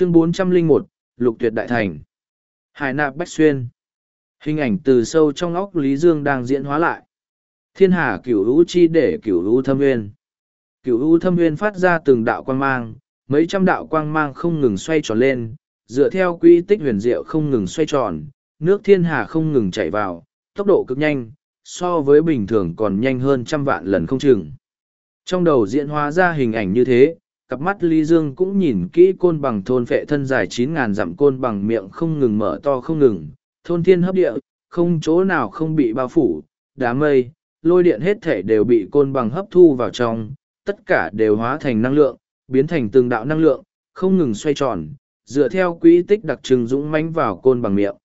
chương 401, Lục Tuyệt Đại Thành. Hải nạp Bách Xuyên. Hình ảnh từ sâu trong óc Lý Dương đang diễn hóa lại. Thiên hà cửu lũ chi để cửu lũ thâm nguyên. Cửu lũ thâm nguyên phát ra từng đạo quang mang, mấy trăm đạo quang mang không ngừng xoay tròn lên, dựa theo quy tích huyền diệu không ngừng xoay tròn, nước thiên hà không ngừng chảy vào, tốc độ cực nhanh, so với bình thường còn nhanh hơn trăm vạn lần không chừng. Trong đầu diễn hóa ra hình ảnh như thế, cặp mắt Lý Dương cũng nhìn kỹ côn bằng thôn vệ thân dài chín ngàn dặm côn bằng miệng không ngừng mở to không ngừng, thôn thiên hấp địa, không chỗ nào không bị bao phủ, đá mây, lôi điện hết thể đều bị côn bằng hấp thu vào trong, tất cả đều hóa thành năng lượng, biến thành từng đạo năng lượng, không ngừng xoay tròn, dựa theo quỹ tích đặc trưng dũng mãnh vào côn bằng miệng.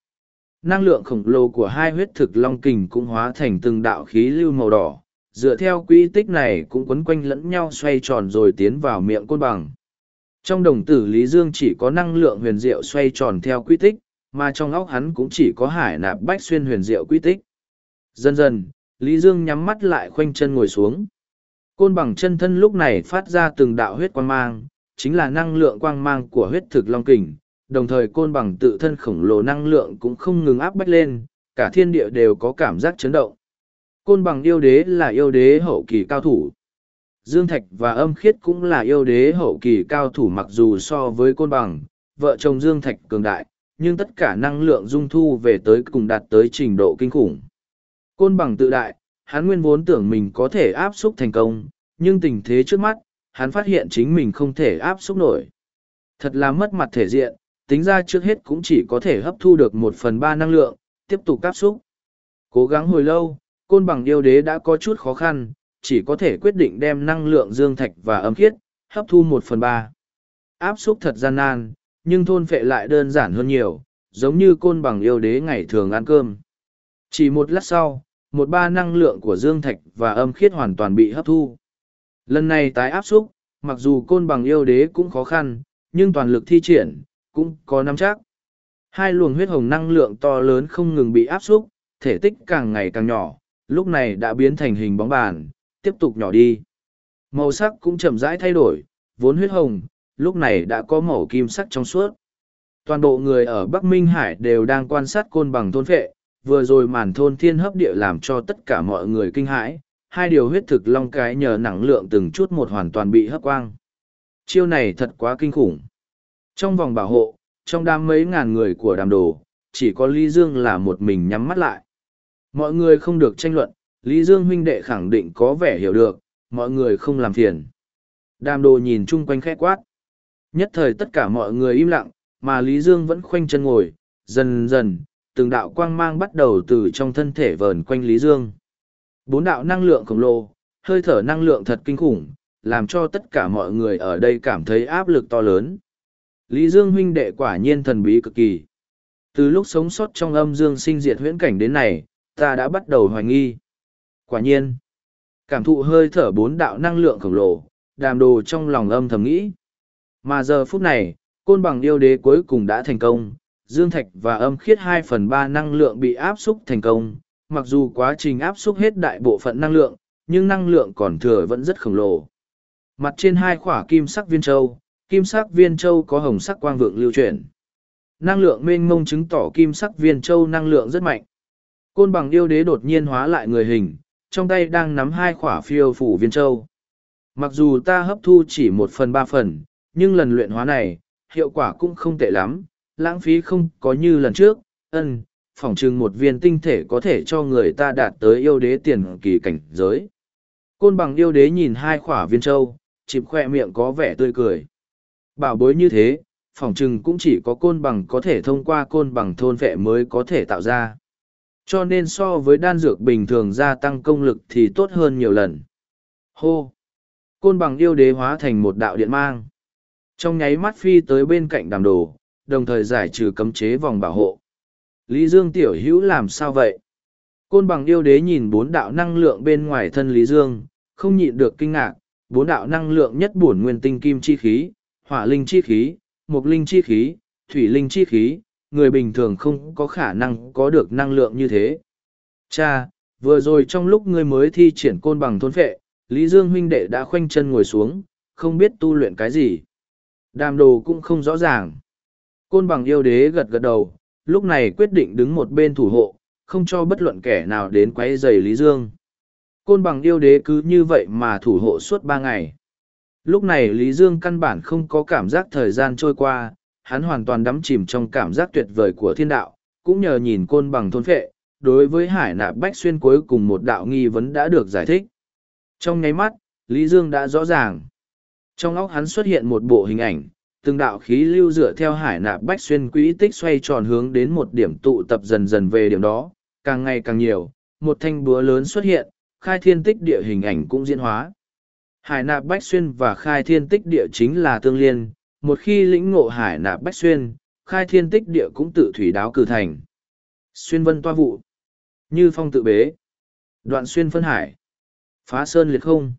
Năng lượng khổng lồ của hai huyết thực long kình cũng hóa thành từng đạo khí lưu màu đỏ, dựa theo quỹ tích này cũng quấn quanh lẫn nhau xoay tròn rồi tiến vào miệng côn bằng. Trong đồng tử Lý Dương chỉ có năng lượng huyền diệu xoay tròn theo quy tích, mà trong óc hắn cũng chỉ có hải nạp bách xuyên huyền diệu quy tích. Dần dần, Lý Dương nhắm mắt lại khoanh chân ngồi xuống. Côn bằng chân thân lúc này phát ra từng đạo huyết quang mang, chính là năng lượng quang mang của huyết thực long kình, đồng thời côn bằng tự thân khổng lồ năng lượng cũng không ngừng áp bách lên, cả thiên địa đều có cảm giác chấn động. Côn bằng yêu đế là yêu đế hậu kỳ cao thủ. Dương Thạch và âm khiết cũng là yêu đế hậu kỳ cao thủ mặc dù so với côn bằng, vợ chồng Dương Thạch cường đại, nhưng tất cả năng lượng dung thu về tới cùng đạt tới trình độ kinh khủng. Côn bằng tự đại, hắn nguyên vốn tưởng mình có thể áp xúc thành công, nhưng tình thế trước mắt, hắn phát hiện chính mình không thể áp xúc nổi. Thật là mất mặt thể diện, tính ra trước hết cũng chỉ có thể hấp thu được một phần ba năng lượng, tiếp tục áp xúc. Cố gắng hồi lâu, côn bằng yêu đế đã có chút khó khăn, chỉ có thể quyết định đem năng lượng dương thạch và âm khiết, hấp thu một phần ba. Áp xúc thật gian nan, nhưng thôn phệ lại đơn giản hơn nhiều, giống như côn bằng yêu đế ngày thường ăn cơm. Chỉ một lát sau, một ba năng lượng của dương thạch và âm khiết hoàn toàn bị hấp thu. Lần này tái áp xúc, mặc dù côn bằng yêu đế cũng khó khăn, nhưng toàn lực thi triển, cũng có nắm chắc. Hai luồng huyết hồng năng lượng to lớn không ngừng bị áp xúc, thể tích càng ngày càng nhỏ, lúc này đã biến thành hình bóng bàn, tiếp tục nhỏ đi. Màu sắc cũng chậm rãi thay đổi, vốn huyết hồng, lúc này đã có màu kim sắc trong suốt. Toàn bộ người ở Bắc Minh Hải đều đang quan sát côn bằng thôn phệ, vừa rồi màn thôn thiên hấp địa làm cho tất cả mọi người kinh hãi, hai điều huyết thực long cái nhờ năng lượng từng chút một hoàn toàn bị hấp quang. Chiêu này thật quá kinh khủng. Trong vòng bảo hộ, trong đám mấy ngàn người của đàm đồ, chỉ có Lý Dương là một mình nhắm mắt lại. Mọi người không được tranh luận, Lý Dương huynh đệ khẳng định có vẻ hiểu được, mọi người không làm phiền. Đàm đồ nhìn chung quanh khẽ quát. Nhất thời tất cả mọi người im lặng, mà Lý Dương vẫn khoanh chân ngồi, dần dần, từng đạo quang mang bắt đầu từ trong thân thể vờn quanh Lý Dương. Bốn đạo năng lượng khổng lồ, hơi thở năng lượng thật kinh khủng, làm cho tất cả mọi người ở đây cảm thấy áp lực to lớn. Lý Dương huynh đệ quả nhiên thần bí cực kỳ. Từ lúc sống sót trong âm dương sinh diệt huyễn cảnh đến này, ta đã bắt đầu hoài nghi. Quả nhiên, cảm thụ hơi thở bốn đạo năng lượng khổng lồ, đàm đồ trong lòng âm thầm nghĩ. Mà giờ phút này, côn bằng yêu đế cuối cùng đã thành công, dương thạch và âm khiết hai phần ba năng lượng bị áp xúc thành công, mặc dù quá trình áp xúc hết đại bộ phận năng lượng, nhưng năng lượng còn thừa vẫn rất khổng lồ. Mặt trên hai khỏa kim sắc viên châu, kim sắc viên châu có hồng sắc quang vượng lưu chuyển. Năng lượng mênh mông chứng tỏ kim sắc viên châu năng lượng rất mạnh. Côn bằng yêu đế đột nhiên hóa lại người hình, trong tay đang nắm hai khỏa phiêu phủ viên châu. Mặc dù ta hấp thu chỉ một phần ba phần, nhưng lần luyện hóa này, hiệu quả cũng không tệ lắm, lãng phí không có như lần trước, ân, phỏng chừng một viên tinh thể có thể cho người ta đạt tới yêu đế tiền kỳ cảnh giới. Côn bằng yêu đế nhìn hai khỏa viên châu, chịp khoe miệng có vẻ tươi cười. Bảo bối như thế, phỏng chừng cũng chỉ có côn bằng có thể thông qua côn bằng thôn vệ mới có thể tạo ra. Cho nên so với đan dược bình thường gia tăng công lực thì tốt hơn nhiều lần. Hô! Côn bằng yêu đế hóa thành một đạo điện mang. Trong nháy mắt phi tới bên cạnh đàm đồ, đồng thời giải trừ cấm chế vòng bảo hộ. Lý Dương tiểu hữu làm sao vậy? Côn bằng yêu đế nhìn bốn đạo năng lượng bên ngoài thân Lý Dương, không nhịn được kinh ngạc, bốn đạo năng lượng nhất bổn nguyên tinh kim chi khí, hỏa linh chi khí, mục linh chi khí, thủy linh chi khí, người bình thường không có khả năng có được năng lượng như thế. Cha, vừa rồi trong lúc ngươi mới thi triển côn bằng thôn phệ, Lý Dương huynh đệ đã khoanh chân ngồi xuống, không biết tu luyện cái gì. Đàm đồ cũng không rõ ràng. Côn bằng yêu đế gật gật đầu, lúc này quyết định đứng một bên thủ hộ, không cho bất luận kẻ nào đến quấy rầy Lý Dương. Côn bằng yêu đế cứ như vậy mà thủ hộ suốt ba ngày. Lúc này Lý Dương căn bản không có cảm giác thời gian trôi qua, hắn hoàn toàn đắm chìm trong cảm giác tuyệt vời của thiên đạo, cũng nhờ nhìn côn bằng thôn phệ, đối với hải nạp bách xuyên cuối cùng một đạo nghi vấn đã được giải thích. Trong nháy mắt, Lý Dương đã rõ ràng. Trong óc hắn xuất hiện một bộ hình ảnh, từng đạo khí lưu dựa theo hải nạp bách xuyên quỹ tích xoay tròn hướng đến một điểm tụ tập dần dần về điểm đó, càng ngày càng nhiều, một thanh búa lớn xuất hiện, khai thiên tích địa hình ảnh cũng diễn hóa. Hải nạp bách xuyên và khai thiên tích địa chính là tương liên, một khi lĩnh ngộ hải nạp bách xuyên, khai thiên tích địa cũng tự thủy đáo cử thành. Xuyên vân toa vụ, như phong tự bế, đoạn xuyên phân hải, phá sơn liệt không,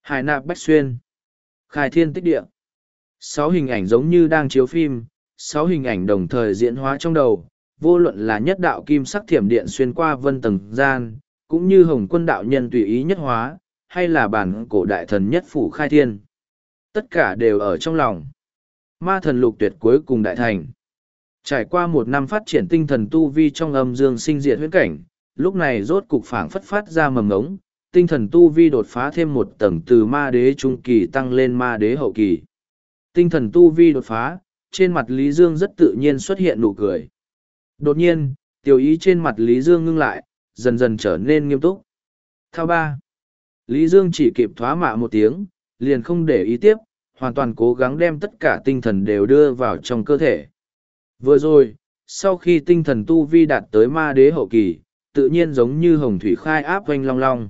hải nạp bách xuyên, khai thiên tích địa. Sáu hình ảnh giống như đang chiếu phim, sáu hình ảnh đồng thời diễn hóa trong đầu, vô luận là nhất đạo kim sắc thiểm điện xuyên qua vân tầng gian, cũng như hồng quân đạo nhân tùy ý nhất hóa, hay là bản cổ đại thần nhất phủ khai thiên. Tất cả đều ở trong lòng. Ma thần lục tuyệt cuối cùng đại thành. Trải qua một năm phát triển tinh thần tu vi trong âm dương sinh diệt huyễn cảnh, lúc này rốt cục phảng phất phát ra mầm ngống, tinh thần tu vi đột phá thêm một tầng từ ma đế trung kỳ tăng lên ma đế hậu kỳ. Tinh thần tu vi đột phá, trên mặt Lý Dương rất tự nhiên xuất hiện nụ cười. Đột nhiên, tiểu ý trên mặt Lý Dương ngưng lại, dần dần trở nên nghiêm túc. Thao ba. Lý Dương chỉ kịp thoá mạ một tiếng, liền không để ý tiếp, hoàn toàn cố gắng đem tất cả tinh thần đều đưa vào trong cơ thể. Vừa rồi, sau khi tinh thần tu vi đạt tới ma đế hậu kỳ, tự nhiên giống như hồng thủy khai áp oanh long long.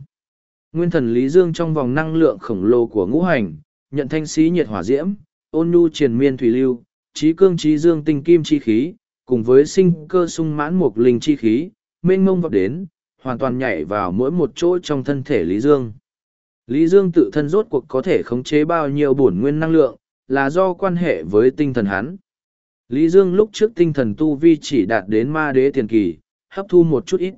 Nguyên thần Lý Dương trong vòng năng lượng khổng lồ của ngũ hành, nhận thanh xí nhiệt hỏa diễm, ôn nhu triền miên thủy lưu, trí cương trí dương tinh kim chi khí, cùng với sinh cơ sung mãn mục linh chi khí, mênh mông vọt đến, hoàn toàn nhảy vào mỗi một chỗ trong thân thể Lý Dương. Lý Dương tự thân rốt cuộc có thể khống chế bao nhiêu bổn nguyên năng lượng, là do quan hệ với tinh thần hắn. Lý Dương lúc trước tinh thần tu vi chỉ đạt đến ma đế tiền kỳ, hấp thu một chút ít.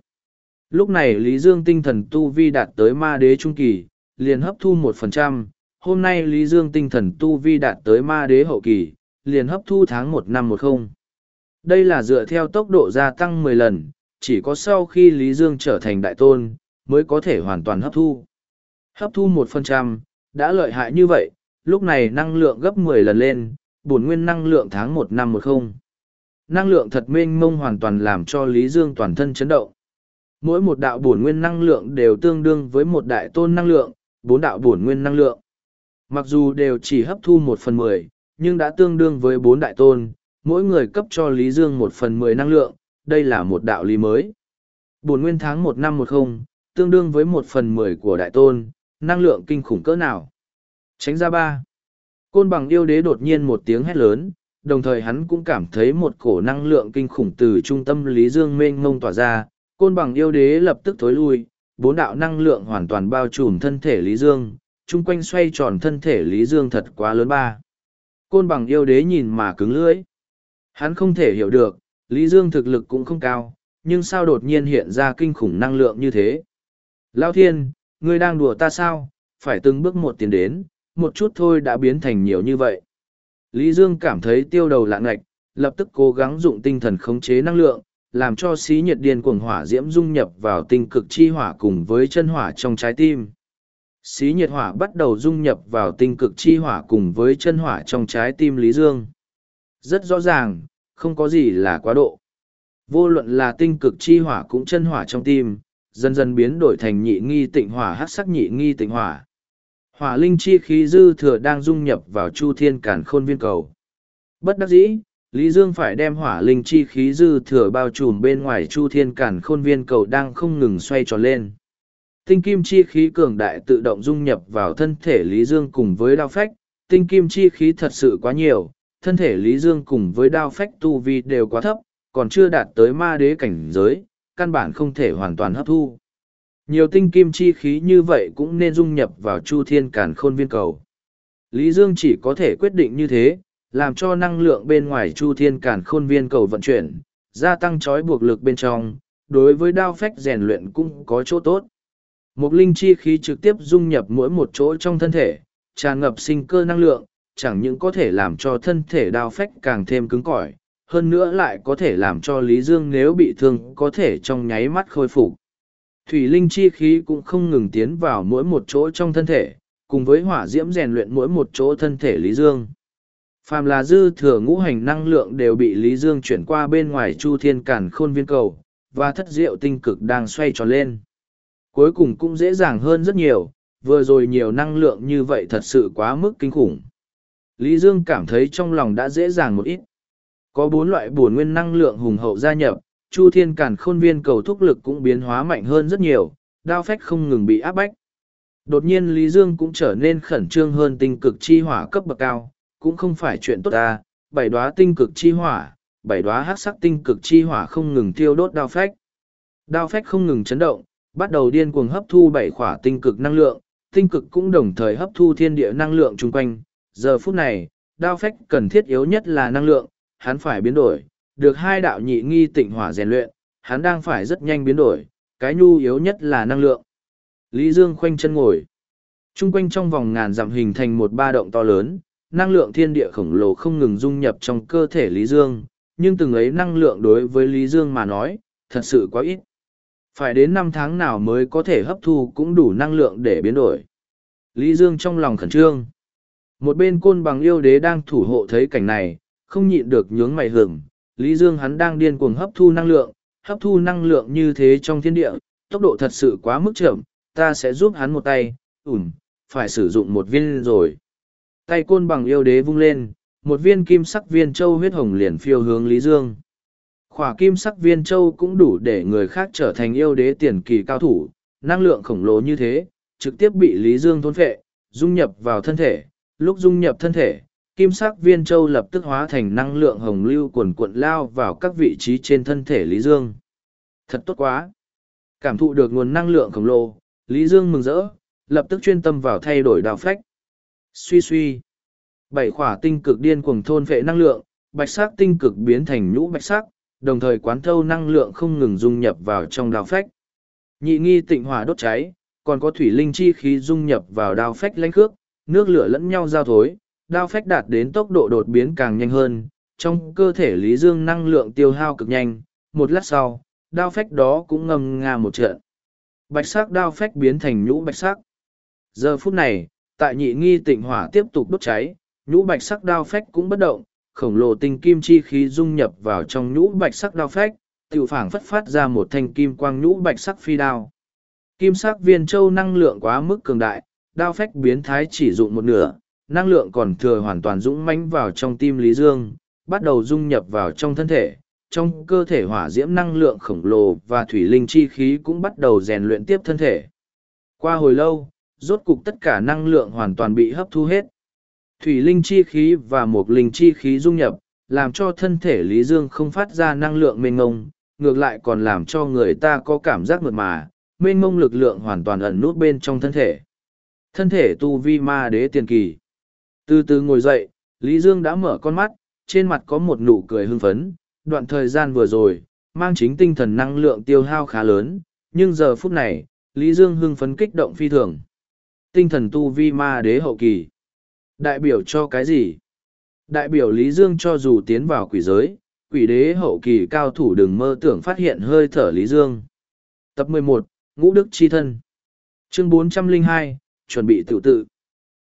Lúc này Lý Dương tinh thần tu vi đạt tới ma đế trung kỳ, liền hấp thu một phần trăm. Hôm nay Lý Dương tinh thần tu vi đạt tới ma đế hậu kỳ, liền hấp thu tháng một năm một không. Đây là dựa theo tốc độ gia tăng mười lần, chỉ có sau khi Lý Dương trở thành đại tôn, mới có thể hoàn toàn hấp thu. Hấp thu một phần trăm, đã lợi hại như vậy, lúc này năng lượng gấp mười lần lên, bổn nguyên năng lượng tháng một năm một không. Năng lượng thật mênh mông hoàn toàn làm cho Lý Dương toàn thân chấn động. Mỗi một đạo bổn nguyên năng lượng đều tương đương với một đại tôn năng lượng, bốn đạo bổn nguyên năng lượng. Mặc dù đều chỉ hấp thu một phần mười, nhưng đã tương đương với bốn đại tôn, mỗi người cấp cho Lý Dương một phần mười năng lượng, đây là một đạo lý mới. Bổn nguyên tháng một năm một không, tương đương với một phần mười của đại tôn, năng lượng kinh khủng cỡ nào. Tránh ra ba. Côn bằng yêu đế đột nhiên một tiếng hét lớn, đồng thời hắn cũng cảm thấy một cổ năng lượng kinh khủng từ trung tâm Lý Dương mênh mông tỏa ra, côn bằng yêu đế lập tức thối lui, bốn đạo năng lượng hoàn toàn bao trùm thân thể Lý Dương, chung quanh xoay tròn thân thể Lý Dương thật quá lớn ba. Côn bằng yêu đế nhìn mà cứng lưỡi. Hắn không thể hiểu được, Lý Dương thực lực cũng không cao, nhưng sao đột nhiên hiện ra kinh khủng năng lượng như thế? Lao thiên, ngươi đang đùa ta sao? Phải từng bước một tiến đến, một chút thôi đã biến thành nhiều như vậy. Lý Dương cảm thấy tiêu đầu lạ ngạch, lập tức cố gắng dụng tinh thần khống chế năng lượng, làm cho xí nhiệt điên cuồng hỏa diễm dung nhập vào tinh cực chi hỏa cùng với chân hỏa trong trái tim. Xí nhiệt hỏa bắt đầu dung nhập vào tinh cực chi hỏa cùng với chân hỏa trong trái tim Lý Dương. Rất rõ ràng, không có gì là quá độ. Vô luận là tinh cực chi hỏa cũng chân hỏa trong tim, dần dần biến đổi thành nhị nghi tịnh hỏa hát sắc nhị nghi tịnh hỏa. Hỏa linh chi khí dư thừa đang dung nhập vào chu thiên cản khôn viên cầu. Bất đắc dĩ, Lý Dương phải đem hỏa linh chi khí dư thừa bao trùm bên ngoài chu thiên cản khôn viên cầu đang không ngừng xoay tròn lên. Tinh kim chi khí cường đại tự động dung nhập vào thân thể Lý Dương cùng với đao phách, tinh kim chi khí thật sự quá nhiều, thân thể Lý Dương cùng với đao phách tu vi đều quá thấp, còn chưa đạt tới ma đế cảnh giới, căn bản không thể hoàn toàn hấp thu. Nhiều tinh kim chi khí như vậy cũng nên dung nhập vào chu thiên càn khôn viên cầu. Lý Dương chỉ có thể quyết định như thế, làm cho năng lượng bên ngoài chu thiên càn khôn viên cầu vận chuyển, gia tăng trói buộc lực bên trong, đối với đao phách rèn luyện cũng có chỗ tốt. Một linh chi khí trực tiếp dung nhập mỗi một chỗ trong thân thể, tràn ngập sinh cơ năng lượng, chẳng những có thể làm cho thân thể đao phách càng thêm cứng cỏi, hơn nữa lại có thể làm cho Lý Dương nếu bị thương có thể trong nháy mắt khôi phục. Thủy linh chi khí cũng không ngừng tiến vào mỗi một chỗ trong thân thể, cùng với hỏa diễm rèn luyện mỗi một chỗ thân thể Lý Dương. Phàm là dư thừa ngũ hành năng lượng đều bị Lý Dương chuyển qua bên ngoài Chu Thiên Cản Khôn Viên Cầu, và thất diệu tinh cực đang xoay tròn lên. Cuối cùng cũng dễ dàng hơn rất nhiều, vừa rồi nhiều năng lượng như vậy thật sự quá mức kinh khủng. Lý Dương cảm thấy trong lòng đã dễ dàng một ít. Có bốn loại bổn nguyên năng lượng hùng hậu gia nhập, Chu Thiên Cản Khôn Viên Cầu thúc lực cũng biến hóa mạnh hơn rất nhiều, đao phách không ngừng bị áp bách. Đột nhiên Lý Dương cũng trở nên khẩn trương hơn tinh cực chi hỏa cấp bậc cao, cũng không phải chuyện tốt ta, bảy đóa tinh cực chi hỏa, bảy đóa hắc sắc tinh cực chi hỏa không ngừng tiêu đốt đao phách. Đao phách không ngừng chấn động, bắt đầu điên cuồng hấp thu bảy khỏa tinh cực năng lượng, tinh cực cũng đồng thời hấp thu thiên địa năng lượng chung quanh. Giờ phút này, đao phách cần thiết yếu nhất là năng lượng, hắn phải biến đổi, được hai đạo nhị nghi tịnh hỏa rèn luyện, hắn đang phải rất nhanh biến đổi, cái nhu yếu nhất là năng lượng. Lý Dương khoanh chân ngồi. Trung quanh trong vòng ngàn dặm hình thành một ba động to lớn, năng lượng thiên địa khổng lồ không ngừng dung nhập trong cơ thể Lý Dương, nhưng từng ấy năng lượng đối với Lý Dương mà nói, thật sự quá ít. Phải đến năm tháng nào mới có thể hấp thu cũng đủ năng lượng để biến đổi. Lý Dương trong lòng khẩn trương. Một bên côn bằng yêu đế đang thủ hộ thấy cảnh này, không nhịn được nhướng mày hưởng. Lý Dương hắn đang điên cuồng hấp thu năng lượng, hấp thu năng lượng như thế trong thiên địa, tốc độ thật sự quá mức chậm, ta sẽ giúp hắn một tay, ủm, phải sử dụng một viên rồi. Tay côn bằng yêu đế vung lên, một viên kim sắc viên châu huyết hồng liền phiêu hướng Lý Dương. Khỏa kim sắc viên châu cũng đủ để người khác trở thành yêu đế tiền kỳ cao thủ, năng lượng khổng lồ như thế, trực tiếp bị Lý Dương thôn phệ, dung nhập vào thân thể. Lúc dung nhập thân thể, kim sắc viên châu lập tức hóa thành năng lượng hồng lưu cuồn cuộn lao vào các vị trí trên thân thể Lý Dương. Thật tốt quá! Cảm thụ được nguồn năng lượng khổng lồ, Lý Dương mừng rỡ, lập tức chuyên tâm vào thay đổi đào phách. Suy suy. Bảy khỏa tinh cực điên cuồng thôn vệ năng lượng, bạch sắc tinh cực biến thành nhũ bạch sắc, đồng thời quán thâu năng lượng không ngừng dung nhập vào trong đào phách. Nhị nghi tịnh hỏa đốt cháy, còn có thủy linh chi khí dung nhập vào đao phách lãnh khước, nước lửa lẫn nhau giao thối, đao phách đạt đến tốc độ đột biến càng nhanh hơn, trong cơ thể Lý Dương năng lượng tiêu hao cực nhanh, một lát sau, đao phách đó cũng ngầm nga một trận. Bạch sắc đao phách biến thành nhũ bạch sắc. Giờ phút này, tại nhị nghi tịnh hỏa tiếp tục đốt cháy, nhũ bạch sắc đao phách cũng bất động, khổng lồ tinh kim chi khí dung nhập vào trong nhũ bạch sắc đao phách, tiểu phảng phất phát ra một thanh kim quang nhũ bạch sắc phi đao. Kim sắc viên châu năng lượng quá mức cường đại, đao phách biến thái chỉ dụng một nửa, năng lượng còn thừa hoàn toàn dũng mãnh vào trong tim Lý Dương, bắt đầu dung nhập vào trong thân thể. Trong cơ thể hỏa diễm năng lượng khổng lồ và thủy linh chi khí cũng bắt đầu rèn luyện tiếp thân thể. Qua hồi lâu, rốt cục tất cả năng lượng hoàn toàn bị hấp thu hết. Thủy linh chi khí và một linh chi khí dung nhập, làm cho thân thể Lý Dương không phát ra năng lượng mênh ngông, ngược lại còn làm cho người ta có cảm giác mượt mà, mênh ngông lực lượng hoàn toàn ẩn nút bên trong thân thể. Thân thể tu vi ma đế tiền kỳ. Từ từ ngồi dậy, Lý Dương đã mở con mắt, trên mặt có một nụ cười hưng phấn, đoạn thời gian vừa rồi, mang chính tinh thần năng lượng tiêu hao khá lớn, nhưng giờ phút này, Lý Dương hưng phấn kích động phi thường. Tinh thần tu vi ma đế hậu kỳ. Đại biểu cho cái gì? Đại biểu Lý Dương cho dù tiến vào quỷ giới, quỷ đế hậu kỳ cao thủ đừng mơ tưởng phát hiện hơi thở Lý Dương. Tập 11, Ngũ Đức Chi Thân Chương 402, chuẩn bị tự tự.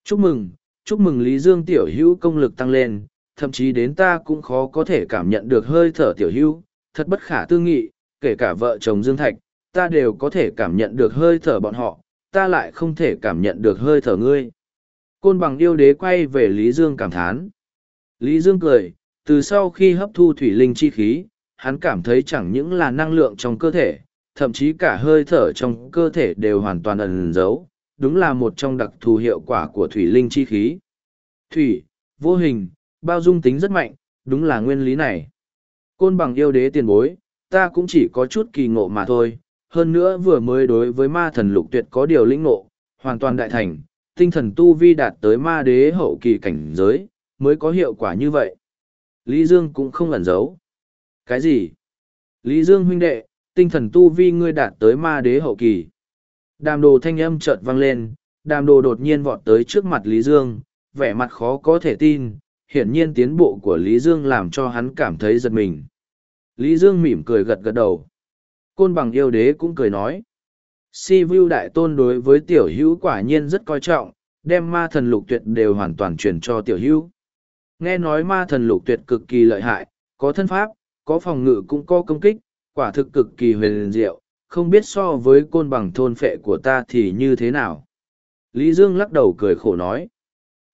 Chúc mừng, chúc mừng Lý Dương tiểu hữu công lực tăng lên, thậm chí đến ta cũng khó có thể cảm nhận được hơi thở tiểu hữu, thật bất khả tư nghị, kể cả vợ chồng Dương Thạch, ta đều có thể cảm nhận được hơi thở bọn họ, ta lại không thể cảm nhận được hơi thở ngươi. Côn bằng yêu đế quay về Lý Dương cảm thán. Lý Dương cười, từ sau khi hấp thu thủy linh chi khí, hắn cảm thấy chẳng những là năng lượng trong cơ thể, thậm chí cả hơi thở trong cơ thể đều hoàn toàn ẩn giấu, đúng là một trong đặc thù hiệu quả của thủy linh chi khí. Thủy, vô hình, bao dung tính rất mạnh, đúng là nguyên lý này. Côn bằng yêu đế tiền bối, ta cũng chỉ có chút kỳ ngộ mà thôi, hơn nữa vừa mới đối với ma thần lục tuyệt có điều lĩnh ngộ, hoàn toàn đại thành, tinh thần tu vi đạt tới ma đế hậu kỳ cảnh giới, mới có hiệu quả như vậy. Lý Dương cũng không ẩn giấu. Cái gì? Lý Dương huynh đệ, tinh thần tu vi ngươi đạt tới ma đế hậu kỳ. Đàm đồ thanh âm chợt vang lên, đàm đồ đột nhiên vọt tới trước mặt Lý Dương, vẻ mặt khó có thể tin, hiển nhiên tiến bộ của Lý Dương làm cho hắn cảm thấy giật mình. Lý Dương mỉm cười gật gật đầu. Côn bằng yêu đế cũng cười nói. Si Vu Đại Tôn đối với tiểu hữu quả nhiên rất coi trọng, đem ma thần lục tuyệt đều hoàn toàn truyền cho tiểu hữu. Nghe nói ma thần lục tuyệt cực kỳ lợi hại, có thân pháp, có phòng ngự cũng có công kích, quả thực cực kỳ huyền diệu, không biết so với côn bằng thôn phệ của ta thì như thế nào. Lý Dương lắc đầu cười khổ nói.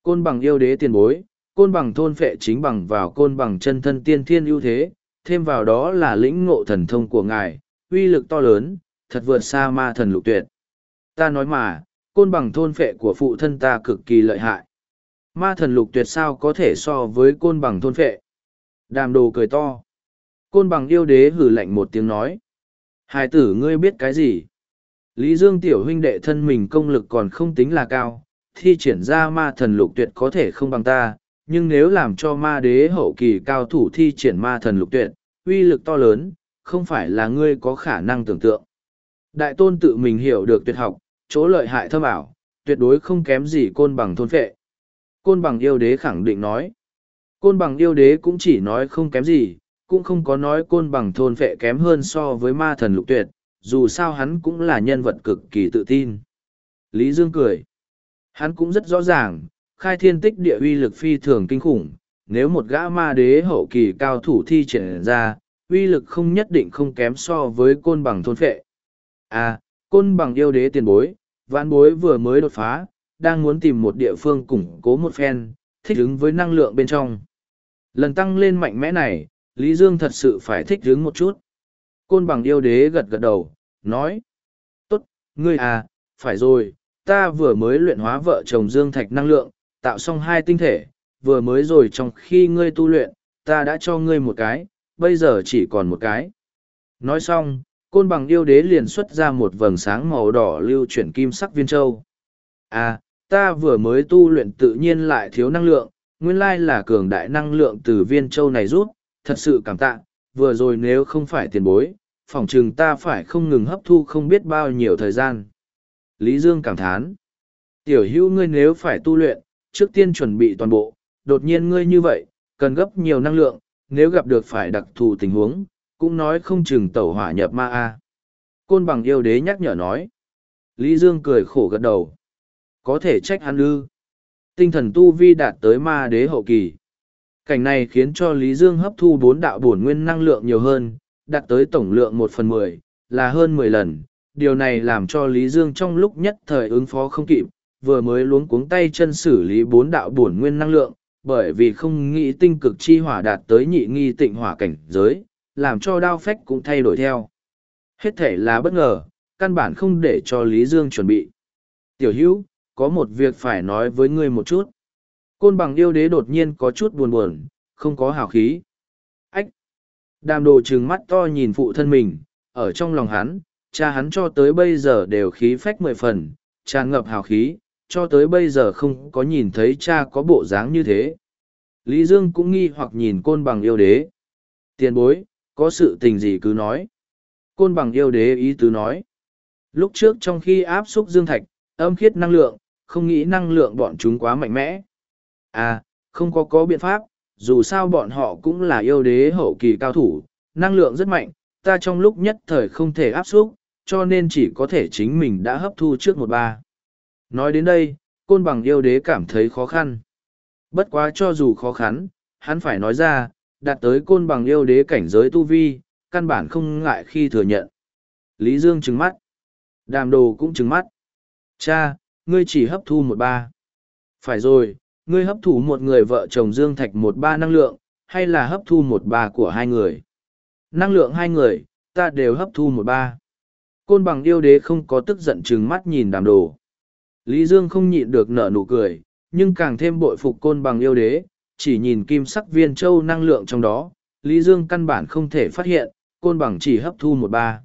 Côn bằng yêu đế tiền bối, côn bằng thôn phệ chính bằng vào côn bằng chân thân tiên thiên ưu thế, thêm vào đó là lĩnh ngộ thần thông của ngài, uy lực to lớn, thật vượt xa ma thần lục tuyệt. Ta nói mà, côn bằng thôn phệ của phụ thân ta cực kỳ lợi hại. Ma thần lục tuyệt sao có thể so với côn bằng thôn phệ. Đàm đồ cười to. Côn bằng yêu đế hử lạnh một tiếng nói. Hải tử ngươi biết cái gì? Lý Dương tiểu huynh đệ thân mình công lực còn không tính là cao, thi triển ra ma thần lục tuyệt có thể không bằng ta, nhưng nếu làm cho ma đế hậu kỳ cao thủ thi triển ma thần lục tuyệt, uy lực to lớn, không phải là ngươi có khả năng tưởng tượng. Đại tôn tự mình hiểu được tuyệt học, chỗ lợi hại thâm ảo, tuyệt đối không kém gì côn bằng thôn phệ. Côn bằng yêu đế khẳng định nói. Côn bằng yêu đế cũng chỉ nói không kém gì, cũng không có nói côn bằng thôn vệ kém hơn so với ma thần lục tuyệt, dù sao hắn cũng là nhân vật cực kỳ tự tin. Lý Dương cười. Hắn cũng rất rõ ràng, khai thiên tích địa uy lực phi thường kinh khủng, nếu một gã ma đế hậu kỳ cao thủ thi triển ra, uy lực không nhất định không kém so với côn bằng thôn phệ. À, côn bằng yêu đế tiền bối, vãn bối vừa mới đột phá, đang muốn tìm một địa phương củng cố một phen, thích ứng với năng lượng bên trong. Lần tăng lên mạnh mẽ này, Lý Dương thật sự phải thích đứng một chút. Côn bằng yêu đế gật gật đầu, nói. Tốt, ngươi à, phải rồi, ta vừa mới luyện hóa vợ chồng Dương Thạch năng lượng, tạo xong hai tinh thể, vừa mới rồi trong khi ngươi tu luyện, ta đã cho ngươi một cái, bây giờ chỉ còn một cái. Nói xong, côn bằng yêu đế liền xuất ra một vầng sáng màu đỏ lưu chuyển kim sắc viên châu. À, ta vừa mới tu luyện tự nhiên lại thiếu năng lượng, nguyên lai là cường đại năng lượng từ viên châu này rút, thật sự cảm tạ, vừa rồi nếu không phải tiền bối, phỏng chừng ta phải không ngừng hấp thu không biết bao nhiêu thời gian. Lý Dương cảm thán. Tiểu hữu ngươi nếu phải tu luyện, trước tiên chuẩn bị toàn bộ, đột nhiên ngươi như vậy, cần gấp nhiều năng lượng, nếu gặp được phải đặc thù tình huống, cũng nói không chừng tẩu hỏa nhập ma a. Côn bằng yêu đế nhắc nhở nói. Lý Dương cười khổ gật đầu. Có thể trách hắn ư. Tinh thần tu vi đạt tới ma đế hậu kỳ. Cảnh này khiến cho Lý Dương hấp thu bốn đạo bổn nguyên năng lượng nhiều hơn, đạt tới tổng lượng một phần mười, là hơn mười lần. Điều này làm cho Lý Dương trong lúc nhất thời ứng phó không kịp, vừa mới luống cuống tay chân xử lý bốn đạo bổn nguyên năng lượng, bởi vì không nghĩ tinh cực chi hỏa đạt tới nhị nghi tịnh hỏa cảnh giới, làm cho đao phách cũng thay đổi theo. Hết thể là bất ngờ, căn bản không để cho Lý Dương chuẩn bị. Tiểu hữu, có một việc phải nói với ngươi một chút. Côn bằng yêu đế đột nhiên có chút buồn buồn, không có hào khí. Ách! Đàm đồ trừng mắt to nhìn phụ thân mình, ở trong lòng hắn, cha hắn cho tới bây giờ đều khí phách mười phần, tràn ngập hào khí, cho tới bây giờ không có nhìn thấy cha có bộ dáng như thế. Lý Dương cũng nghi hoặc nhìn côn bằng yêu đế. Tiền bối, có sự tình gì cứ nói. Côn bằng yêu đế ý tứ nói. Lúc trước trong khi áp xúc dương thạch, âm khiết năng lượng, không nghĩ năng lượng bọn chúng quá mạnh mẽ. À, không có có biện pháp, dù sao bọn họ cũng là yêu đế hậu kỳ cao thủ, năng lượng rất mạnh, ta trong lúc nhất thời không thể áp xúc, cho nên chỉ có thể chính mình đã hấp thu trước một ba. Nói đến đây, côn bằng yêu đế cảm thấy khó khăn. Bất quá cho dù khó khăn, hắn phải nói ra, đạt tới côn bằng yêu đế cảnh giới tu vi, căn bản không ngại khi thừa nhận. Lý Dương trừng mắt. Đàm đồ cũng trừng mắt. Cha, ngươi chỉ hấp thu một ba. Phải rồi, ngươi hấp thụ một người vợ chồng Dương Thạch một ba năng lượng, hay là hấp thu một ba của hai người? Năng lượng hai người, ta đều hấp thu một ba. Côn bằng yêu đế không có tức giận trừng mắt nhìn đàm đồ. Lý Dương không nhịn được nở nụ cười, nhưng càng thêm bội phục côn bằng yêu đế, chỉ nhìn kim sắc viên châu năng lượng trong đó, Lý Dương căn bản không thể phát hiện, côn bằng chỉ hấp thu một ba.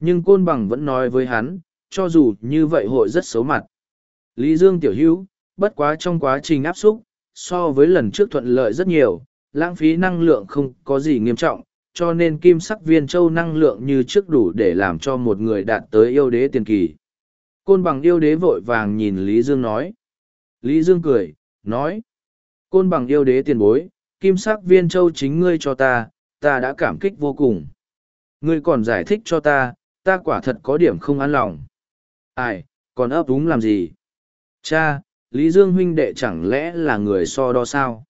Nhưng côn bằng vẫn nói với hắn, cho dù như vậy hội rất xấu mặt. Lý Dương tiểu hữu, bất quá trong quá trình áp xúc, so với lần trước thuận lợi rất nhiều, lãng phí năng lượng không có gì nghiêm trọng, cho nên kim sắc viên châu năng lượng như trước đủ để làm cho một người đạt tới yêu đế tiền kỳ. Côn bằng yêu đế vội vàng nhìn Lý Dương nói. Lý Dương cười, nói. Côn bằng yêu đế tiền bối, kim sắc viên châu chính ngươi cho ta, ta đã cảm kích vô cùng. Ngươi còn giải thích cho ta, ta quả thật có điểm không an lòng. Ai, còn ấp úng làm gì? Cha, Lý Dương huynh đệ chẳng lẽ là người so đo sao?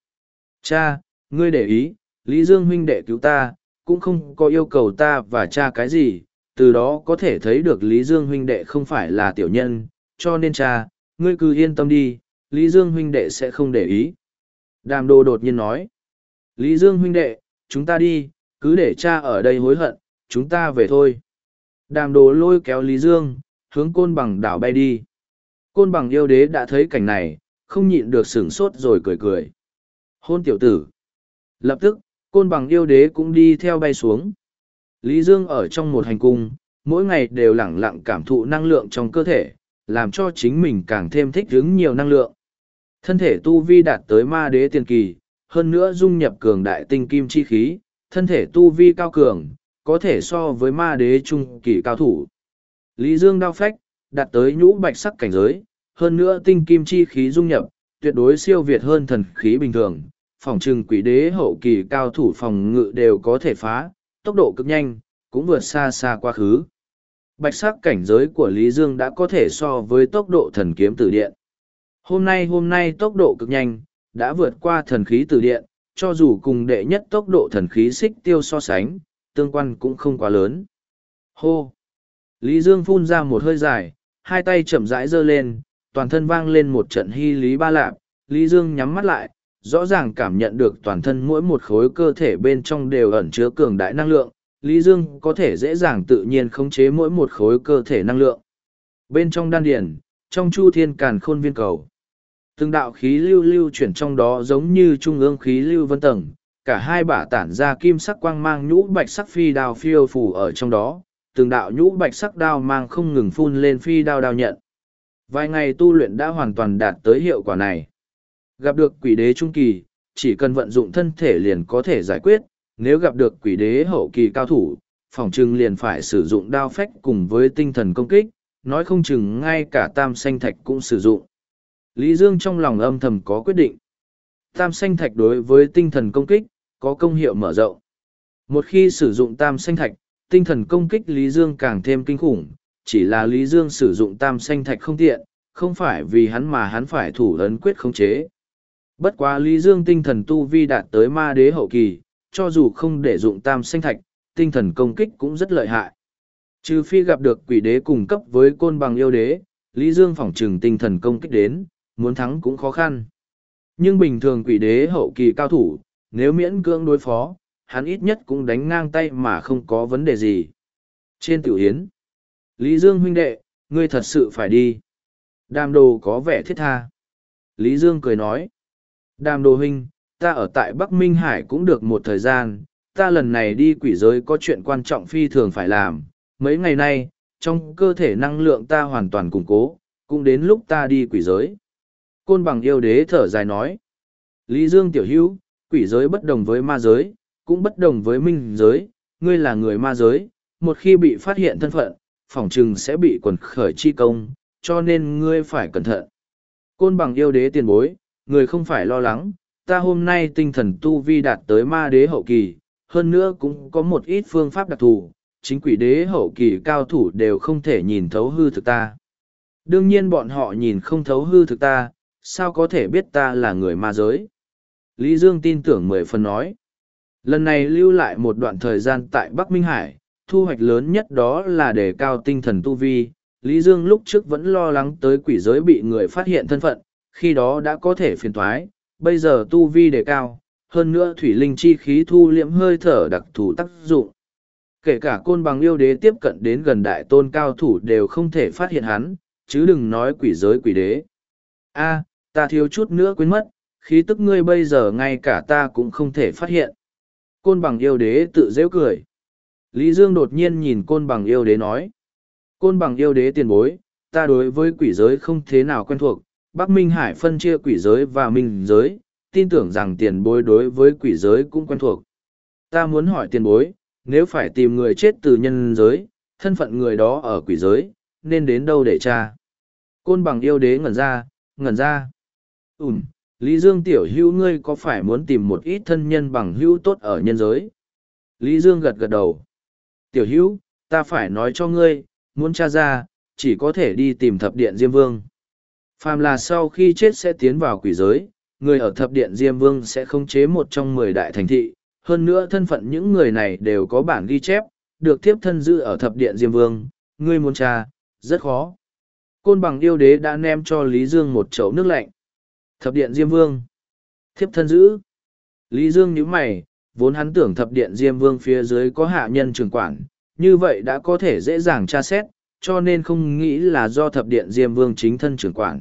Cha, ngươi để ý, Lý Dương huynh đệ cứu ta, cũng không có yêu cầu ta và cha cái gì, từ đó có thể thấy được Lý Dương huynh đệ không phải là tiểu nhân, cho nên cha, ngươi cứ yên tâm đi, Lý Dương huynh đệ sẽ không để ý. Đàm đồ đột nhiên nói, Lý Dương huynh đệ, chúng ta đi, cứ để cha ở đây hối hận, chúng ta về thôi. Đàm đồ lôi kéo Lý Dương, hướng côn bằng đảo bay đi. Côn bằng yêu đế đã thấy cảnh này, không nhịn được sửng sốt rồi cười cười. Hôn tiểu tử. Lập tức, côn bằng yêu đế cũng đi theo bay xuống. Lý Dương ở trong một hành cung, mỗi ngày đều lẳng lặng cảm thụ năng lượng trong cơ thể, làm cho chính mình càng thêm thích ứng nhiều năng lượng. Thân thể tu vi đạt tới ma đế tiền kỳ, hơn nữa dung nhập cường đại tinh kim chi khí, thân thể tu vi cao cường, có thể so với ma đế trung kỳ cao thủ. Lý Dương đao phách, đạt tới nhũ bạch sắc cảnh giới, hơn nữa tinh kim chi khí dung nhập, tuyệt đối siêu việt hơn thần khí bình thường, phòng trừng quỷ đế hậu kỳ cao thủ phòng ngự đều có thể phá, tốc độ cực nhanh, cũng vượt xa xa quá khứ. Bạch sắc cảnh giới của Lý Dương đã có thể so với tốc độ thần kiếm tử điện. Hôm nay hôm nay tốc độ cực nhanh, đã vượt qua thần khí tử điện, cho dù cùng đệ nhất tốc độ thần khí xích tiêu so sánh, tương quan cũng không quá lớn. Hô! Lý Dương phun ra một hơi dài, hai tay chậm rãi giơ lên, toàn thân vang lên một trận hy lý ba lạp. Lý Dương nhắm mắt lại, rõ ràng cảm nhận được toàn thân mỗi một khối cơ thể bên trong đều ẩn chứa cường đại năng lượng. Lý Dương có thể dễ dàng tự nhiên khống chế mỗi một khối cơ thể năng lượng. Bên trong đan điển, trong chu thiên càn khôn viên cầu. Từng đạo khí lưu lưu chuyển trong đó giống như trung ương khí lưu vân tầng, cả hai bả tản ra kim sắc quang mang nhũ bạch sắc phi đào phiêu phủ ở trong đó, từng đạo nhũ bạch sắc đao mang không ngừng phun lên phi đao đao nhận. Vài ngày tu luyện đã hoàn toàn đạt tới hiệu quả này. Gặp được quỷ đế trung kỳ, chỉ cần vận dụng thân thể liền có thể giải quyết, nếu gặp được quỷ đế hậu kỳ cao thủ, phòng trừng liền phải sử dụng đao phách cùng với tinh thần công kích, nói không chừng ngay cả tam xanh thạch cũng sử dụng. Lý Dương trong lòng âm thầm có quyết định. Tam xanh thạch đối với tinh thần công kích, có công hiệu mở rộng. Một khi sử dụng tam xanh thạch, tinh thần công kích Lý Dương càng thêm kinh khủng, chỉ là Lý Dương sử dụng tam xanh thạch không tiện, không phải vì hắn mà hắn phải thủ ấn quyết khống chế. Bất quá Lý Dương tinh thần tu vi đạt tới ma đế hậu kỳ, cho dù không để dụng tam xanh thạch, tinh thần công kích cũng rất lợi hại. Trừ phi gặp được quỷ đế cùng cấp với côn bằng yêu đế, Lý Dương phỏng trừng tinh thần công kích đến, muốn thắng cũng khó khăn. Nhưng bình thường quỷ đế hậu kỳ cao thủ, nếu miễn cưỡng đối phó, hắn ít nhất cũng đánh ngang tay mà không có vấn đề gì. Trên tiểu yến, Lý Dương huynh đệ, ngươi thật sự phải đi. Đàm đồ có vẻ thiết tha. Lý Dương cười nói. Đàm đồ huynh, ta ở tại Bắc Minh Hải cũng được một thời gian, ta lần này đi quỷ giới có chuyện quan trọng phi thường phải làm. Mấy ngày nay, trong cơ thể năng lượng ta hoàn toàn củng cố, cũng đến lúc ta đi quỷ giới. Côn bằng yêu đế thở dài nói. Lý Dương tiểu hữu, quỷ giới bất đồng với ma giới, cũng bất đồng với minh giới, ngươi là người ma giới, một khi bị phát hiện thân phận, phỏng chừng sẽ bị quần khởi chi công, cho nên ngươi phải cẩn thận. Côn bằng yêu đế tiền bối, người không phải lo lắng, ta hôm nay tinh thần tu vi đạt tới ma đế hậu kỳ, hơn nữa cũng có một ít phương pháp đặc thù, chính quỷ đế hậu kỳ cao thủ đều không thể nhìn thấu hư thực ta. Đương nhiên bọn họ nhìn không thấu hư thực ta, sao có thể biết ta là người ma giới? Lý Dương tin tưởng mười phần nói. Lần này lưu lại một đoạn thời gian tại Bắc Minh Hải, thu hoạch lớn nhất đó là đề cao tinh thần tu vi. Lý Dương lúc trước vẫn lo lắng tới quỷ giới bị người phát hiện thân phận, khi đó đã có thể phiền thoái, bây giờ tu vi đề cao, hơn nữa thủy linh chi khí thu liễm hơi thở đặc thù tác dụng. Kể cả côn bằng yêu đế tiếp cận đến gần đại tôn cao thủ đều không thể phát hiện hắn, chứ đừng nói quỷ giới quỷ đế. a ta thiếu chút nữa quên mất, khí tức ngươi bây giờ ngay cả ta cũng không thể phát hiện. Côn bằng yêu đế tự dễu cười. Lý Dương đột nhiên nhìn côn bằng yêu đế nói. Côn bằng yêu đế tiền bối, ta đối với quỷ giới không thế nào quen thuộc, Bắc Minh Hải phân chia quỷ giới và minh giới, tin tưởng rằng tiền bối đối với quỷ giới cũng quen thuộc. Ta muốn hỏi tiền bối, nếu phải tìm người chết từ nhân giới, thân phận người đó ở quỷ giới, nên đến đâu để tra? Côn bằng yêu đế ngẩn ra, ngẩn ra. Ừm, Lý Dương tiểu hữu ngươi có phải muốn tìm một ít thân nhân bằng hữu tốt ở nhân giới? Lý Dương gật gật đầu. Tiểu hữu, ta phải nói cho ngươi, muốn tra ra, chỉ có thể đi tìm thập điện Diêm Vương. Phàm là sau khi chết sẽ tiến vào quỷ giới, người ở thập điện Diêm Vương sẽ không chế một trong mười đại thành thị. Hơn nữa thân phận những người này đều có bản ghi chép, được tiếp thân giữ ở thập điện Diêm Vương. Ngươi muốn tra, rất khó. Côn bằng yêu đế đã ném cho Lý Dương một chậu nước lạnh. Thập điện Diêm Vương. Thiếp thân giữ. Lý Dương nhíu mày, vốn hắn tưởng thập điện Diêm Vương phía dưới có hạ nhân trường quản, như vậy đã có thể dễ dàng tra xét, cho nên không nghĩ là do thập điện Diêm Vương chính thân trưởng quản.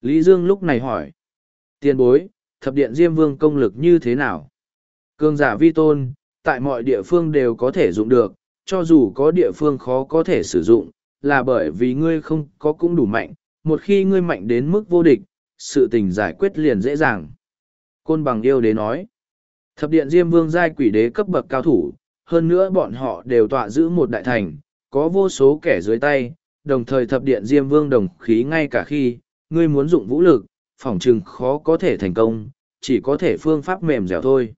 Lý Dương lúc này hỏi. Tiền bối, thập điện Diêm Vương công lực như thế nào? Cương giả vi tôn, tại mọi địa phương đều có thể dụng được, cho dù có địa phương khó có thể sử dụng, là bởi vì ngươi không có cũng đủ mạnh, một khi ngươi mạnh đến mức vô địch, sự tình giải quyết liền dễ dàng. Côn bằng yêu đế nói, thập điện Diêm Vương giai quỷ đế cấp bậc cao thủ, hơn nữa bọn họ đều tọa giữ một đại thành, có vô số kẻ dưới tay, đồng thời thập điện Diêm Vương đồng khí ngay cả khi, ngươi muốn dụng vũ lực, phỏng chừng khó có thể thành công, chỉ có thể phương pháp mềm dẻo thôi.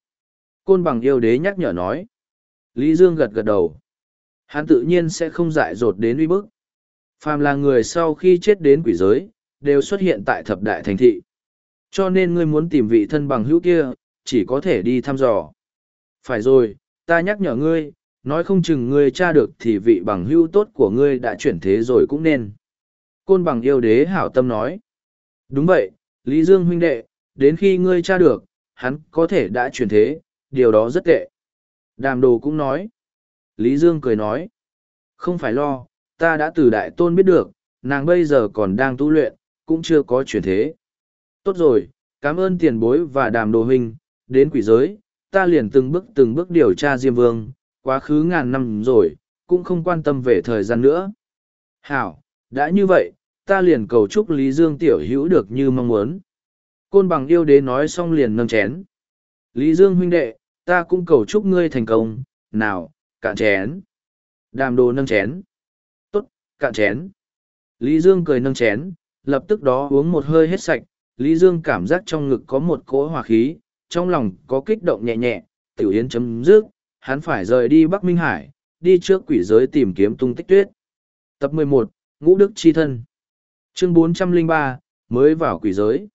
Côn bằng yêu đế nhắc nhở nói. Lý Dương gật gật đầu. Hắn tự nhiên sẽ không dại dột đến uy bức. Phàm là người sau khi chết đến quỷ giới, đều xuất hiện tại thập đại thành thị. Cho nên ngươi muốn tìm vị thân bằng hữu kia, chỉ có thể đi thăm dò. Phải rồi, ta nhắc nhở ngươi, nói không chừng ngươi tra được thì vị bằng hữu tốt của ngươi đã chuyển thế rồi cũng nên. Côn bằng yêu đế hảo tâm nói. Đúng vậy, Lý Dương huynh đệ, đến khi ngươi tra được, hắn có thể đã chuyển thế, điều đó rất tệ. Đàm đồ cũng nói. Lý Dương cười nói. Không phải lo, ta đã từ đại tôn biết được, nàng bây giờ còn đang tu luyện, cũng chưa có chuyển thế. Tốt rồi, cảm ơn tiền bối và đàm đồ huynh, đến quỷ giới, ta liền từng bước từng bước điều tra Diêm Vương, quá khứ ngàn năm rồi, cũng không quan tâm về thời gian nữa. Hảo, đã như vậy, ta liền cầu chúc Lý Dương tiểu hữu được như mong muốn. Côn bằng yêu đế nói xong liền nâng chén. Lý Dương huynh đệ, ta cũng cầu chúc ngươi thành công, nào, cạn chén. Đàm đồ nâng chén. Tốt, cạn chén. Lý Dương cười nâng chén, lập tức đó uống một hơi hết sạch, Lý Dương cảm giác trong ngực có một cỗ hỏa khí, trong lòng có kích động nhẹ nhẹ, tiểu yến chấm dứt, hắn phải rời đi Bắc Minh Hải, đi trước quỷ giới tìm kiếm tung tích tuyết. Tập 11, Ngũ Đức Chi Thân Chương 403, mới vào quỷ giới.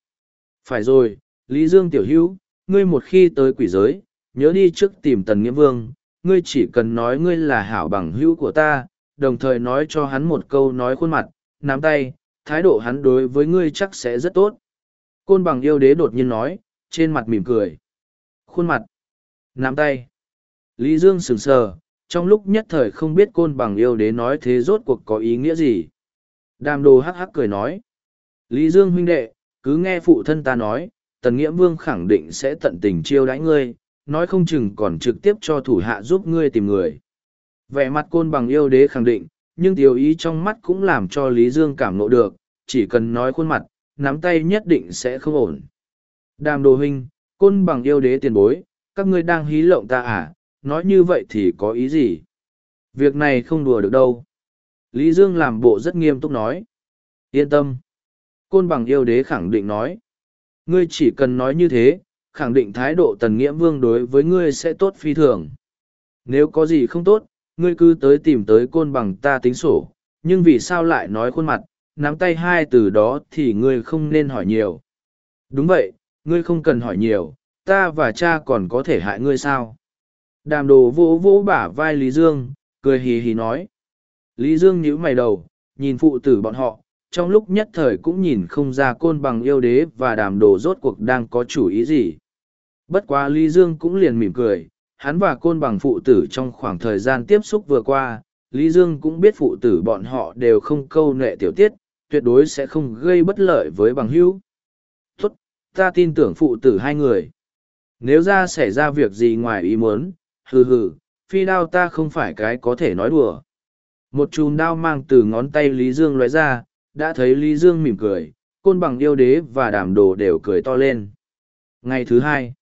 Phải rồi, Lý Dương Tiểu Hữu ngươi một khi tới quỷ giới, nhớ đi trước tìm Tần Nghĩa Vương, ngươi chỉ cần nói ngươi là hảo bằng hữu của ta, đồng thời nói cho hắn một câu nói khuôn mặt, nắm tay, thái độ hắn đối với ngươi chắc sẽ rất tốt. Côn bằng yêu đế đột nhiên nói, trên mặt mỉm cười. Khuôn mặt, nắm tay. Lý Dương sừng sờ, trong lúc nhất thời không biết côn bằng yêu đế nói thế rốt cuộc có ý nghĩa gì. Đàm đồ hắc hắc cười nói. Lý Dương huynh đệ, cứ nghe phụ thân ta nói, tần nghĩa vương khẳng định sẽ tận tình chiêu đãi ngươi, nói không chừng còn trực tiếp cho thủ hạ giúp ngươi tìm người. Vẻ mặt côn bằng yêu đế khẳng định, nhưng tiểu ý trong mắt cũng làm cho Lý Dương cảm nộ được, chỉ cần nói khuôn mặt, nắm tay nhất định sẽ không ổn. Đàm đồ huynh, côn bằng yêu đế tiền bối, các ngươi đang hí lộng ta à, nói như vậy thì có ý gì? Việc này không đùa được đâu. Lý Dương làm bộ rất nghiêm túc nói. Yên tâm. Côn bằng yêu đế khẳng định nói. Ngươi chỉ cần nói như thế, khẳng định thái độ tần nghĩa vương đối với ngươi sẽ tốt phi thường. Nếu có gì không tốt, ngươi cứ tới tìm tới côn bằng ta tính sổ, nhưng vì sao lại nói khuôn mặt, nắm tay hai từ đó thì ngươi không nên hỏi nhiều. Đúng vậy, ngươi không cần hỏi nhiều, ta và cha còn có thể hại ngươi sao? Đàm đồ vỗ vỗ bả vai Lý Dương, cười hì hì nói. Lý Dương nhíu mày đầu, nhìn phụ tử bọn họ, trong lúc nhất thời cũng nhìn không ra côn bằng yêu đế và đàm đồ rốt cuộc đang có chủ ý gì. Bất quá Lý Dương cũng liền mỉm cười, hắn và côn bằng phụ tử trong khoảng thời gian tiếp xúc vừa qua, Lý Dương cũng biết phụ tử bọn họ đều không câu nệ tiểu tiết, tuyệt đối sẽ không gây bất lợi với bằng hữu. Tốt, ta tin tưởng phụ tử hai người. Nếu ra xảy ra việc gì ngoài ý muốn, hừ hừ, phi đao ta không phải cái có thể nói đùa. Một chùm đao mang từ ngón tay Lý Dương lóe ra, đã thấy Lý Dương mỉm cười, côn bằng yêu đế và đảm đồ đều cười to lên. Ngày thứ hai,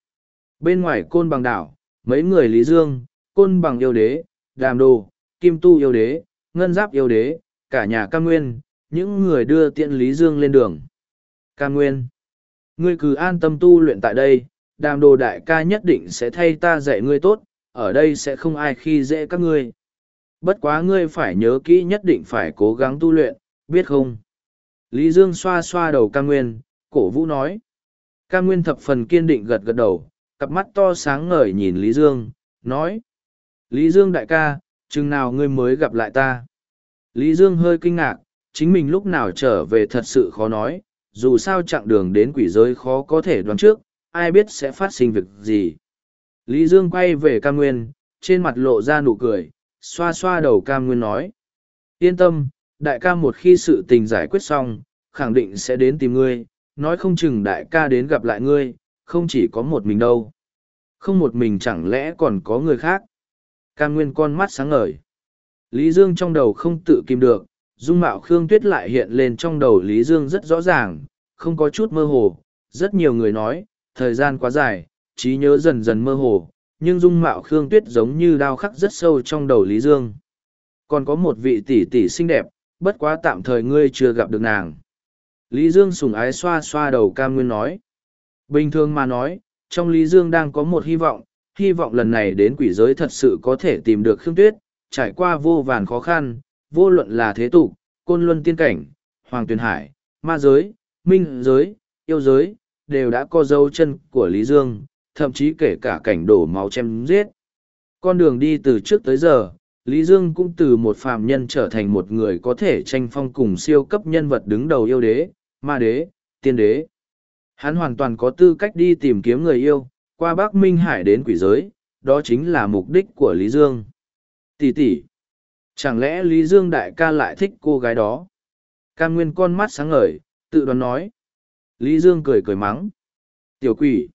bên ngoài côn bằng đảo, mấy người Lý Dương, côn bằng yêu đế, đàm đồ, kim tu yêu đế, ngân giáp yêu đế, cả nhà cam nguyên, những người đưa tiện Lý Dương lên đường. Cam nguyên, Ngươi cứ an tâm tu luyện tại đây, đàm đồ đại ca nhất định sẽ thay ta dạy ngươi tốt, ở đây sẽ không ai khi dễ các ngươi. Bất quá ngươi phải nhớ kỹ nhất định phải cố gắng tu luyện, biết không? Lý Dương xoa xoa đầu Cam nguyên, cổ vũ nói. Cam nguyên thập phần kiên định gật gật đầu, cặp mắt to sáng ngời nhìn Lý Dương, nói. Lý Dương đại ca, chừng nào ngươi mới gặp lại ta? Lý Dương hơi kinh ngạc, chính mình lúc nào trở về thật sự khó nói, dù sao chặng đường đến quỷ giới khó có thể đoán trước, ai biết sẽ phát sinh việc gì. Lý Dương quay về Cam Nguyên, trên mặt lộ ra nụ cười, xoa xoa đầu Cam Nguyên nói. Yên tâm, đại ca một khi sự tình giải quyết xong, khẳng định sẽ đến tìm ngươi, nói không chừng đại ca đến gặp lại ngươi, không chỉ có một mình đâu. Không một mình chẳng lẽ còn có người khác. Cam Nguyên con mắt sáng ngời. Lý Dương trong đầu không tự kìm được, dung mạo Khương Tuyết lại hiện lên trong đầu Lý Dương rất rõ ràng, không có chút mơ hồ. Rất nhiều người nói, thời gian quá dài, trí nhớ dần dần mơ hồ, nhưng dung mạo Khương Tuyết giống như đao khắc rất sâu trong đầu Lý Dương. Còn có một vị tỷ tỷ xinh đẹp, bất quá tạm thời ngươi chưa gặp được nàng. Lý Dương sùng ái xoa xoa đầu cam nguyên nói. Bình thường mà nói, trong Lý Dương đang có một hy vọng, hy vọng lần này đến quỷ giới thật sự có thể tìm được Khương Tuyết, trải qua vô vàn khó khăn, vô luận là thế tục, côn luân tiên cảnh, hoàng tuyền hải, ma giới, minh giới, yêu giới, đều đã có dấu chân của Lý Dương, thậm chí kể cả cảnh đổ máu chém giết. Con đường đi từ trước tới giờ, Lý Dương cũng từ một phàm nhân trở thành một người có thể tranh phong cùng siêu cấp nhân vật đứng đầu yêu đế, ma đế, tiên đế. Hắn hoàn toàn có tư cách đi tìm kiếm người yêu, qua Bắc Minh Hải đến quỷ giới, đó chính là mục đích của Lý Dương. Tỷ tỷ, chẳng lẽ Lý Dương đại ca lại thích cô gái đó? Cam Nguyên con mắt sáng ngời, tự đoán nói. Lý Dương cười cười mắng. Tiểu quỷ.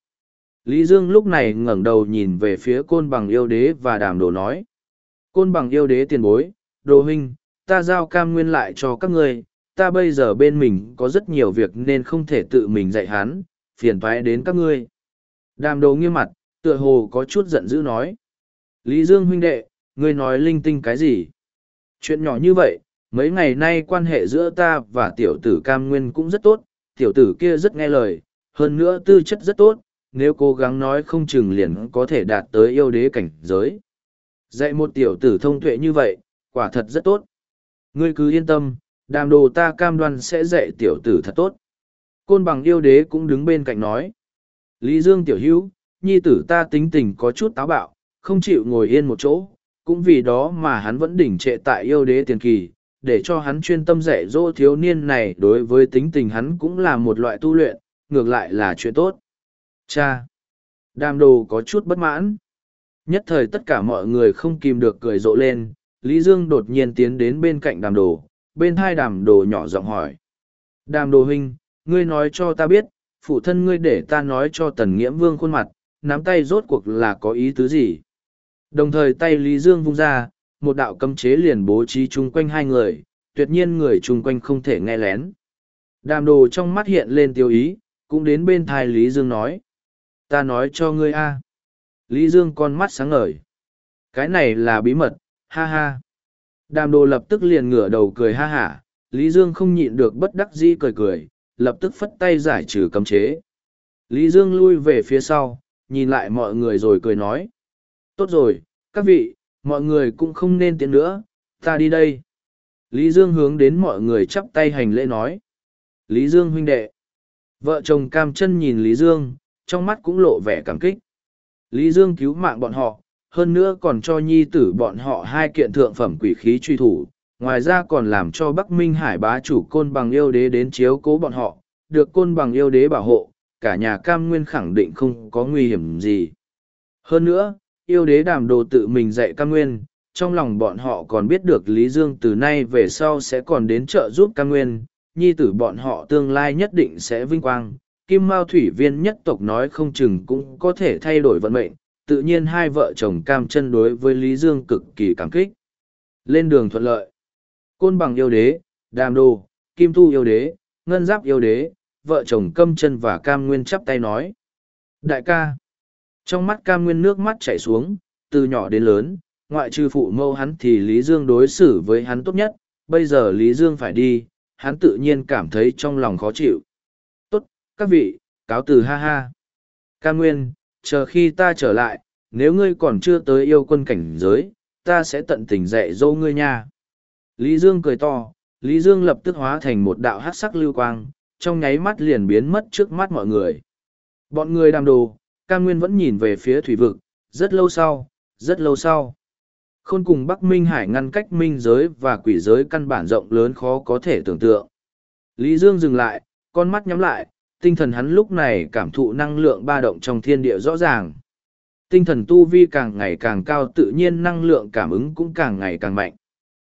Lý Dương lúc này ngẩng đầu nhìn về phía côn bằng yêu đế và đàm đồ nói. Côn bằng yêu đế tiền bối, đồ huynh, ta giao cam nguyên lại cho các ngươi, ta bây giờ bên mình có rất nhiều việc nên không thể tự mình dạy hắn, phiền toái đến các ngươi. Đàm đồ nghiêm mặt, tựa hồ có chút giận dữ nói. Lý Dương huynh đệ, ngươi nói linh tinh cái gì? Chuyện nhỏ như vậy, mấy ngày nay quan hệ giữa ta và tiểu tử cam nguyên cũng rất tốt, tiểu tử kia rất nghe lời, hơn nữa tư chất rất tốt, nếu cố gắng nói không chừng liền có thể đạt tới yêu đế cảnh giới. Dạy một tiểu tử thông tuệ như vậy, quả thật rất tốt. Ngươi cứ yên tâm, đàm đồ ta cam đoan sẽ dạy tiểu tử thật tốt. Côn bằng yêu đế cũng đứng bên cạnh nói. Lý Dương tiểu hữu, nhi tử ta tính tình có chút táo bạo, không chịu ngồi yên một chỗ, cũng vì đó mà hắn vẫn đỉnh trệ tại yêu đế tiền kỳ, để cho hắn chuyên tâm dạy dỗ thiếu niên này đối với tính tình hắn cũng là một loại tu luyện, ngược lại là chuyện tốt. Cha! Đàm đồ có chút bất mãn. Nhất thời tất cả mọi người không kìm được cười rộ lên, Lý Dương đột nhiên tiến đến bên cạnh đàm đồ, bên hai đàm đồ nhỏ giọng hỏi. Đàm đồ huynh, ngươi nói cho ta biết, phụ thân ngươi để ta nói cho tần nghiễm vương khuôn mặt, nắm tay rốt cuộc là có ý tứ gì. Đồng thời tay Lý Dương vung ra, một đạo cấm chế liền bố trí chung quanh hai người, tuyệt nhiên người chung quanh không thể nghe lén. Đàm đồ trong mắt hiện lên tiêu ý, cũng đến bên thai Lý Dương nói. Ta nói cho ngươi a Lý Dương con mắt sáng ngời. Cái này là bí mật, ha ha. Đàm đồ lập tức liền ngửa đầu cười ha hả, Lý Dương không nhịn được bất đắc dĩ cười cười, lập tức phất tay giải trừ cấm chế. Lý Dương lui về phía sau, nhìn lại mọi người rồi cười nói. Tốt rồi, các vị, mọi người cũng không nên tiến nữa, ta đi đây. Lý Dương hướng đến mọi người chắp tay hành lễ nói. Lý Dương huynh đệ. Vợ chồng cam chân nhìn Lý Dương, trong mắt cũng lộ vẻ cảm kích. Lý Dương cứu mạng bọn họ, hơn nữa còn cho nhi tử bọn họ hai kiện thượng phẩm quỷ khí truy thủ, ngoài ra còn làm cho Bắc Minh Hải bá chủ côn bằng yêu đế đến chiếu cố bọn họ, được côn bằng yêu đế bảo hộ, cả nhà cam nguyên khẳng định không có nguy hiểm gì. Hơn nữa, yêu đế đàm đồ tự mình dạy cam nguyên, trong lòng bọn họ còn biết được Lý Dương từ nay về sau sẽ còn đến trợ giúp cam nguyên, nhi tử bọn họ tương lai nhất định sẽ vinh quang. Kim Mao Thủy Viên nhất tộc nói không chừng cũng có thể thay đổi vận mệnh, tự nhiên hai vợ chồng cam chân đối với Lý Dương cực kỳ cảm kích. Lên đường thuận lợi. Côn bằng yêu đế, đàm đồ, kim thu yêu đế, ngân giáp yêu đế, vợ chồng câm chân và cam nguyên chắp tay nói. Đại ca. Trong mắt cam nguyên nước mắt chảy xuống, từ nhỏ đến lớn, ngoại trừ phụ mâu hắn thì Lý Dương đối xử với hắn tốt nhất, bây giờ Lý Dương phải đi, hắn tự nhiên cảm thấy trong lòng khó chịu. Tốt, các vị, cáo từ ha ha. cam Nguyên, chờ khi ta trở lại, nếu ngươi còn chưa tới yêu quân cảnh giới, ta sẽ tận tình dạy dỗ ngươi nha. Lý Dương cười to, Lý Dương lập tức hóa thành một đạo hát sắc lưu quang, trong nháy mắt liền biến mất trước mắt mọi người. Bọn người đàm đồ, Cam Nguyên vẫn nhìn về phía thủy vực, rất lâu sau, rất lâu sau. Khôn cùng Bắc Minh Hải ngăn cách minh giới và quỷ giới căn bản rộng lớn khó có thể tưởng tượng. Lý Dương dừng lại, con mắt nhắm lại, tinh thần hắn lúc này cảm thụ năng lượng ba động trong thiên địa rõ ràng. Tinh thần tu vi càng ngày càng cao tự nhiên năng lượng cảm ứng cũng càng ngày càng mạnh.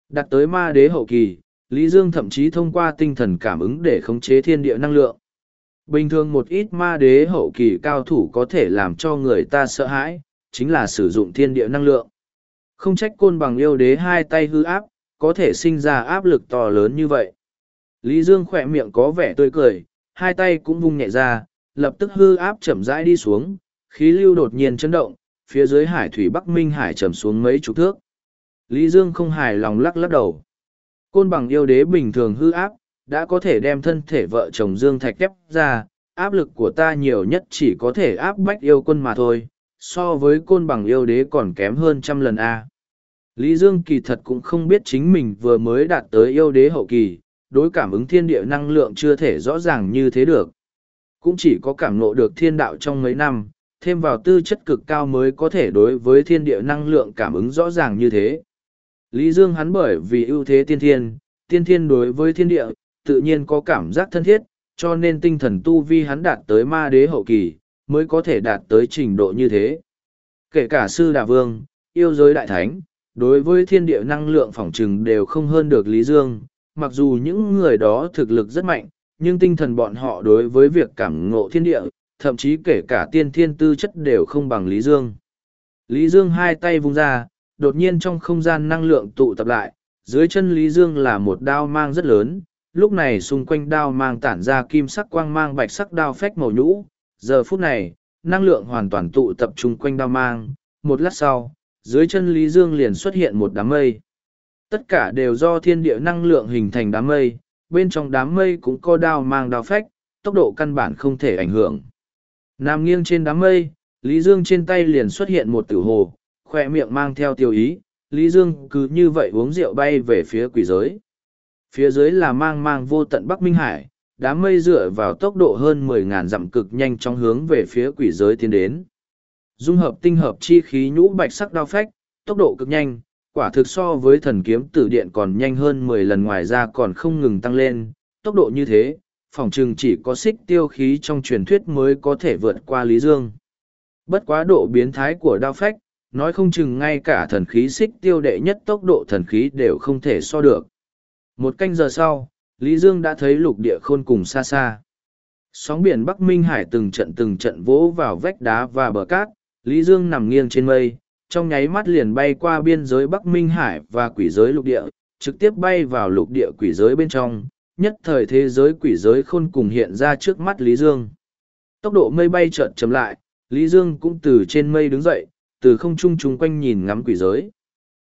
Đặt tới ma đế hậu kỳ, Lý Dương thậm chí thông qua tinh thần cảm ứng để khống chế thiên địa năng lượng. Bình thường một ít ma đế hậu kỳ cao thủ có thể làm cho người ta sợ hãi, chính là sử dụng thiên địa năng lượng. Không trách côn bằng yêu đế hai tay hư áp, có thể sinh ra áp lực to lớn như vậy. Lý Dương khỏe miệng có vẻ tươi cười, hai tay cũng vung nhẹ ra, lập tức hư áp chậm rãi đi xuống, khí lưu đột nhiên chấn động, phía dưới hải thủy Bắc Minh Hải trầm xuống mấy chục thước. Lý Dương không hài lòng lắc lắc đầu. Côn bằng yêu đế bình thường hư áp, đã có thể đem thân thể vợ chồng Dương Thạch ép ra, áp lực của ta nhiều nhất chỉ có thể áp bách yêu quân mà thôi, so với côn bằng yêu đế còn kém hơn trăm lần A. Lý Dương kỳ thật cũng không biết chính mình vừa mới đạt tới yêu đế hậu kỳ, đối cảm ứng thiên địa năng lượng chưa thể rõ ràng như thế được. Cũng chỉ có cảm ngộ được thiên đạo trong mấy năm, thêm vào tư chất cực cao mới có thể đối với thiên địa năng lượng cảm ứng rõ ràng như thế. Lý Dương hắn bởi vì ưu thế tiên thiên, tiên thiên đối với thiên địa, tự nhiên có cảm giác thân thiết, cho nên tinh thần tu vi hắn đạt tới ma đế hậu kỳ, mới có thể đạt tới trình độ như thế. Kể cả sư đà vương, yêu giới đại thánh, đối với thiên địa năng lượng phỏng trừng đều không hơn được Lý Dương, mặc dù những người đó thực lực rất mạnh, nhưng tinh thần bọn họ đối với việc cảm ngộ thiên địa, thậm chí kể cả tiên thiên tư chất đều không bằng Lý Dương. Lý Dương hai tay vung ra, đột nhiên trong không gian năng lượng tụ tập lại, dưới chân Lý Dương là một đao mang rất lớn, lúc này xung quanh đao mang tản ra kim sắc quang mang bạch sắc đao phách màu nhũ, giờ phút này, năng lượng hoàn toàn tụ tập trung quanh đao mang, một lát sau, dưới chân Lý Dương liền xuất hiện một đám mây. Tất cả đều do thiên địa năng lượng hình thành đám mây, bên trong đám mây cũng có đao mang đao phách, tốc độ căn bản không thể ảnh hưởng. Nằm nghiêng trên đám mây, Lý Dương trên tay liền xuất hiện một tử hồ, khoe miệng mang theo tiêu ý, Lý Dương cứ như vậy uống rượu bay về phía quỷ giới. Phía dưới là mang mang vô tận Bắc Minh Hải, đám mây dựa vào tốc độ hơn 10.000 dặm cực nhanh trong hướng về phía quỷ giới tiến đến. Dung hợp tinh hợp chi khí nhũ bạch sắc đao phách, tốc độ cực nhanh, quả thực so với thần kiếm tử điện còn nhanh hơn 10 lần ngoài ra còn không ngừng tăng lên, tốc độ như thế, phòng trừng chỉ có xích tiêu khí trong truyền thuyết mới có thể vượt qua Lý Dương. Bất quá độ biến thái của đao phách, nói không chừng ngay cả thần khí xích tiêu đệ nhất tốc độ thần khí đều không thể so được. Một canh giờ sau, Lý Dương đã thấy lục địa khôn cùng xa xa. Sóng biển Bắc Minh Hải từng trận từng trận vỗ vào vách đá và bờ cát, Lý Dương nằm nghiêng trên mây, trong nháy mắt liền bay qua biên giới Bắc Minh Hải và quỷ giới lục địa, trực tiếp bay vào lục địa quỷ giới bên trong, nhất thời thế giới quỷ giới khôn cùng hiện ra trước mắt Lý Dương. Tốc độ mây bay chợt chậm lại, Lý Dương cũng từ trên mây đứng dậy, từ không trung chung quanh nhìn ngắm quỷ giới.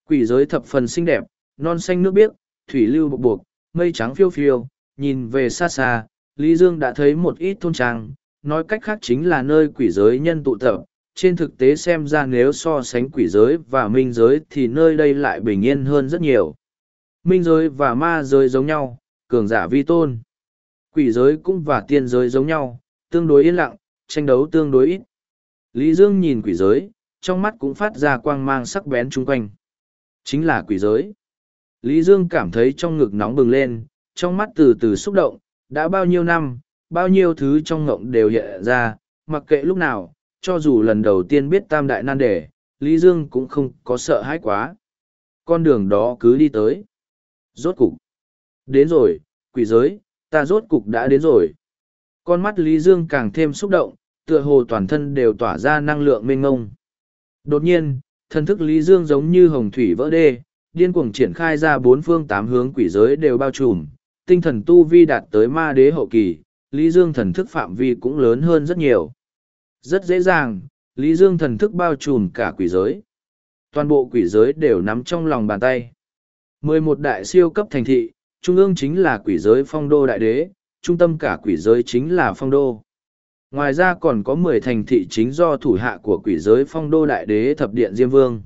Quỷ giới thập phần xinh đẹp, non xanh nước biếc, thủy lưu bộc buộc, mây trắng phiêu phiêu, nhìn về xa xa, Lý Dương đã thấy một ít thôn trang, nói cách khác chính là nơi quỷ giới nhân tụ tập. Trên thực tế xem ra nếu so sánh quỷ giới và minh giới thì nơi đây lại bình yên hơn rất nhiều. Minh giới và ma giới giống nhau, cường giả vi tôn. Quỷ giới cũng và tiên giới giống nhau, tương đối yên lặng, tranh đấu tương đối ít. Lý Dương nhìn quỷ giới, trong mắt cũng phát ra quang mang sắc bén chung quanh. Chính là quỷ giới. Lý Dương cảm thấy trong ngực nóng bừng lên, trong mắt từ từ xúc động, đã bao nhiêu năm, bao nhiêu thứ trong ngộng đều hiện ra, mặc kệ lúc nào, cho dù lần đầu tiên biết tam đại nan đề, Lý Dương cũng không có sợ hãi quá. Con đường đó cứ đi tới. Rốt cục. Đến rồi, quỷ giới, ta rốt cục đã đến rồi. Con mắt Lý Dương càng thêm xúc động, tựa hồ toàn thân đều tỏa ra năng lượng mênh ngông. Đột nhiên, thần thức Lý Dương giống như hồng thủy vỡ đê, điên cuồng triển khai ra bốn phương tám hướng quỷ giới đều bao trùm, tinh thần tu vi đạt tới ma đế hậu kỳ, Lý Dương thần thức phạm vi cũng lớn hơn rất nhiều. Rất dễ dàng, Lý Dương thần thức bao trùm cả quỷ giới. Toàn bộ quỷ giới đều nắm trong lòng bàn tay. mười một đại siêu cấp thành thị, trung ương chính là quỷ giới phong đô đại đế, trung tâm cả quỷ giới chính là phong đô. Ngoài ra còn có mười thành thị chính do thủ hạ của quỷ giới phong đô đại đế thập điện Diêm Vương.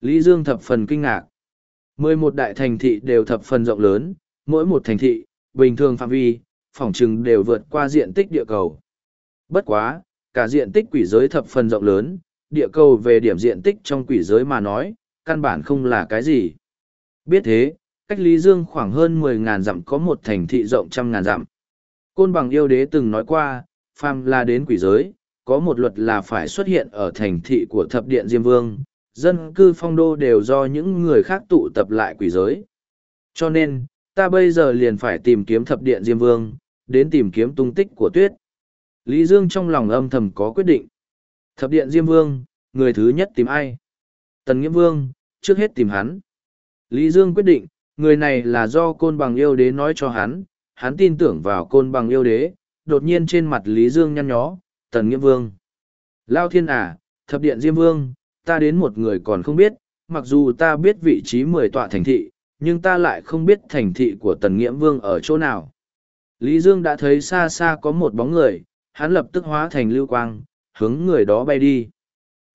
Lý Dương thập phần kinh ngạc. mười một đại thành thị đều thập phần rộng lớn, mỗi một thành thị, bình thường phạm vi, phòng trừng đều vượt qua diện tích địa cầu. Bất quá, cả diện tích quỷ giới thập phần rộng lớn, địa cầu về điểm diện tích trong quỷ giới mà nói, căn bản không là cái gì. Biết thế, cách Lý Dương khoảng hơn mười ngàn dặm có một thành thị rộng trăm ngàn dặm. Côn bằng yêu đế từng nói qua, phàm là đến quỷ giới, có một luật là phải xuất hiện ở thành thị của thập điện Diêm Vương, dân cư phong đô đều do những người khác tụ tập lại quỷ giới. Cho nên, ta bây giờ liền phải tìm kiếm thập điện Diêm Vương, đến tìm kiếm tung tích của tuyết. Lý Dương trong lòng âm thầm có quyết định. Thập điện Diêm Vương, người thứ nhất tìm ai? Tần Nghiễm Vương, trước hết tìm hắn. Lý Dương quyết định, người này là do côn bằng yêu đế nói cho hắn, hắn tin tưởng vào côn bằng yêu đế, đột nhiên trên mặt Lý Dương nhăn nhó, Tần Nghiễm Vương. Lao thiên à, thập điện Diêm Vương, ta đến một người còn không biết, mặc dù ta biết vị trí mười tọa thành thị, nhưng ta lại không biết thành thị của Tần Nghiễm Vương ở chỗ nào. Lý Dương đã thấy xa xa có một bóng người, hắn lập tức hóa thành lưu quang, hướng người đó bay đi.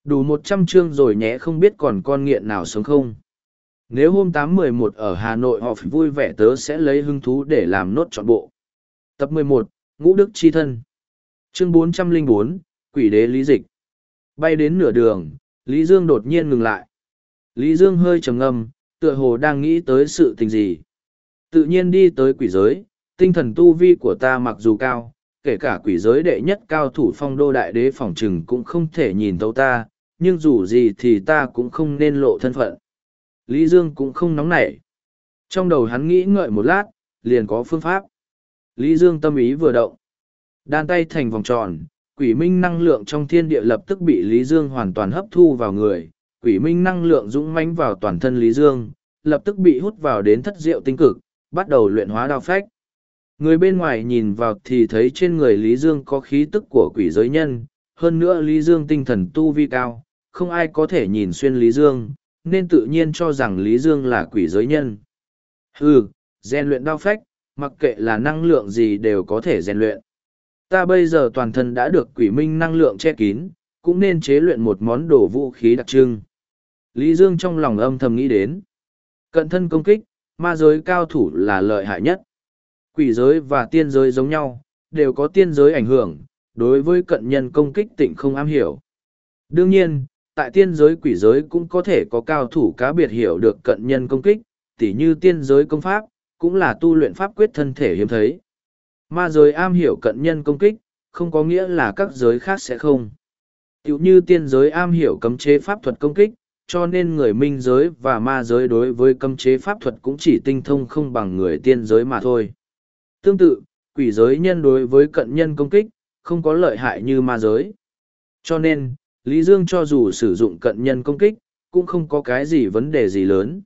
Đủ một trăm chương rồi nhé không biết còn con nghiện nào sống không. Nếu hôm tám mười một ở Hà Nội họ phải vui vẻ tớ sẽ lấy hứng thú để làm nốt trọn bộ. Tập mười một Ngũ Đức Chi Thân Chương bốn trăm linh bốn Quỷ đế Lý Dịch Bay đến nửa đường, Lý Dương đột nhiên ngừng lại. Lý Dương hơi trầm ngâm, tựa hồ đang nghĩ tới sự tình gì. Tự nhiên đi tới quỷ giới, tinh thần tu vi của ta mặc dù cao, kể cả quỷ giới đệ nhất cao thủ phong đô đại đế phỏng trừng cũng không thể nhìn thấu ta, nhưng dù gì thì ta cũng không nên lộ thân phận. Lý Dương cũng không nóng nảy. Trong đầu hắn nghĩ ngợi một lát, liền có phương pháp. Lý Dương tâm ý vừa động. Đan tay thành vòng tròn, quỷ minh năng lượng trong thiên địa lập tức bị Lý Dương hoàn toàn hấp thu vào người. Quỷ minh năng lượng dũng mãnh vào toàn thân Lý Dương, lập tức bị hút vào đến thất diệu tinh cực, bắt đầu luyện hóa đao phách. Người bên ngoài nhìn vào thì thấy trên người Lý Dương có khí tức của quỷ giới nhân, hơn nữa Lý Dương tinh thần tu vi cao, không ai có thể nhìn xuyên Lý Dương, nên tự nhiên cho rằng Lý Dương là quỷ giới nhân. Ừ, rèn luyện đao phách, mặc kệ là năng lượng gì đều có thể rèn luyện. Ta bây giờ toàn thân đã được quỷ minh năng lượng che kín, cũng nên chế luyện một món đồ vũ khí đặc trưng. Lý Dương trong lòng âm thầm nghĩ đến. Cận thân công kích, ma giới cao thủ là lợi hại nhất. Quỷ giới và tiên giới giống nhau, đều có tiên giới ảnh hưởng, đối với cận nhân công kích tịnh không am hiểu. Đương nhiên, tại tiên giới quỷ giới cũng có thể có cao thủ cá biệt hiểu được cận nhân công kích, tỉ như tiên giới công pháp, cũng là tu luyện pháp quyết thân thể hiếm thấy. Ma giới am hiểu cận nhân công kích, không có nghĩa là các giới khác sẽ không. Tiểu như tiên giới am hiểu cấm chế pháp thuật công kích, cho nên người minh giới và ma giới đối với cấm chế pháp thuật cũng chỉ tinh thông không bằng người tiên giới mà thôi. Tương tự, quỷ giới nhân đối với cận nhân công kích, không có lợi hại như ma giới. Cho nên, Lý Dương cho dù sử dụng cận nhân công kích, cũng không có cái gì vấn đề gì lớn.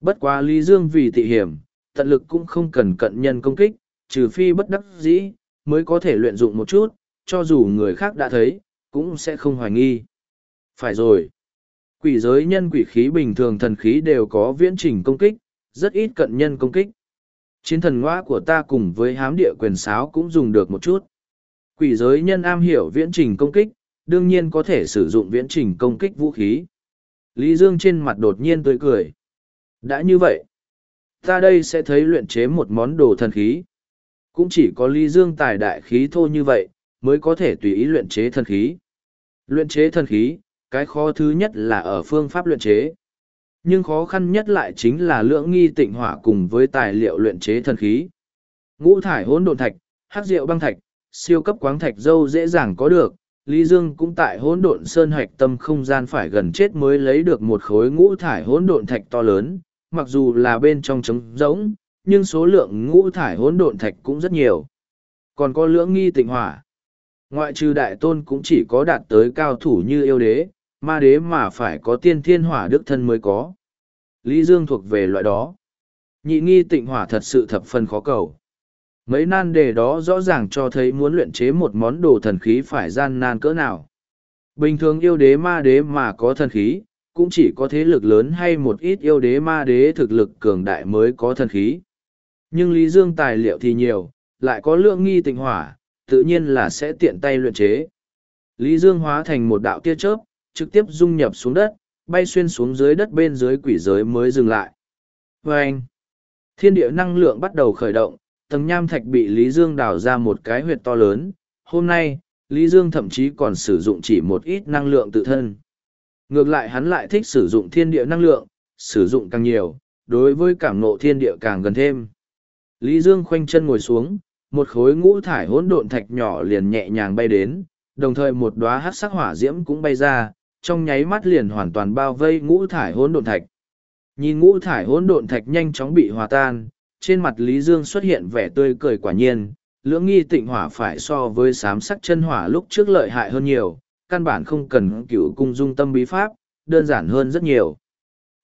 Bất quá Lý Dương vì tị hiểm, tận lực cũng không cần cận nhân công kích, trừ phi bất đắc dĩ, mới có thể luyện dụng một chút, cho dù người khác đã thấy, cũng sẽ không hoài nghi. Phải rồi. Quỷ giới nhân quỷ khí bình thường thần khí đều có viễn trình công kích, rất ít cận nhân công kích. Chiến thần ngoa của ta cùng với hám địa quyền sáo cũng dùng được một chút. Quỷ giới nhân am hiểu viễn trình công kích, đương nhiên có thể sử dụng viễn trình công kích vũ khí. Lý Dương trên mặt đột nhiên tươi cười. Đã như vậy, ta đây sẽ thấy luyện chế một món đồ thần khí. Cũng chỉ có Lý Dương tài đại khí thô như vậy, mới có thể tùy ý luyện chế thần khí. Luyện chế thần khí, cái khó thứ nhất là ở phương pháp luyện chế. Nhưng khó khăn nhất lại chính là lượng nghi tịnh hỏa cùng với tài liệu luyện chế thần khí. Ngũ thải hỗn độn thạch, hắc rượu băng thạch, siêu cấp quáng thạch dâu dễ dàng có được, Lý Dương cũng tại hỗn độn sơn hạch tâm không gian phải gần chết mới lấy được một khối ngũ thải hỗn độn thạch to lớn, mặc dù là bên trong trống rỗng, nhưng số lượng ngũ thải hỗn độn thạch cũng rất nhiều. Còn có lưỡng nghi tịnh hỏa. Ngoại trừ đại tôn cũng chỉ có đạt tới cao thủ như yêu đế, ma đế mà phải có tiên thiên hỏa đức thân mới có. Lý Dương thuộc về loại đó. Nhị nghi tịnh hỏa thật sự thập phần khó cầu. Mấy nan đề đó rõ ràng cho thấy muốn luyện chế một món đồ thần khí phải gian nan cỡ nào. Bình thường yêu đế ma đế mà có thần khí, cũng chỉ có thế lực lớn hay một ít yêu đế ma đế thực lực cường đại mới có thần khí. Nhưng Lý Dương tài liệu thì nhiều, lại có lượng nghi tịnh hỏa, tự nhiên là sẽ tiện tay luyện chế. Lý Dương hóa thành một đạo tia chớp, trực tiếp dung nhập xuống đất, bay xuyên xuống dưới đất bên dưới quỷ giới mới dừng lại. Và anh, thiên địa năng lượng bắt đầu khởi động, tầng nham thạch bị Lý Dương đào ra một cái huyệt to lớn. Hôm nay, Lý Dương thậm chí còn sử dụng chỉ một ít năng lượng tự thân. Ngược lại hắn lại thích sử dụng thiên địa năng lượng, sử dụng càng nhiều, đối với cảm nộ thiên địa càng gần thêm. Lý Dương khoanh chân ngồi xuống, một khối ngũ thải hỗn độn thạch nhỏ liền nhẹ nhàng bay đến, đồng thời một đóa hắc sắc hỏa diễm cũng bay ra, trong nháy mắt liền hoàn toàn bao vây ngũ thải hỗn độn thạch. Nhìn ngũ thải hỗn độn thạch nhanh chóng bị hòa tan, trên mặt Lý Dương xuất hiện vẻ tươi cười quả nhiên, lưỡng nghi tịnh hỏa phải so với sám sắc chân hỏa lúc trước lợi hại hơn nhiều, căn bản không cần cựu cung dung tâm bí pháp, đơn giản hơn rất nhiều.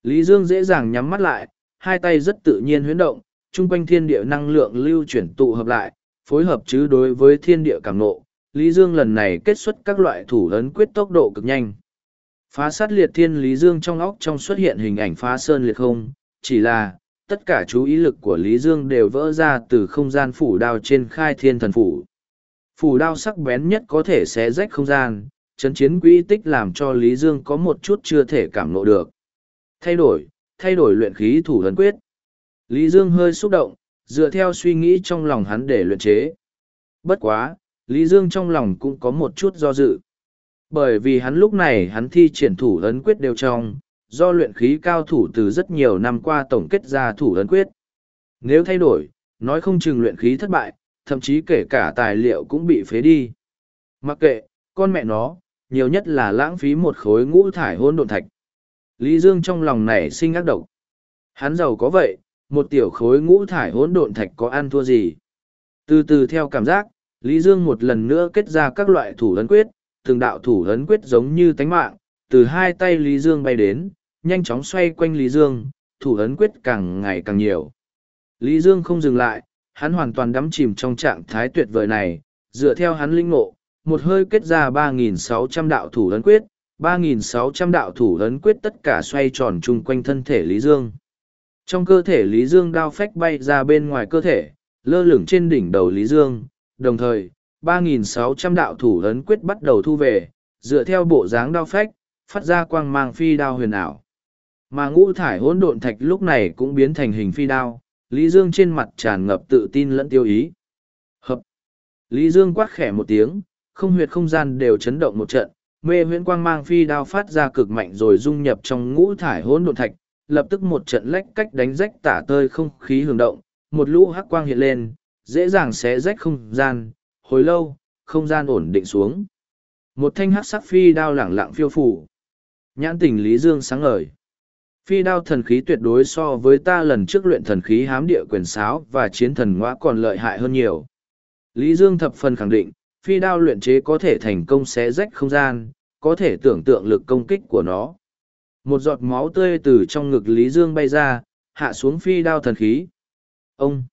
Lý Dương dễ dàng nhắm mắt lại, hai tay rất tự nhiên huyến động, chung quanh thiên địa năng lượng lưu chuyển tụ hợp lại, phối hợp chứ đối với thiên địa cảm nộ. Lý Dương lần này kết xuất các loại thủ ấn quyết tốc độ cực nhanh. Phá sát liệt thiên Lý Dương trong óc trong xuất hiện hình ảnh phá sơn liệt không, chỉ là, tất cả chú ý lực của Lý Dương đều vỡ ra từ không gian phủ đao trên khai thiên thần phủ. Phủ đao sắc bén nhất có thể xé rách không gian, chấn chiến quỹ tích làm cho Lý Dương có một chút chưa thể cảm nộ được. Thay đổi, thay đổi luyện khí thủ ấn quyết. Lý Dương hơi xúc động, dựa theo suy nghĩ trong lòng hắn để luyện chế. Bất quá, Lý Dương trong lòng cũng có một chút do dự. Bởi vì hắn lúc này hắn thi triển thủ ấn quyết đều trong, do luyện khí cao thủ từ rất nhiều năm qua tổng kết ra thủ ấn quyết. Nếu thay đổi, nói không chừng luyện khí thất bại, thậm chí kể cả tài liệu cũng bị phế đi. Mặc kệ, con mẹ nó, nhiều nhất là lãng phí một khối ngũ thải hôn độn thạch. Lý Dương trong lòng này sinh ác độc. Hắn giàu có vậy, một tiểu khối ngũ thải hỗn độn thạch có ăn thua gì. Từ từ theo cảm giác, Lý Dương một lần nữa kết ra các loại thủ ấn quyết, từng đạo thủ ấn quyết giống như tánh mạng, từ hai tay Lý Dương bay đến, nhanh chóng xoay quanh Lý Dương, thủ ấn quyết càng ngày càng nhiều. Lý Dương không dừng lại, hắn hoàn toàn đắm chìm trong trạng thái tuyệt vời này, dựa theo hắn linh ngộ, một hơi kết ra 3.600 đạo thủ ấn quyết, 3.600 đạo thủ ấn quyết tất cả xoay tròn chung quanh thân thể Lý Dương. Trong cơ thể Lý Dương đao phách bay ra bên ngoài cơ thể, lơ lửng trên đỉnh đầu Lý Dương, đồng thời, 3.600 đạo thủ ấn quyết bắt đầu thu về, dựa theo bộ dáng đao phách, phát ra quang mang phi đao huyền ảo. Mà ngũ thải hỗn độn thạch lúc này cũng biến thành hình phi đao, Lý Dương trên mặt tràn ngập tự tin lẫn tiêu ý. Hợp! Lý Dương quát khẽ một tiếng, không huyệt không gian đều chấn động một trận, mê huyễn quang mang phi đao phát ra cực mạnh rồi dung nhập trong ngũ thải hỗn độn thạch, lập tức một trận lách cách đánh rách tả tơi không khí hưởng động, một lũ hắc quang hiện lên, dễ dàng xé rách không gian, hồi lâu, không gian ổn định xuống. Một thanh hắc sắc phi đao lẳng lặng phiêu phủ. Nhãn tình Lý Dương sáng ngời. Phi đao thần khí tuyệt đối so với ta lần trước luyện thần khí hám địa quyền sáo và chiến thần ngoã còn lợi hại hơn nhiều. Lý Dương thập phần khẳng định, phi đao luyện chế có thể thành công xé rách không gian, có thể tưởng tượng lực công kích của nó. Một giọt máu tươi từ trong ngực Lý Dương bay ra, hạ xuống phi đao thần khí. Ông!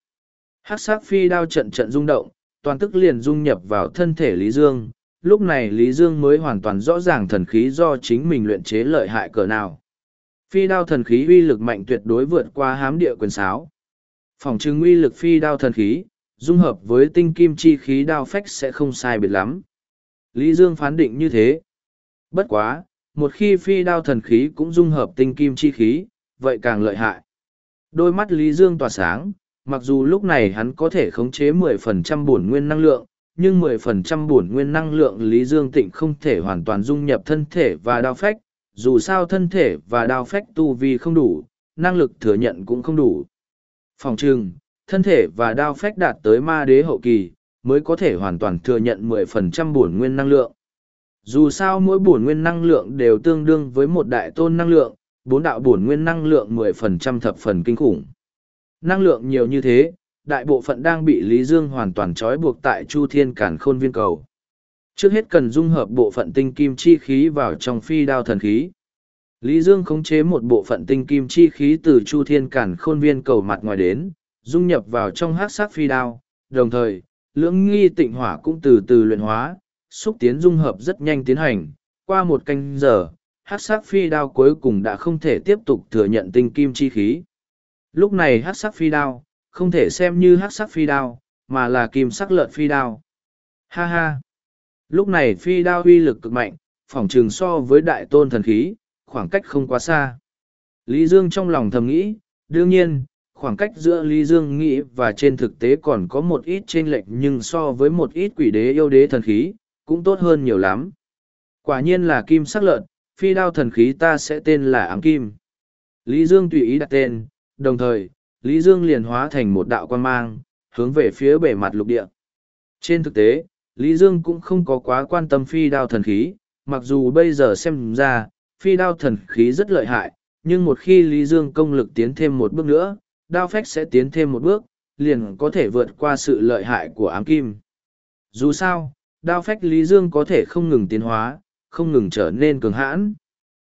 Hát sát phi đao trận trận rung động, toàn tức liền dung nhập vào thân thể Lý Dương. Lúc này Lý Dương mới hoàn toàn rõ ràng thần khí do chính mình luyện chế lợi hại cỡ nào. Phi đao thần khí uy lực mạnh tuyệt đối vượt qua hám địa quyền sáo. Phòng chứng uy lực phi đao thần khí, dung hợp với tinh kim chi khí đao phách sẽ không sai biệt lắm. Lý Dương phán định như thế. Bất quá, một khi phi đao thần khí cũng dung hợp tinh kim chi khí, vậy càng lợi hại. Đôi mắt Lý Dương tỏa sáng, mặc dù lúc này hắn có thể khống chế 10% bổn nguyên năng lượng, nhưng 10% bổn nguyên năng lượng Lý Dương Tịnh không thể hoàn toàn dung nhập thân thể và đao phách, dù sao thân thể và đao phách tu vi không đủ, năng lực thừa nhận cũng không đủ. Phòng trừng, thân thể và đao phách đạt tới ma đế hậu kỳ, mới có thể hoàn toàn thừa nhận 10% bổn nguyên năng lượng. Dù sao mỗi bổn nguyên năng lượng đều tương đương với một đại tôn năng lượng, bốn đạo bổn nguyên năng lượng 10% thập phần kinh khủng. Năng lượng nhiều như thế, đại bộ phận đang bị Lý Dương hoàn toàn trói buộc tại Chu Thiên Cản Khôn Viên Cầu. Trước hết cần dung hợp bộ phận tinh kim chi khí vào trong phi đao thần khí. Lý Dương khống chế một bộ phận tinh kim chi khí từ Chu Thiên Cản Khôn Viên Cầu mặt ngoài đến, dung nhập vào trong hát sắc phi đao, đồng thời, lưỡng nghi tịnh hỏa cũng từ từ luyện hóa, xúc tiến dung hợp rất nhanh tiến hành, qua một canh giờ, hát sắc phi đao cuối cùng đã không thể tiếp tục thừa nhận tinh kim chi khí. Lúc này hát sắc phi đao, không thể xem như hát sắc phi đao, mà là kim sắc lợn phi đao. Ha ha! Lúc này phi đao uy lực cực mạnh, phỏng trường so với đại tôn thần khí, khoảng cách không quá xa. Lý Dương trong lòng thầm nghĩ, đương nhiên, khoảng cách giữa Lý Dương nghĩ và trên thực tế còn có một ít chênh lệch nhưng so với một ít quỷ đế yêu đế thần khí, cũng tốt hơn nhiều lắm. Quả nhiên là kim sắc lợn, phi đao thần khí ta sẽ tên là ám kim. Lý Dương tùy ý đặt tên, đồng thời, Lý Dương liền hóa thành một đạo quan mang, hướng về phía bề mặt lục địa. Trên thực tế, Lý Dương cũng không có quá quan tâm phi đao thần khí, mặc dù bây giờ xem ra, phi đao thần khí rất lợi hại, nhưng một khi Lý Dương công lực tiến thêm một bước nữa, đao phách sẽ tiến thêm một bước, liền có thể vượt qua sự lợi hại của ám kim. Dù sao, đao phách Lý Dương có thể không ngừng tiến hóa, không ngừng trở nên cường hãn.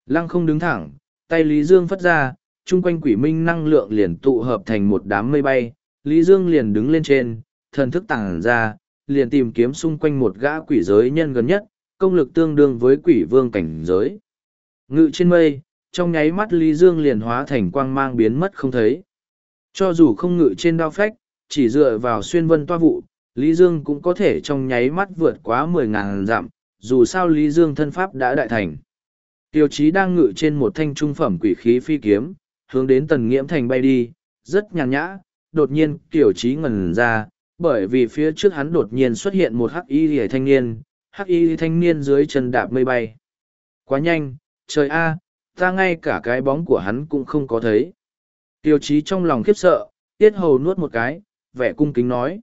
Lăng không đứng thẳng, tay Lý Dương phất ra, chung quanh quỷ minh năng lượng liền tụ hợp thành một đám mây bay, Lý Dương liền đứng lên trên, thần thức tàng ra, liền tìm kiếm xung quanh một gã quỷ giới nhân gần nhất, công lực tương đương với quỷ vương cảnh giới. Ngự trên mây, trong nháy mắt Lý Dương liền hóa thành quang mang biến mất không thấy. Cho dù không ngự trên đao phách, chỉ dựa vào xuyên vân toa vụ, Lý Dương cũng có thể trong nháy mắt vượt quá mười ngàn dặm, dù sao Lý Dương thân pháp đã đại thành. Tiêu chí đang ngự trên một thanh trung phẩm quỷ khí phi kiếm, hướng đến tần nghiễm thành bay đi, rất nhàn nhã, đột nhiên tiểu chí ngẩn ra, bởi vì phía trước hắn đột nhiên xuất hiện một hắc y hề thanh niên, hắc y thanh niên dưới chân đạp mây bay. Quá nhanh, trời a, ta ngay cả cái bóng của hắn cũng không có thấy. Tiêu chí trong lòng khiếp sợ, tiết hầu nuốt một cái, vẻ cung kính nói.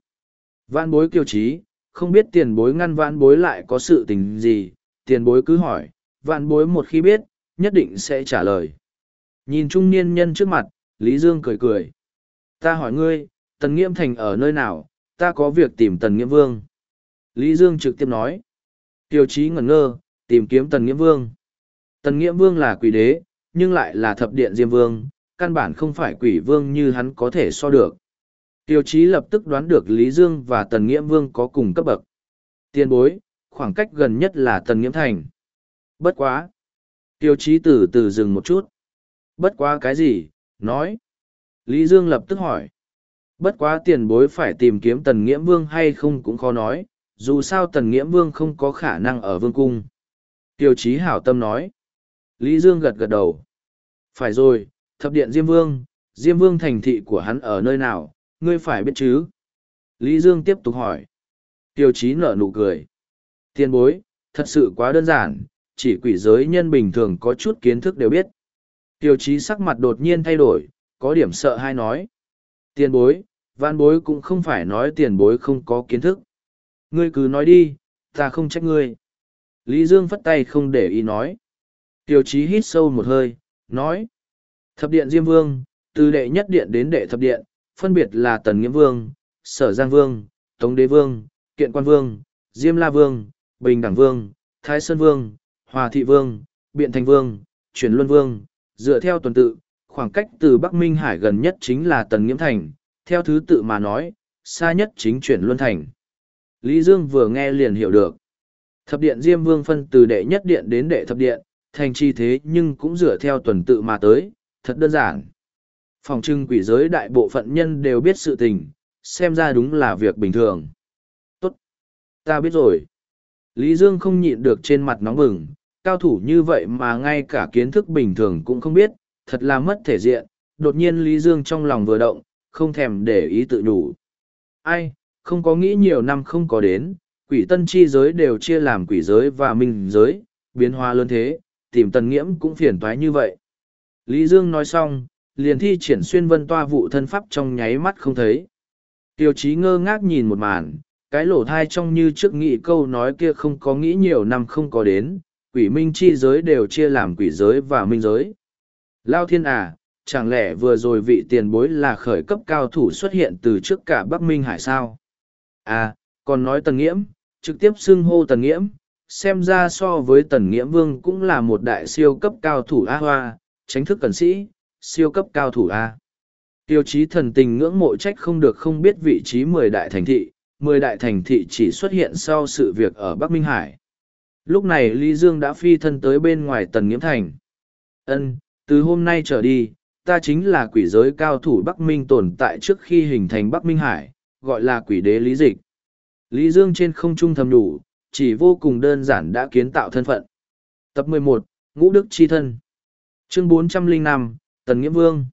Vạn bối kiều chí, không biết tiền bối ngăn vạn bối lại có sự tình gì, tiền bối cứ hỏi, vạn bối một khi biết, nhất định sẽ trả lời. Nhìn trung niên nhân trước mặt, Lý Dương cười cười. Ta hỏi ngươi, Tần Nghiễm Thành ở nơi nào, ta có việc tìm Tần Nghiễm Vương. Lý Dương trực tiếp nói. Tiêu chí ngẩn ngơ, tìm kiếm Tần Nghiễm Vương. Tần Nghiễm Vương là quỷ đế, nhưng lại là thập điện Diêm Vương, căn bản không phải quỷ vương như hắn có thể so được. Tiêu chí lập tức đoán được Lý Dương và Tần Nghiễm Vương có cùng cấp bậc. Tiên bối, khoảng cách gần nhất là Tần Nghiễm Thành. Bất quá. Tiêu chí từ từ dừng một chút. Bất quá cái gì? Nói. Lý Dương lập tức hỏi. Bất quá tiền bối phải tìm kiếm Tần Nghiễm Vương hay không cũng khó nói, dù sao Tần Nghiễm Vương không có khả năng ở vương cung. Tiêu chí hảo tâm nói. Lý Dương gật gật đầu. Phải rồi, thập điện Diêm Vương, Diêm Vương thành thị của hắn ở nơi nào, ngươi phải biết chứ? Lý Dương tiếp tục hỏi. Tiêu chí nở nụ cười. Tiền bối, thật sự quá đơn giản, chỉ quỷ giới nhân bình thường có chút kiến thức đều biết. Tiêu chí sắc mặt đột nhiên thay đổi, có điểm sợ hay nói. Tiền bối, văn bối cũng không phải nói tiền bối không có kiến thức. Ngươi cứ nói đi, ta không trách ngươi. Lý Dương phất tay không để ý nói. Tiêu chí hít sâu một hơi, nói. Thập điện Diêm Vương, từ đệ nhất điện đến đệ thập điện, phân biệt là Tần Nghiễm Vương, Sở Giang Vương, Tống Đế Vương, Kiện Quan Vương, Diêm La Vương, Bình Đẳng Vương, Thái Sơn Vương, Hòa Thị Vương, Biện Thành Vương, Chuyển Luân Vương, dựa theo tuần tự, khoảng cách từ Bắc Minh Hải gần nhất chính là Tần Nghiễm Thành, theo thứ tự mà nói, xa nhất chính Chuyển Luân Thành. Lý Dương vừa nghe liền hiểu được. Thập điện Diêm Vương phân từ đệ nhất điện đến đệ thập điện, thành chi thế nhưng cũng dựa theo tuần tự mà tới, thật đơn giản. Phòng trưng quỷ giới đại bộ phận nhân đều biết sự tình, xem ra đúng là việc bình thường. Tốt. Ta biết rồi. Lý Dương không nhịn được trên mặt nóng bừng, cao thủ như vậy mà ngay cả kiến thức bình thường cũng không biết, thật là mất thể diện. Đột nhiên Lý Dương trong lòng vừa động, không thèm để ý tự nhủ. Ai, không có nghĩ nhiều năm không có đến, quỷ tân chi giới đều chia làm quỷ giới và minh giới, biến hóa lớn thế, tìm tần nghiễm cũng phiền toái như vậy. Lý Dương nói xong, liền thi triển xuyên vân toa vụ thân pháp trong nháy mắt không thấy. Tiêu chí ngơ ngác nhìn một màn, cái lỗ thai trong như trước nghị câu nói kia không có nghĩ nhiều năm không có đến, quỷ minh chi giới đều chia làm quỷ giới và minh giới. Lao thiên à, chẳng lẽ vừa rồi vị tiền bối là khởi cấp cao thủ xuất hiện từ trước cả Bắc Minh Hải sao? À, còn nói tần nghiễm, trực tiếp xưng hô tần nghiễm, xem ra so với tần nghiễm vương cũng là một đại siêu cấp cao thủ A Hoa, tránh thức cẩn sĩ, siêu cấp cao thủ A. Tiêu chí thần tình ngưỡng mộ trách không được không biết vị trí mười đại thành thị, mười đại thành thị chỉ xuất hiện sau sự việc ở Bắc Minh Hải. Lúc này Lý Dương đã phi thân tới bên ngoài tần nghiễm thành. ân từ hôm nay trở đi, ta chính là quỷ giới cao thủ Bắc Minh tồn tại trước khi hình thành Bắc Minh Hải, gọi là quỷ đế lý dịch. Lý Dương trên không trung thầm đủ, chỉ vô cùng đơn giản đã kiến tạo thân phận. Tập 11, Ngũ Đức Chi Thân Chương 405, Tần Nghiễm Vương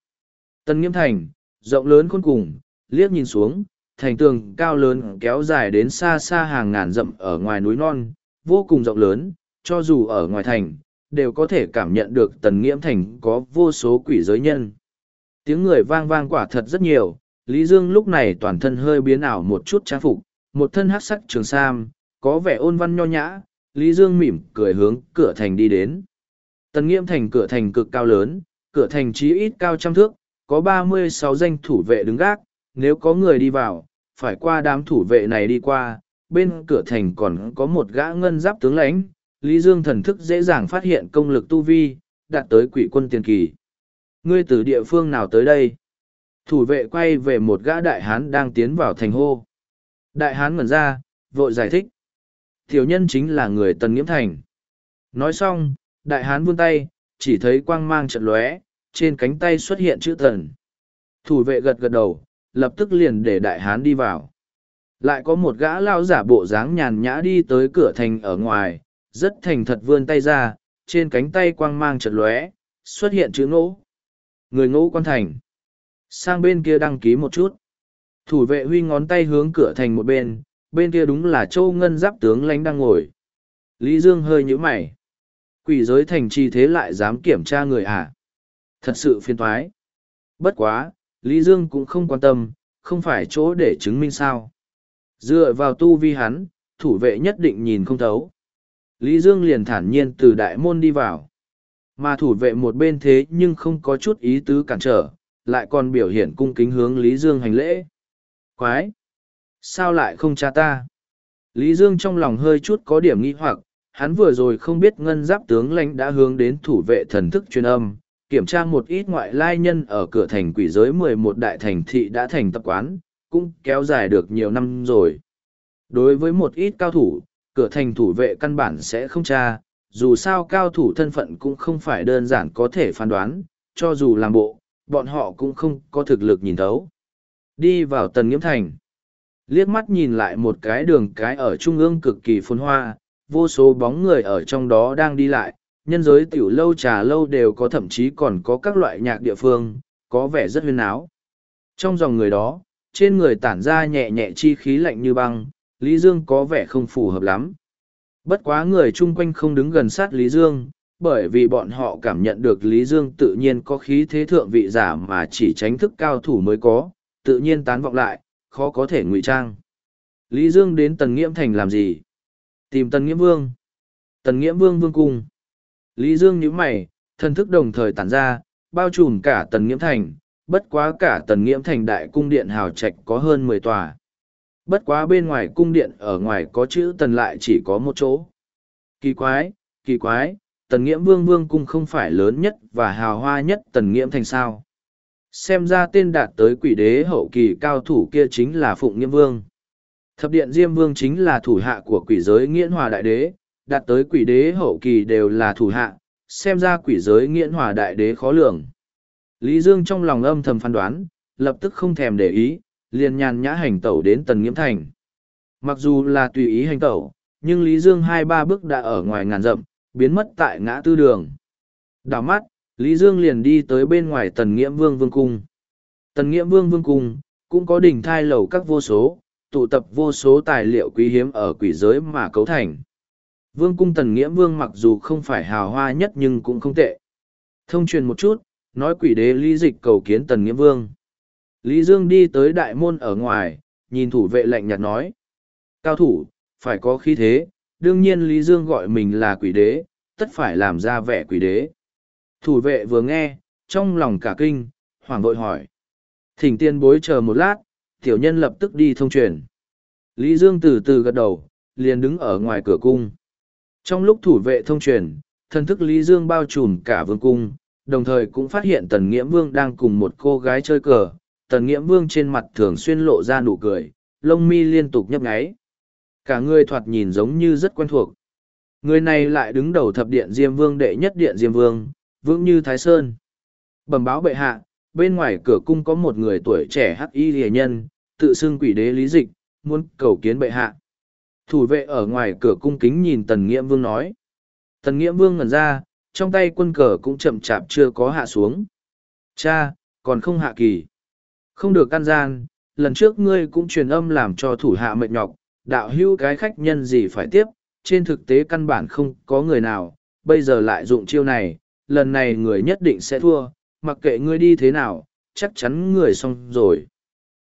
Tần Nghiễm Thành, rộng lớn khôn cùng, liếc nhìn xuống, thành tường cao lớn kéo dài đến xa xa hàng ngàn dặm ở ngoài núi non, vô cùng rộng lớn, cho dù ở ngoài thành, đều có thể cảm nhận được Tần Nghiễm Thành có vô số quỷ giới nhân. Tiếng người vang vang quả thật rất nhiều, Lý Dương lúc này toàn thân hơi biến ảo một chút trang phục, một thân hắc sắc trường sam, có vẻ ôn văn nho nhã, Lý Dương mỉm cười hướng cửa thành đi đến. Tần Nghiễm Thành cửa thành cực cao lớn, cửa thành chí ít cao trăm thước, có ba mươi sáu danh thủ vệ đứng gác, nếu có người đi vào, phải qua đám thủ vệ này đi qua, bên cửa thành còn có một gã ngân giáp tướng lãnh, Lý Dương thần thức dễ dàng phát hiện công lực tu vi, đạt tới quỷ quân tiền kỳ. Ngươi từ địa phương nào tới đây? Thủ vệ quay về một gã đại hán đang tiến vào thành hô. Đại hán ngẩn ra, vội giải thích. Tiểu nhân chính là người tần nghiễm thành. Nói xong, đại hán vươn tay, chỉ thấy quang mang trận lóe, trên cánh tay xuất hiện chữ tần. Thủ vệ gật gật đầu, lập tức liền để đại hán đi vào. Lại có một gã lao giả bộ dáng nhàn nhã đi tới cửa thành ở ngoài, rất thành thật vươn tay ra, trên cánh tay quang mang chật lóe, xuất hiện chữ ngỗ. Người ngỗ quan thành. Sang bên kia đăng ký một chút. Thủ vệ huy ngón tay hướng cửa thành một bên, bên kia đúng là châu ngân giáp tướng lãnh đang ngồi. Lý Dương hơi nhíu mày. Quỷ giới thành chi thế lại dám kiểm tra người à? Thật sự phiền thoái. Bất quá, Lý Dương cũng không quan tâm, không phải chỗ để chứng minh sao. Dựa vào tu vi hắn, thủ vệ nhất định nhìn không thấu. Lý Dương liền thản nhiên từ đại môn đi vào. Mà thủ vệ một bên thế nhưng không có chút ý tứ cản trở, lại còn biểu hiện cung kính hướng Lý Dương hành lễ. Quái! Sao lại không cha ta? Lý Dương trong lòng hơi chút có điểm nghi hoặc, hắn vừa rồi không biết ngân giáp tướng lãnh đã hướng đến thủ vệ thần thức truyền âm, kiểm tra một ít ngoại lai nhân ở cửa thành quỷ giới mười một đại thành thị đã thành tập quán, cũng kéo dài được nhiều năm rồi. Đối với một ít cao thủ, cửa thành thủ vệ căn bản sẽ không tra, dù sao cao thủ thân phận cũng không phải đơn giản có thể phán đoán, cho dù làm bộ, bọn họ cũng không có thực lực nhìn thấu. Đi vào tần nghiễm thành. Liếc mắt nhìn lại một cái đường cái ở trung ương cực kỳ phồn hoa, vô số bóng người ở trong đó đang đi lại, nhân giới tiểu lâu trà lâu đều có thậm chí còn có các loại nhạc địa phương, có vẻ rất huyên áo. Trong dòng người đó, trên người tản ra nhẹ nhẹ chi khí lạnh như băng, Lý Dương có vẻ không phù hợp lắm. Bất quá người chung quanh không đứng gần sát Lý Dương, bởi vì bọn họ cảm nhận được Lý Dương tự nhiên có khí thế thượng vị giả mà chỉ tránh thức cao thủ mới có, tự nhiên tán vọng lại, khó có thể ngụy trang. Lý Dương đến Tần Nghiễm Thành làm gì? Tìm Tần Nghiễm Vương. Tần Nghiễm Vương Vương Cung. Lý Dương nhíu mày, thân thức đồng thời tản ra, bao trùm cả Tần Nghiễm Thành, bất quá cả Tần Nghiễm Thành đại cung điện hào trạch có hơn mười tòa. Bất quá bên ngoài cung điện ở ngoài có chữ Tần lại chỉ có một chỗ. Kỳ quái, kỳ quái, Tần Nghiễm Vương Vương Cung không phải lớn nhất và hào hoa nhất Tần Nghiễm Thành sao. Xem ra tên đạt tới quỷ đế hậu kỳ cao thủ kia chính là Phụng Nghiễm Vương. Thập điện Diêm Vương chính là thủ hạ của quỷ giới Nghiễn Hòa Đại Đế, đạt tới quỷ đế hậu kỳ đều là thủ hạ, xem ra quỷ giới Nghiễn Hòa Đại Đế khó lường. Lý Dương trong lòng âm thầm phán đoán, lập tức không thèm để ý, liền nhàn nhã hành tẩu đến Tần Nghiễm Thành. Mặc dù là tùy ý hành tẩu, nhưng Lý Dương hai ba bước đã ở ngoài ngàn rậm, biến mất tại ngã tư đường. Đảo mắt, Lý Dương liền đi tới bên ngoài Tần Nghiễm Vương Vương Cung. Tần Nghiễm Vương Vương Cung, cũng có đỉnh thai lầu các vô số, tụ tập vô số tài liệu quý hiếm ở quỷ giới mà cấu thành. Vương cung Tần Nghiễm Vương mặc dù không phải hào hoa nhất nhưng cũng không tệ. Thông truyền một chút, nói quỷ đế lý dịch cầu kiến Tần nghĩa Vương. Lý Dương đi tới đại môn ở ngoài, nhìn thủ vệ lạnh nhạt nói. Cao thủ, phải có khí thế, đương nhiên Lý Dương gọi mình là quỷ đế, tất phải làm ra vẻ quỷ đế. Thủ vệ vừa nghe, trong lòng cả kinh, hoảng vội hỏi. Thỉnh tiên bối chờ một lát, tiểu nhân lập tức đi thông truyền. Lý Dương từ từ gật đầu, liền đứng ở ngoài cửa cung. Trong lúc thủ vệ thông truyền, thần thức Lý Dương bao trùm cả vương cung, đồng thời cũng phát hiện Tần Nghiễm Vương đang cùng một cô gái chơi cờ. Tần Nghiễm Vương trên mặt thường xuyên lộ ra nụ cười, lông mi liên tục nhấp nháy. Cả người thoạt nhìn giống như rất quen thuộc. Người này lại đứng đầu thập điện Diêm Vương đệ nhất điện Diêm Vương, vững như Thái Sơn. Bẩm báo bệ hạ, bên ngoài cửa cung có một người tuổi trẻ hắc y rìa nhân, tự xưng quỷ đế lý dịch, muốn cầu kiến bệ hạ. Thủ vệ ở ngoài cửa cung kính nhìn Tần Nghiễm Vương nói. Tần Nghiễm Vương ngẩn ra, trong tay quân cờ cũng chậm chạp chưa có hạ xuống. Cha, còn không hạ kỳ. Không được căn gian, lần trước ngươi cũng truyền âm làm cho thủ hạ mệt nhọc, đạo hưu cái khách nhân gì phải tiếp, trên thực tế căn bản không có người nào, bây giờ lại dụng chiêu này, lần này người nhất định sẽ thua, mặc kệ ngươi đi thế nào, chắc chắn người xong rồi.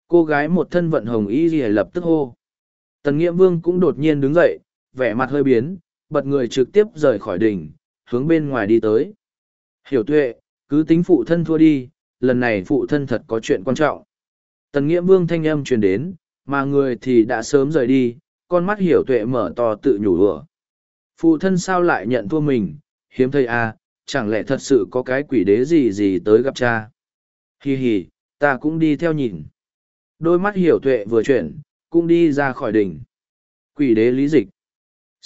Cô gái một thân vận hồng y gì lập tức hô. Tần Nghĩa Vương cũng đột nhiên đứng dậy, vẻ mặt hơi biến, bật người trực tiếp rời khỏi đỉnh, hướng bên ngoài đi tới. Hiểu tuệ, cứ tính phụ thân thua đi, lần này phụ thân thật có chuyện quan trọng. Tần Nghĩa Vương thanh âm truyền đến, mà người thì đã sớm rời đi, con mắt hiểu tuệ mở to tự nhủ đùa. Phụ thân sao lại nhận thua mình, hiếm thấy à, chẳng lẽ thật sự có cái quỷ đế gì gì tới gặp cha. Hi hi, ta cũng đi theo nhìn. Đôi mắt hiểu tuệ vừa chuyển, cũng đi ra khỏi đỉnh. Quỷ đế lý dịch.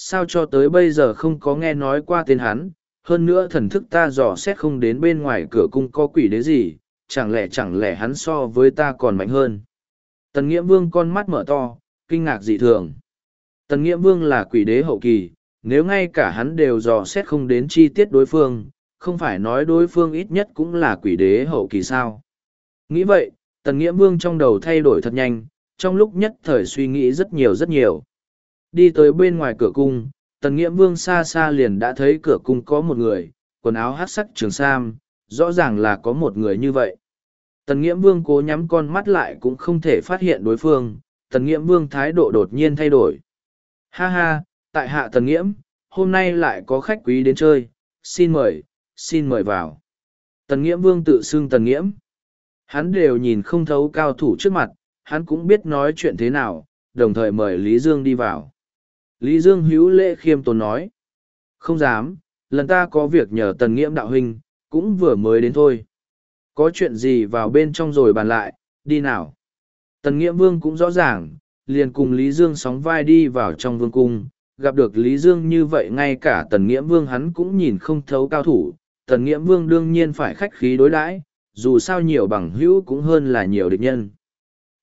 Sao cho tới bây giờ không có nghe nói qua tên hắn, hơn nữa thần thức ta dò xét không đến bên ngoài cửa cung có quỷ đế gì, chẳng lẽ chẳng lẽ hắn so với ta còn mạnh hơn. Tần Nghĩa Vương con mắt mở to, kinh ngạc dị thường. Tần Nghĩa Vương là quỷ đế hậu kỳ, nếu ngay cả hắn đều dò xét không đến chi tiết đối phương, không phải nói đối phương ít nhất cũng là quỷ đế hậu kỳ sao. Nghĩ vậy, Tần Nghĩa Vương trong đầu thay đổi thật nhanh, trong lúc nhất thời suy nghĩ rất nhiều rất nhiều. Đi tới bên ngoài cửa cung, Tần Nghĩa Vương xa xa liền đã thấy cửa cung có một người, quần áo hát sắc trường sam, rõ ràng là có một người như vậy. Tần Nghiễm Vương cố nhắm con mắt lại cũng không thể phát hiện đối phương, Tần Nghiễm Vương thái độ đột nhiên thay đổi. Ha ha, tại hạ Tần Nghiễm, hôm nay lại có khách quý đến chơi, xin mời, xin mời vào. Tần Nghiễm Vương tự xưng Tần Nghiễm. Hắn đều nhìn không thấu cao thủ trước mặt, hắn cũng biết nói chuyện thế nào, đồng thời mời Lý Dương đi vào. Lý Dương hữu lễ khiêm tốn nói. Không dám, lần ta có việc nhờ Tần Nghiễm đạo huynh, cũng vừa mới đến thôi. Có chuyện gì vào bên trong rồi bàn lại, đi nào. Tần Nghĩa Vương cũng rõ ràng, liền cùng Lý Dương sóng vai đi vào trong vương cung, gặp được Lý Dương như vậy ngay cả Tần Nghĩa Vương hắn cũng nhìn không thấu cao thủ, Tần Nghĩa Vương đương nhiên phải khách khí đối đãi, dù sao nhiều bằng hữu cũng hơn là nhiều địch nhân.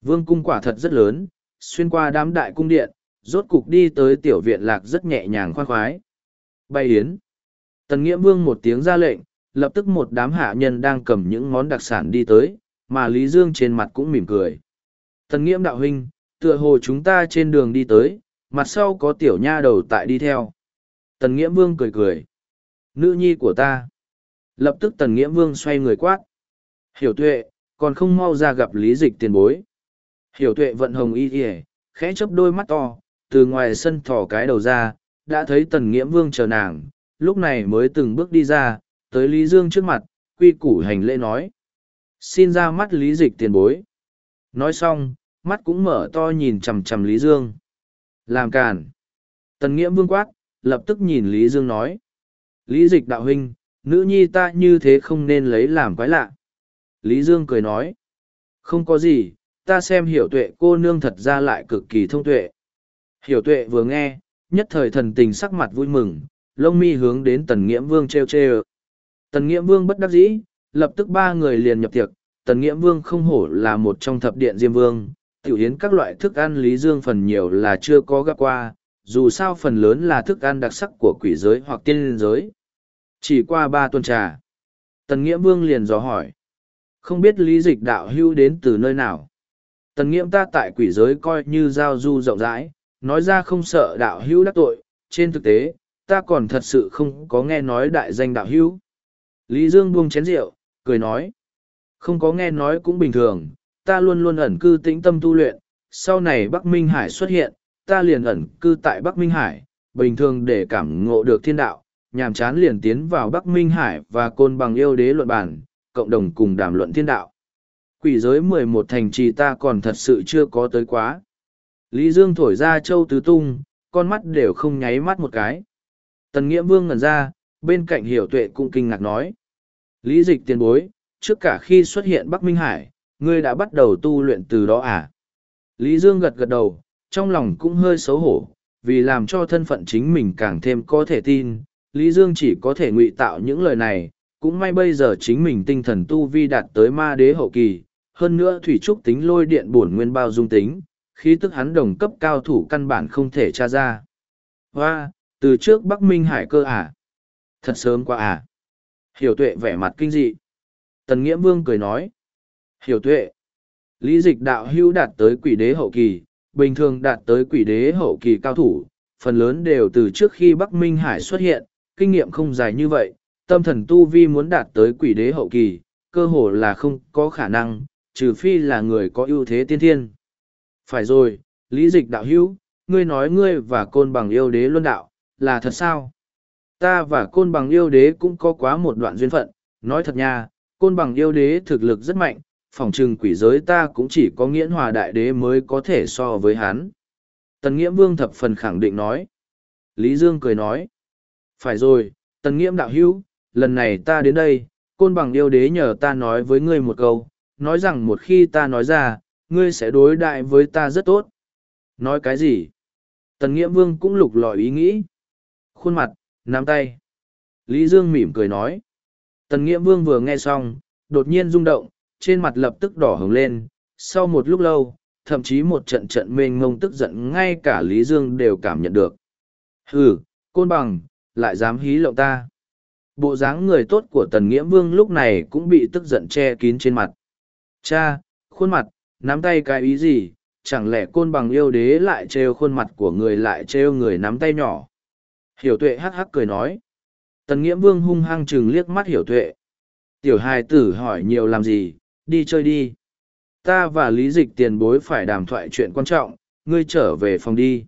Vương cung quả thật rất lớn, xuyên qua đám đại cung điện, rốt cục đi tới tiểu viện lạc rất nhẹ nhàng khoan khoái. Bay yến. Tần Nghĩa Vương một tiếng ra lệnh, lập tức một đám hạ nhân đang cầm những món đặc sản đi tới, mà Lý Dương trên mặt cũng mỉm cười. Tần Nghiễm đạo huynh, tựa hồ chúng ta trên đường đi tới, mặt sau có tiểu nha đầu tại đi theo. Tần Nghiễm Vương cười cười. Nữ nhi của ta. Lập tức Tần Nghiễm Vương xoay người quát. Hiểu tuệ, còn không mau ra gặp lý dịch tiền bối. Hiểu tuệ vận hồng y kìa, khẽ chấp đôi mắt to, từ ngoài sân thỏ cái đầu ra, đã thấy Tần Nghiễm Vương chờ nàng, lúc này mới từng bước đi ra, tới Lý Dương trước mặt, quy củ hành lễ nói. Xin ra mắt Lý Dịch tiền bối. Nói xong, mắt cũng mở to nhìn chầm chầm Lý Dương. Làm càn. Tần nghiễm vương quát, lập tức nhìn Lý Dương nói. Lý Dịch đạo huynh, nữ nhi ta như thế không nên lấy làm quái lạ. Lý Dương cười nói. Không có gì, ta xem hiểu tuệ cô nương thật ra lại cực kỳ thông tuệ. Hiểu tuệ vừa nghe, nhất thời thần tình sắc mặt vui mừng, lông mi hướng đến tần nghiễm vương treo treo. Tần Nghiễm Vương bất đắc dĩ, lập tức ba người liền nhập tiệc, Tần Nghiễm Vương không hổ là một trong thập điện Diêm Vương, tiểu hiến các loại thức ăn Lý Dương phần nhiều là chưa có gặp qua, dù sao phần lớn là thức ăn đặc sắc của quỷ giới hoặc tiên giới. Chỉ qua ba tuần trà, Tần Nghiễm Vương liền dò hỏi, không biết lý dịch đạo hưu đến từ nơi nào. Tần Nghiễm ta tại quỷ giới coi như giao du rộng rãi, nói ra không sợ đạo hữu đắc tội, trên thực tế, ta còn thật sự không có nghe nói đại danh đạo hữu. Lý Dương buông chén rượu, cười nói. Không có nghe nói cũng bình thường, ta luôn luôn ẩn cư tĩnh tâm tu luyện, sau này Bắc Minh Hải xuất hiện, ta liền ẩn cư tại Bắc Minh Hải, bình thường để cảm ngộ được thiên đạo, nhàm chán liền tiến vào Bắc Minh Hải và côn bằng yêu đế luận bản, cộng đồng cùng đàm luận thiên đạo. Quỷ giới mười một thành trì ta còn thật sự chưa có tới quá. Lý Dương thổi ra châu tứ tung, con mắt đều không nháy mắt một cái. Tần Nghĩa Vương ngẩn ra, bên cạnh hiểu tuệ cũng kinh ngạc nói. Lý dịch tiền bối, trước cả khi xuất hiện Bắc Minh Hải, ngươi đã bắt đầu tu luyện từ đó à? Lý Dương gật gật đầu, trong lòng cũng hơi xấu hổ, vì làm cho thân phận chính mình càng thêm có thể tin, Lý Dương chỉ có thể ngụy tạo những lời này, cũng may bây giờ chính mình tinh thần tu vi đạt tới ma đế hậu kỳ, hơn nữa thủy trúc tính lôi điện bổn nguyên bao dung tính, khí tức hắn đồng cấp cao thủ căn bản không thể tra ra. Hoa, từ trước Bắc Minh Hải cơ à? Thật sớm quá à? Hiểu tuệ vẻ mặt kinh dị. Tần Nghĩa Vương cười nói. Hiểu tuệ. Lý dịch đạo hưu đạt tới quỷ đế hậu kỳ, bình thường đạt tới quỷ đế hậu kỳ cao thủ, phần lớn đều từ trước khi Bắc Minh Hải xuất hiện, kinh nghiệm không dài như vậy, tâm thần tu vi muốn đạt tới quỷ đế hậu kỳ, cơ hồ là không có khả năng, trừ phi là người có ưu thế tiên thiên. Phải rồi, lý dịch đạo hữu, ngươi nói ngươi và côn bằng yêu đế luân đạo, là thật sao? Ta và côn bằng yêu đế cũng có quá một đoạn duyên phận, nói thật nha, côn bằng yêu đế thực lực rất mạnh, phòng chừng quỷ giới ta cũng chỉ có nghiễn hòa đại đế mới có thể so với hắn. Tần Nghiễm Vương thập phần khẳng định nói. Lý Dương cười nói. Phải rồi, Tần Nghiễm đạo hữu, lần này ta đến đây, côn bằng yêu đế nhờ ta nói với ngươi một câu, nói rằng một khi ta nói ra, ngươi sẽ đối đại với ta rất tốt. Nói cái gì? Tần nghĩa Vương cũng lục lọi ý nghĩ. Khuôn mặt, nắm tay. Lý Dương mỉm cười nói. Tần nghĩa Vương vừa nghe xong, đột nhiên rung động, trên mặt lập tức đỏ hứng lên. Sau một lúc lâu, thậm chí một trận trận mênh ngông tức giận ngay cả Lý Dương đều cảm nhận được. Hừ, côn bằng, lại dám hí lộng ta. Bộ dáng người tốt của Tần nghĩa Vương lúc này cũng bị tức giận che kín trên mặt. Cha, khuôn mặt, nắm tay cái ý gì, chẳng lẽ côn bằng yêu đế lại trêu khuôn mặt của người lại trêu người nắm tay nhỏ. Hiểu tuệ hắc hắc cười nói. Tần Nghiễm Vương hung hăng chừng liếc mắt hiểu tuệ. Tiểu hài tử hỏi nhiều làm gì, đi chơi đi. Ta và lý dịch tiền bối phải đàm thoại chuyện quan trọng, ngươi trở về phòng đi.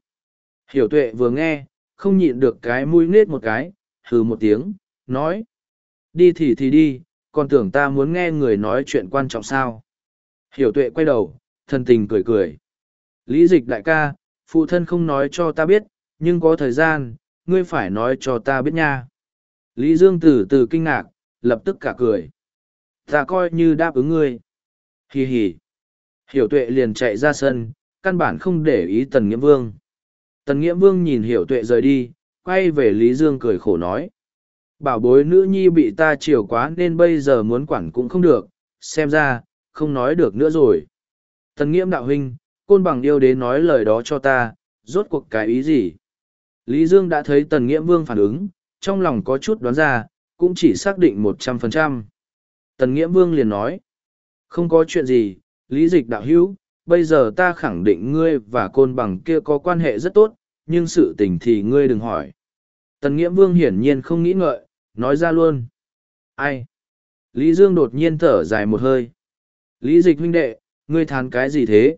Hiểu tuệ vừa nghe, không nhịn được cái mũi nết một cái, hừ một tiếng, nói. Đi thì thì đi, còn tưởng ta muốn nghe người nói chuyện quan trọng sao. Hiểu tuệ quay đầu, thân tình cười cười. Lý dịch đại ca, phụ thân không nói cho ta biết, nhưng có thời gian, ngươi phải nói cho ta biết nha. Lý Dương từ từ kinh ngạc, lập tức cả cười. Ta coi như đáp ứng ngươi. Hì hì. Hiểu tuệ liền chạy ra sân, căn bản không để ý Tần Nghĩa Vương. Tần Nghĩa Vương nhìn Hiểu tuệ rời đi, quay về Lý Dương cười khổ nói. Bảo bối nữ nhi bị ta chiều quá nên bây giờ muốn quản cũng không được, xem ra, không nói được nữa rồi. Tần Nghiễm đạo huynh, côn bằng yêu đế nói lời đó cho ta, rốt cuộc cái ý gì? Lý Dương đã thấy Tần Nghiễm Vương phản ứng, trong lòng có chút đoán ra, cũng chỉ xác định một trăm phần trăm. Tần Nghiễm Vương liền nói, không có chuyện gì, lý dịch đạo hữu, bây giờ ta khẳng định ngươi và côn bằng kia có quan hệ rất tốt, nhưng sự tình thì ngươi đừng hỏi. Tần Nghiễm Vương hiển nhiên không nghĩ ngợi, nói ra luôn. Ai? Lý Dương đột nhiên thở dài một hơi. Lý dịch huynh đệ, ngươi thán cái gì thế?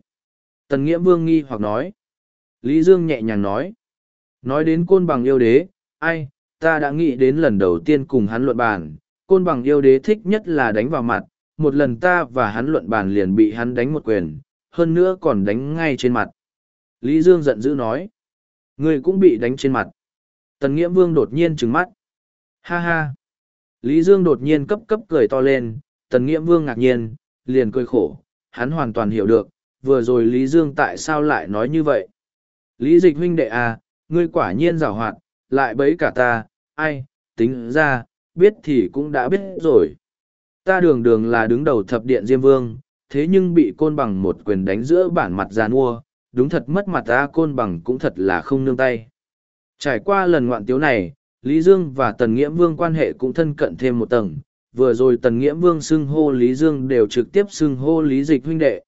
Tần Nghiễm Vương nghi hoặc nói. Lý Dương nhẹ nhàng nói. Nói đến côn bằng yêu đế, ai, ta đã nghĩ đến lần đầu tiên cùng hắn luận bàn, côn bằng yêu đế thích nhất là đánh vào mặt, một lần ta và hắn luận bàn liền bị hắn đánh một quyền, hơn nữa còn đánh ngay trên mặt. Lý Dương giận dữ nói, người cũng bị đánh trên mặt. Tần Nghĩa Vương đột nhiên trừng mắt. Ha ha! Lý Dương đột nhiên cấp cấp cười to lên, Tần Nghĩa Vương ngạc nhiên, liền cười khổ, hắn hoàn toàn hiểu được, vừa rồi Lý Dương tại sao lại nói như vậy. Lý dịch huynh đệ à, ngươi quả nhiên rào hoạt, lại bấy cả ta, ai, tính ra, biết thì cũng đã biết rồi. Ta đường đường là đứng đầu thập điện Diêm Vương, thế nhưng bị côn bằng một quyền đánh giữa bản mặt giàn mua, đúng thật mất mặt ta côn bằng cũng thật là không nương tay. Trải qua lần ngoạn tiếu này, Lý Dương và Tần Nghiễm Vương quan hệ cũng thân cận thêm một tầng, vừa rồi Tần Nghiễm Vương xưng hô Lý Dương đều trực tiếp xưng hô Lý Dịch huynh đệ.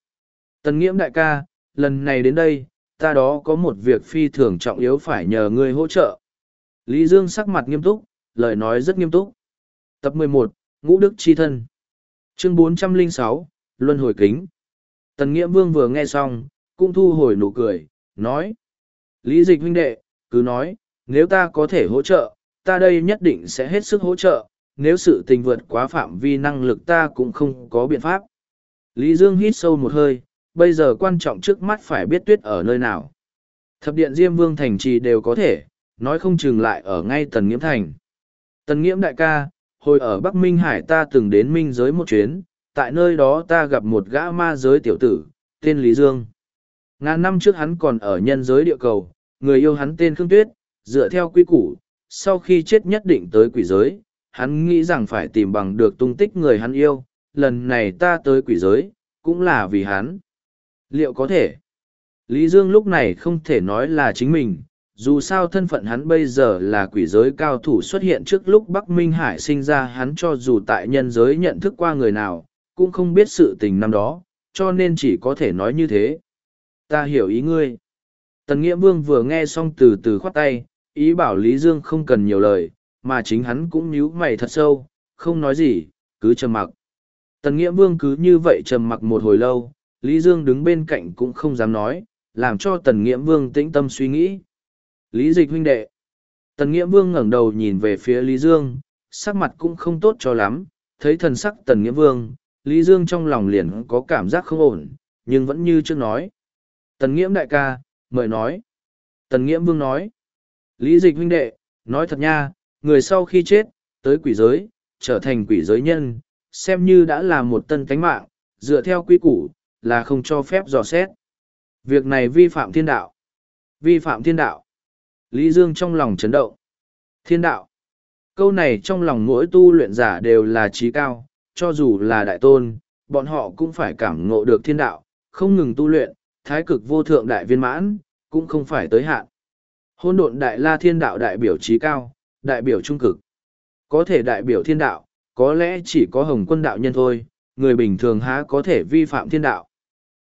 Tần Nghiễm đại ca, lần này đến đây, ta đó có một việc phi thường trọng yếu phải nhờ ngươi hỗ trợ. Lý Dương sắc mặt nghiêm túc, lời nói rất nghiêm túc. Tập 11, Ngũ Đức Chi Thân Chương 406, Luân Hồi Kính Tần Nghĩa Vương vừa nghe xong, cũng thu hồi nụ cười, nói. Lý dịch huynh đệ, cứ nói, nếu ta có thể hỗ trợ, ta đây nhất định sẽ hết sức hỗ trợ, nếu sự tình vượt quá phạm vi năng lực ta cũng không có biện pháp. Lý Dương hít sâu một hơi, bây giờ quan trọng trước mắt phải biết tuyết ở nơi nào. Thập điện Diêm Vương thành trì đều có thể, nói không chừng lại ở ngay Tần Nghiễm Thành. Tần Nghiễm đại ca, hồi ở Bắc Minh Hải ta từng đến Minh giới một chuyến, tại nơi đó ta gặp một gã ma giới tiểu tử, tên Lý Dương. Ngàn năm trước hắn còn ở nhân giới địa cầu, người yêu hắn tên Khương Tuyết, dựa theo quy củ, sau khi chết nhất định tới quỷ giới, hắn nghĩ rằng phải tìm bằng được tung tích người hắn yêu, lần này ta tới quỷ giới, cũng là vì hắn. Liệu có thể? Lý Dương lúc này không thể nói là chính mình, dù sao thân phận hắn bây giờ là quỷ giới cao thủ xuất hiện trước lúc Bắc Minh Hải sinh ra hắn cho dù tại nhân giới nhận thức qua người nào, cũng không biết sự tình năm đó, cho nên chỉ có thể nói như thế. Ta hiểu ý ngươi. Tần Nghĩa Vương vừa nghe xong từ từ khoát tay, ý bảo Lý Dương không cần nhiều lời, mà chính hắn cũng nhíu mày thật sâu, không nói gì, cứ trầm mặc. Tần Nghĩa Vương cứ như vậy trầm mặc một hồi lâu, Lý Dương đứng bên cạnh cũng không dám nói, làm cho Tần Nghĩa Vương tĩnh tâm suy nghĩ. Lý Dịch huynh đệ. Tần Nghĩa Vương ngẩng đầu nhìn về phía Lý Dương, sắc mặt cũng không tốt cho lắm, thấy thần sắc Tần Nghĩa Vương, Lý Dương trong lòng liền có cảm giác không ổn, nhưng vẫn như trước nói. Tần Nghiễm đại ca, mời nói. Tần Nghiễm Vương nói. Lý Dịch huynh đệ, nói thật nha, người sau khi chết, tới quỷ giới, trở thành quỷ giới nhân, xem như đã là một tân cánh mạng, dựa theo quy củ, là không cho phép dò xét. Việc này vi phạm thiên đạo. Vi phạm thiên đạo. Lý Dương trong lòng chấn động. Thiên đạo. Câu này trong lòng mỗi tu luyện giả đều là trí cao, cho dù là đại tôn, bọn họ cũng phải cảm ngộ được thiên đạo, không ngừng tu luyện, thái cực vô thượng đại viên mãn, cũng không phải tới hạn. Hôn độn đại la thiên đạo đại biểu trí cao, đại biểu trung cực. Có thể đại biểu thiên đạo, có lẽ chỉ có hồng quân đạo nhân thôi, người bình thường há có thể vi phạm thiên đạo.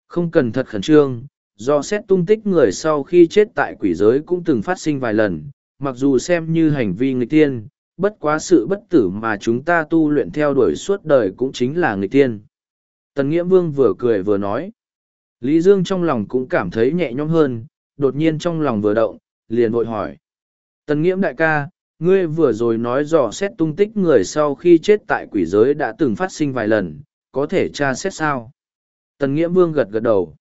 Không cần thật khẩn trương, do xét tung tích người sau khi chết tại quỷ giới cũng từng phát sinh vài lần, mặc dù xem như hành vi người tiên, bất quá sự bất tử mà chúng ta tu luyện theo đuổi suốt đời cũng chính là người tiên. Tần Nghĩa Vương vừa cười vừa nói. Lý Dương trong lòng cũng cảm thấy nhẹ nhõm hơn, đột nhiên trong lòng vừa động, liền vội hỏi. Tần Nghiễm đại ca, ngươi vừa rồi nói dò xét tung tích người sau khi chết tại quỷ giới đã từng phát sinh vài lần, có thể tra xét sao? Tần Nghĩa Vương gật gật đầu.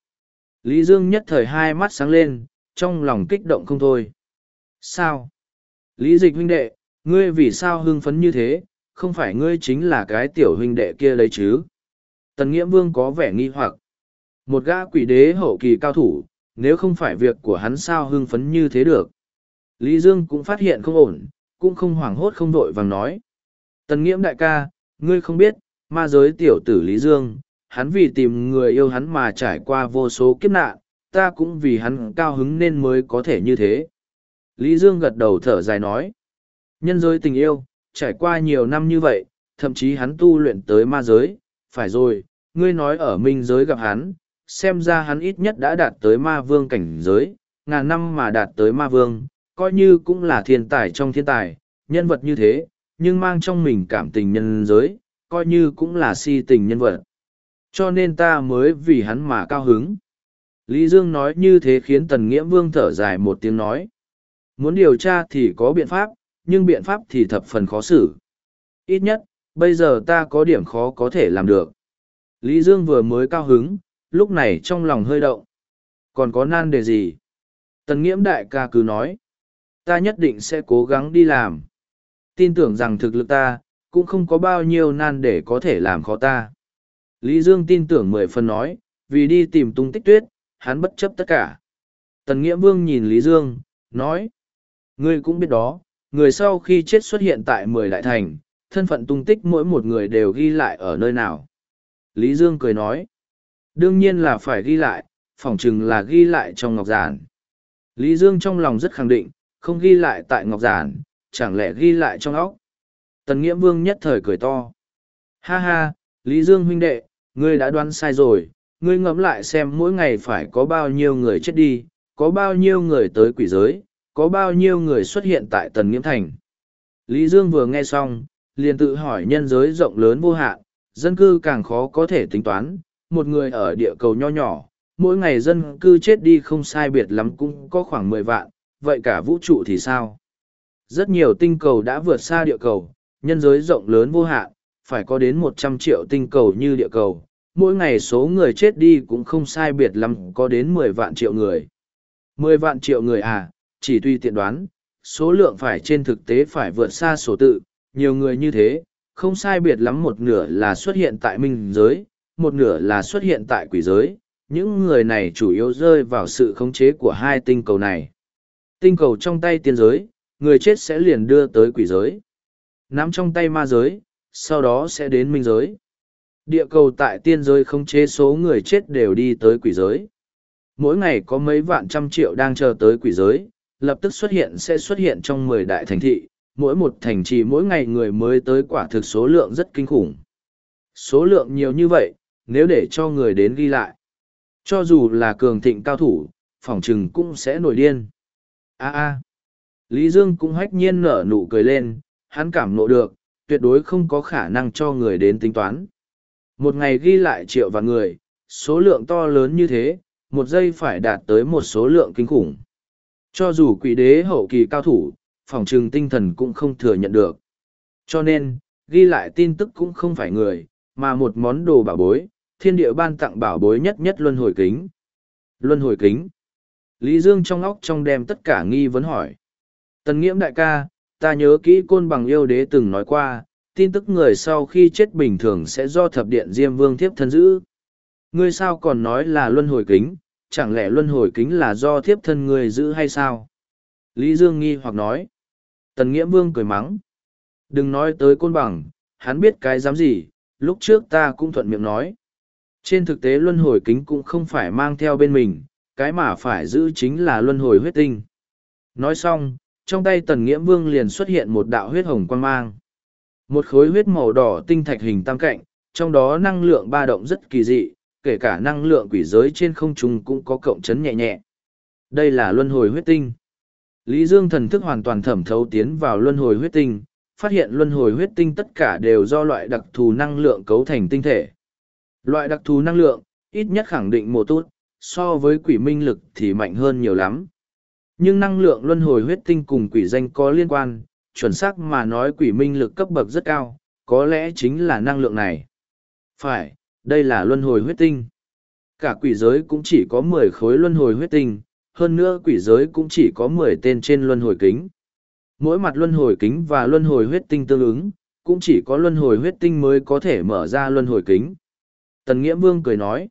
Lý Dương nhất thời hai mắt sáng lên, trong lòng kích động không thôi. Sao? Lý Dịch huynh đệ, ngươi vì sao hưng phấn như thế, không phải ngươi chính là cái tiểu huynh đệ kia lấy chứ? Tần Nghĩa Vương có vẻ nghi hoặc. Một gã quỷ đế hậu kỳ cao thủ, nếu không phải việc của hắn sao hưng phấn như thế được. Lý Dương cũng phát hiện không ổn, cũng không hoảng hốt không vội vàng nói. Tần Nghiễm đại ca, ngươi không biết, ma giới tiểu tử Lý Dương, hắn vì tìm người yêu hắn mà trải qua vô số kiếp nạn, ta cũng vì hắn cao hứng nên mới có thể như thế. Lý Dương gật đầu thở dài nói. Nhân giới tình yêu, trải qua nhiều năm như vậy, thậm chí hắn tu luyện tới ma giới, phải rồi, ngươi nói ở minh giới gặp hắn, xem ra hắn ít nhất đã đạt tới ma vương cảnh giới, ngàn năm mà đạt tới ma vương, coi như cũng là thiên tài trong thiên tài, nhân vật như thế, nhưng mang trong mình cảm tình nhân giới, coi như cũng là si tình nhân vật. Cho nên ta mới vì hắn mà cao hứng. Lý Dương nói như thế khiến Tần Nghĩa Vương thở dài một tiếng nói. Muốn điều tra thì có biện pháp, nhưng biện pháp thì thập phần khó xử. Ít nhất, bây giờ ta có điểm khó có thể làm được. Lý Dương vừa mới cao hứng, lúc này trong lòng hơi động. Còn có nan đề gì? Tần Nghiễm đại ca cứ nói. Ta nhất định sẽ cố gắng đi làm. Tin tưởng rằng thực lực ta, cũng không có bao nhiêu nan để có thể làm khó ta. Lý Dương tin tưởng mười phần nói, vì đi tìm tung tích tuyết, hắn bất chấp tất cả. Tần Nghĩa Vương nhìn Lý Dương, nói, ngươi cũng biết đó, người sau khi chết xuất hiện tại mười đại thành, thân phận tung tích mỗi một người đều ghi lại ở nơi nào. Lý Dương cười nói, đương nhiên là phải ghi lại, phỏng chừng là ghi lại trong ngọc giản. Lý Dương trong lòng rất khẳng định, không ghi lại tại ngọc giản, chẳng lẽ ghi lại trong óc. Tần Nghĩa Vương nhất thời cười to. Ha ha, Lý Dương huynh đệ, ngươi đã đoán sai rồi, ngươi ngẫm lại xem mỗi ngày phải có bao nhiêu người chết đi, có bao nhiêu người tới quỷ giới, có bao nhiêu người xuất hiện tại Tần Nghiễm Thành. Lý Dương vừa nghe xong, liền tự hỏi nhân giới rộng lớn vô hạn, dân cư càng khó có thể tính toán, một người ở địa cầu nho nhỏ, mỗi ngày dân cư chết đi không sai biệt lắm cũng có khoảng mười vạn, vậy cả vũ trụ thì sao? Rất nhiều tinh cầu đã vượt xa địa cầu, nhân giới rộng lớn vô hạn, phải có đến một trăm triệu tinh cầu như địa cầu. Mỗi ngày số người chết đi cũng không sai biệt lắm có đến mười vạn triệu người. Mười vạn triệu người à, chỉ tùy tiện đoán, số lượng phải trên thực tế phải vượt xa số tự, nhiều người như thế, không sai biệt lắm một nửa là xuất hiện tại minh giới, một nửa là xuất hiện tại quỷ giới. Những người này chủ yếu rơi vào sự khống chế của hai tinh cầu này. Tinh cầu trong tay tiên giới, người chết sẽ liền đưa tới quỷ giới. Nắm trong tay ma giới, sau đó sẽ đến minh giới. Địa cầu tại tiên giới không chế số người chết đều đi tới quỷ giới. mỗi ngày có mấy vạn trăm triệu đang chờ tới quỷ giới, lập tức xuất hiện sẽ xuất hiện trong mười đại thành thị, mỗi một thành trì mỗi ngày người mới tới quả thực số lượng rất kinh khủng. Số lượng nhiều như vậy, nếu để cho người đến ghi lại. Cho dù là cường thịnh cao thủ, phỏng chừng cũng sẽ nổi điên a a Lý Dương cũng hách nhiên nở nụ cười lên, hắn cảm nộ được, tuyệt đối không có khả năng cho người đến tính toán. Một ngày ghi lại triệu và người, số lượng to lớn như thế, một giây phải đạt tới một số lượng kinh khủng. Cho dù quỷ đế hậu kỳ cao thủ, phòng trừng tinh thần cũng không thừa nhận được. Cho nên, ghi lại tin tức cũng không phải người, mà một món đồ bảo bối, thiên địa ban tặng bảo bối nhất nhất luân hồi kính. Luân hồi kính. Lý Dương trong óc trong đem tất cả nghi vấn hỏi. Tần nghiễm đại ca, ta nhớ kỹ côn bằng yêu đế từng nói qua, tin tức người sau khi chết bình thường sẽ do thập điện diêm vương thiếp thân giữ. Ngươi sao còn nói là luân hồi kính, chẳng lẽ luân hồi kính là do thiếp thân người giữ hay sao? Lý Dương nghi hoặc nói. Tần Nghĩa Vương cười mắng. Đừng nói tới côn bằng, hắn biết cái dám gì, lúc trước ta cũng thuận miệng nói. Trên thực tế luân hồi kính cũng không phải mang theo bên mình, cái mà phải giữ chính là luân hồi huyết tinh. Nói xong, trong tay tần nghĩa vương liền xuất hiện một đạo huyết hồng quan mang. Một khối huyết màu đỏ tinh thạch hình tam cạnh, trong đó năng lượng ba động rất kỳ dị, kể cả năng lượng quỷ giới trên không trung cũng có cộng chấn nhẹ nhẹ. Đây là luân hồi huyết tinh. Lý Dương thần thức hoàn toàn thẩm thấu tiến vào luân hồi huyết tinh, phát hiện luân hồi huyết tinh tất cả đều do loại đặc thù năng lượng cấu thành tinh thể. Loại đặc thù năng lượng, ít nhất khẳng định một tốt, so với quỷ minh lực thì mạnh hơn nhiều lắm. Nhưng năng lượng luân hồi huyết tinh cùng quỷ danh có liên quan, chuẩn xác mà nói quỷ minh lực cấp bậc rất cao, có lẽ chính là năng lượng này. Phải, đây là luân hồi huyết tinh. Cả quỷ giới cũng chỉ có mười khối luân hồi huyết tinh, hơn nữa quỷ giới cũng chỉ có mười tên trên luân hồi kính. Mỗi mặt luân hồi kính và luân hồi huyết tinh tương ứng, cũng chỉ có luân hồi huyết tinh mới có thể mở ra luân hồi kính. Tần Nghĩa Vương cười nói,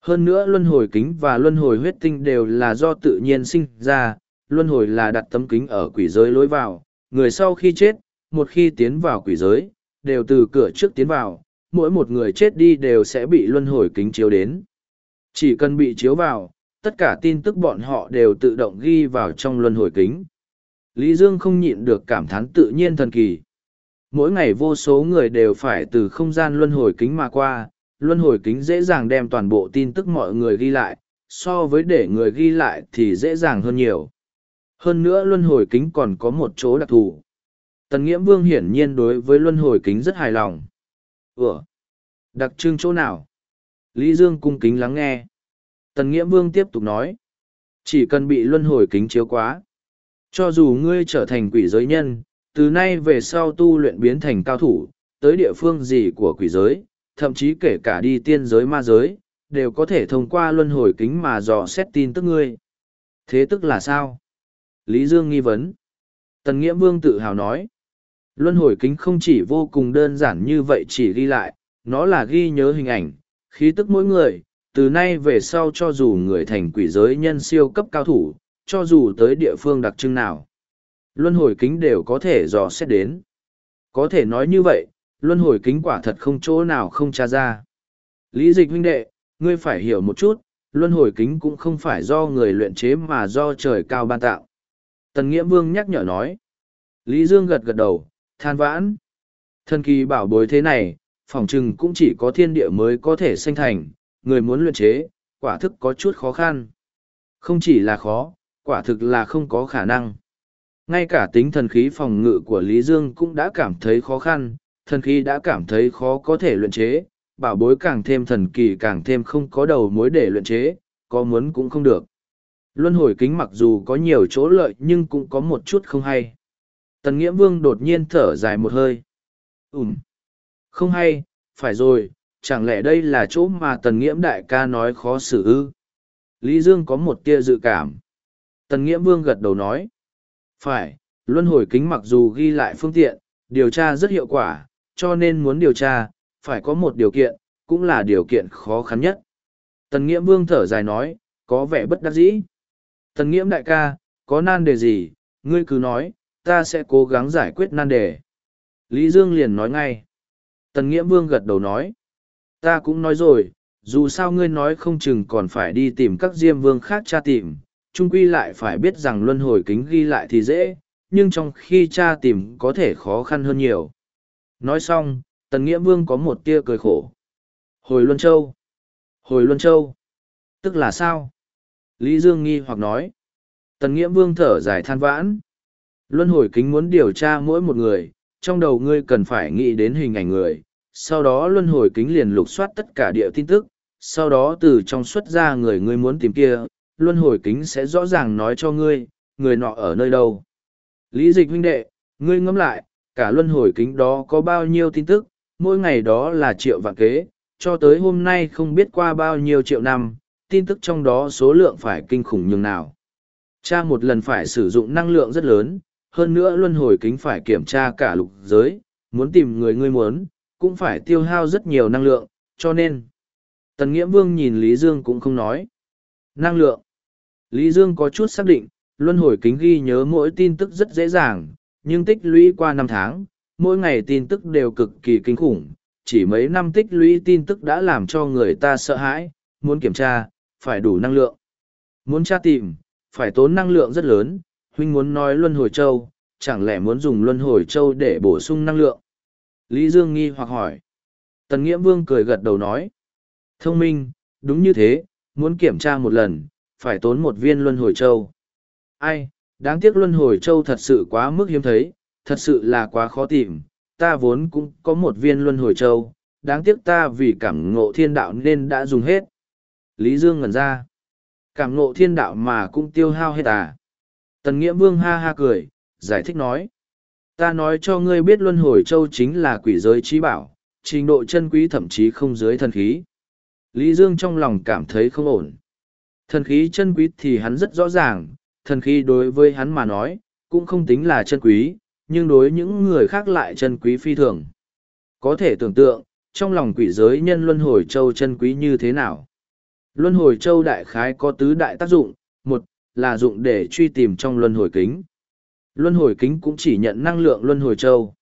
hơn nữa luân hồi kính và luân hồi huyết tinh đều là do tự nhiên sinh ra, luân hồi là đặt tấm kính ở quỷ giới lối vào, người sau khi chết, một khi tiến vào quỷ giới, đều từ cửa trước tiến vào, mỗi một người chết đi đều sẽ bị luân hồi kính chiếu đến. Chỉ cần bị chiếu vào, tất cả tin tức bọn họ đều tự động ghi vào trong luân hồi kính. Lý Dương không nhịn được cảm thán tự nhiên thần kỳ. Mỗi ngày vô số người đều phải từ không gian luân hồi kính mà qua, luân hồi kính dễ dàng đem toàn bộ tin tức mọi người ghi lại, so với để người ghi lại thì dễ dàng hơn nhiều. Hơn nữa luân hồi kính còn có một chỗ đặc thù. Tần Nghiễm Vương hiển nhiên đối với luân hồi kính rất hài lòng. Ủa? Đặc trưng chỗ nào? Lý Dương cung kính lắng nghe. Tần Nghiễm Vương tiếp tục nói. Chỉ cần bị luân hồi kính chiếu quá. Cho dù ngươi trở thành quỷ giới nhân, từ nay về sau tu luyện biến thành cao thủ, tới địa phương gì của quỷ giới, thậm chí kể cả đi tiên giới ma giới, đều có thể thông qua luân hồi kính mà dò xét tin tức ngươi. Thế tức là sao? Lý Dương nghi vấn. Tần Nghiễm Vương tự hào nói. Luân hồi kính không chỉ vô cùng đơn giản như vậy chỉ ghi lại, nó là ghi nhớ hình ảnh, khí tức mỗi người, từ nay về sau cho dù người thành quỷ giới nhân siêu cấp cao thủ, cho dù tới địa phương đặc trưng nào. Luân hồi kính đều có thể dò xét đến. Có thể nói như vậy, luân hồi kính quả thật không chỗ nào không tra ra. Lý dịch huynh đệ, ngươi phải hiểu một chút, luân hồi kính cũng không phải do người luyện chế mà do trời cao ban tạo. Tần Nghĩa Vương nhắc nhở nói. Lý Dương gật gật đầu, than vãn. Thần kỳ bảo bối thế này, phỏng chừng cũng chỉ có thiên địa mới có thể sinh thành, người muốn luyện chế, quả thực có chút khó khăn. Không chỉ là khó, quả thực là không có khả năng. Ngay cả tính thần khí phòng ngự của Lý Dương cũng đã cảm thấy khó khăn, thần khí đã cảm thấy khó có thể luyện chế, bảo bối càng thêm thần kỳ càng thêm không có đầu mối để luyện chế, có muốn cũng không được. Luân hồi kính mặc dù có nhiều chỗ lợi nhưng cũng có một chút không hay. Tần Nghĩa Vương đột nhiên thở dài một hơi. Ừm. Không hay, phải rồi, chẳng lẽ đây là chỗ mà Tần Nghiễm đại ca nói khó xử ư? Lý Dương có một tia dự cảm. Tần Nghiễm Vương gật đầu nói. Phải, luân hồi kính mặc dù ghi lại phương tiện, điều tra rất hiệu quả, cho nên muốn điều tra, phải có một điều kiện, cũng là điều kiện khó khăn nhất. Tần Nghiễm Vương thở dài nói, có vẻ bất đắc dĩ. Tần Nghiễm đại ca, có nan đề gì, ngươi cứ nói, ta sẽ cố gắng giải quyết nan đề. Lý Dương liền nói ngay. Tần Nghiễm Vương gật đầu nói. Ta cũng nói rồi, dù sao ngươi nói không chừng còn phải đi tìm các diêm vương khác tra tìm, chung quy lại phải biết rằng luân hồi kính ghi lại thì dễ, nhưng trong khi tra tìm có thể khó khăn hơn nhiều. Nói xong, Tần Nghĩa Vương có một tia cười khổ. Hồi Luân Châu. Hồi Luân Châu. Tức là sao? Lý Dương nghi hoặc nói. Tần Nghĩa Vương thở dài than vãn. Luân hồi kính muốn điều tra mỗi một người, trong đầu ngươi cần phải nghĩ đến hình ảnh người, sau đó luân hồi kính liền lục soát tất cả địa tin tức, sau đó từ trong xuất ra người ngươi muốn tìm kia, luân hồi kính sẽ rõ ràng nói cho ngươi, người nọ ở nơi đâu. Lý dịch huynh đệ, ngươi ngẫm lại, cả luân hồi kính đó có bao nhiêu tin tức, mỗi ngày đó là triệu vạn kế, cho tới hôm nay không biết qua bao nhiêu triệu năm, tin tức trong đó số lượng phải kinh khủng nhường nào. Cha một lần phải sử dụng năng lượng rất lớn, hơn nữa luân hồi kính phải kiểm tra cả lục giới, muốn tìm người ngươi muốn, cũng phải tiêu hao rất nhiều năng lượng, cho nên. Tần Nghĩa Vương nhìn Lý Dương cũng không nói. Năng lượng. Lý Dương có chút xác định, luân hồi kính ghi nhớ mỗi tin tức rất dễ dàng, nhưng tích lũy qua năm tháng, mỗi ngày tin tức đều cực kỳ kinh khủng. Chỉ mấy năm tích lũy tin tức đã làm cho người ta sợ hãi, muốn kiểm tra, phải đủ năng lượng. Muốn tra tìm, phải tốn năng lượng rất lớn, huynh muốn nói luân hồi châu, chẳng lẽ muốn dùng luân hồi châu để bổ sung năng lượng? Lý Dương nghi hoặc hỏi. Tần Nghĩa Vương cười gật đầu nói. Thông minh, đúng như thế, muốn kiểm tra một lần, phải tốn một viên luân hồi châu. Ai, đáng tiếc luân hồi châu thật sự quá mức hiếm thấy, thật sự là quá khó tìm, ta vốn cũng có một viên luân hồi châu, đáng tiếc ta vì cảm ngộ thiên đạo nên đã dùng hết. Lý Dương ngẩn ra. Cảm ngộ thiên đạo mà cũng tiêu hao hết à. Tần Nghĩa Vương ha ha cười, giải thích nói. Ta nói cho ngươi biết luân hồi châu chính là quỷ giới trí bảo, trình độ chân quý thậm chí không dưới thần khí. Lý Dương trong lòng cảm thấy không ổn. Thần khí chân quý thì hắn rất rõ ràng, thần khí đối với hắn mà nói, cũng không tính là chân quý, nhưng đối những người khác lại chân quý phi thường. Có thể tưởng tượng, trong lòng quỷ giới nhân luân hồi châu chân quý như thế nào. Luân hồi châu đại khái có tứ đại tác dụng, một là dụng để truy tìm trong luân hồi kính. Luân hồi kính cũng chỉ nhận năng lượng luân hồi châu.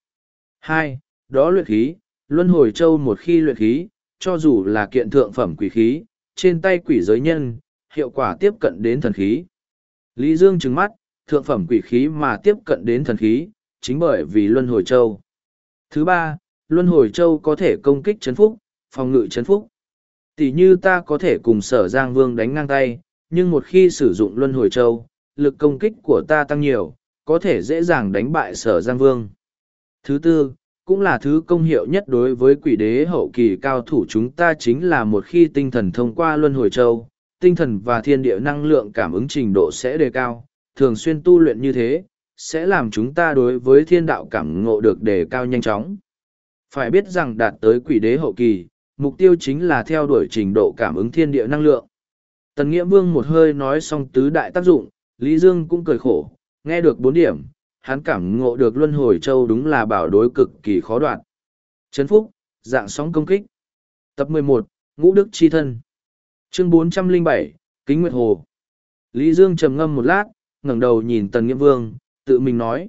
Hai, đó luyện khí, luân hồi châu một khi luyện khí, cho dù là kiện thượng phẩm quỷ khí, trên tay quỷ giới nhân, hiệu quả tiếp cận đến thần khí. Lý Dương trừng mắt, thượng phẩm quỷ khí mà tiếp cận đến thần khí, chính bởi vì luân hồi châu. Thứ ba, luân hồi châu có thể công kích chấn phúc, phòng ngự chấn phúc. Tỷ như ta có thể cùng sở Giang Vương đánh ngang tay, nhưng một khi sử dụng luân hồi châu, lực công kích của ta tăng nhiều, có thể dễ dàng đánh bại sở Giang Vương. Thứ tư, cũng là thứ công hiệu nhất đối với quỷ đế hậu kỳ cao thủ chúng ta chính là một khi tinh thần thông qua luân hồi châu, tinh thần và thiên địa năng lượng cảm ứng trình độ sẽ đề cao, thường xuyên tu luyện như thế, sẽ làm chúng ta đối với thiên đạo cảm ngộ được đề cao nhanh chóng. Phải biết rằng đạt tới quỷ đế hậu kỳ, mục tiêu chính là theo đuổi trình độ cảm ứng thiên địa năng lượng. Tần Nghĩa Vương một hơi nói xong tứ đại tác dụng, Lý Dương cũng cười khổ, nghe được bốn điểm, hắn cảm ngộ được luân hồi châu đúng là bảo đối cực kỳ khó đoạn. Trấn Phúc, dạng sóng công kích. Tập 11, Ngũ Đức Chi Thân. Chương 407, Kính Nguyệt Hồ. Lý Dương trầm ngâm một lát, ngẩng đầu nhìn Tần Nghĩa Vương, tự mình nói.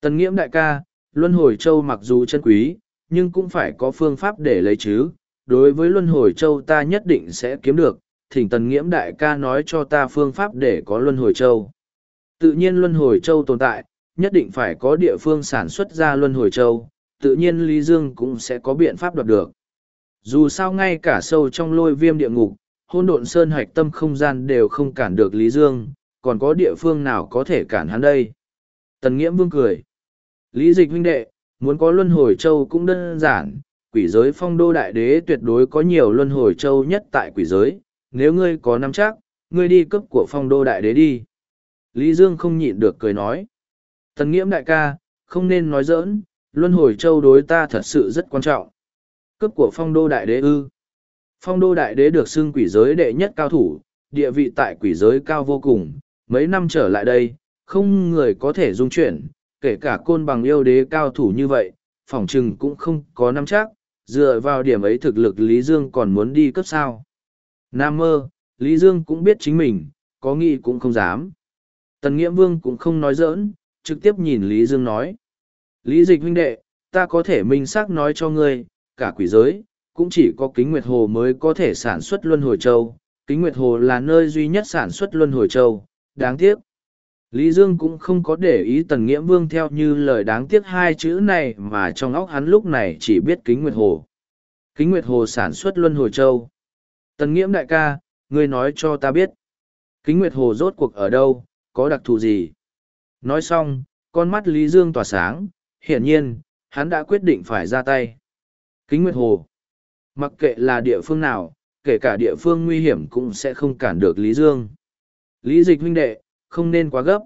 Tần Nghiễm đại ca, luân hồi châu mặc dù chân quý, nhưng cũng phải có phương pháp để lấy chứ. Đối với luân hồi châu ta nhất định sẽ kiếm được, thỉnh Tần Nghiễm đại ca nói cho ta phương pháp để có luân hồi châu. Tự nhiên luân hồi châu tồn tại, nhất định phải có địa phương sản xuất ra luân hồi châu, tự nhiên Lý Dương cũng sẽ có biện pháp đoạt được. Dù sao ngay cả sâu trong lôi viêm địa ngục, hôn độn sơn hạch tâm không gian đều không cản được Lý Dương, còn có địa phương nào có thể cản hắn đây? Tần Nghiễm Vương cười. Lý dịch huynh đệ, muốn có luân hồi châu cũng đơn giản, quỷ giới phong đô đại đế tuyệt đối có nhiều luân hồi châu nhất tại quỷ giới, nếu ngươi có nắm chắc, ngươi đi cấp của phong đô đại đế đi. Lý Dương không nhịn được cười nói. Tần Nghiễm đại ca, không nên nói giỡn, luân hồi châu đối ta thật sự rất quan trọng. Cấp của phong đô đại đế ư. Phong đô đại đế được xưng quỷ giới đệ nhất cao thủ, địa vị tại quỷ giới cao vô cùng, mấy năm trở lại đây, không người có thể dung chuyển, kể cả côn bằng yêu đế cao thủ như vậy, phỏng chừng cũng không có năm chắc, dựa vào điểm ấy thực lực Lý Dương còn muốn đi cấp sao. Nam mơ, Lý Dương cũng biết chính mình, có nghĩ cũng không dám. Tần Nghĩa Vương cũng không nói giỡn, trực tiếp nhìn Lý Dương nói. Lý dịch huynh đệ, ta có thể minh xác nói cho ngươi, cả quỷ giới, cũng chỉ có kính nguyệt hồ mới có thể sản xuất luân hồi châu. Kính nguyệt hồ là nơi duy nhất sản xuất luân hồi châu, đáng tiếc. Lý Dương cũng không có để ý tần nghĩa vương theo như lời đáng tiếc hai chữ này mà trong óc hắn lúc này chỉ biết kính nguyệt hồ. Kính nguyệt hồ sản xuất luân hồi châu. Tần nghĩa đại ca, ngươi nói cho ta biết. Kính nguyệt hồ rốt cuộc ở đâu, có đặc thù gì? Nói xong, con mắt Lý Dương tỏa sáng, hiển nhiên, hắn đã quyết định phải ra tay. Kính nguyệt hồ. Mặc kệ là địa phương nào, kể cả địa phương nguy hiểm cũng sẽ không cản được Lý Dương. Lý dịch huynh đệ, không nên quá gấp.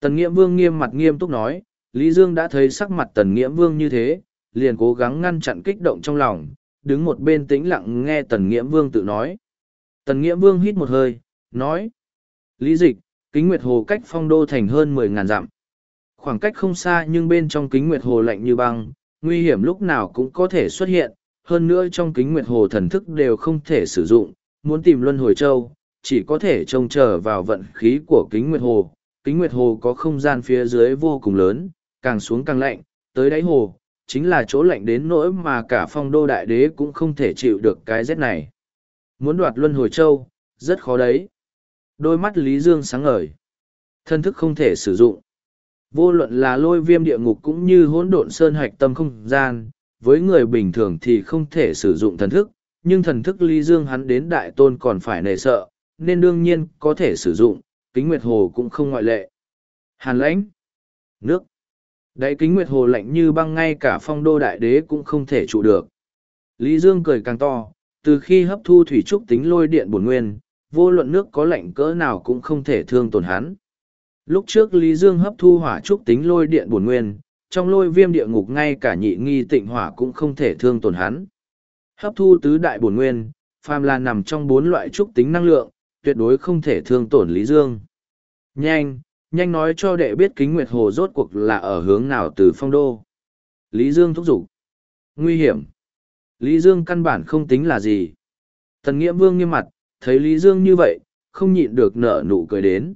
Tần Nghiễm Vương nghiêm mặt nghiêm túc nói, Lý Dương đã thấy sắc mặt Tần Nghiễm Vương như thế, liền cố gắng ngăn chặn kích động trong lòng, đứng một bên tĩnh lặng nghe Tần Nghiễm Vương tự nói. Tần Nghiễm Vương hít một hơi, nói, Lý Dịch, kính nguyệt hồ cách phong đô thành hơn mười ngàn dặm. Khoảng cách không xa nhưng bên trong kính nguyệt hồ lạnh như băng, nguy hiểm lúc nào cũng có thể xuất hiện, hơn nữa trong kính nguyệt hồ thần thức đều không thể sử dụng, muốn tìm luân hồi châu, chỉ có thể trông chờ vào vận khí của kính nguyệt hồ. Kính nguyệt hồ có không gian phía dưới vô cùng lớn, càng xuống càng lạnh, tới đáy hồ, chính là chỗ lạnh đến nỗi mà cả phong đô đại đế cũng không thể chịu được cái rét này. Muốn đoạt luân hồi châu, rất khó đấy. Đôi mắt Lý Dương sáng ngời. Thân thức không thể sử dụng. Vô luận là lôi viêm địa ngục cũng như hỗn độn sơn hạch tâm không gian, với người bình thường thì không thể sử dụng thần thức, nhưng thần thức Lý Dương hắn đến đại tôn còn phải nề sợ, nên đương nhiên có thể sử dụng, kính nguyệt hồ cũng không ngoại lệ. Hàn lãnh, nước, đáy kính nguyệt hồ lạnh như băng ngay cả phong đô đại đế cũng không thể trụ được. Lý Dương cười càng to, từ khi hấp thu thủy trúc tính lôi điện bổn nguyên, vô luận nước có lạnh cỡ nào cũng không thể thương tổn hắn. Lúc trước Lý Dương hấp thu hỏa trúc tính lôi điện bổn nguyên, trong lôi viêm địa ngục ngay cả nhị nghi tịnh hỏa cũng không thể thương tổn hắn. Hấp thu tứ đại bổn nguyên, phàm là nằm trong bốn loại trúc tính năng lượng, tuyệt đối không thể thương tổn Lý Dương. Nhanh, nhanh nói cho đệ biết kính nguyệt hồ rốt cuộc là ở hướng nào từ phong đô. Lý Dương thúc giục. Nguy hiểm. Lý Dương căn bản không tính là gì. Tần Nghĩa Vương nghiêm mặt, thấy Lý Dương như vậy, không nhịn được nở nụ cười đến.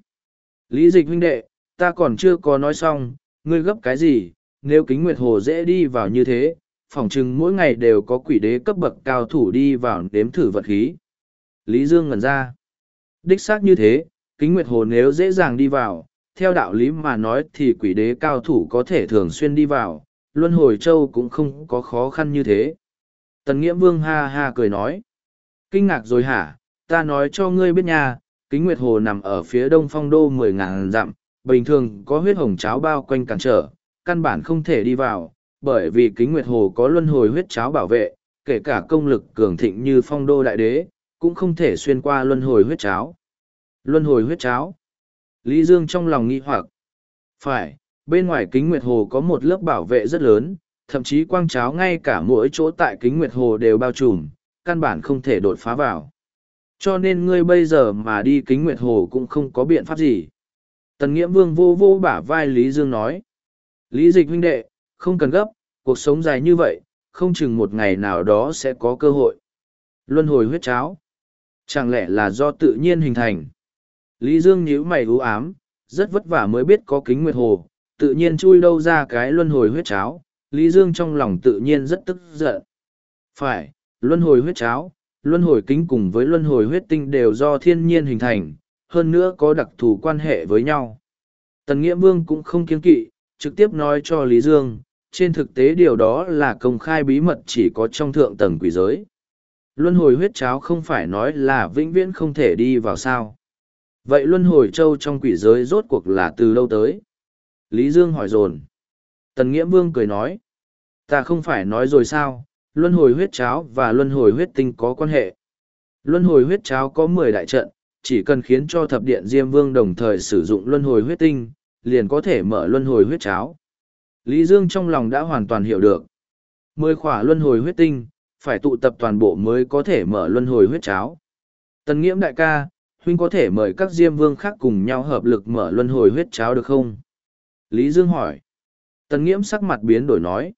Lý dịch huynh đệ, ta còn chưa có nói xong, ngươi gấp cái gì, nếu kính nguyệt hồ dễ đi vào như thế, phỏng chừng mỗi ngày đều có quỷ đế cấp bậc cao thủ đi vào đếm thử vật khí. Lý Dương ngẩn ra. Đích xác như thế, kính nguyệt hồ nếu dễ dàng đi vào, theo đạo lý mà nói thì quỷ đế cao thủ có thể thường xuyên đi vào, luân hồi châu cũng không có khó khăn như thế. Tần Nghĩa Vương ha ha cười nói. Kinh ngạc rồi hả, ta nói cho ngươi biết nha, kính nguyệt hồ nằm ở phía đông phong đô mười ngàn dặm, bình thường có huyết hồng cháo bao quanh cản trở, căn bản không thể đi vào, bởi vì kính nguyệt hồ có luân hồi huyết cháo bảo vệ, kể cả công lực cường thịnh như phong đô đại đế, cũng không thể xuyên qua luân hồi huyết cháo. Luân hồi huyết cháo. Lý Dương trong lòng nghi hoặc. Phải, bên ngoài kính nguyệt hồ có một lớp bảo vệ rất lớn, thậm chí quang cháo ngay cả mỗi chỗ tại kính nguyệt hồ đều bao trùm, căn bản không thể đột phá vào. Cho nên ngươi bây giờ mà đi kính nguyệt hồ cũng không có biện pháp gì. Tần Nghiễm Vương vô vô bả vai Lý Dương nói. Lý dịch huynh đệ, không cần gấp, cuộc sống dài như vậy, không chừng một ngày nào đó sẽ có cơ hội. Luân hồi huyết cháo. Chẳng lẽ là do tự nhiên hình thành? Lý Dương nhíu mày u ám, rất vất vả mới biết có kính nguyệt hồ, tự nhiên chui đâu ra cái luân hồi huyết cháo. Lý Dương trong lòng tự nhiên rất tức giận. Phải, luân hồi huyết cháo, luân hồi kính cùng với luân hồi huyết tinh đều do thiên nhiên hình thành, hơn nữa có đặc thù quan hệ với nhau. Tần Nghĩa Vương cũng không kiên kỵ, trực tiếp nói cho Lý Dương, trên thực tế điều đó là công khai bí mật chỉ có trong thượng tầng quỷ giới. Luân hồi huyết cháo không phải nói là vĩnh viễn không thể đi vào sao. Vậy luân hồi châu trong quỷ giới rốt cuộc là từ lâu tới? Lý Dương hỏi dồn. Tần Nghĩa Vương cười nói. Ta không phải nói rồi sao, luân hồi huyết cháo và luân hồi huyết tinh có quan hệ. Luân hồi huyết cháo có mười đại trận, chỉ cần khiến cho thập điện Diêm Vương đồng thời sử dụng luân hồi huyết tinh, liền có thể mở luân hồi huyết cháo. Lý Dương trong lòng đã hoàn toàn hiểu được. Mười khỏa luân hồi huyết tinh, phải tụ tập toàn bộ mới có thể mở luân hồi huyết cháo. Tần Nghiễm đại ca, huynh có thể mời các Diêm Vương khác cùng nhau hợp lực mở luân hồi huyết cháo được không? Lý Dương hỏi. Tần Nghiễm sắc mặt biến đổi nói.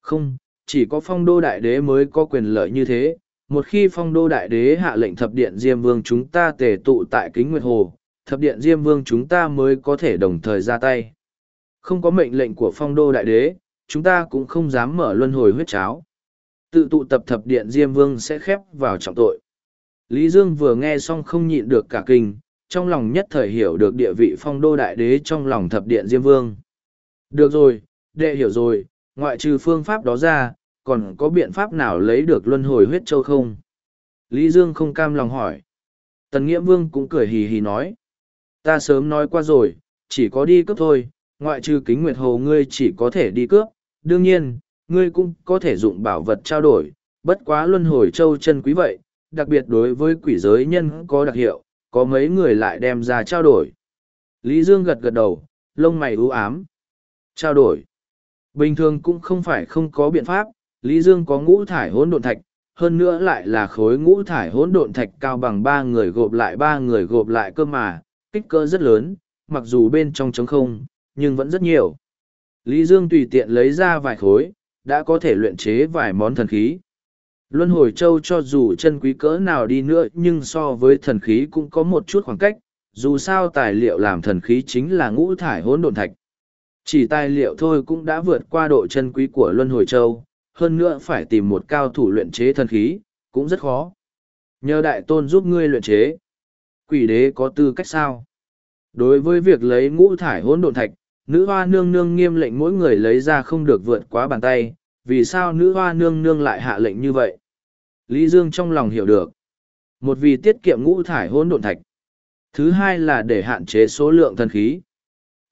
Không, chỉ có phong đô đại đế mới có quyền lợi như thế. Một khi phong đô đại đế hạ lệnh thập điện Diêm Vương chúng ta tề tụ tại kính nguyệt hồ, thập điện Diêm Vương chúng ta mới có thể đồng thời ra tay. Không có mệnh lệnh của phong đô đại đế, chúng ta cũng không dám mở luân hồi huyết cháo. Tự tụ tập thập điện Diêm Vương sẽ khép vào trọng tội. Lý Dương vừa nghe xong không nhịn được cả kinh, trong lòng nhất thời hiểu được địa vị phong đô đại đế trong lòng thập điện Diêm Vương. Được rồi, đệ hiểu rồi, ngoại trừ phương pháp đó ra, còn có biện pháp nào lấy được luân hồi huyết châu không? Lý Dương không cam lòng hỏi. Tần Nghĩa Vương cũng cười hì hì nói. Ta sớm nói qua rồi, chỉ có đi cướp thôi, ngoại trừ kính nguyệt hồ ngươi chỉ có thể đi cướp. Đương nhiên, ngươi cũng có thể dụng bảo vật trao đổi, bất quá luân hồi châu chân quý vậy, đặc biệt đối với quỷ giới nhân có đặc hiệu, có mấy người lại đem ra trao đổi. Lý Dương gật gật đầu, lông mày u ám. Trao đổi. Bình thường cũng không phải không có biện pháp, Lý Dương có ngũ thải hỗn độn thạch, hơn nữa lại là khối ngũ thải hỗn độn thạch cao bằng ba người gộp lại ba người gộp lại cơ mà, kích cỡ rất lớn, mặc dù bên trong trống không, nhưng vẫn rất nhiều. Lý Dương tùy tiện lấy ra vài khối, đã có thể luyện chế vài món thần khí. Luân hồi châu cho dù chân quý cỡ nào đi nữa nhưng so với thần khí cũng có một chút khoảng cách, dù sao tài liệu làm thần khí chính là ngũ thải hỗn độn thạch. Chỉ tài liệu thôi cũng đã vượt qua độ chân quý của Luân hồi châu, hơn nữa phải tìm một cao thủ luyện chế thần khí, cũng rất khó. Nhờ đại tôn giúp ngươi luyện chế. Quỷ đế có tư cách sao? Đối với việc lấy ngũ thải hỗn độn thạch, nữ hoa nương nương nghiêm lệnh mỗi người lấy ra không được vượt quá bàn tay, vì sao nữ hoa nương nương lại hạ lệnh như vậy? Lý Dương trong lòng hiểu được. Một vì tiết kiệm ngũ thải hỗn độn thạch. Thứ hai là để hạn chế số lượng thần khí.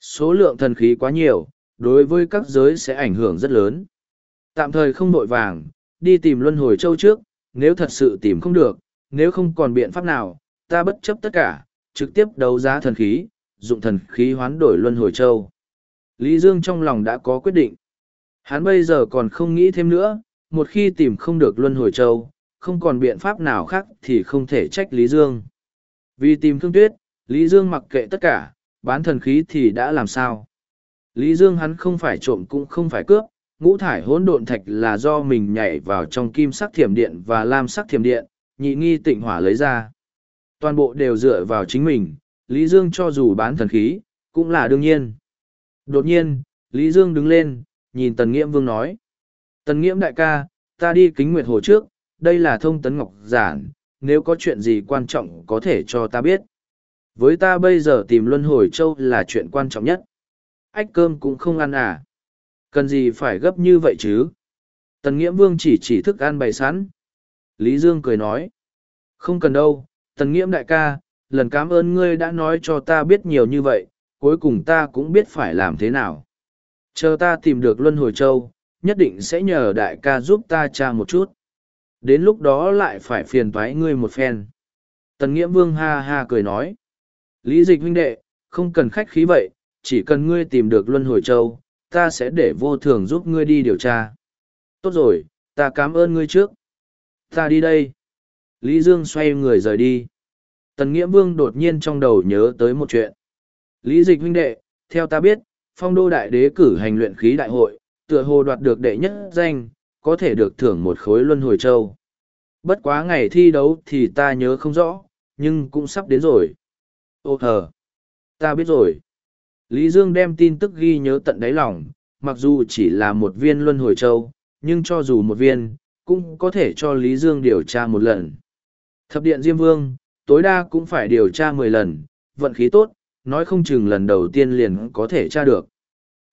Số lượng thần khí quá nhiều, đối với các giới sẽ ảnh hưởng rất lớn. Tạm thời không nội vàng, đi tìm luân hồi châu trước, nếu thật sự tìm không được, nếu không còn biện pháp nào, ta bất chấp tất cả, trực tiếp đấu giá thần khí, dụng thần khí hoán đổi luân hồi châu. Lý Dương trong lòng đã có quyết định. Hắn bây giờ còn không nghĩ thêm nữa, một khi tìm không được luân hồi châu, không còn biện pháp nào khác thì không thể trách Lý Dương. Vì tìm thương tuyết, Lý Dương mặc kệ tất cả, bán thần khí thì đã làm sao. Lý Dương hắn không phải trộm cũng không phải cướp, ngũ thải hỗn độn thạch là do mình nhảy vào trong kim sắc thiểm điện và lam sắc thiểm điện, nhị nghi tịnh hỏa lấy ra. Toàn bộ đều dựa vào chính mình, Lý Dương cho dù bán thần khí, cũng là đương nhiên. Đột nhiên, Lý Dương đứng lên, nhìn Tần Nghiễm Vương nói. Tần Nghiễm đại ca, ta đi kính nguyệt hồ trước, đây là thông tấn ngọc giản, nếu có chuyện gì quan trọng có thể cho ta biết. Với ta bây giờ tìm luân hồi châu là chuyện quan trọng nhất. Ách cơm cũng không ăn à. Cần gì phải gấp như vậy chứ? Tần Nghiễm Vương chỉ chỉ thức ăn bày sẵn. Lý Dương cười nói. Không cần đâu, Tần Nghiễm đại ca, lần cảm ơn ngươi đã nói cho ta biết nhiều như vậy, cuối cùng ta cũng biết phải làm thế nào. Chờ ta tìm được Luân Hồi Châu, nhất định sẽ nhờ đại ca giúp ta tra một chút. Đến lúc đó lại phải phiền toái ngươi một phen. Tần Nghiễm Vương ha ha cười nói. Lý dịch huynh đệ, không cần khách khí vậy, chỉ cần ngươi tìm được Luân Hồi Châu, ta sẽ để vô thường giúp ngươi đi điều tra. Tốt rồi, ta cảm ơn ngươi trước. Ta đi đây. Lý Dương xoay người rời đi. Tần Nghĩa Vương đột nhiên trong đầu nhớ tới một chuyện. Lý dịch huynh đệ, theo ta biết, phong đô đại đế cử hành luyện khí đại hội, tựa hồ đoạt được đệ nhất danh, có thể được thưởng một khối luân hồi châu. Bất quá ngày thi đấu thì ta nhớ không rõ, nhưng cũng sắp đến rồi. Ô thờ, ta biết rồi. Lý Dương đem tin tức ghi nhớ tận đáy lòng, mặc dù chỉ là một viên luân hồi châu, nhưng cho dù một viên, cũng có thể cho Lý Dương điều tra một lần. Thập điện Diêm Vương, tối đa cũng phải điều tra mười lần, vận khí tốt, nói không chừng lần đầu tiên liền có thể tra được.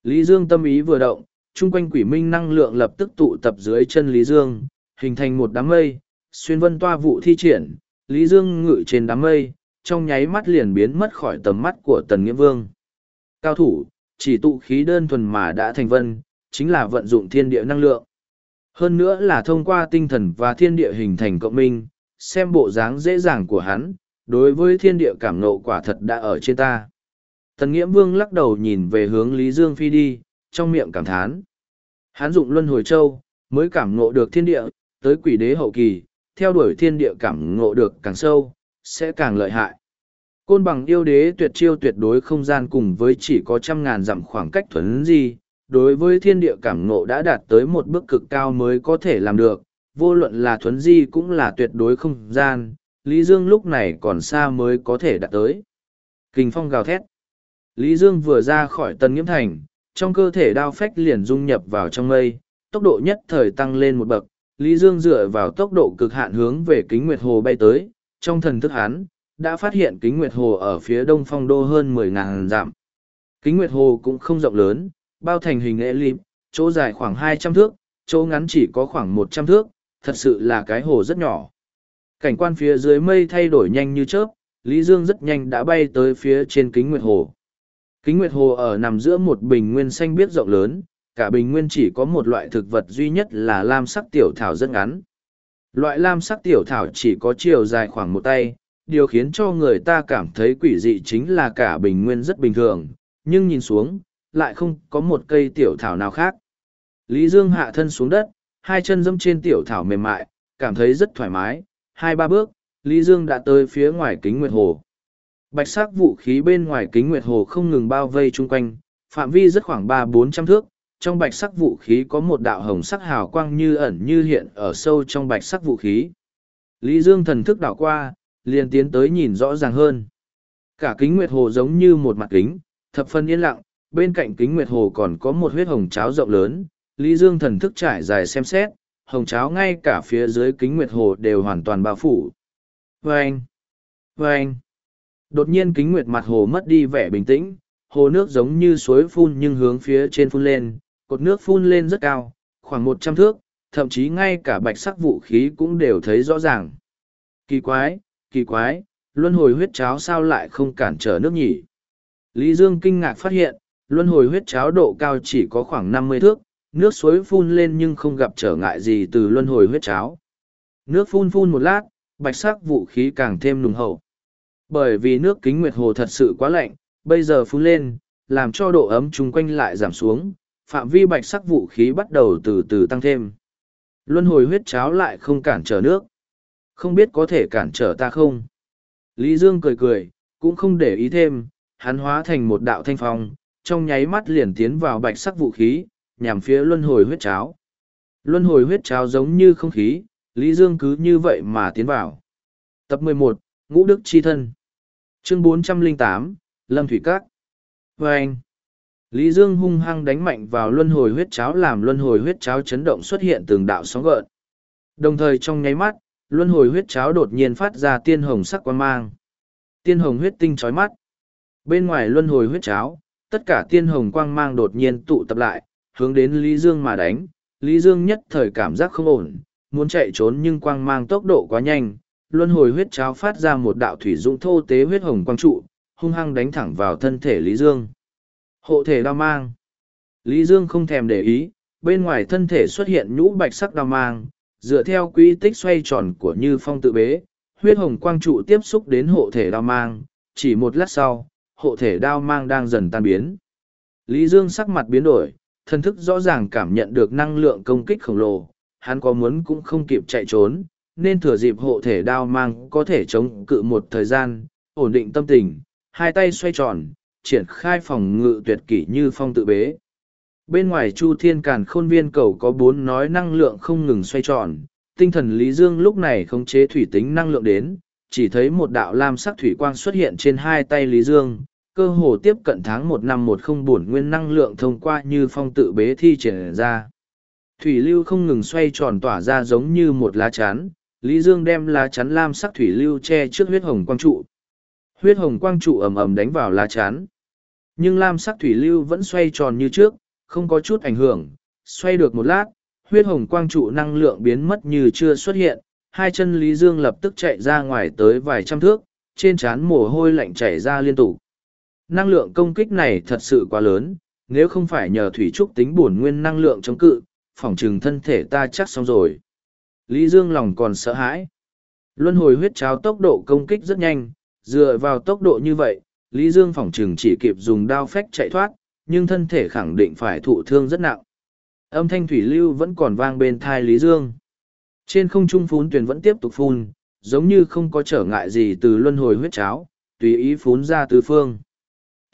Lý Dương tâm ý vừa động, chung quanh quỷ minh năng lượng lập tức tụ tập dưới chân Lý Dương, hình thành một đám mây, xuyên vân toa vụ thi triển, Lý Dương ngự trên đám mây, trong nháy mắt liền biến mất khỏi tầm mắt của Tần Nghĩa Vương. Cao thủ, chỉ tụ khí đơn thuần mà đã thành vân, chính là vận dụng thiên địa năng lượng. Hơn nữa là thông qua tinh thần và thiên địa hình thành cộng minh, xem bộ dáng dễ dàng của hắn, đối với thiên địa cảm nộ quả thật đã ở trên ta. Tần Nghiễm Vương lắc đầu nhìn về hướng Lý Dương Phi đi, trong miệng cảm thán. Hắn dụng luân hồi châu, mới cảm ngộ được thiên địa, tới quỷ đế hậu kỳ, theo đuổi thiên địa cảm ngộ được càng sâu, sẽ càng lợi hại. Côn bằng yêu đế tuyệt chiêu tuyệt đối không gian cùng với chỉ có trăm ngàn dặm khoảng cách thuấn gì, đối với thiên địa cảm ngộ đã đạt tới một bước cực cao mới có thể làm được, vô luận là thuấn di cũng là tuyệt đối không gian, Lý Dương lúc này còn xa mới có thể đạt tới. Kình phong gào thét. Lý Dương vừa ra khỏi tân nghiễm thành, trong cơ thể đao phách liền dung nhập vào trong mây, tốc độ nhất thời tăng lên một bậc, Lý Dương dựa vào tốc độ cực hạn hướng về kính nguyệt hồ bay tới, trong thần thức hắn, đã phát hiện kính nguyệt hồ ở phía đông phong đô hơn 10.000 dặm. Kính nguyệt hồ cũng không rộng lớn, bao thành hình elip, chỗ dài khoảng 200 thước, chỗ ngắn chỉ có khoảng 100 thước, thật sự là cái hồ rất nhỏ. Cảnh quan phía dưới mây thay đổi nhanh như chớp, Lý Dương rất nhanh đã bay tới phía trên kính nguyệt hồ. Kính nguyệt hồ ở nằm giữa một bình nguyên xanh biếc rộng lớn, cả bình nguyên chỉ có một loại thực vật duy nhất là lam sắc tiểu thảo rất ngắn. Loại lam sắc tiểu thảo chỉ có chiều dài khoảng một tay, điều khiến cho người ta cảm thấy quỷ dị chính là cả bình nguyên rất bình thường, nhưng nhìn xuống, lại không có một cây tiểu thảo nào khác. Lý Dương hạ thân xuống đất, hai chân dâm trên tiểu thảo mềm mại, cảm thấy rất thoải mái, hai ba bước, Lý Dương đã tới phía ngoài kính nguyệt hồ. Bạch sắc vũ khí bên ngoài kính nguyệt hồ không ngừng bao vây chung quanh, phạm vi rất khoảng ba bốn trăm thước, trong bạch sắc vũ khí có một đạo hồng sắc hào quang như ẩn như hiện ở sâu trong bạch sắc vũ khí. Lý Dương thần thức đảo qua, liền tiến tới nhìn rõ ràng hơn. Cả kính nguyệt hồ giống như một mặt kính, thập phân yên lặng, bên cạnh kính nguyệt hồ còn có một huyết hồng cháo rộng lớn. Lý Dương thần thức trải dài xem xét, hồng cháo ngay cả phía dưới kính nguyệt hồ đều hoàn toàn bao phủ. Vâng! Vâng! Đột nhiên kính nguyệt mặt hồ mất đi vẻ bình tĩnh, hồ nước giống như suối phun nhưng hướng phía trên phun lên, cột nước phun lên rất cao, khoảng một trăm thước, thậm chí ngay cả bạch sắc vũ khí cũng đều thấy rõ ràng. Kỳ quái, kỳ quái, luân hồi huyết cháo sao lại không cản trở nước nhỉ? Lý Dương kinh ngạc phát hiện, luân hồi huyết cháo độ cao chỉ có khoảng năm mươi thước, nước suối phun lên nhưng không gặp trở ngại gì từ luân hồi huyết cháo. Nước phun phun một lát, bạch sắc vũ khí càng thêm nùng hậu. Bởi vì nước kính nguyệt hồ thật sự quá lạnh, bây giờ phun lên, làm cho độ ấm chung quanh lại giảm xuống, phạm vi bạch sắc vũ khí bắt đầu từ từ tăng thêm. Luân hồi huyết cháo lại không cản trở nước. Không biết có thể cản trở ta không? Lý Dương cười cười, cũng không để ý thêm, hắn hóa thành một đạo thanh phong, trong nháy mắt liền tiến vào bạch sắc vũ khí, nhằm phía luân hồi huyết cháo. Luân hồi huyết cháo giống như không khí, Lý Dương cứ như vậy mà tiến vào. Tập 11, Ngũ Đức Chi Thân Chương 408, Lâm Thủy Các Và anh, Lý Dương hung hăng đánh mạnh vào luân hồi huyết cháo làm luân hồi huyết cháo chấn động xuất hiện từng đạo sóng gợn. Đồng thời trong nháy mắt, luân hồi huyết cháo đột nhiên phát ra tiên hồng sắc quan mang. Tiên hồng huyết tinh chói mắt. Bên ngoài luân hồi huyết cháo, tất cả tiên hồng quang mang đột nhiên tụ tập lại, hướng đến Lý Dương mà đánh. Lý Dương nhất thời cảm giác không ổn, muốn chạy trốn nhưng quang mang tốc độ quá nhanh. Luân hồi huyết cháo phát ra một đạo thủy dũng thô tế huyết hồng quang trụ, hung hăng đánh thẳng vào thân thể Lý Dương. Hộ thể đao mang. Lý Dương không thèm để ý, bên ngoài thân thể xuất hiện nhũ bạch sắc đao mang, dựa theo quỹ tích xoay tròn của Như Phong tự bế, huyết hồng quang trụ tiếp xúc đến hộ thể đao mang, chỉ một lát sau, hộ thể đao mang đang dần tan biến. Lý Dương sắc mặt biến đổi, Thần thức rõ ràng cảm nhận được năng lượng công kích khổng lồ, hắn có muốn cũng không kịp chạy trốn, nên thừa dịp hộ thể đao mang có thể chống cự một thời gian, ổn định tâm tình, hai tay xoay tròn, triển khai phòng ngự tuyệt kỷ như phong tự bế. Bên ngoài Chu Thiên Càn Khôn Viên cầu có bốn nói năng lượng không ngừng xoay tròn, tinh thần Lý Dương lúc này khống chế thủy tính năng lượng đến, chỉ thấy một đạo lam sắc thủy quang xuất hiện trên hai tay Lý Dương, cơ hồ tiếp cận tháng một năm một không bổn nguyên năng lượng thông qua như phong tự bế thi triển ra. Thủy lưu không ngừng xoay tròn tỏa ra giống như một lá chắn, Lý Dương đem lá chắn lam sắc thủy lưu che trước huyết hồng quang trụ. Huyết hồng quang trụ ầm ầm đánh vào lá chắn. Nhưng lam sắc thủy lưu vẫn xoay tròn như trước, không có chút ảnh hưởng, xoay được một lát, huyết hồng quang trụ năng lượng biến mất như chưa xuất hiện, hai chân Lý Dương lập tức chạy ra ngoài tới vài trăm thước, trên trán mồ hôi lạnh chảy ra liên tục. Năng lượng công kích này thật sự quá lớn, nếu không phải nhờ thủy trúc tính bổn nguyên năng lượng chống cự, phỏng trừng thân thể ta chắc xong rồi. Lý Dương lòng còn sợ hãi. Luân hồi huyết cháo tốc độ công kích rất nhanh, dựa vào tốc độ như vậy, Lý Dương phỏng trừng chỉ kịp dùng đao phách chạy thoát, nhưng thân thể khẳng định phải thụ thương rất nặng. Âm thanh thủy lưu vẫn còn vang bên thai Lý Dương. Trên không trung phún tuyển vẫn tiếp tục phun, giống như không có trở ngại gì từ luân hồi huyết cháo, tùy ý phún ra tứ phương.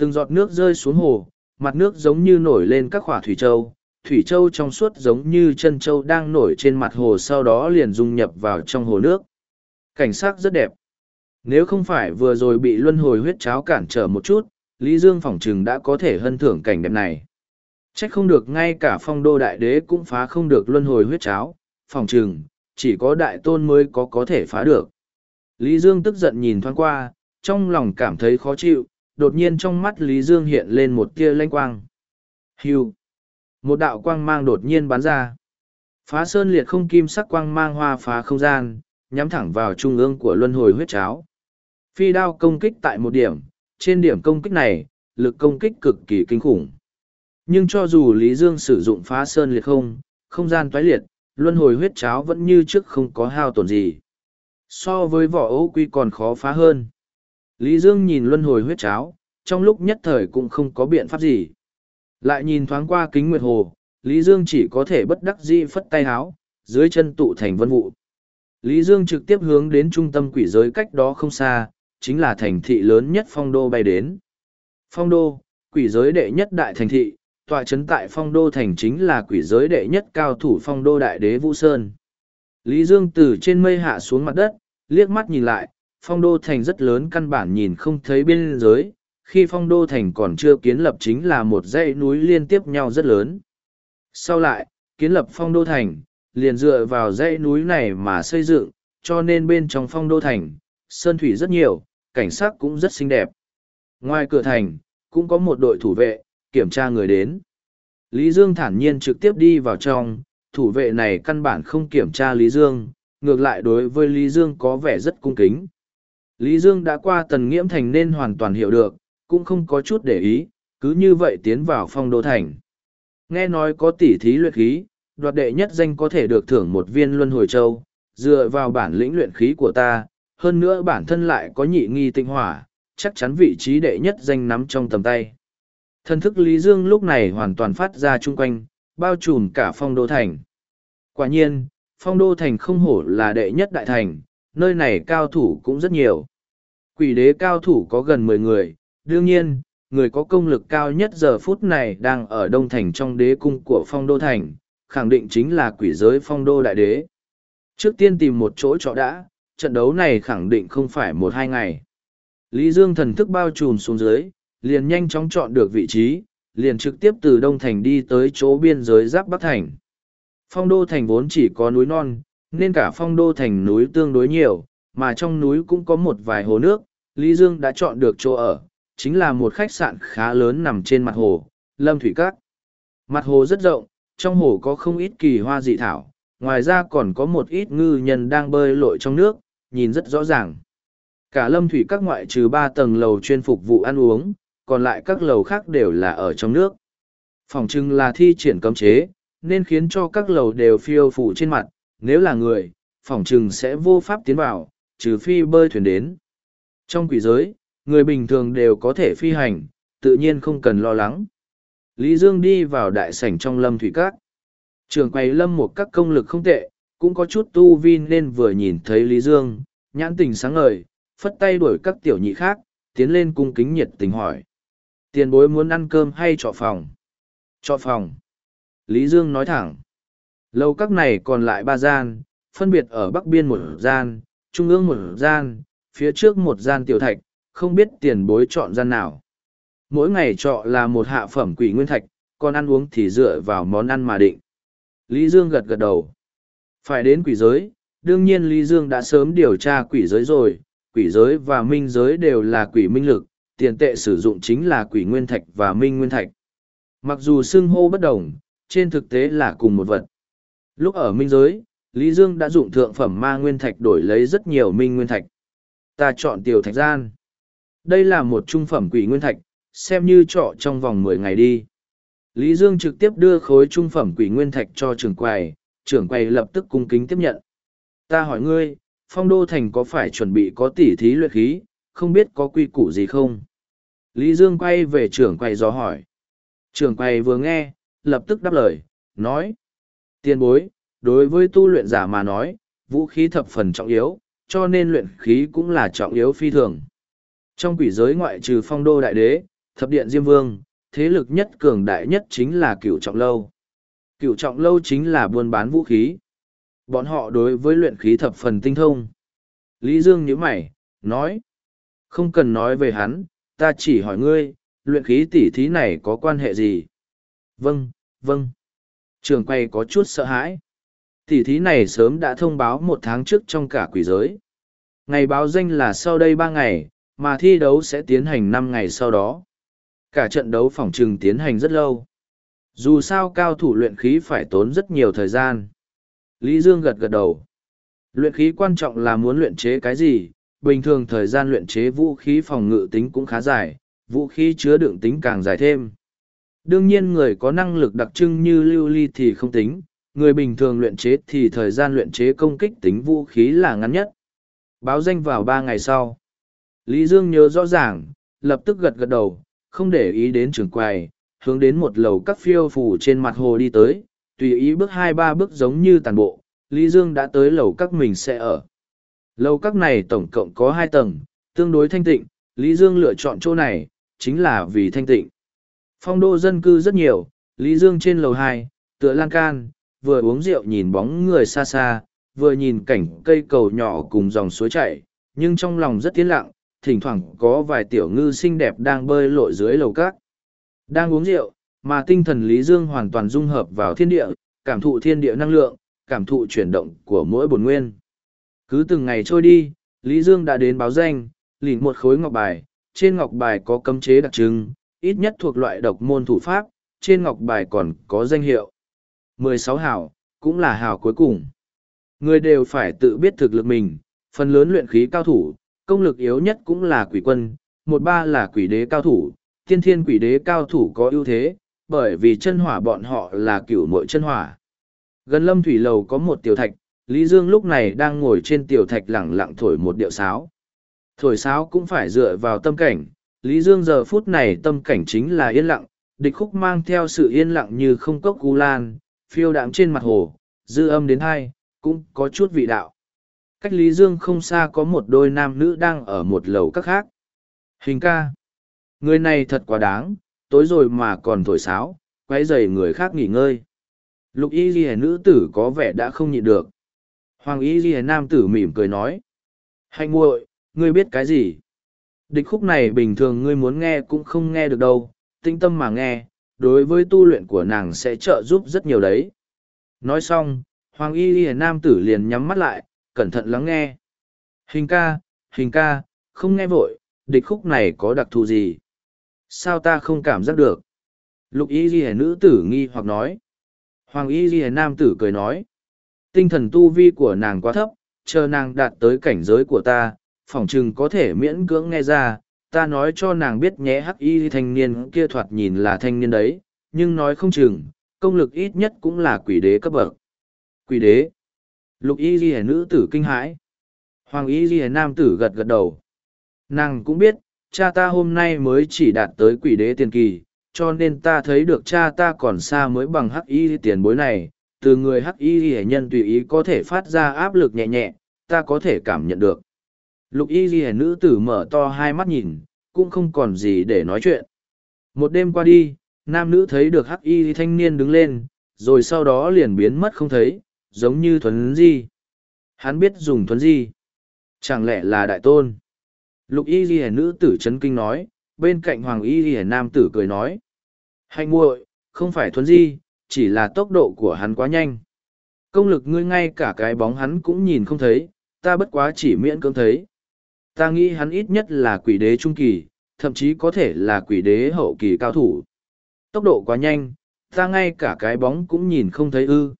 Từng giọt nước rơi xuống hồ, mặt nước giống như nổi lên các khỏa thủy châu, thủy châu trong suốt giống như chân châu đang nổi trên mặt hồ sau đó liền dung nhập vào trong hồ nước. Cảnh sắc rất đẹp. Nếu không phải vừa rồi bị luân hồi huyết cháo cản trở một chút, Lý Dương phỏng trừng đã có thể hân thưởng cảnh đẹp này. Trách không được ngay cả phong đô đại đế cũng phá không được luân hồi huyết cháo, phỏng trừng, chỉ có đại tôn mới có có thể phá được. Lý Dương tức giận nhìn thoáng qua, trong lòng cảm thấy khó chịu, đột nhiên trong mắt Lý Dương hiện lên một tia lanh quang. Hưu! Một đạo quang mang đột nhiên bắn ra. Phá sơn liệt không kim sắc quang mang hoa phá không gian, nhắm thẳng vào trung ương của luân hồi huyết cháo. Phi đao công kích tại một điểm, trên điểm công kích này, lực công kích cực kỳ kinh khủng. Nhưng cho dù Lý Dương sử dụng phá sơn liệt không, không gian toái liệt, luân hồi huyết cháo vẫn như trước không có hao tổn gì. So với vỏ ấu quy còn khó phá hơn. Lý Dương nhìn luân hồi huyết cháo, trong lúc nhất thời cũng không có biện pháp gì. Lại nhìn thoáng qua kính nguyệt hồ, Lý Dương chỉ có thể bất đắc dĩ phất tay háo, dưới chân tụ thành vân vụ. Lý Dương trực tiếp hướng đến trung tâm quỷ giới cách đó không xa, chính là thành thị lớn nhất phong đô bay đến. Phong đô, quỷ giới đệ nhất đại thành thị, tòa trấn tại phong đô thành chính là quỷ giới đệ nhất cao thủ phong đô đại đế Vũ Sơn. Lý Dương từ trên mây hạ xuống mặt đất, liếc mắt nhìn lại, phong đô thành rất lớn căn bản nhìn không thấy biên giới, khi phong đô thành còn chưa kiến lập chính là một dãy núi liên tiếp nhau rất lớn. Sau lại, kiến lập phong đô thành, liền dựa vào dãy núi này mà xây dựng, cho nên bên trong phong đô thành, sơn thủy rất nhiều, cảnh sắc cũng rất xinh đẹp. Ngoài cửa thành, cũng có một đội thủ vệ, kiểm tra người đến. Lý Dương thản nhiên trực tiếp đi vào trong, thủ vệ này căn bản không kiểm tra Lý Dương, ngược lại đối với Lý Dương có vẻ rất cung kính. Lý Dương đã qua tần nghiễm thành nên hoàn toàn hiểu được, cũng không có chút để ý, cứ như vậy tiến vào phong đô thành. Nghe nói có tỷ thí luyện khí, đoạt đệ nhất danh có thể được thưởng một viên luân hồi châu, dựa vào bản lĩnh luyện khí của ta, hơn nữa bản thân lại có nhị nghi tinh hỏa, chắc chắn vị trí đệ nhất danh nắm trong tầm tay. Thần thức Lý Dương lúc này hoàn toàn phát ra chung quanh, bao trùm cả phong đô thành. Quả nhiên, phong đô thành không hổ là đệ nhất đại thành, nơi này cao thủ cũng rất nhiều. Quỷ đế cao thủ có gần mười người, đương nhiên, người có công lực cao nhất giờ phút này đang ở đông thành trong đế cung của phong đô thành, khẳng định chính là quỷ giới phong đô đại đế. Trước tiên tìm một chỗ trọ đã, trận đấu này khẳng định không phải một hai ngày. Lý Dương thần thức bao trùm xuống dưới, liền nhanh chóng chọn được vị trí, liền trực tiếp từ Đông Thành đi tới chỗ biên giới giáp Bắc Thành. Phong đô thành vốn chỉ có núi non, nên cả phong đô thành núi tương đối nhiều, mà trong núi cũng có một vài hồ nước, Lý Dương đã chọn được chỗ ở, chính là một khách sạn khá lớn nằm trên mặt hồ, Lâm Thủy Các. Mặt hồ rất rộng, trong hồ có không ít kỳ hoa dị thảo, ngoài ra còn có một ít ngư nhân đang bơi lội trong nước, nhìn rất rõ ràng. Cả Lâm Thủy Các ngoại trừ ba tầng lầu chuyên phục vụ ăn uống, còn lại các lầu khác đều là ở trong nước. Phòng trưng là thi triển cấm chế, nên khiến cho các lầu đều phiêu phủ trên mặt, nếu là người, phòng chừng sẽ vô pháp tiến vào, trừ phi bơi thuyền đến. Trong quỷ giới, người bình thường đều có thể phi hành, tự nhiên không cần lo lắng. Lý Dương đi vào đại sảnh trong lâm thủy các. Trường quầy lâm một các công lực không tệ, cũng có chút tu vi nên vừa nhìn thấy Lý Dương, nhãn tình sáng ngời, phất tay đuổi các tiểu nhị khác, tiến lên cung kính nhiệt tình hỏi. Tiền bối muốn ăn cơm hay trọ phòng? Trọ phòng. Lý Dương nói thẳng. Lầu các này còn lại ba gian, phân biệt ở bắc biên một gian, trung ương một gian, phía trước một gian tiểu thạch, không biết tiền bối chọn gian nào. Mỗi ngày trọ là một hạ phẩm quỷ nguyên thạch, còn ăn uống thì dựa vào món ăn mà định. Lý Dương gật gật đầu. Phải đến quỷ giới, đương nhiên Lý Dương đã sớm điều tra quỷ giới rồi, quỷ giới và minh giới đều là quỷ minh lực, tiền tệ sử dụng chính là quỷ nguyên thạch và minh nguyên thạch. Mặc dù xưng hô bất đồng, trên thực tế là cùng một vật. Lúc ở minh giới, Lý Dương đã dụng thượng phẩm ma nguyên thạch đổi lấy rất nhiều minh nguyên thạch. Ta chọn tiểu thạch gian. Đây là một trung phẩm quỷ nguyên thạch, xem như trọ trong vòng mười ngày đi. Lý Dương trực tiếp đưa khối trung phẩm quỷ nguyên thạch cho trưởng quầy, trưởng quầy lập tức cung kính tiếp nhận. Ta hỏi ngươi, phong đô thành có phải chuẩn bị có tỉ thí luyện khí, không biết có quy củ gì không? Lý Dương quay về trưởng quầy gió hỏi. Trưởng quầy vừa nghe, lập tức đáp lời, nói. Tiên bối, đối với tu luyện giả mà nói, vũ khí thập phần trọng yếu, cho nên luyện khí cũng là trọng yếu phi thường. Trong quỷ giới ngoại trừ phong đô đại đế, thập điện diêm vương, thế lực nhất cường đại nhất chính là cửu trọng lâu. Cửu trọng lâu chính là buôn bán vũ khí. Bọn họ đối với luyện khí thập phần tinh thông. Lý Dương nhíu mày, nói. Không cần nói về hắn, ta chỉ hỏi ngươi, luyện khí tỉ thí này có quan hệ gì? Vâng, vâng. Trường quay có chút sợ hãi. Tỷ thí này sớm đã thông báo một tháng trước trong cả quỷ giới. Ngày báo danh là sau đây ba ngày, mà thi đấu sẽ tiến hành năm ngày sau đó. Cả trận đấu phòng trừng tiến hành rất lâu. Dù sao cao thủ luyện khí phải tốn rất nhiều thời gian. Lý Dương gật gật đầu. Luyện khí quan trọng là muốn luyện chế cái gì, bình thường thời gian luyện chế vũ khí phòng ngự tính cũng khá dài, vũ khí chứa đựng tính càng dài thêm. Đương nhiên người có năng lực đặc trưng như lưu ly thì không tính, người bình thường luyện chế thì thời gian luyện chế công kích tính vũ khí là ngắn nhất. Báo danh vào ba ngày sau. Lý Dương nhớ rõ ràng, lập tức gật gật đầu, không để ý đến trường quầy, hướng đến một lầu các phiêu phủ trên mặt hồ đi tới, tùy ý bước hai ba bước giống như tàn bộ, Lý Dương đã tới lầu các mình sẽ ở. Lầu các này tổng cộng có hai tầng, tương đối thanh tịnh, Lý Dương lựa chọn chỗ này, chính là vì thanh tịnh. Phong đô dân cư rất nhiều, Lý Dương trên lầu hai, tựa lan can, vừa uống rượu nhìn bóng người xa xa, vừa nhìn cảnh cây cầu nhỏ cùng dòng suối chảy, nhưng trong lòng rất tiến lặng, thỉnh thoảng có vài tiểu ngư xinh đẹp đang bơi lội dưới lầu cát. Đang uống rượu, mà tinh thần Lý Dương hoàn toàn dung hợp vào thiên địa, cảm thụ thiên địa năng lượng, cảm thụ chuyển động của mỗi bổn nguyên. Cứ từng ngày trôi đi, Lý Dương đã đến báo danh, lìn một khối ngọc bài, trên ngọc bài có cấm chế đặc trưng, ít nhất thuộc loại độc môn thủ pháp, trên ngọc bài còn có danh hiệu. 16 hào, cũng là hào cuối cùng. Người đều phải tự biết thực lực mình, phần lớn luyện khí cao thủ, công lực yếu nhất cũng là quỷ quân, một ba là quỷ đế cao thủ, tiên thiên quỷ đế cao thủ có ưu thế, bởi vì chân hỏa bọn họ là cửu mội chân hỏa. Gần lâm thủy lầu có một tiểu thạch, Lý Dương lúc này đang ngồi trên tiểu thạch lẳng lặng thổi một điệu sáo. Thổi sáo cũng phải dựa vào tâm cảnh, Lý Dương giờ phút này tâm cảnh chính là yên lặng, địch khúc mang theo sự yên lặng như không cốc gu lan, phiêu đạm trên mặt hồ, dư âm đến hai, cũng có chút vị đạo. Cách Lý Dương không xa có một đôi nam nữ đang ở một lầu các khác. Hình ca. Người này thật quá đáng, tối rồi mà còn thổi sáo, quay dày người khác nghỉ ngơi. Lục y ghi nữ tử có vẻ đã không nhịn được. Hoàng y ghi nam tử mỉm cười nói. Hạnh muội, ngươi biết cái gì? Địch khúc này bình thường ngươi muốn nghe cũng không nghe được đâu, tinh tâm mà nghe, đối với tu luyện của nàng sẽ trợ giúp rất nhiều đấy. Nói xong, Hoàng y ghi nam tử liền nhắm mắt lại, cẩn thận lắng nghe. Hình ca, hình ca, không nghe vội, địch khúc này có đặc thù gì? Sao ta không cảm giác được? Lục y ghi nữ tử nghi hoặc nói. Hoàng y ghi nam tử cười nói. Tinh thần tu vi của nàng quá thấp, chờ nàng đạt tới cảnh giới của ta, phỏng chừng có thể miễn cưỡng nghe ra, ta nói cho nàng biết nhé hắc y thanh niên kia thoạt nhìn là thanh niên đấy, nhưng nói không chừng, công lực ít nhất cũng là quỷ đế cấp bậc. Quỷ đế. Lục y ghi nữ tử kinh hãi. Hoàng y ghi nam tử gật gật đầu. Nàng cũng biết, cha ta hôm nay mới chỉ đạt tới quỷ đế tiền kỳ, cho nên ta thấy được cha ta còn xa mới bằng hắc y tiền bối này. Từ người hắc y hệ nhân tùy ý có thể phát ra áp lực nhẹ nhẹ, ta có thể cảm nhận được. Lục y ghi nữ tử mở to hai mắt nhìn, cũng không còn gì để nói chuyện. Một đêm qua đi, nam nữ thấy được hắc y thanh niên đứng lên, rồi sau đó liền biến mất không thấy, giống như thuấn di. Hắn biết dùng thuấn di. Chẳng lẽ là đại tôn? Lục y ghi nữ tử chấn kinh nói, bên cạnh hoàng y ghi nam tử cười nói. Hạnh muội, không phải thuấn di, chỉ là tốc độ của hắn quá nhanh. Công lực ngươi ngay cả cái bóng hắn cũng nhìn không thấy, ta bất quá chỉ miễn cưỡng thấy. Ta nghĩ hắn ít nhất là quỷ đế trung kỳ, thậm chí có thể là quỷ đế hậu kỳ cao thủ. Tốc độ quá nhanh, ta ngay cả cái bóng cũng nhìn không thấy ư.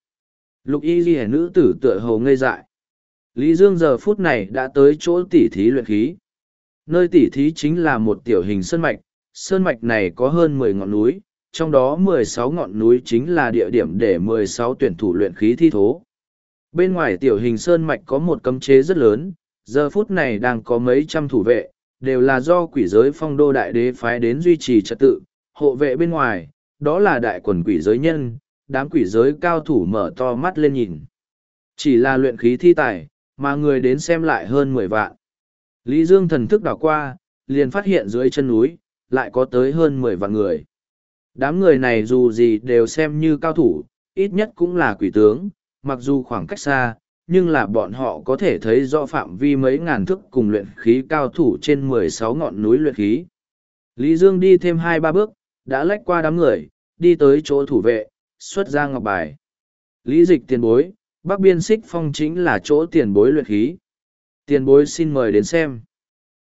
Lục y ghi nữ tử tựa hồ ngây dại. Lý Dương giờ phút này đã tới chỗ tỉ thí luyện khí. Nơi tỉ thí chính là một tiểu hình sơn mạch, sơn mạch này có hơn mười ngọn núi, trong đó mười sáu ngọn núi chính là địa điểm để mười sáu tuyển thủ luyện khí thi thố. Bên ngoài tiểu hình sơn mạch có một cấm chế rất lớn, giờ phút này đang có mấy trăm thủ vệ, đều là do quỷ giới phong đô đại đế phái đến duy trì trật tự, hộ vệ bên ngoài, đó là đại quần quỷ giới nhân, đám quỷ giới cao thủ mở to mắt lên nhìn. Chỉ là luyện khí thi tài, mà người đến xem lại hơn mười vạn. Lý Dương thần thức đảo qua, liền phát hiện dưới chân núi, lại có tới hơn mười vạn người. Đám người này dù gì đều xem như cao thủ, ít nhất cũng là quỷ tướng, mặc dù khoảng cách xa, nhưng là bọn họ có thể thấy rõ phạm vi mấy ngàn thước cùng luyện khí cao thủ trên mười sáu ngọn núi luyện khí. Lý Dương đi thêm hai ba bước, đã lách qua đám người, đi tới chỗ thủ vệ, xuất ra ngọc bài. Lý dịch tiền bối, bắc biên xích phong chính là chỗ tiền bối luyện khí. Tiền bối xin mời đến xem.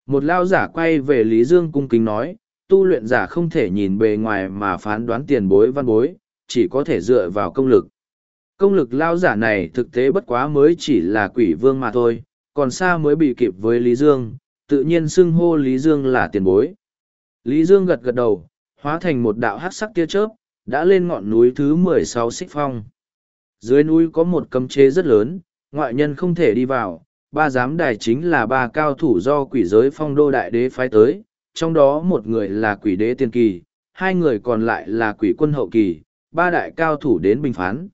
Một lao giả quay về Lý Dương cung kính nói, tu luyện giả không thể nhìn bề ngoài mà phán đoán tiền bối văn bối, chỉ có thể dựa vào công lực. Công lực lao giả này thực tế bất quá mới chỉ là quỷ vương mà thôi, còn xa mới bị kịp với Lý Dương, tự nhiên xưng hô Lý Dương là tiền bối. Lý Dương gật gật đầu, hóa thành một đạo hát sắc tia chớp, đã lên ngọn núi thứ mười sáu xích phong. Dưới núi có một cấm chế rất lớn, ngoại nhân không thể đi vào, ba giám đài chính là ba cao thủ do quỷ giới phong đô đại đế phái tới, trong đó một người là quỷ đế tiên kỳ, hai người còn lại là quỷ quân hậu kỳ, ba đại cao thủ đến bình phán.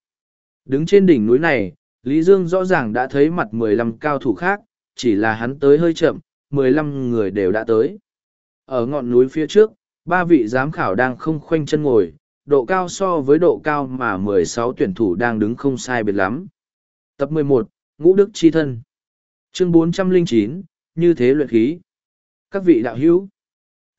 Đứng trên đỉnh núi này, Lý Dương rõ ràng đã thấy mặt mười lăm cao thủ khác, chỉ là hắn tới hơi chậm, mười lăm người đều đã tới. Ở ngọn núi phía trước, ba vị giám khảo đang không khoanh chân ngồi, độ cao so với độ cao mà mười sáu tuyển thủ đang đứng không sai biệt lắm. Tập mười một Ngũ Đức Chi Thân Chương bốn trăm linh chín Như thế luyện khí Các vị đạo hữu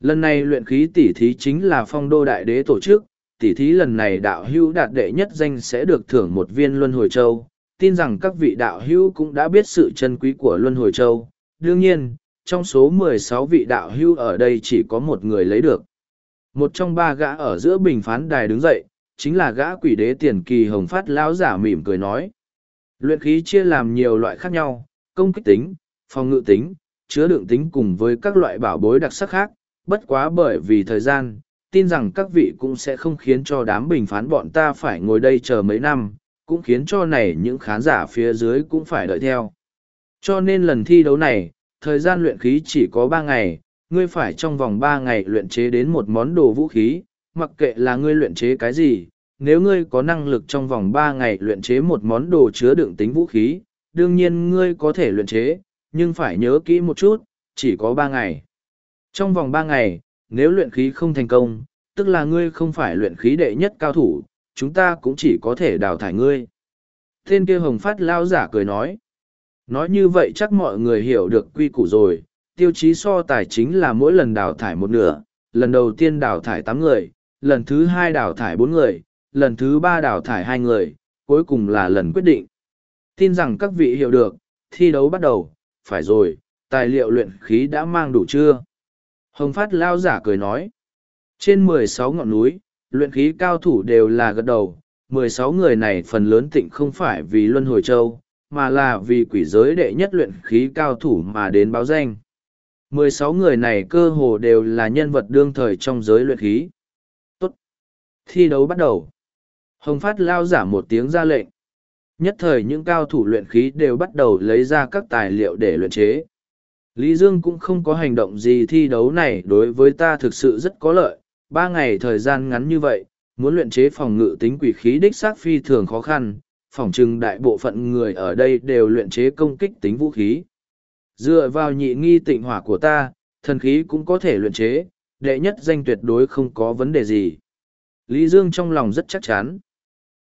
Lần này luyện khí tỷ thí chính là phong đô đại đế tổ chức, tỷ thí lần này đạo hữu đạt đệ nhất danh sẽ được thưởng một viên luân hồi châu. Tin rằng các vị đạo hữu cũng đã biết sự chân quý của luân hồi châu. Đương nhiên, trong số mười sáu vị đạo hữu ở đây chỉ có một người lấy được. Một trong ba gã ở giữa bình phán đài đứng dậy, chính là gã quỷ đế tiền kỳ hồng phát lão giả mỉm cười nói. Luyện khí chia làm nhiều loại khác nhau, công kích tính, phòng ngự tính, chứa đựng tính cùng với các loại bảo bối đặc sắc khác, bất quá bởi vì thời gian, tin rằng các vị cũng sẽ không khiến cho đám bình phán bọn ta phải ngồi đây chờ mấy năm, cũng khiến cho này những khán giả phía dưới cũng phải đợi theo. Cho nên lần thi đấu này, thời gian luyện khí chỉ có ba ngày, ngươi phải trong vòng ba ngày luyện chế đến một món đồ vũ khí, mặc kệ là ngươi luyện chế cái gì, nếu ngươi có năng lực trong vòng ba ngày luyện chế một món đồ chứa đựng tính vũ khí, đương nhiên ngươi có thể luyện chế, nhưng phải nhớ kỹ một chút, chỉ có ba ngày. Trong vòng ba ngày, nếu luyện khí không thành công, tức là ngươi không phải luyện khí đệ nhất cao thủ, chúng ta cũng chỉ có thể đào thải ngươi. Tên kia hồng phát lao giả cười nói. Nói như vậy chắc mọi người hiểu được quy củ rồi, tiêu chí so tài chính là mỗi lần đào thải một nửa, lần đầu tiên đào thải tám người, lần thứ hai đào thải bốn người, lần thứ ba đào thải hai người, cuối cùng là lần quyết định. Tin rằng các vị hiểu được, thi đấu bắt đầu, phải rồi, tài liệu luyện khí đã mang đủ chưa? Hồng Phát lao giả cười nói. Trên mười sáu ngọn núi, luyện khí cao thủ đều là gật đầu, mười sáu người này phần lớn tịnh không phải vì Luân Hồi Châu, mà là vì quỷ giới đệ nhất luyện khí cao thủ mà đến báo danh. mười sáu người này cơ hồ đều là nhân vật đương thời trong giới luyện khí. Tốt! Thi đấu bắt đầu. Hồng Phát lao giả một tiếng ra lệnh. Nhất thời những cao thủ luyện khí đều bắt đầu lấy ra các tài liệu để luyện chế. Lý Dương cũng không có hành động gì thi đấu này đối với ta thực sự rất có lợi. Ba ngày thời gian ngắn như vậy, muốn luyện chế phòng ngự tính quỷ khí đích xác phi thường khó khăn, phòng trừng đại bộ phận người ở đây đều luyện chế công kích tính vũ khí. Dựa vào nhị nghi tịnh hỏa của ta, thần khí cũng có thể luyện chế, đệ nhất danh tuyệt đối không có vấn đề gì. Lý Dương trong lòng rất chắc chắn.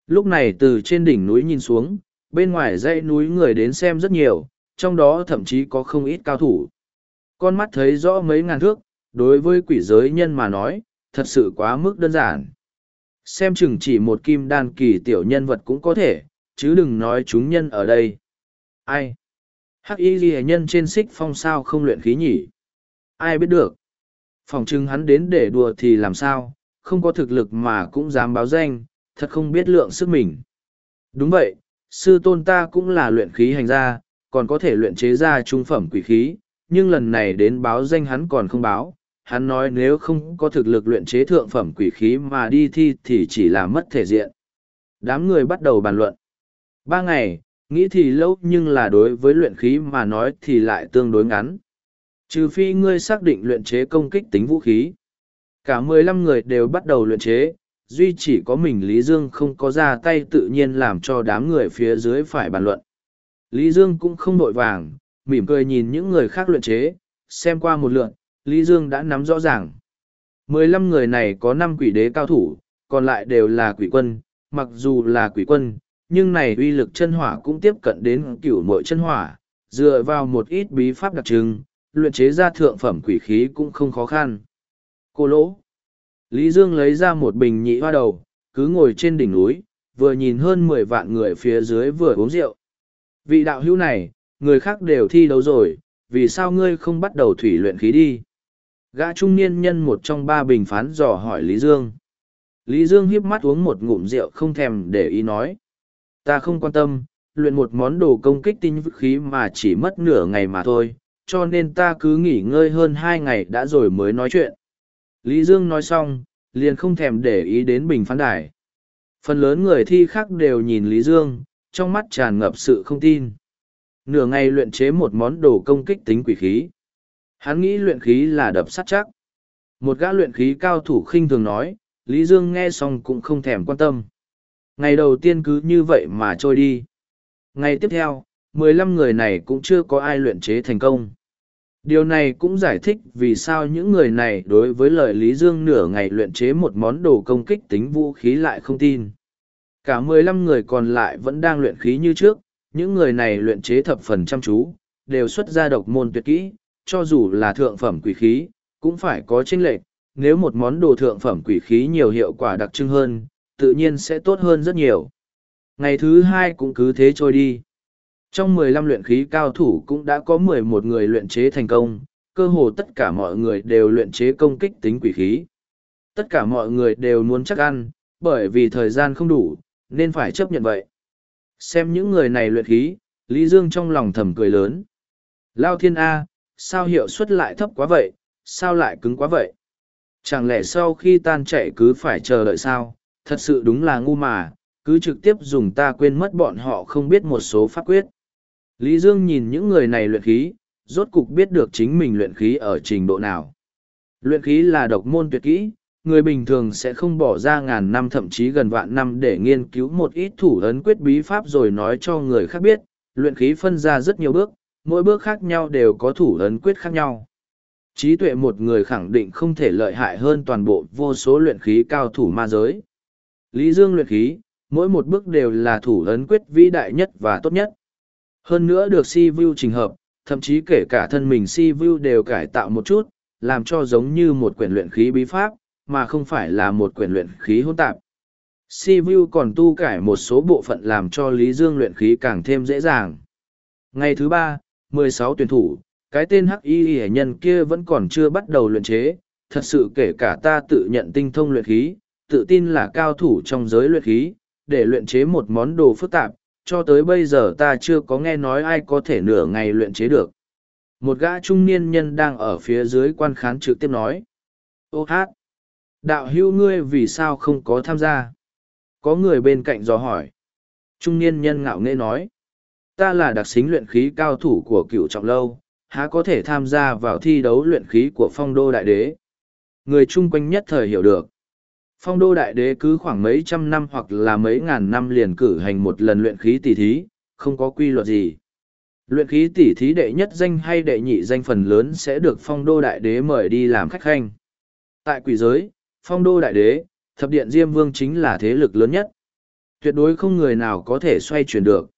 Lúc này từ trên đỉnh núi nhìn xuống, bên ngoài dãy núi người đến xem rất nhiều, trong đó thậm chí có không ít cao thủ. Con mắt thấy rõ mấy ngàn thước, đối với quỷ giới nhân mà nói, thật sự quá mức đơn giản. Xem chừng chỉ một kim đan kỳ tiểu nhân vật cũng có thể, chứ đừng nói chúng nhân ở đây. Ai? Hắc y ghi nhân trên xích phong sao không luyện khí nhỉ? Ai biết được? Phòng chừng hắn đến để đùa thì làm sao, không có thực lực mà cũng dám báo danh, thật không biết lượng sức mình. Đúng vậy, sư tôn ta cũng là luyện khí hành gia, còn có thể luyện chế ra trung phẩm quỷ khí, nhưng lần này đến báo danh hắn còn không báo. Hắn nói nếu không có thực lực luyện chế thượng phẩm quỷ khí mà đi thi thì chỉ là mất thể diện. Đám người bắt đầu bàn luận. Ba ngày, nghĩ thì lâu nhưng là đối với luyện khí mà nói thì lại tương đối ngắn. Trừ phi ngươi xác định luyện chế công kích tính vũ khí. Cả mười lăm người đều bắt đầu luyện chế, duy chỉ có mình Lý Dương không có ra tay tự nhiên làm cho đám người phía dưới phải bàn luận. Lý Dương cũng không nội vàng, mỉm cười nhìn những người khác luyện chế, xem qua một lượn, Lý Dương đã nắm rõ ràng. mười lăm người này có năm quỷ đế cao thủ, còn lại đều là quỷ quân, mặc dù là quỷ quân, nhưng này uy lực chân hỏa cũng tiếp cận đến cửu mội chân hỏa, dựa vào một ít bí pháp đặc trưng, luyện chế ra thượng phẩm quỷ khí cũng không khó khăn. Cô lỗ. Lý Dương lấy ra một bình nhị hoa đầu, cứ ngồi trên đỉnh núi, vừa nhìn hơn mười vạn người phía dưới vừa uống rượu. Vị đạo hữu này, người khác đều thi đấu rồi, vì sao ngươi không bắt đầu thủy luyện khí đi? Gã trung niên nhân một trong ba bình phán dò hỏi Lý Dương. Lý Dương hiếp mắt uống một ngụm rượu không thèm để ý nói. Ta không quan tâm, luyện một món đồ công kích tinh khí mà chỉ mất nửa ngày mà thôi, cho nên ta cứ nghỉ ngơi hơn hai ngày đã rồi mới nói chuyện. Lý Dương nói xong, liền không thèm để ý đến bình phán đài. Phần lớn người thi khác đều nhìn Lý Dương, trong mắt tràn ngập sự không tin. Nửa ngày luyện chế một món đồ công kích tính quỷ khí. Hắn nghĩ luyện khí là đập sắt chắc. Một gã luyện khí cao thủ khinh thường nói, Lý Dương nghe xong cũng không thèm quan tâm. Ngày đầu tiên cứ như vậy mà trôi đi. Ngày tiếp theo, mười lăm người này cũng chưa có ai luyện chế thành công. Điều này cũng giải thích vì sao những người này đối với lời Lý Dương nửa ngày luyện chế một món đồ công kích tính vũ khí lại không tin. Cả mười lăm người còn lại vẫn đang luyện khí như trước, những người này luyện chế thập phần chăm chú, đều xuất ra độc môn tuyệt kỹ, cho dù là thượng phẩm quỷ khí, cũng phải có chênh lệch. Nếu một món đồ thượng phẩm quỷ khí nhiều hiệu quả đặc trưng hơn, tự nhiên sẽ tốt hơn rất nhiều. Ngày thứ hai cũng cứ thế trôi đi. Trong mười lăm luyện khí cao thủ cũng đã có mười một người luyện chế thành công, cơ hồ tất cả mọi người đều luyện chế công kích tính quỷ khí. Tất cả mọi người đều muốn chắc ăn, bởi vì thời gian không đủ, nên phải chấp nhận vậy. Xem những người này luyện khí, Lý Dương trong lòng thầm cười lớn. Lao thiên A, sao hiệu suất lại thấp quá vậy, sao lại cứng quá vậy? Chẳng lẽ sau khi tan chạy cứ phải chờ đợi sao? Thật sự đúng là ngu mà, cứ trực tiếp dùng ta quên mất bọn họ không biết một số pháp quyết. Lý Dương nhìn những người này luyện khí, rốt cục biết được chính mình luyện khí ở trình độ nào. Luyện khí là độc môn tuyệt kỹ, người bình thường sẽ không bỏ ra ngàn năm thậm chí gần vạn năm để nghiên cứu một ít thủ ấn quyết bí pháp rồi nói cho người khác biết. Luyện khí phân ra rất nhiều bước, mỗi bước khác nhau đều có thủ ấn quyết khác nhau. Trí tuệ một người khẳng định không thể lợi hại hơn toàn bộ vô số luyện khí cao thủ ma giới. Lý Dương luyện khí, mỗi một bước đều là thủ ấn quyết vĩ đại nhất và tốt nhất. Hơn nữa được si view trình hợp, thậm chí kể cả thân mình si view đều cải tạo một chút, làm cho giống như một quyển luyện khí bí pháp, mà không phải là một quyển luyện khí hỗn tạp. Si Vu còn tu cải một số bộ phận làm cho Lý Dương luyện khí càng thêm dễ dàng. Ngày thứ ba, 16 tuyển thủ, cái tên hắc y hệ nhân kia vẫn còn chưa bắt đầu luyện chế, thật sự kể cả ta tự nhận tinh thông luyện khí, tự tin là cao thủ trong giới luyện khí, để luyện chế một món đồ phức tạp, cho tới bây giờ ta chưa có nghe nói ai có thể nửa ngày luyện chế được. Một gã trung niên nhân đang ở phía dưới quan khán trực tiếp nói. Ô hát! Đạo hữu ngươi vì sao không có tham gia? Có người bên cạnh dò hỏi. Trung niên nhân ngạo nghễ nói. Ta là đặc xính luyện khí cao thủ của cựu trọng lâu, há có thể tham gia vào thi đấu luyện khí của phong đô đại đế. Người chung quanh nhất thời hiểu được phong đô đại đế cứ khoảng mấy trăm năm hoặc là mấy ngàn năm liền cử hành một lần luyện khí tỷ thí, không có quy luật gì. Luyện khí tỷ thí đệ nhất danh hay đệ nhị danh phần lớn sẽ được phong đô đại đế mời đi làm khách khanh. Tại quỷ giới, phong đô đại đế, thập điện Diêm Vương chính là thế lực lớn nhất. Tuyệt đối không người nào có thể xoay chuyển được.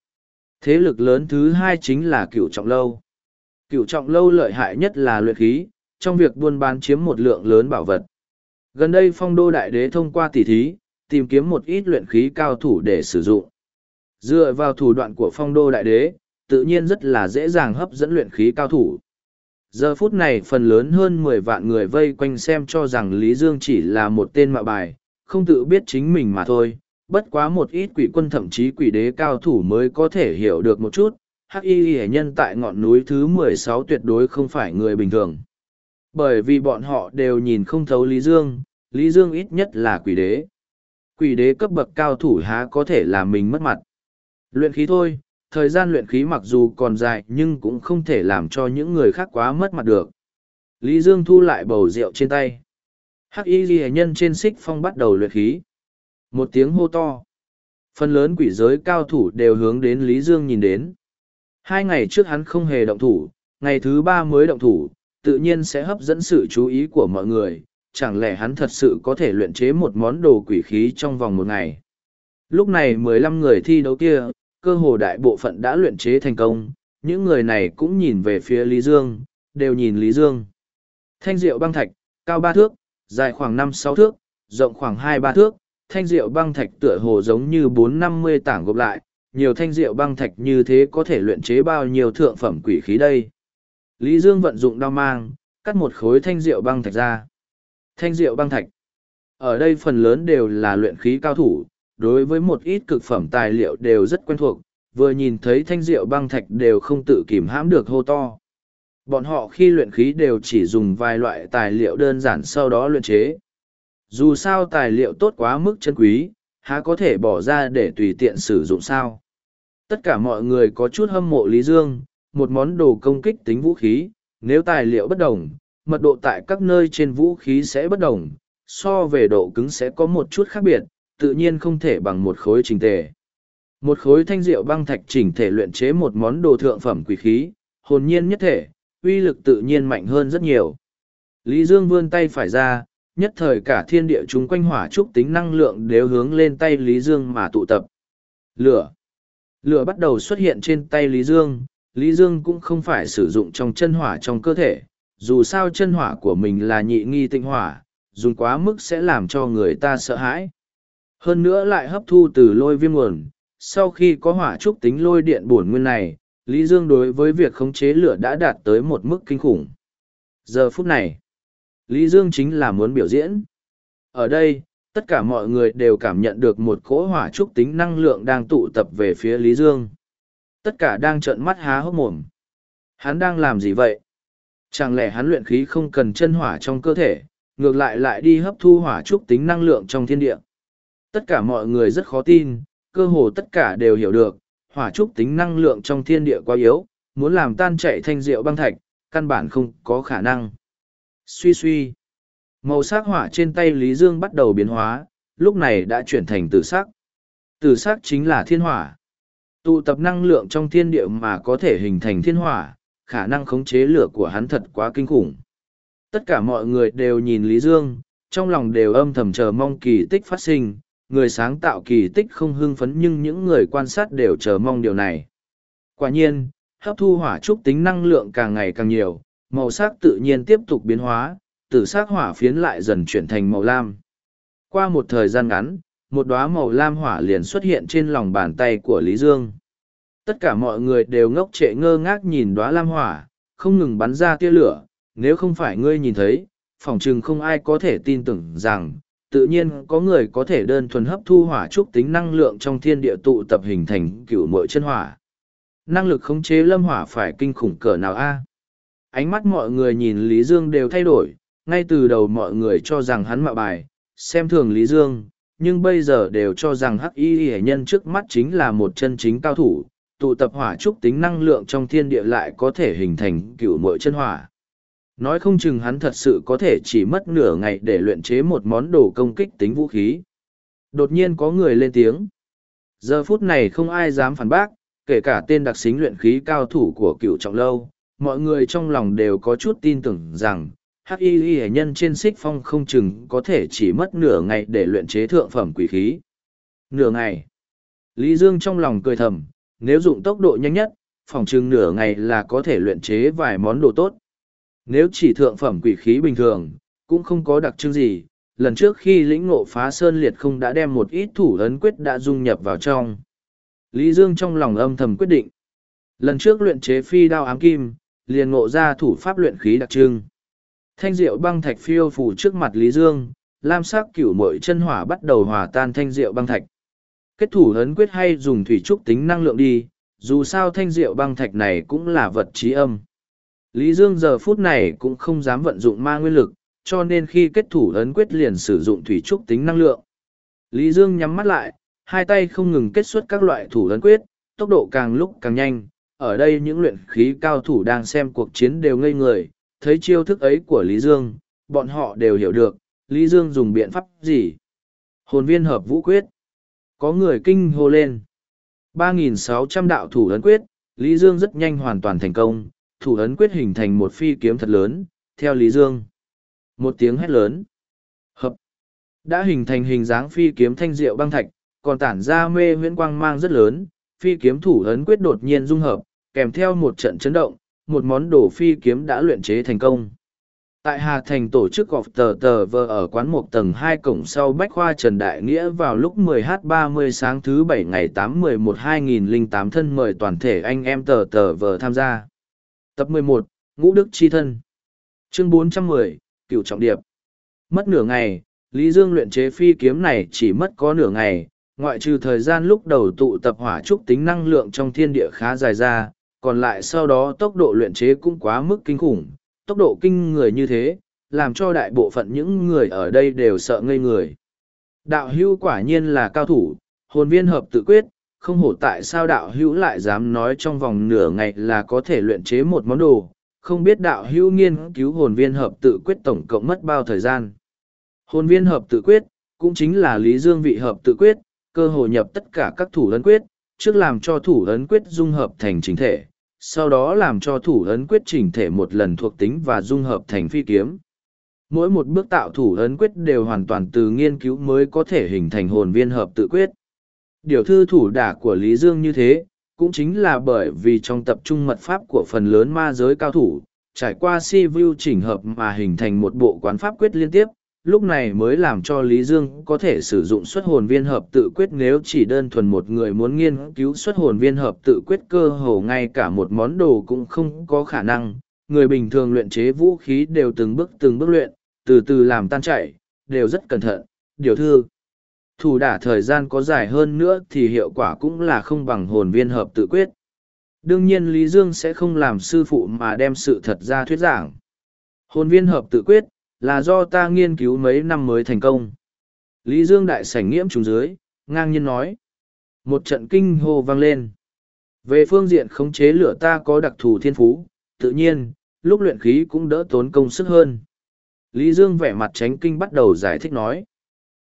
Thế lực lớn thứ hai chính là cựu trọng lâu. Cựu trọng lâu lợi hại nhất là luyện khí, trong việc buôn bán chiếm một lượng lớn bảo vật. Gần đây phong đô đại đế thông qua tỉ thí, tìm kiếm một ít luyện khí cao thủ để sử dụng. Dựa vào thủ đoạn của phong đô đại đế, tự nhiên rất là dễ dàng hấp dẫn luyện khí cao thủ. Giờ phút này phần lớn hơn mười vạn người vây quanh xem cho rằng Lý Dương chỉ là một tên mạo bài, không tự biết chính mình mà thôi. Bất quá một ít quỷ quân thậm chí quỷ đế cao thủ mới có thể hiểu được một chút, hắc y hệ nhân tại ngọn núi thứ mười sáu tuyệt đối không phải người bình thường bởi vì bọn họ đều nhìn không thấu Lý Dương, Lý Dương ít nhất là quỷ đế. Quỷ đế cấp bậc cao thủ há có thể làm mình mất mặt. Luyện khí thôi, thời gian luyện khí mặc dù còn dài nhưng cũng không thể làm cho những người khác quá mất mặt được. Lý Dương thu lại bầu rượu trên tay. Hắc y ghi nhân trên xích phong bắt đầu luyện khí. Một tiếng hô to. Phần lớn quỷ giới cao thủ đều hướng đến Lý Dương nhìn đến. Hai ngày trước hắn không hề động thủ, ngày thứ ba mới động thủ, tự nhiên sẽ hấp dẫn sự chú ý của mọi người, chẳng lẽ hắn thật sự có thể luyện chế một món đồ quỷ khí trong vòng một ngày. Lúc này mười lăm người thi đấu kia, cơ hồ đại bộ phận đã luyện chế thành công, những người này cũng nhìn về phía Lý Dương, đều nhìn Lý Dương. Thanh diệu băng thạch, cao ba thước, dài khoảng năm sáu thước, rộng khoảng hai ba thước, thanh rượu băng thạch tựa hồ giống như bốn năm mươi tảng gộp lại, nhiều thanh rượu băng thạch như thế có thể luyện chế bao nhiêu thượng phẩm quỷ khí đây. Lý Dương vận dụng đao mang, cắt một khối thanh rượu băng thạch ra. Thanh rượu băng thạch. Ở đây phần lớn đều là luyện khí cao thủ, đối với một ít cực phẩm tài liệu đều rất quen thuộc, vừa nhìn thấy thanh rượu băng thạch đều không tự kìm hãm được hô to. Bọn họ khi luyện khí đều chỉ dùng vài loại tài liệu đơn giản sau đó luyện chế. Dù sao tài liệu tốt quá mức chân quý, há có thể bỏ ra để tùy tiện sử dụng sao. Tất cả mọi người có chút hâm mộ Lý Dương, một món đồ công kích tính vũ khí, nếu tài liệu bất đồng, mật độ tại các nơi trên vũ khí sẽ bất đồng, so về độ cứng sẽ có một chút khác biệt, tự nhiên không thể bằng một khối trình tề. Một khối thanh diệu băng thạch chỉnh thể luyện chế một món đồ thượng phẩm quỷ khí, hồn nhiên nhất thể, uy lực tự nhiên mạnh hơn rất nhiều. Lý Dương vươn tay phải ra, nhất thời cả thiên địa chúng quanh hỏa trúc tính năng lượng đều hướng lên tay Lý Dương mà tụ tập. Lửa. Lửa bắt đầu xuất hiện trên tay Lý Dương, Lý Dương cũng không phải sử dụng trong chân hỏa trong cơ thể, dù sao chân hỏa của mình là nhị nghi tinh hỏa, dùng quá mức sẽ làm cho người ta sợ hãi. Hơn nữa lại hấp thu từ lôi viêm nguồn, sau khi có hỏa trúc tính lôi điện bổn nguyên này, Lý Dương đối với việc khống chế lửa đã đạt tới một mức kinh khủng. Giờ phút này, Lý Dương chính là muốn biểu diễn. Ở đây, tất cả mọi người đều cảm nhận được một cỗ hỏa trúc tính năng lượng đang tụ tập về phía Lý Dương. Tất cả đang trợn mắt há hốc mồm. Hắn đang làm gì vậy? Chẳng lẽ hắn luyện khí không cần chân hỏa trong cơ thể, ngược lại lại đi hấp thu hỏa trúc tính năng lượng trong thiên địa? Tất cả mọi người rất khó tin, cơ hồ tất cả đều hiểu được, hỏa trúc tính năng lượng trong thiên địa quá yếu, muốn làm tan chảy thanh rượu băng thạch, căn bản không có khả năng. Suy suy, màu sắc hỏa trên tay Lý Dương bắt đầu biến hóa, lúc này đã chuyển thành tử sắc. Tử sắc chính là thiên hỏa. Tụ tập năng lượng trong thiên địa mà có thể hình thành thiên hỏa, khả năng khống chế lửa của hắn thật quá kinh khủng. Tất cả mọi người đều nhìn Lý Dương, trong lòng đều âm thầm chờ mong kỳ tích phát sinh, người sáng tạo kỳ tích không hưng phấn nhưng những người quan sát đều chờ mong điều này. Quả nhiên, hấp thu hỏa trúc tính năng lượng càng ngày càng nhiều, màu sắc tự nhiên tiếp tục biến hóa, tử sắc hỏa phiến lại dần chuyển thành màu lam. Qua một thời gian ngắn, một đóa màu lam hỏa liền xuất hiện trên lòng bàn tay của Lý Dương. Tất cả mọi người đều ngốc trệ ngơ ngác nhìn đóa lam hỏa, không ngừng bắn ra tia lửa, nếu không phải ngươi nhìn thấy, phỏng chừng không ai có thể tin tưởng rằng, tự nhiên có người có thể đơn thuần hấp thu hỏa trúc tính năng lượng trong thiên địa tụ tập hình thành cửu mội chân hỏa. Năng lực khống chế lâm hỏa phải kinh khủng cỡ nào a? Ánh mắt mọi người nhìn Lý Dương đều thay đổi, ngay từ đầu mọi người cho rằng hắn mạo bài, xem thường Lý Dương, nhưng bây giờ đều cho rằng hắc y hệ nhân trước mắt chính là một chân chính cao thủ, tụ tập hỏa trúc tính năng lượng trong thiên địa lại có thể hình thành cửu mội chân hỏa. Nói không chừng hắn thật sự có thể chỉ mất nửa ngày để luyện chế một món đồ công kích tính vũ khí. Đột nhiên có người lên tiếng. Giờ phút này không ai dám phản bác, kể cả tên đặc xính luyện khí cao thủ của cựu trọng lâu. Mọi người trong lòng đều có chút tin tưởng rằng, hắc y y nhân trên xích phong không chừng có thể chỉ mất nửa ngày để luyện chế thượng phẩm quỷ khí. Nửa ngày. Lý Dương trong lòng cười thầm, nếu dụng tốc độ nhanh nhất, phòng chừng nửa ngày là có thể luyện chế vài món đồ tốt. Nếu chỉ thượng phẩm quỷ khí bình thường, cũng không có đặc trưng gì, lần trước khi lĩnh ngộ phá sơn liệt không đã đem một ít thủ ấn quyết đã dung nhập vào trong. Lý Dương trong lòng âm thầm quyết định. Lần trước luyện chế phi đao ám kim, liền ngộ ra thủ pháp luyện khí đặc trưng. Thanh diệu băng thạch phiêu phủ trước mặt Lý Dương, lam sắc cửu mội chân hỏa bắt đầu hòa tan thanh diệu băng thạch. Kết thủ ấn quyết hay dùng thủy trúc tính năng lượng đi, dù sao thanh diệu băng thạch này cũng là vật trí âm. Lý Dương giờ phút này cũng không dám vận dụng ma nguyên lực, cho nên khi kết thủ ấn quyết liền sử dụng thủy trúc tính năng lượng. Lý Dương nhắm mắt lại, hai tay không ngừng kết xuất các loại thủ ấn quyết, tốc độ càng lúc càng nhanh. Ở đây những luyện khí cao thủ đang xem cuộc chiến đều ngây người, thấy chiêu thức ấy của Lý Dương, bọn họ đều hiểu được, Lý Dương dùng biện pháp gì. Hồn viên hợp vũ quyết. Có người kinh hô lên. 3.600 đạo thủ ấn quyết, Lý Dương rất nhanh hoàn toàn thành công, thủ ấn quyết hình thành một phi kiếm thật lớn, theo Lý Dương. Một tiếng hét lớn. Hợp. Đã hình thành hình dáng phi kiếm thanh diệu băng thạch, còn tản ra mê huyễn quang mang rất lớn, phi kiếm thủ ấn quyết đột nhiên dung hợp, kèm theo một trận chấn động, một món đồ phi kiếm đã luyện chế thành công. Tại Hà Thành tổ chức gọp tờ tờ vờ ở quán một tầng hai cổng sau Bách Khoa Trần Đại Nghĩa vào lúc 10h30 sáng thứ bảy ngày 8-11-2008 thân mời toàn thể anh em tờ tờ vờ tham gia. Tập 11, Ngũ Đức Chi Thân. Chương 410, Cựu Trọng Điệp. Mất nửa ngày, Lý Dương luyện chế phi kiếm này chỉ mất có nửa ngày, ngoại trừ thời gian lúc đầu tụ tập hỏa trúc tính năng lượng trong thiên địa khá dài ra, còn lại sau đó tốc độ luyện chế cũng quá mức kinh khủng, tốc độ kinh người như thế, làm cho đại bộ phận những người ở đây đều sợ ngây người. Đạo Hưu quả nhiên là cao thủ, hồn viên hợp tự quyết, không hổ tại sao đạo hữu lại dám nói trong vòng nửa ngày là có thể luyện chế một món đồ, không biết đạo hữu nghiên cứu hồn viên hợp tự quyết tổng cộng mất bao thời gian. Hồn viên hợp tự quyết, cũng chính là lý dương vị hợp tự quyết, cơ hồ nhập tất cả các thủ ấn quyết, trước làm cho thủ ấn quyết dung hợp thành chính thể, sau đó làm cho thủ ấn quyết chỉnh thể một lần thuộc tính và dung hợp thành phi kiếm. Mỗi một bước tạo thủ ấn quyết đều hoàn toàn từ nghiên cứu mới có thể hình thành hồn viên hợp tự quyết. Điều thư thủ đả của Lý Dương như thế, cũng chính là bởi vì trong tập trung mật pháp của phần lớn ma giới cao thủ, trải qua si vu chỉnh hợp mà hình thành một bộ quán pháp quyết liên tiếp, lúc này mới làm cho Lý Dương có thể sử dụng xuất hồn viên hợp tự quyết nếu chỉ đơn thuần một người muốn nghiên cứu xuất hồn viên hợp tự quyết cơ hồ ngay cả một món đồ cũng không có khả năng. Người bình thường luyện chế vũ khí đều từng bước từng bước luyện, từ từ làm tan chảy, đều rất cẩn thận, điều thư. Thủ đả thời gian có dài hơn nữa thì hiệu quả cũng là không bằng hồn viên hợp tự quyết. Đương nhiên Lý Dương sẽ không làm sư phụ mà đem sự thật ra thuyết giảng. Hồn viên hợp tự quyết, là do ta nghiên cứu mấy năm mới thành công. Lý Dương đại sảnh nghiễm trùng dưới, ngang nhiên nói. Một trận kinh hô vang lên. Về phương diện khống chế lửa ta có đặc thù thiên phú, tự nhiên, lúc luyện khí cũng đỡ tốn công sức hơn. Lý Dương vẻ mặt tránh kinh bắt đầu giải thích nói.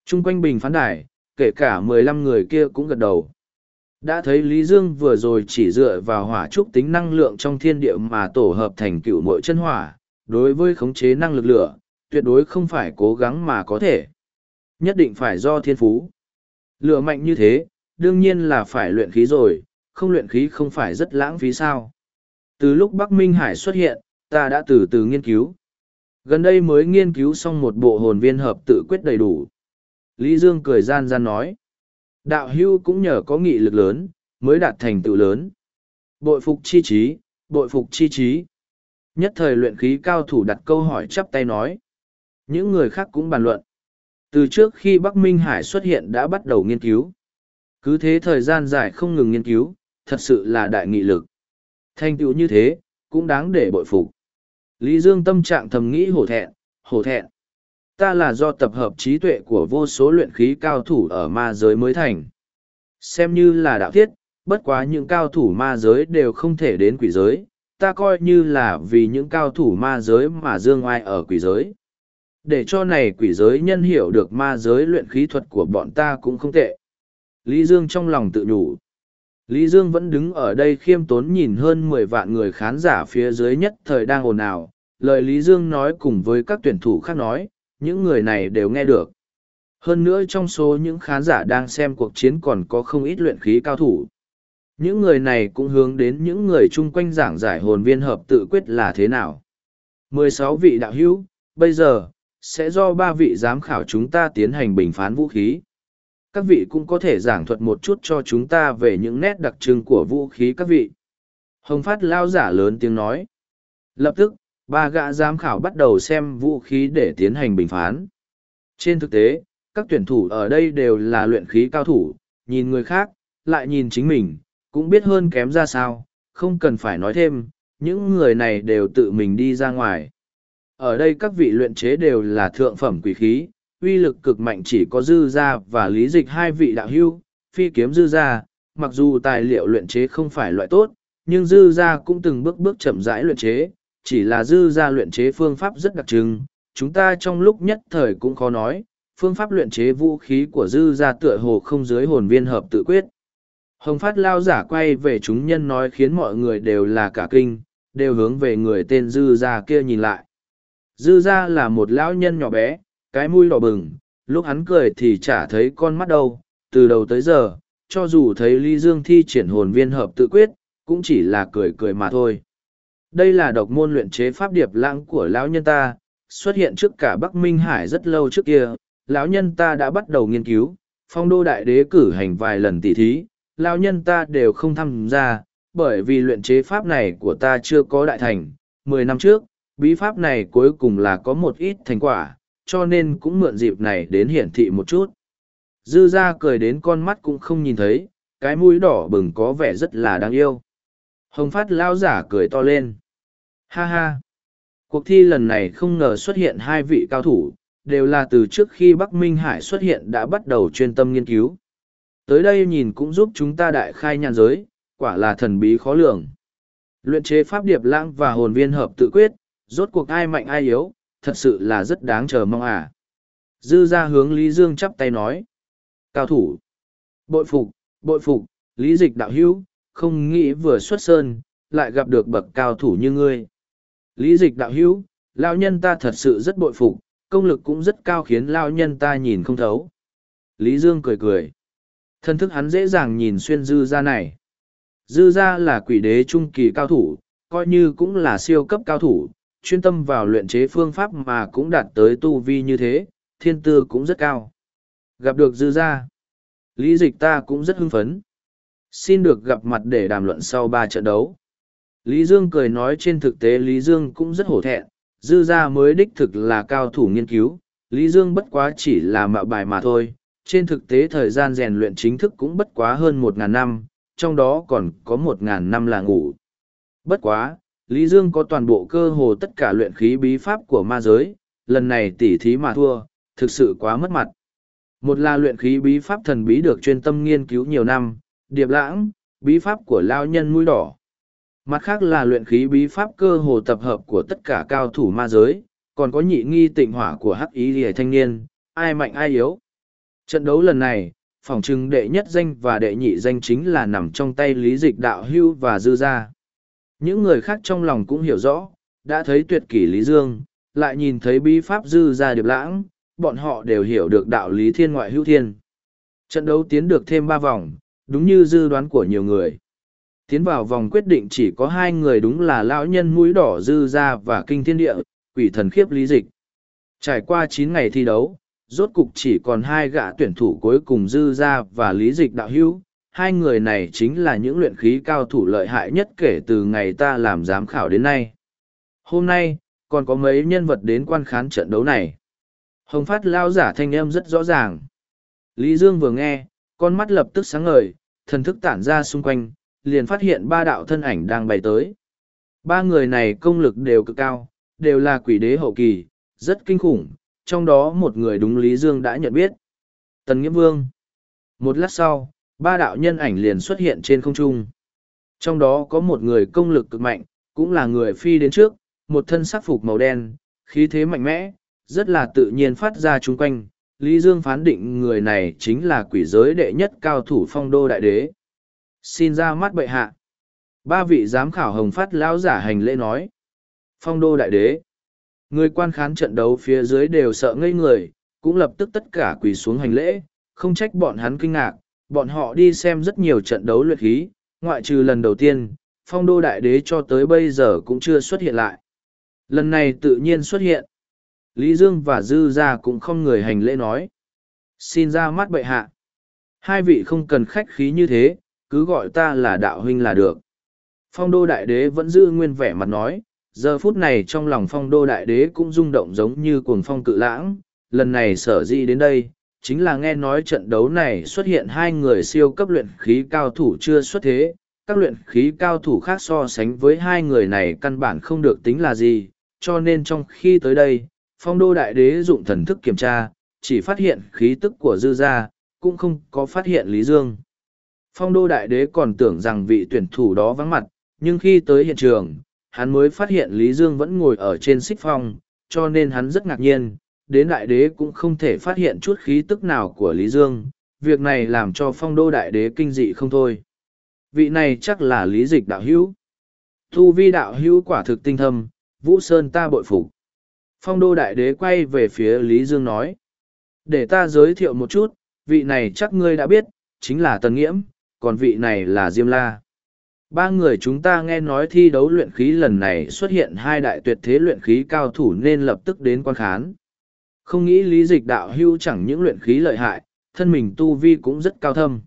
Trung quanh bình phán đài, kể cả mười lăm người kia cũng gật đầu. Đã thấy Lý Dương vừa rồi chỉ dựa vào hỏa trúc tính năng lượng trong thiên địa mà tổ hợp thành cựu mội chân hỏa, đối với khống chế năng lực lửa, tuyệt đối không phải cố gắng mà có thể. Nhất định phải do thiên phú. Lửa mạnh như thế, đương nhiên là phải luyện khí rồi, không luyện khí không phải rất lãng phí sao. Từ lúc Bắc Minh Hải xuất hiện, ta đã từ từ nghiên cứu. Gần đây mới nghiên cứu xong một bộ hồn viên hợp tự quyết đầy đủ. Lý Dương cười gian gian nói. Đạo hưu cũng nhờ có nghị lực lớn, mới đạt thành tựu lớn. Bội phục chi trí, bội phục chi trí. Nhất thời luyện khí cao thủ đặt câu hỏi chắp tay nói. Những người khác cũng bàn luận. Từ trước khi Bắc Minh Hải xuất hiện đã bắt đầu nghiên cứu. Cứ thế thời gian dài không ngừng nghiên cứu, thật sự là đại nghị lực. Thành tựu như thế, cũng đáng để bội phục. Lý Dương tâm trạng thầm nghĩ hổ thẹn, hổ thẹn. Ta là do tập hợp trí tuệ của vô số luyện khí cao thủ ở ma giới mới thành. Xem như là đạo thiết, bất quá những cao thủ ma giới đều không thể đến quỷ giới, ta coi như là vì những cao thủ ma giới mà dương oai ở quỷ giới để cho này quỷ giới nhân hiểu được ma giới luyện khí thuật của bọn ta cũng không tệ. Lý Dương trong lòng tự nhủ. Lý Dương vẫn đứng ở đây khiêm tốn nhìn hơn mười vạn người khán giả phía dưới nhất thời đang ồn ào. Lời Lý Dương nói cùng với các tuyển thủ khác nói, những người này đều nghe được. Hơn nữa trong số những khán giả đang xem cuộc chiến còn có không ít luyện khí cao thủ. Những người này cũng hướng đến những người chung quanh giảng giải hồn viên hợp tự quyết là thế nào. 16 vị đạo hữu, bây giờ, sẽ do ba vị giám khảo chúng ta tiến hành bình phán vũ khí. Các vị cũng có thể giảng thuật một chút cho chúng ta về những nét đặc trưng của vũ khí các vị. Hồng Phát lao giả lớn tiếng nói. Lập tức, ba gã giám khảo bắt đầu xem vũ khí để tiến hành bình phán. Trên thực tế, các tuyển thủ ở đây đều là luyện khí cao thủ, nhìn người khác, lại nhìn chính mình, cũng biết hơn kém ra sao, không cần phải nói thêm, những người này đều tự mình đi ra ngoài. Ở đây các vị luyện chế đều là thượng phẩm quỷ khí, uy lực cực mạnh chỉ có dư gia và lý dịch hai vị đạo hưu, phi kiếm dư gia, mặc dù tài liệu luyện chế không phải loại tốt, nhưng dư gia cũng từng bước bước chậm rãi luyện chế, chỉ là dư gia luyện chế phương pháp rất đặc trưng, chúng ta trong lúc nhất thời cũng khó nói, phương pháp luyện chế vũ khí của dư gia tựa hồ không dưới hồn viên hợp tự quyết. Hồng phát lao giả quay về chúng nhân nói khiến mọi người đều là cả kinh, đều hướng về người tên dư gia kia nhìn lại. Dư ra là một lão nhân nhỏ bé, cái mũi đỏ bừng, lúc hắn cười thì chả thấy con mắt đâu, từ đầu tới giờ, cho dù thấy Ly Dương thi triển hồn viên hợp tự quyết, cũng chỉ là cười cười mà thôi. Đây là độc môn luyện chế pháp điệp lãng của lão nhân ta, xuất hiện trước cả Bắc Minh Hải rất lâu trước kia, lão nhân ta đã bắt đầu nghiên cứu, phong đô đại đế cử hành vài lần tỉ thí, lão nhân ta đều không tham gia, bởi vì luyện chế pháp này của ta chưa có đại thành. Mười năm trước, bí pháp này cuối cùng là có một ít thành quả, cho nên cũng mượn dịp này đến hiển thị một chút. Dư ra cười đến con mắt cũng không nhìn thấy, cái mũi đỏ bừng có vẻ rất là đáng yêu. Hồng phát lao giả cười to lên. Ha ha! Cuộc thi lần này không ngờ xuất hiện hai vị cao thủ, đều là từ trước khi Bắc Minh Hải xuất hiện đã bắt đầu chuyên tâm nghiên cứu. Tới đây nhìn cũng giúp chúng ta đại khai nhàn giới, quả là thần bí khó lường. Luyện chế pháp điệp lãng và hồn viên hợp tự quyết, rốt cuộc ai mạnh ai yếu, thật sự là rất đáng chờ mong à. Dư ra hướng Lý Dương chắp tay nói. Cao thủ. Bội phục, bội phục, Lý Dịch đạo hữu, không nghĩ vừa xuất sơn, lại gặp được bậc cao thủ như ngươi. Lý Dịch đạo hữu, lao nhân ta thật sự rất bội phục, công lực cũng rất cao khiến lao nhân ta nhìn không thấu. Lý Dương cười cười. Thân thức hắn dễ dàng nhìn xuyên dư ra này. Dư ra là quỷ đế trung kỳ cao thủ, coi như cũng là siêu cấp cao thủ, chuyên tâm vào luyện chế phương pháp mà cũng đạt tới tu vi như thế, thiên tư cũng rất cao. Gặp được dư ra, lý dịch ta cũng rất hưng phấn. Xin được gặp mặt để đàm luận sau ba trận đấu. Lý Dương cười nói trên thực tế Lý Dương cũng rất hổ thẹn, dư ra mới đích thực là cao thủ nghiên cứu, Lý Dương bất quá chỉ là mạo bài mà thôi. Trên thực tế thời gian rèn luyện chính thức cũng bất quá hơn một ngàn năm, trong đó còn có một ngàn năm là ngủ. Bất quá, Lý Dương có toàn bộ cơ hồ tất cả luyện khí bí pháp của ma giới, lần này tỉ thí mà thua, thực sự quá mất mặt. Một là luyện khí bí pháp thần bí được chuyên tâm nghiên cứu nhiều năm, điệp lãng, bí pháp của lao nhân mũi đỏ. Mặt khác là luyện khí bí pháp cơ hồ tập hợp của tất cả cao thủ ma giới, còn có nhị nghi tịnh hỏa của hắc ý lìa thanh niên, ai mạnh ai yếu. Trận đấu lần này, phòng trừng đệ nhất danh và đệ nhị danh chính là nằm trong tay lý dịch đạo hưu và dư gia. Những người khác trong lòng cũng hiểu rõ, đã thấy tuyệt kỷ Lý Dương, lại nhìn thấy bí pháp dư gia điệp lãng, bọn họ đều hiểu được đạo lý thiên ngoại hữu thiên. Trận đấu tiến được thêm ba vòng, đúng như dư đoán của nhiều người. Tiến vào vòng quyết định chỉ có hai người đúng là lão nhân mũi đỏ dư gia và kinh thiên địa, quỷ thần khiếp lý dịch. Trải qua chín ngày thi đấu, rốt cục chỉ còn hai gã tuyển thủ cuối cùng dư gia và lý dịch đạo hữu. Hai người này chính là những luyện khí cao thủ lợi hại nhất kể từ ngày ta làm giám khảo đến nay. Hôm nay, còn có mấy nhân vật đến quan khán trận đấu này. Hồng phát lao giả thanh âm rất rõ ràng. Lý Dương vừa nghe, con mắt lập tức sáng ngời, thần thức tản ra xung quanh, liền phát hiện ba đạo thân ảnh đang bay tới. Ba người này công lực đều cực cao, đều là quỷ đế hậu kỳ, rất kinh khủng, trong đó một người đúng Lý Dương đã nhận biết. Tần Nghĩa Vương. Một lát sau, ba đạo nhân ảnh liền xuất hiện trên không trung. Trong đó có một người công lực cực mạnh, cũng là người phi đến trước, một thân sắc phục màu đen, khí thế mạnh mẽ, rất là tự nhiên phát ra chung quanh. Lý Dương phán định người này chính là quỷ giới đệ nhất cao thủ phong đô đại đế. Xin ra mắt bệ hạ. Ba vị giám khảo hồng phát lão giả hành lễ nói. Phong đô đại đế. Người quan khán trận đấu phía dưới đều sợ ngây người, cũng lập tức tất cả quỳ xuống hành lễ, không trách bọn hắn kinh ngạc, bọn họ đi xem rất nhiều trận đấu luyện khí, ngoại trừ lần đầu tiên, phong đô đại đế cho tới bây giờ cũng chưa xuất hiện lại. Lần này tự nhiên xuất hiện. Lý Dương và Dư Gia cũng không người hành lễ nói. Xin ra mắt bệ hạ. Hai vị không cần khách khí như thế, cứ gọi ta là đạo huynh là được. Phong đô đại đế vẫn giữ nguyên vẻ mặt nói, giờ phút này trong lòng phong đô đại đế cũng rung động giống như cuồng phong cự lãng. Lần này sở di đến đây chính là nghe nói trận đấu này xuất hiện hai người siêu cấp luyện khí cao thủ chưa xuất thế. Các luyện khí cao thủ khác so sánh với hai người này căn bản không được tính là gì cho nên trong khi tới đây phong đô đại đế dụng thần thức kiểm tra chỉ phát hiện khí tức của dư gia cũng không có phát hiện lý dương phong đô đại đế còn tưởng rằng vị tuyển thủ đó vắng mặt nhưng khi tới hiện trường hắn mới phát hiện Lý Dương vẫn ngồi ở trên xích phong, cho nên hắn rất ngạc nhiên, đến đại đế cũng không thể phát hiện chút khí tức nào của Lý Dương, việc này làm cho phong đô đại đế kinh dị không thôi. Vị này chắc là Lý Dịch đạo hữu. Thu vi đạo hữu quả thực tinh thâm, Vũ Sơn ta bội phục. Phong đô đại đế quay về phía Lý Dương nói. Để ta giới thiệu một chút, vị này chắc ngươi đã biết, chính là Tần Nghiễm, còn vị này là Diêm La. Ba người chúng ta nghe nói thi đấu luyện khí lần này xuất hiện hai đại tuyệt thế luyện khí cao thủ nên lập tức đến quan khán. Không nghĩ lý dịch đạo hưu chẳng những luyện khí lợi hại, thân mình tu vi cũng rất cao thâm.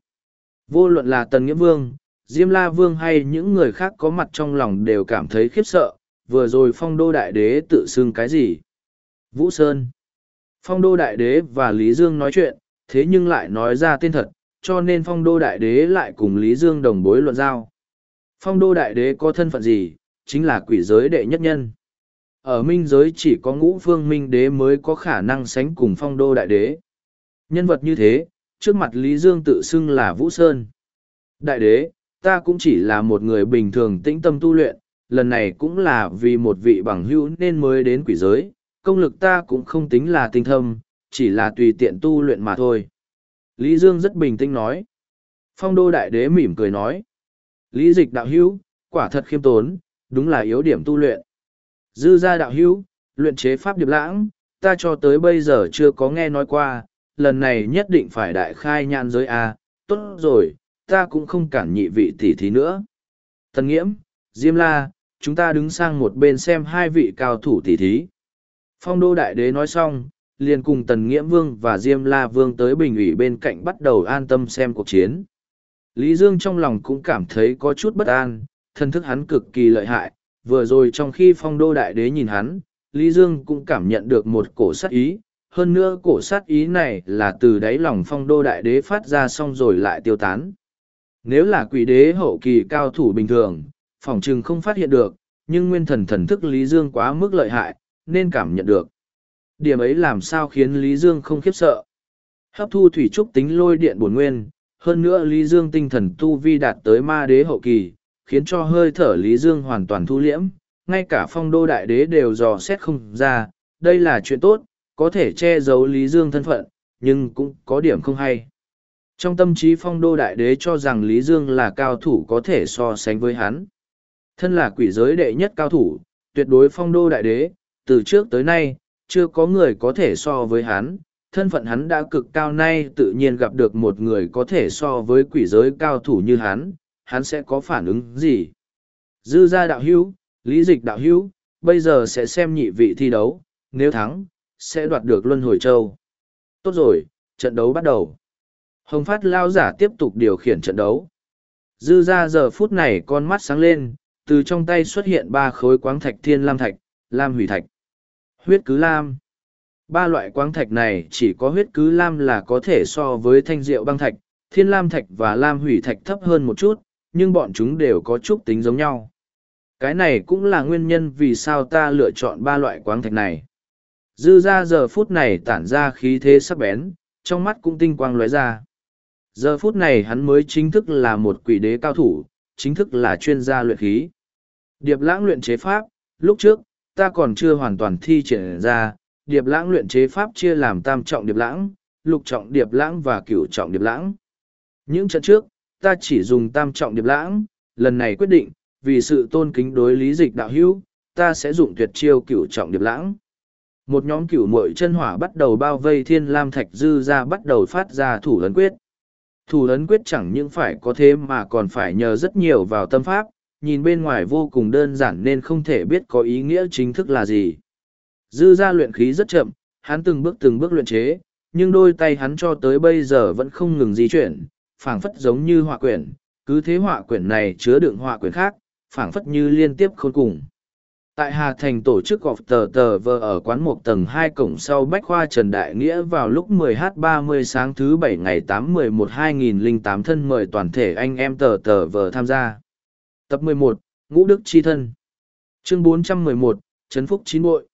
Vô luận là Tần Nghĩa Vương, Diêm La Vương hay những người khác có mặt trong lòng đều cảm thấy khiếp sợ, vừa rồi phong đô đại đế tự xưng cái gì? Vũ Sơn. Phong đô đại đế và Lý Dương nói chuyện, thế nhưng lại nói ra tên thật, cho nên phong đô đại đế lại cùng Lý Dương đồng bối luận giao. Phong đô đại đế có thân phận gì, chính là quỷ giới đệ nhất nhân. Ở minh giới chỉ có ngũ phương minh đế mới có khả năng sánh cùng phong đô đại đế. Nhân vật như thế, trước mặt Lý Dương tự xưng là Vũ Sơn. Đại đế, ta cũng chỉ là một người bình thường tĩnh tâm tu luyện, lần này cũng là vì một vị bằng hữu nên mới đến quỷ giới, công lực ta cũng không tính là tinh thâm, chỉ là tùy tiện tu luyện mà thôi. Lý Dương rất bình tĩnh nói. Phong đô đại đế mỉm cười nói. Lý dịch đạo hữu, quả thật khiêm tốn, đúng là yếu điểm tu luyện. Dư gia đạo hữu, luyện chế pháp điệp lãng, ta cho tới bây giờ chưa có nghe nói qua, lần này nhất định phải đại khai nhãn giới A, tốt rồi, ta cũng không cản nhị vị tỷ thí nữa. Tần Nghiễm, Diêm La, chúng ta đứng sang một bên xem hai vị cao thủ tỷ thí. Phong đô đại đế nói xong, liền cùng Tần Nghiễm Vương và Diêm La Vương tới bình ủy bên cạnh bắt đầu an tâm xem cuộc chiến. Lý Dương trong lòng cũng cảm thấy có chút bất an, thân thức hắn cực kỳ lợi hại, vừa rồi trong khi phong đô đại đế nhìn hắn, Lý Dương cũng cảm nhận được một cổ sát ý, hơn nữa cổ sát ý này là từ đáy lòng phong đô đại đế phát ra xong rồi lại tiêu tán. Nếu là quỷ đế hậu kỳ cao thủ bình thường, phỏng chừng không phát hiện được, nhưng nguyên thần thần thức Lý Dương quá mức lợi hại, nên cảm nhận được. Điểm ấy làm sao khiến Lý Dương không khiếp sợ. Hấp thu thủy trúc tính lôi điện bổn nguyên, hơn nữa Lý Dương tinh thần tu vi đạt tới ma đế hậu kỳ, khiến cho hơi thở Lý Dương hoàn toàn thu liễm, ngay cả phong đô đại đế đều dò xét không ra, đây là chuyện tốt, có thể che giấu Lý Dương thân phận, nhưng cũng có điểm không hay. Trong tâm trí phong đô đại đế cho rằng Lý Dương là cao thủ có thể so sánh với hắn. Thân là quỷ giới đệ nhất cao thủ, tuyệt đối phong đô đại đế, từ trước tới nay, chưa có người có thể so với hắn. Thân phận hắn đã cực cao nay tự nhiên gặp được một người có thể so với quỷ giới cao thủ như hắn, hắn sẽ có phản ứng gì? Dư gia đạo hữu, lý dịch đạo hữu, bây giờ sẽ xem nhị vị thi đấu, nếu thắng, sẽ đoạt được luân hồi châu. Tốt rồi, trận đấu bắt đầu. Hồng Phát lao giả tiếp tục điều khiển trận đấu. Dư ra giờ phút này con mắt sáng lên, từ trong tay xuất hiện ba khối quáng thạch thiên lam thạch, lam hủy thạch, huyết cứ lam. Ba loại quáng thạch này chỉ có huyết cứ lam là có thể so với thanh diệu băng thạch, thiên lam thạch và lam hủy thạch thấp hơn một chút, nhưng bọn chúng đều có chút tính giống nhau. Cái này cũng là nguyên nhân vì sao ta lựa chọn ba loại quáng thạch này. Dư ra giờ phút này tản ra khí thế sắc bén, trong mắt cũng tinh quang lóe ra. Giờ phút này hắn mới chính thức là một quỷ đế cao thủ, chính thức là chuyên gia luyện khí. Điệp lãng luyện chế pháp, lúc trước, ta còn chưa hoàn toàn thi triển ra, điệp lãng luyện chế pháp chia làm tam trọng điệp lãng, lục trọng điệp lãng và cửu trọng điệp lãng. Những trận trước, ta chỉ dùng tam trọng điệp lãng, lần này quyết định, vì sự tôn kính đối lý dịch đạo hữu, ta sẽ dùng tuyệt chiêu cửu trọng điệp lãng. Một nhóm cửu muội chân hỏa bắt đầu bao vây thiên lam thạch dư ra bắt đầu phát ra thủ lấn quyết. Thủ lấn quyết chẳng những phải có thế mà còn phải nhờ rất nhiều vào tâm pháp, nhìn bên ngoài vô cùng đơn giản nên không thể biết có ý nghĩa chính thức là gì. Dư ra luyện khí rất chậm, hắn từng bước từng bước luyện chế, nhưng đôi tay hắn cho tới bây giờ vẫn không ngừng di chuyển, phảng phất giống như họa quyển, cứ thế họa quyển này chứa đựng họa quyển khác, phảng phất như liên tiếp khôn cùng. Tại Hà Thành tổ chức gọp tờ tờ vờ ở quán một tầng hai cổng sau Bách Khoa Trần Đại Nghĩa vào lúc 10h30 sáng thứ bảy ngày 8-11-2008 thân mời toàn thể anh em tờ tờ vờ tham gia. Tập 11, Ngũ Đức Chi Thân Chương 411, Trấn Phúc Chín Bội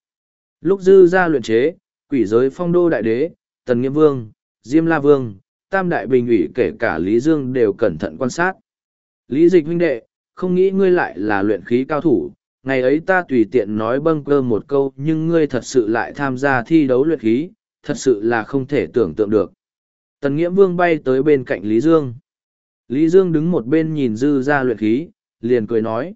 Lúc dư ra luyện chế, quỷ giới phong đô đại đế, Tần Nghiêm Vương, Diêm La Vương, Tam Đại Bình ủy kể cả Lý Dương đều cẩn thận quan sát. Lý Dịch huynh đệ, không nghĩ ngươi lại là luyện khí cao thủ, ngày ấy ta tùy tiện nói bâng cơ một câu nhưng ngươi thật sự lại tham gia thi đấu luyện khí, thật sự là không thể tưởng tượng được. Tần Nghiễm Vương bay tới bên cạnh Lý Dương. Lý Dương đứng một bên nhìn dư ra luyện khí, liền cười nói.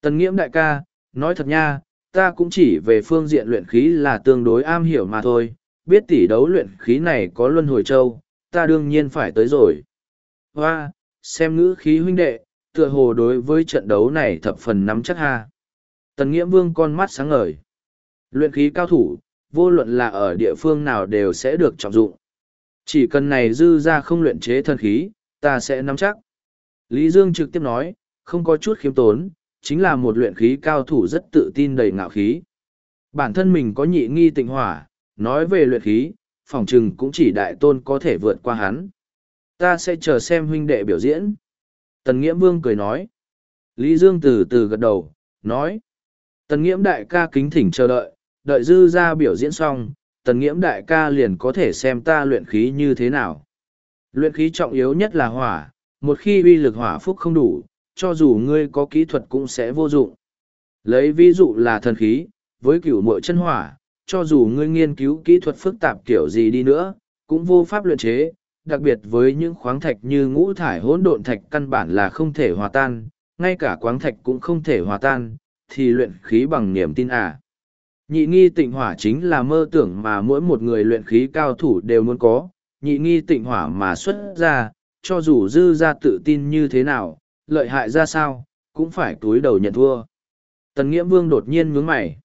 Tần Nghiễm đại ca, nói thật nha, ta cũng chỉ về phương diện luyện khí là tương đối am hiểu mà thôi, biết tỷ đấu luyện khí này có luân hồi châu, ta đương nhiên phải tới rồi. Hoa, xem ngữ khí huynh đệ, Tựa hồ đối với trận đấu này thập phần nắm chắc ha. Tần Nghĩa Vương con mắt sáng ngời. Luyện khí cao thủ, vô luận là ở địa phương nào đều sẽ được trọng dụng. Chỉ cần này dư ra không luyện chế thần khí, ta sẽ nắm chắc. Lý Dương trực tiếp nói, không có chút khiêm tốn, chính là một luyện khí cao thủ rất tự tin đầy ngạo khí. Bản thân mình có nhị nghi tịnh hỏa, nói về luyện khí, phòng trừng cũng chỉ đại tôn có thể vượt qua hắn. Ta sẽ chờ xem huynh đệ biểu diễn. Tần Nghiễm Vương cười nói. Lý Dương từ từ gật đầu, nói. Tần Nghiễm đại ca kính thỉnh chờ đợi, đợi dư ra biểu diễn xong, tần nghiễm đại ca liền có thể xem ta luyện khí như thế nào. Luyện khí trọng yếu nhất là hỏa, một khi uy lực hỏa phúc không đủ, cho dù ngươi có kỹ thuật cũng sẽ vô dụng. Lấy ví dụ là thần khí, với cửu mội chân hỏa, cho dù ngươi nghiên cứu kỹ thuật phức tạp kiểu gì đi nữa, cũng vô pháp luyện chế, đặc biệt với những khoáng thạch như ngũ thải hỗn độn thạch căn bản là không thể hòa tan, ngay cả khoáng thạch cũng không thể hòa tan, thì luyện khí bằng niềm tin à. Nhị nghi tịnh hỏa chính là mơ tưởng mà mỗi một người luyện khí cao thủ đều muốn có, nhị nghi tịnh hỏa mà xuất ra, cho dù dư ra tự tin như thế nào, lợi hại ra sao, cũng phải túi đầu nhận thua. Tần Nghiễm Vương đột nhiên nhướng mày.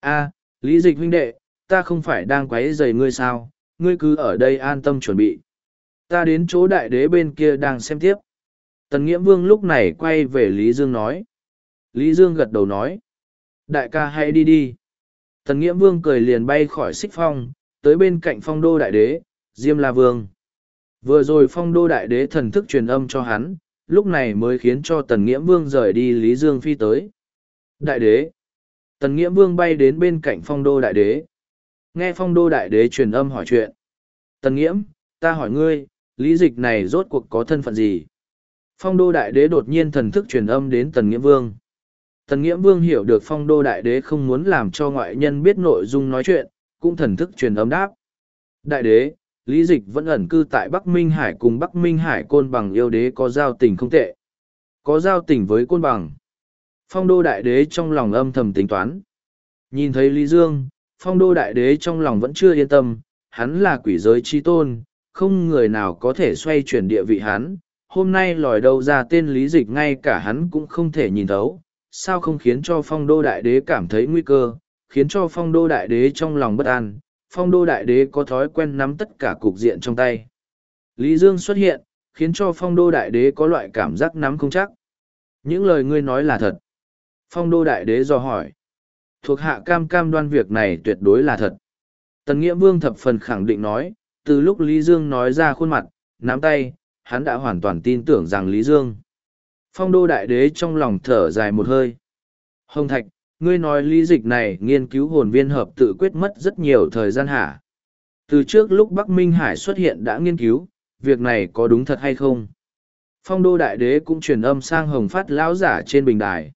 a Lý Dịch huynh đệ, ta không phải đang quấy rầy ngươi sao, ngươi cứ ở đây an tâm chuẩn bị. Ta đến chỗ đại đế bên kia đang xem tiếp. Tần Nghiễm Vương lúc này quay về Lý Dương nói. Lý Dương gật đầu nói. Đại ca hãy đi đi. Tần Nghiễm Vương cười liền bay khỏi xích phong, tới bên cạnh phong đô đại đế, Diêm La Vương. Vừa rồi phong đô đại đế thần thức truyền âm cho hắn, lúc này mới khiến cho Tần Nghĩa Vương rời đi Lý Dương Phi tới. Đại đế. Tần Nghĩa Vương bay đến bên cạnh phong đô đại đế. Nghe phong đô đại đế truyền âm hỏi chuyện. Tần nghĩa ta hỏi ngươi, lý dịch này rốt cuộc có thân phận gì? Phong đô đại đế đột nhiên thần thức truyền âm đến Tần Nghĩa Vương. Tần Nghĩa Vương hiểu được phong đô đại đế không muốn làm cho ngoại nhân biết nội dung nói chuyện, cũng thần thức truyền âm đáp. Đại đế, Lý Dịch vẫn ẩn cư tại Bắc Minh Hải cùng Bắc Minh Hải côn bằng yêu đế có giao tình không tệ. Có giao tình với côn bằng. Phong đô đại đế trong lòng âm thầm tính toán. Nhìn thấy Lý Dương, phong đô đại đế trong lòng vẫn chưa yên tâm, hắn là quỷ giới chi tôn, không người nào có thể xoay chuyển địa vị hắn. Hôm nay lòi đầu ra tên Lý Dịch ngay cả hắn cũng không thể nhìn thấu, sao không khiến cho phong đô đại đế cảm thấy nguy cơ, khiến cho phong đô đại đế trong lòng bất an, phong đô đại đế có thói quen nắm tất cả cục diện trong tay. Lý Dương xuất hiện, khiến cho phong đô đại đế có loại cảm giác nắm không chắc. Những lời ngươi nói là thật. Phong đô đại đế do hỏi. Thuộc hạ cam cam đoan việc này tuyệt đối là thật. Tần Nghĩa Vương thập phần khẳng định nói, từ lúc Lý Dương nói ra khuôn mặt, nắm tay, hắn đã hoàn toàn tin tưởng rằng Lý Dương. Phong đô đại đế trong lòng thở dài một hơi. Hồng Thạch, ngươi nói lý dịch này nghiên cứu hồn viên hợp tự quyết mất rất nhiều thời gian hả? Từ trước lúc Bắc Minh Hải xuất hiện đã nghiên cứu, việc này có đúng thật hay không? Phong đô đại đế cũng truyền âm sang Hồng Phát Lão giả trên bình đài.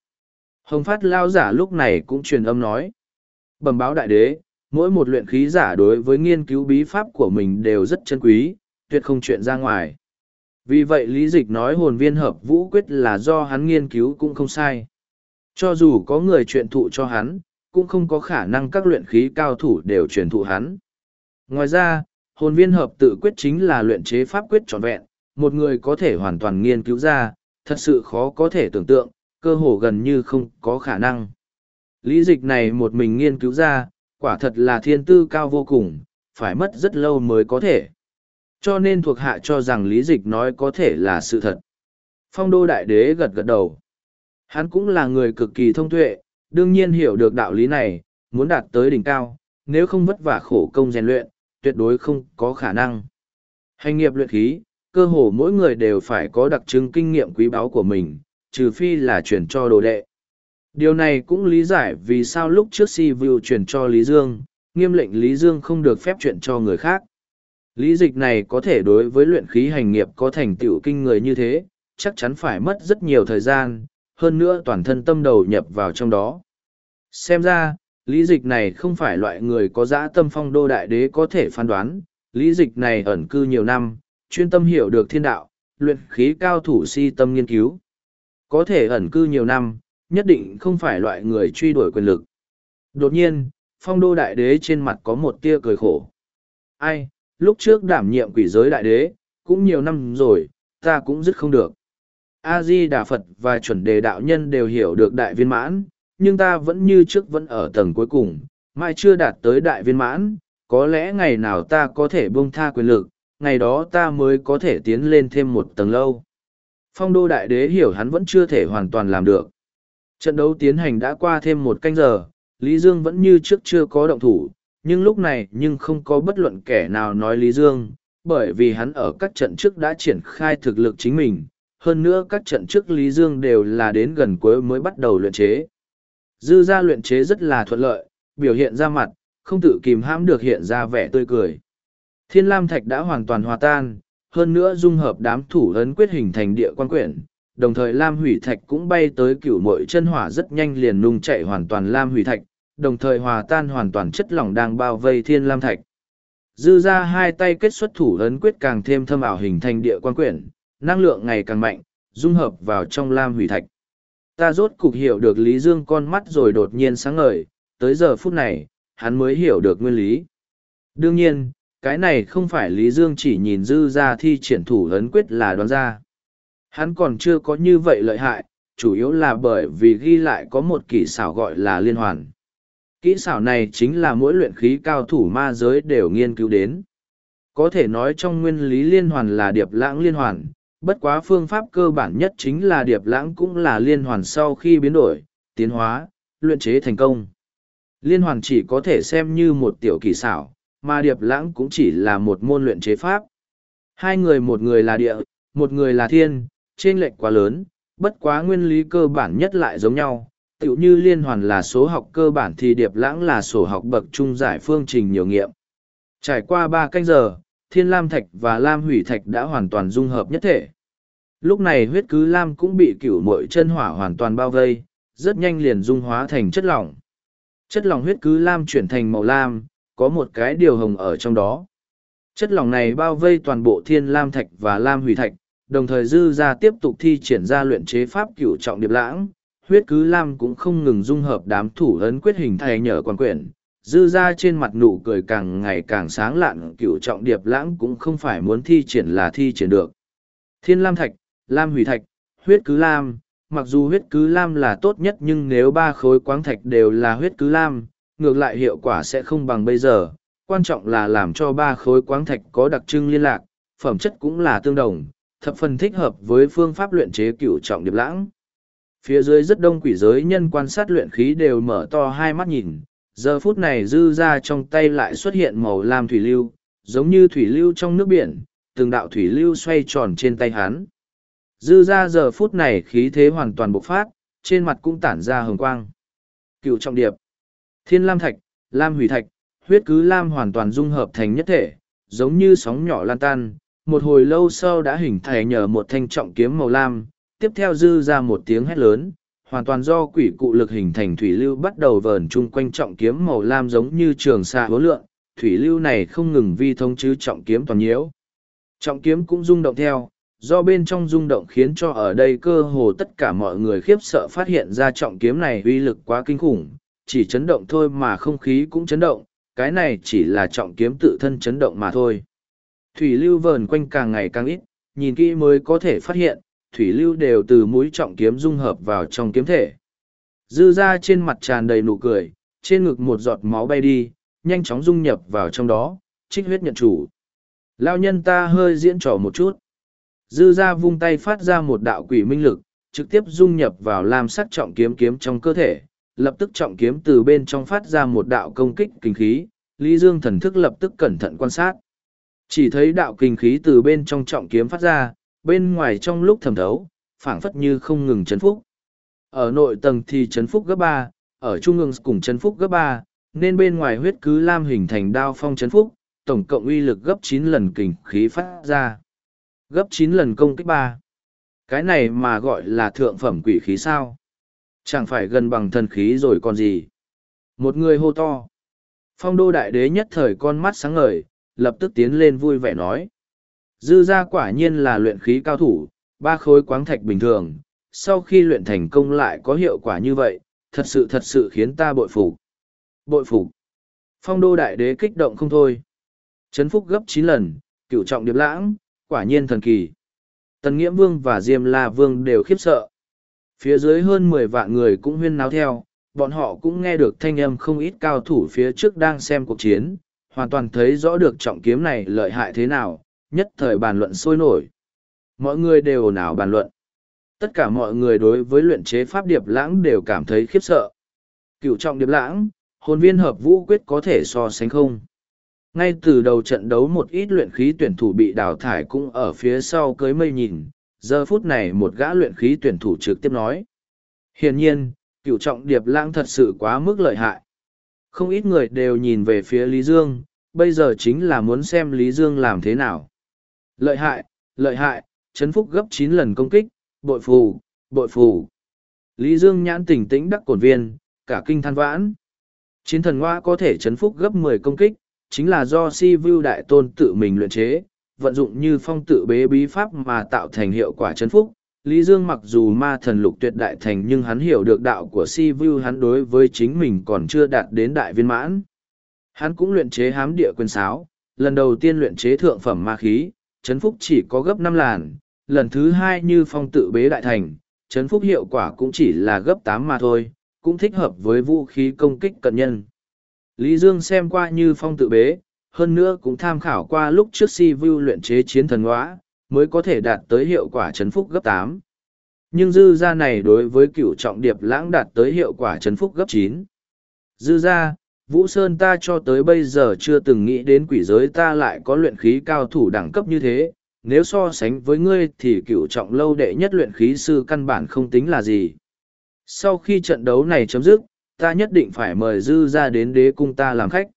Hồng Phát Lão giả lúc này cũng truyền âm nói. Bẩm báo đại đế, mỗi một luyện khí giả đối với nghiên cứu bí pháp của mình đều rất chân quý, tuyệt không chuyện ra ngoài. Vì vậy lý dịch nói hồn viên hợp vũ quyết là do hắn nghiên cứu cũng không sai. Cho dù có người truyền thụ cho hắn, cũng không có khả năng các luyện khí cao thủ đều truyền thụ hắn. Ngoài ra, hồn viên hợp tự quyết chính là luyện chế pháp quyết trọn vẹn, một người có thể hoàn toàn nghiên cứu ra, thật sự khó có thể tưởng tượng, cơ hồ gần như không có khả năng. Lý dịch này một mình nghiên cứu ra, quả thật là thiên tư cao vô cùng, phải mất rất lâu mới có thể. Cho nên thuộc hạ cho rằng lý dịch nói có thể là sự thật. Phong đô đại đế gật gật đầu. Hắn cũng là người cực kỳ thông tuệ, đương nhiên hiểu được đạo lý này, muốn đạt tới đỉnh cao, nếu không vất vả khổ công rèn luyện, tuyệt đối không có khả năng. Hành nghiệp luyện khí, cơ hồ mỗi người đều phải có đặc trưng kinh nghiệm quý báu của mình, trừ phi là chuyển cho đồ đệ. Điều này cũng lý giải vì sao lúc trước si view chuyển cho Lý Dương, nghiêm lệnh Lý Dương không được phép chuyện cho người khác. Lý dịch này có thể đối với luyện khí hành nghiệp có thành tựu kinh người như thế, chắc chắn phải mất rất nhiều thời gian, hơn nữa toàn thân tâm đầu nhập vào trong đó. Xem ra, lý dịch này không phải loại người có dã tâm phong đô đại đế có thể phán đoán, lý dịch này ẩn cư nhiều năm, chuyên tâm hiểu được thiên đạo, luyện khí cao thủ si tâm nghiên cứu. Có thể ẩn cư nhiều năm, nhất định không phải loại người truy đuổi quyền lực. Đột nhiên, phong đô đại đế trên mặt có một tia cười khổ. Ai, lúc trước đảm nhiệm quỷ giới đại đế, cũng nhiều năm rồi, ta cũng dứt không được a di đà phật và chuẩn đề đạo nhân đều hiểu được đại viên mãn, nhưng ta vẫn như trước vẫn ở tầng cuối cùng, mai chưa đạt tới đại viên mãn, có lẽ ngày nào ta có thể buông tha quyền lực, ngày đó ta mới có thể tiến lên thêm một tầng lâu. Phong đô đại đế hiểu hắn vẫn chưa thể hoàn toàn làm được. Trận đấu tiến hành đã qua thêm một canh giờ, lý dương vẫn như trước chưa có động thủ, nhưng lúc này nhưng không có bất luận kẻ nào nói lý dương, bởi vì hắn ở các trận trước đã triển khai thực lực chính mình hơn nữa các trận trước Lý Dương đều là đến gần cuối mới bắt đầu luyện chế. Dư ra luyện chế rất là thuận lợi, biểu hiện ra mặt, không tự kìm hãm được hiện ra vẻ tươi cười. Thiên Lam Thạch đã hoàn toàn hòa tan, hơn nữa dung hợp đám thủ ấn quyết hình thành địa quan quyển, đồng thời Lam Hủy Thạch cũng bay tới cửu mội chân hỏa rất nhanh liền nung chạy hoàn toàn Lam Hủy Thạch, đồng thời hòa tan hoàn toàn chất lỏng đang bao vây Thiên Lam Thạch. Dư ra hai tay kết xuất thủ ấn quyết càng thêm thâm ảo hình thành địa quan quyển, năng lượng ngày càng mạnh, dung hợp vào trong lam hủy thạch. Ta rốt cục hiểu được Lý Dương con mắt rồi đột nhiên sáng ngời, tới giờ phút này, hắn mới hiểu được nguyên lý. Đương nhiên, cái này không phải Lý Dương chỉ nhìn dư ra thi triển thủ lớn quyết là đoán ra. Hắn còn chưa có như vậy lợi hại, chủ yếu là bởi vì ghi lại có một kỹ xảo gọi là liên hoàn. Kỹ xảo này chính là mỗi luyện khí cao thủ ma giới đều nghiên cứu đến. Có thể nói trong nguyên lý liên hoàn là điệp lãng liên hoàn, bất quá phương pháp cơ bản nhất chính là điệp lãng cũng là liên hoàn sau khi biến đổi, tiến hóa, luyện chế thành công. Liên hoàn chỉ có thể xem như một tiểu kỳ xảo, mà điệp lãng cũng chỉ là một môn luyện chế pháp. Hai người một người là địa, một người là thiên trên lệch quá lớn, bất quá nguyên lý cơ bản nhất lại giống nhau. Tựu như liên hoàn là số học cơ bản thì điệp lãng là sổ học bậc trung giải phương trình nhiều nghiệm. Trải qua ba canh giờ thiên lam thạch và lam hủy thạch đã hoàn toàn dung hợp nhất thể. Lúc này huyết cứ lam cũng bị cửu mội chân hỏa hoàn toàn bao vây, rất nhanh liền dung hóa thành chất lỏng. Chất lỏng huyết cứ lam chuyển thành màu lam, có một cái điều hồng ở trong đó. Chất lỏng này bao vây toàn bộ thiên lam thạch và lam hủy thạch, đồng thời dư ra tiếp tục thi triển ra luyện chế pháp cửu trọng điệp lãng. Huyết cứ lam cũng không ngừng dung hợp đám thủ ấn quyết hình thành nhờ quan quyển, dư ra trên mặt nụ cười càng ngày càng sáng lạn cựu trọng điệp lãng cũng không phải muốn thi triển là thi triển được. Thiên Lam Thạch, Lam Hủy Thạch, huyết cứ Lam, mặc dù huyết cứ Lam là tốt nhất nhưng nếu ba khối quáng thạch đều là huyết cứ Lam, ngược lại hiệu quả sẽ không bằng bây giờ. Quan trọng là làm cho ba khối quáng thạch có đặc trưng liên lạc, phẩm chất cũng là tương đồng, thập phần thích hợp với phương pháp luyện chế cựu trọng điệp lãng. Phía dưới rất đông quỷ giới nhân quan sát luyện khí đều mở to hai mắt nhìn, giờ phút này dư ra trong tay lại xuất hiện màu lam thủy lưu, giống như thủy lưu trong nước biển, từng đạo thủy lưu xoay tròn trên tay hắn. Dư ra giờ phút này khí thế hoàn toàn bộc phát, trên mặt cũng tản ra hồng quang. Cựu trọng điệp, thiên lam thạch, lam hủy thạch, huyết cứ lam hoàn toàn dung hợp thành nhất thể, giống như sóng nhỏ lan tan, một hồi lâu sau đã hình thành nhờ một thanh trọng kiếm màu lam, tiếp theo dư ra một tiếng hét lớn hoàn toàn do quỷ cụ lực hình thành thủy lưu bắt đầu vờn chung quanh trọng kiếm màu lam giống như trường xa hố lượng, thủy lưu này không ngừng vi thông chứ trọng kiếm toàn nhiễu. Trọng kiếm cũng rung động theo, do bên trong rung động khiến cho ở đây cơ hồ tất cả mọi người khiếp sợ phát hiện ra trọng kiếm này uy lực quá kinh khủng, chỉ chấn động thôi mà không khí cũng chấn động, cái này chỉ là trọng kiếm tự thân chấn động mà thôi. Thủy lưu vờn quanh càng ngày càng ít, nhìn kỹ mới có thể phát hiện, thủy lưu đều từ mũi trọng kiếm dung hợp vào trong kiếm thể. Dư ra trên mặt tràn đầy nụ cười, trên ngực một giọt máu bay đi, nhanh chóng dung nhập vào trong đó, trích huyết nhận chủ. Lao nhân ta hơi diễn trò một chút. Dư ra vung tay phát ra một đạo quỷ minh lực, trực tiếp dung nhập vào lam sắc trọng kiếm kiếm trong cơ thể, lập tức trọng kiếm từ bên trong phát ra một đạo công kích kinh khí, Lý Dương thần thức lập tức cẩn thận quan sát. Chỉ thấy đạo kinh khí từ bên trong trọng kiếm phát ra, bên ngoài trong lúc thẩm thấu, phảng phất như không ngừng chấn phúc. Ở nội tầng thì chấn phúc gấp ba, ở trung ương cùng chấn phúc gấp ba, nên bên ngoài huyết cứ lam hình thành đao phong chấn phúc, tổng cộng uy lực gấp chín lần kình khí phát ra. Gấp chín lần công kích ba. Cái này mà gọi là thượng phẩm quỷ khí sao? Chẳng phải gần bằng thần khí rồi còn gì? Một người hô to. Phong đô đại đế nhất thời con mắt sáng ngời, lập tức tiến lên vui vẻ nói. Dư gia quả nhiên là luyện khí cao thủ, ba khối quáng thạch bình thường, sau khi luyện thành công lại có hiệu quả như vậy, thật sự thật sự khiến ta bội phục. Bội phục. Phong đô đại đế kích động không thôi. Chấn phúc gấp chín lần, cựu trọng điệp lãng, quả nhiên thần kỳ. Tần Nghĩa Vương và Diêm La Vương đều khiếp sợ. Phía dưới hơn mười vạn người cũng huyên náo theo, bọn họ cũng nghe được thanh âm không ít cao thủ phía trước đang xem cuộc chiến, hoàn toàn thấy rõ được trọng kiếm này lợi hại thế nào, nhất thời bàn luận sôi nổi. Mọi người đều nào bàn luận. Tất cả mọi người đối với luyện chế pháp điệp lãng đều cảm thấy khiếp sợ. Cựu trọng điệp lãng, hồn viên hợp vũ quyết có thể so sánh không. Ngay từ đầu trận đấu một ít luyện khí tuyển thủ bị đào thải cũng ở phía sau cưới mây nhìn, giờ phút này một gã luyện khí tuyển thủ trực tiếp nói. Hiển nhiên, cựu trọng điệp lãng thật sự quá mức lợi hại. Không ít người đều nhìn về phía Lý Dương, bây giờ chính là muốn xem Lý Dương làm thế nào. Lợi hại, lợi hại, chấn phúc gấp chín lần công kích, bội phù, bội phù. Lý Dương nhãn tỉnh tĩnh đắc cổn viên, cả kinh than vãn. Chiến thần hoa có thể chấn phúc gấp mười công kích, chính là do si vu đại tôn tự mình luyện chế, vận dụng như phong tự bế bí pháp mà tạo thành hiệu quả chấn phúc. Lý Dương mặc dù ma thần lục tuyệt đại thành nhưng hắn hiểu được đạo của si vu hắn đối với chính mình còn chưa đạt đến đại viên mãn. Hắn cũng luyện chế hám địa quyền sáo, lần đầu tiên luyện chế thượng phẩm ma khí, chấn phúc chỉ có gấp năm làn, lần thứ hai như phong tự bế đại thành, chấn phúc hiệu quả cũng chỉ là gấp tám mà thôi, cũng thích hợp với vũ khí công kích cận nhân. Lý Dương xem qua như phong tự bế, hơn nữa cũng tham khảo qua lúc trước si vu luyện chế chiến thần hóa, mới có thể đạt tới hiệu quả chấn phúc gấp tám. Nhưng dư gia này đối với cựu trọng điệp lãng đạt tới hiệu quả chấn phúc gấp chín. Dư gia, Vũ Sơn ta cho tới bây giờ chưa từng nghĩ đến quỷ giới ta lại có luyện khí cao thủ đẳng cấp như thế, nếu so sánh với ngươi thì cựu trọng lâu đệ nhất luyện khí sư căn bản không tính là gì. Sau khi trận đấu này chấm dứt, ta nhất định phải mời dư ra đến đế cung ta làm khách.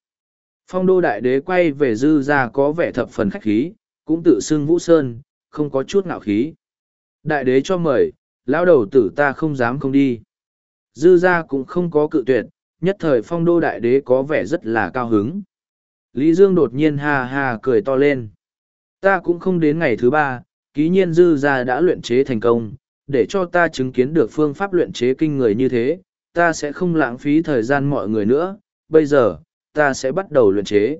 Phong đô đại đế quay về dư ra có vẻ thập phần khách khí, cũng tự xưng Vũ Sơn, không có chút ngạo khí. Đại đế cho mời, lão đầu tử ta không dám không đi. Dư ra cũng không có cự tuyệt, nhất thời phong đô đại đế có vẻ rất là cao hứng. Lý Dương đột nhiên ha ha cười to lên. Ta cũng không đến ngày thứ ba, ký nhiên dư ra đã luyện chế thành công, để cho ta chứng kiến được phương pháp luyện chế kinh người như thế, ta sẽ không lãng phí thời gian mọi người nữa, bây giờ, ta sẽ bắt đầu luyện chế.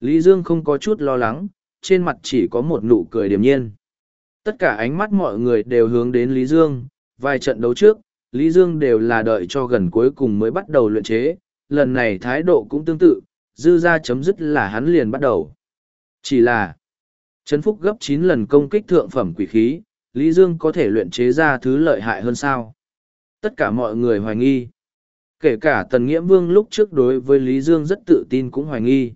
Lý Dương không có chút lo lắng, trên mặt chỉ có một nụ cười điềm nhiên. Tất cả ánh mắt mọi người đều hướng đến Lý Dương, vài trận đấu trước, Lý Dương đều là đợi cho gần cuối cùng mới bắt đầu luyện chế, lần này thái độ cũng tương tự, dư ra chấm dứt là hắn liền bắt đầu. Chỉ là, Trấn phúc gấp chín lần công kích thượng phẩm quỷ khí, Lý Dương có thể luyện chế ra thứ lợi hại hơn sao? Tất cả mọi người hoài nghi. Kể cả Tần Nghiễm Vương lúc trước đối với Lý Dương rất tự tin cũng hoài nghi.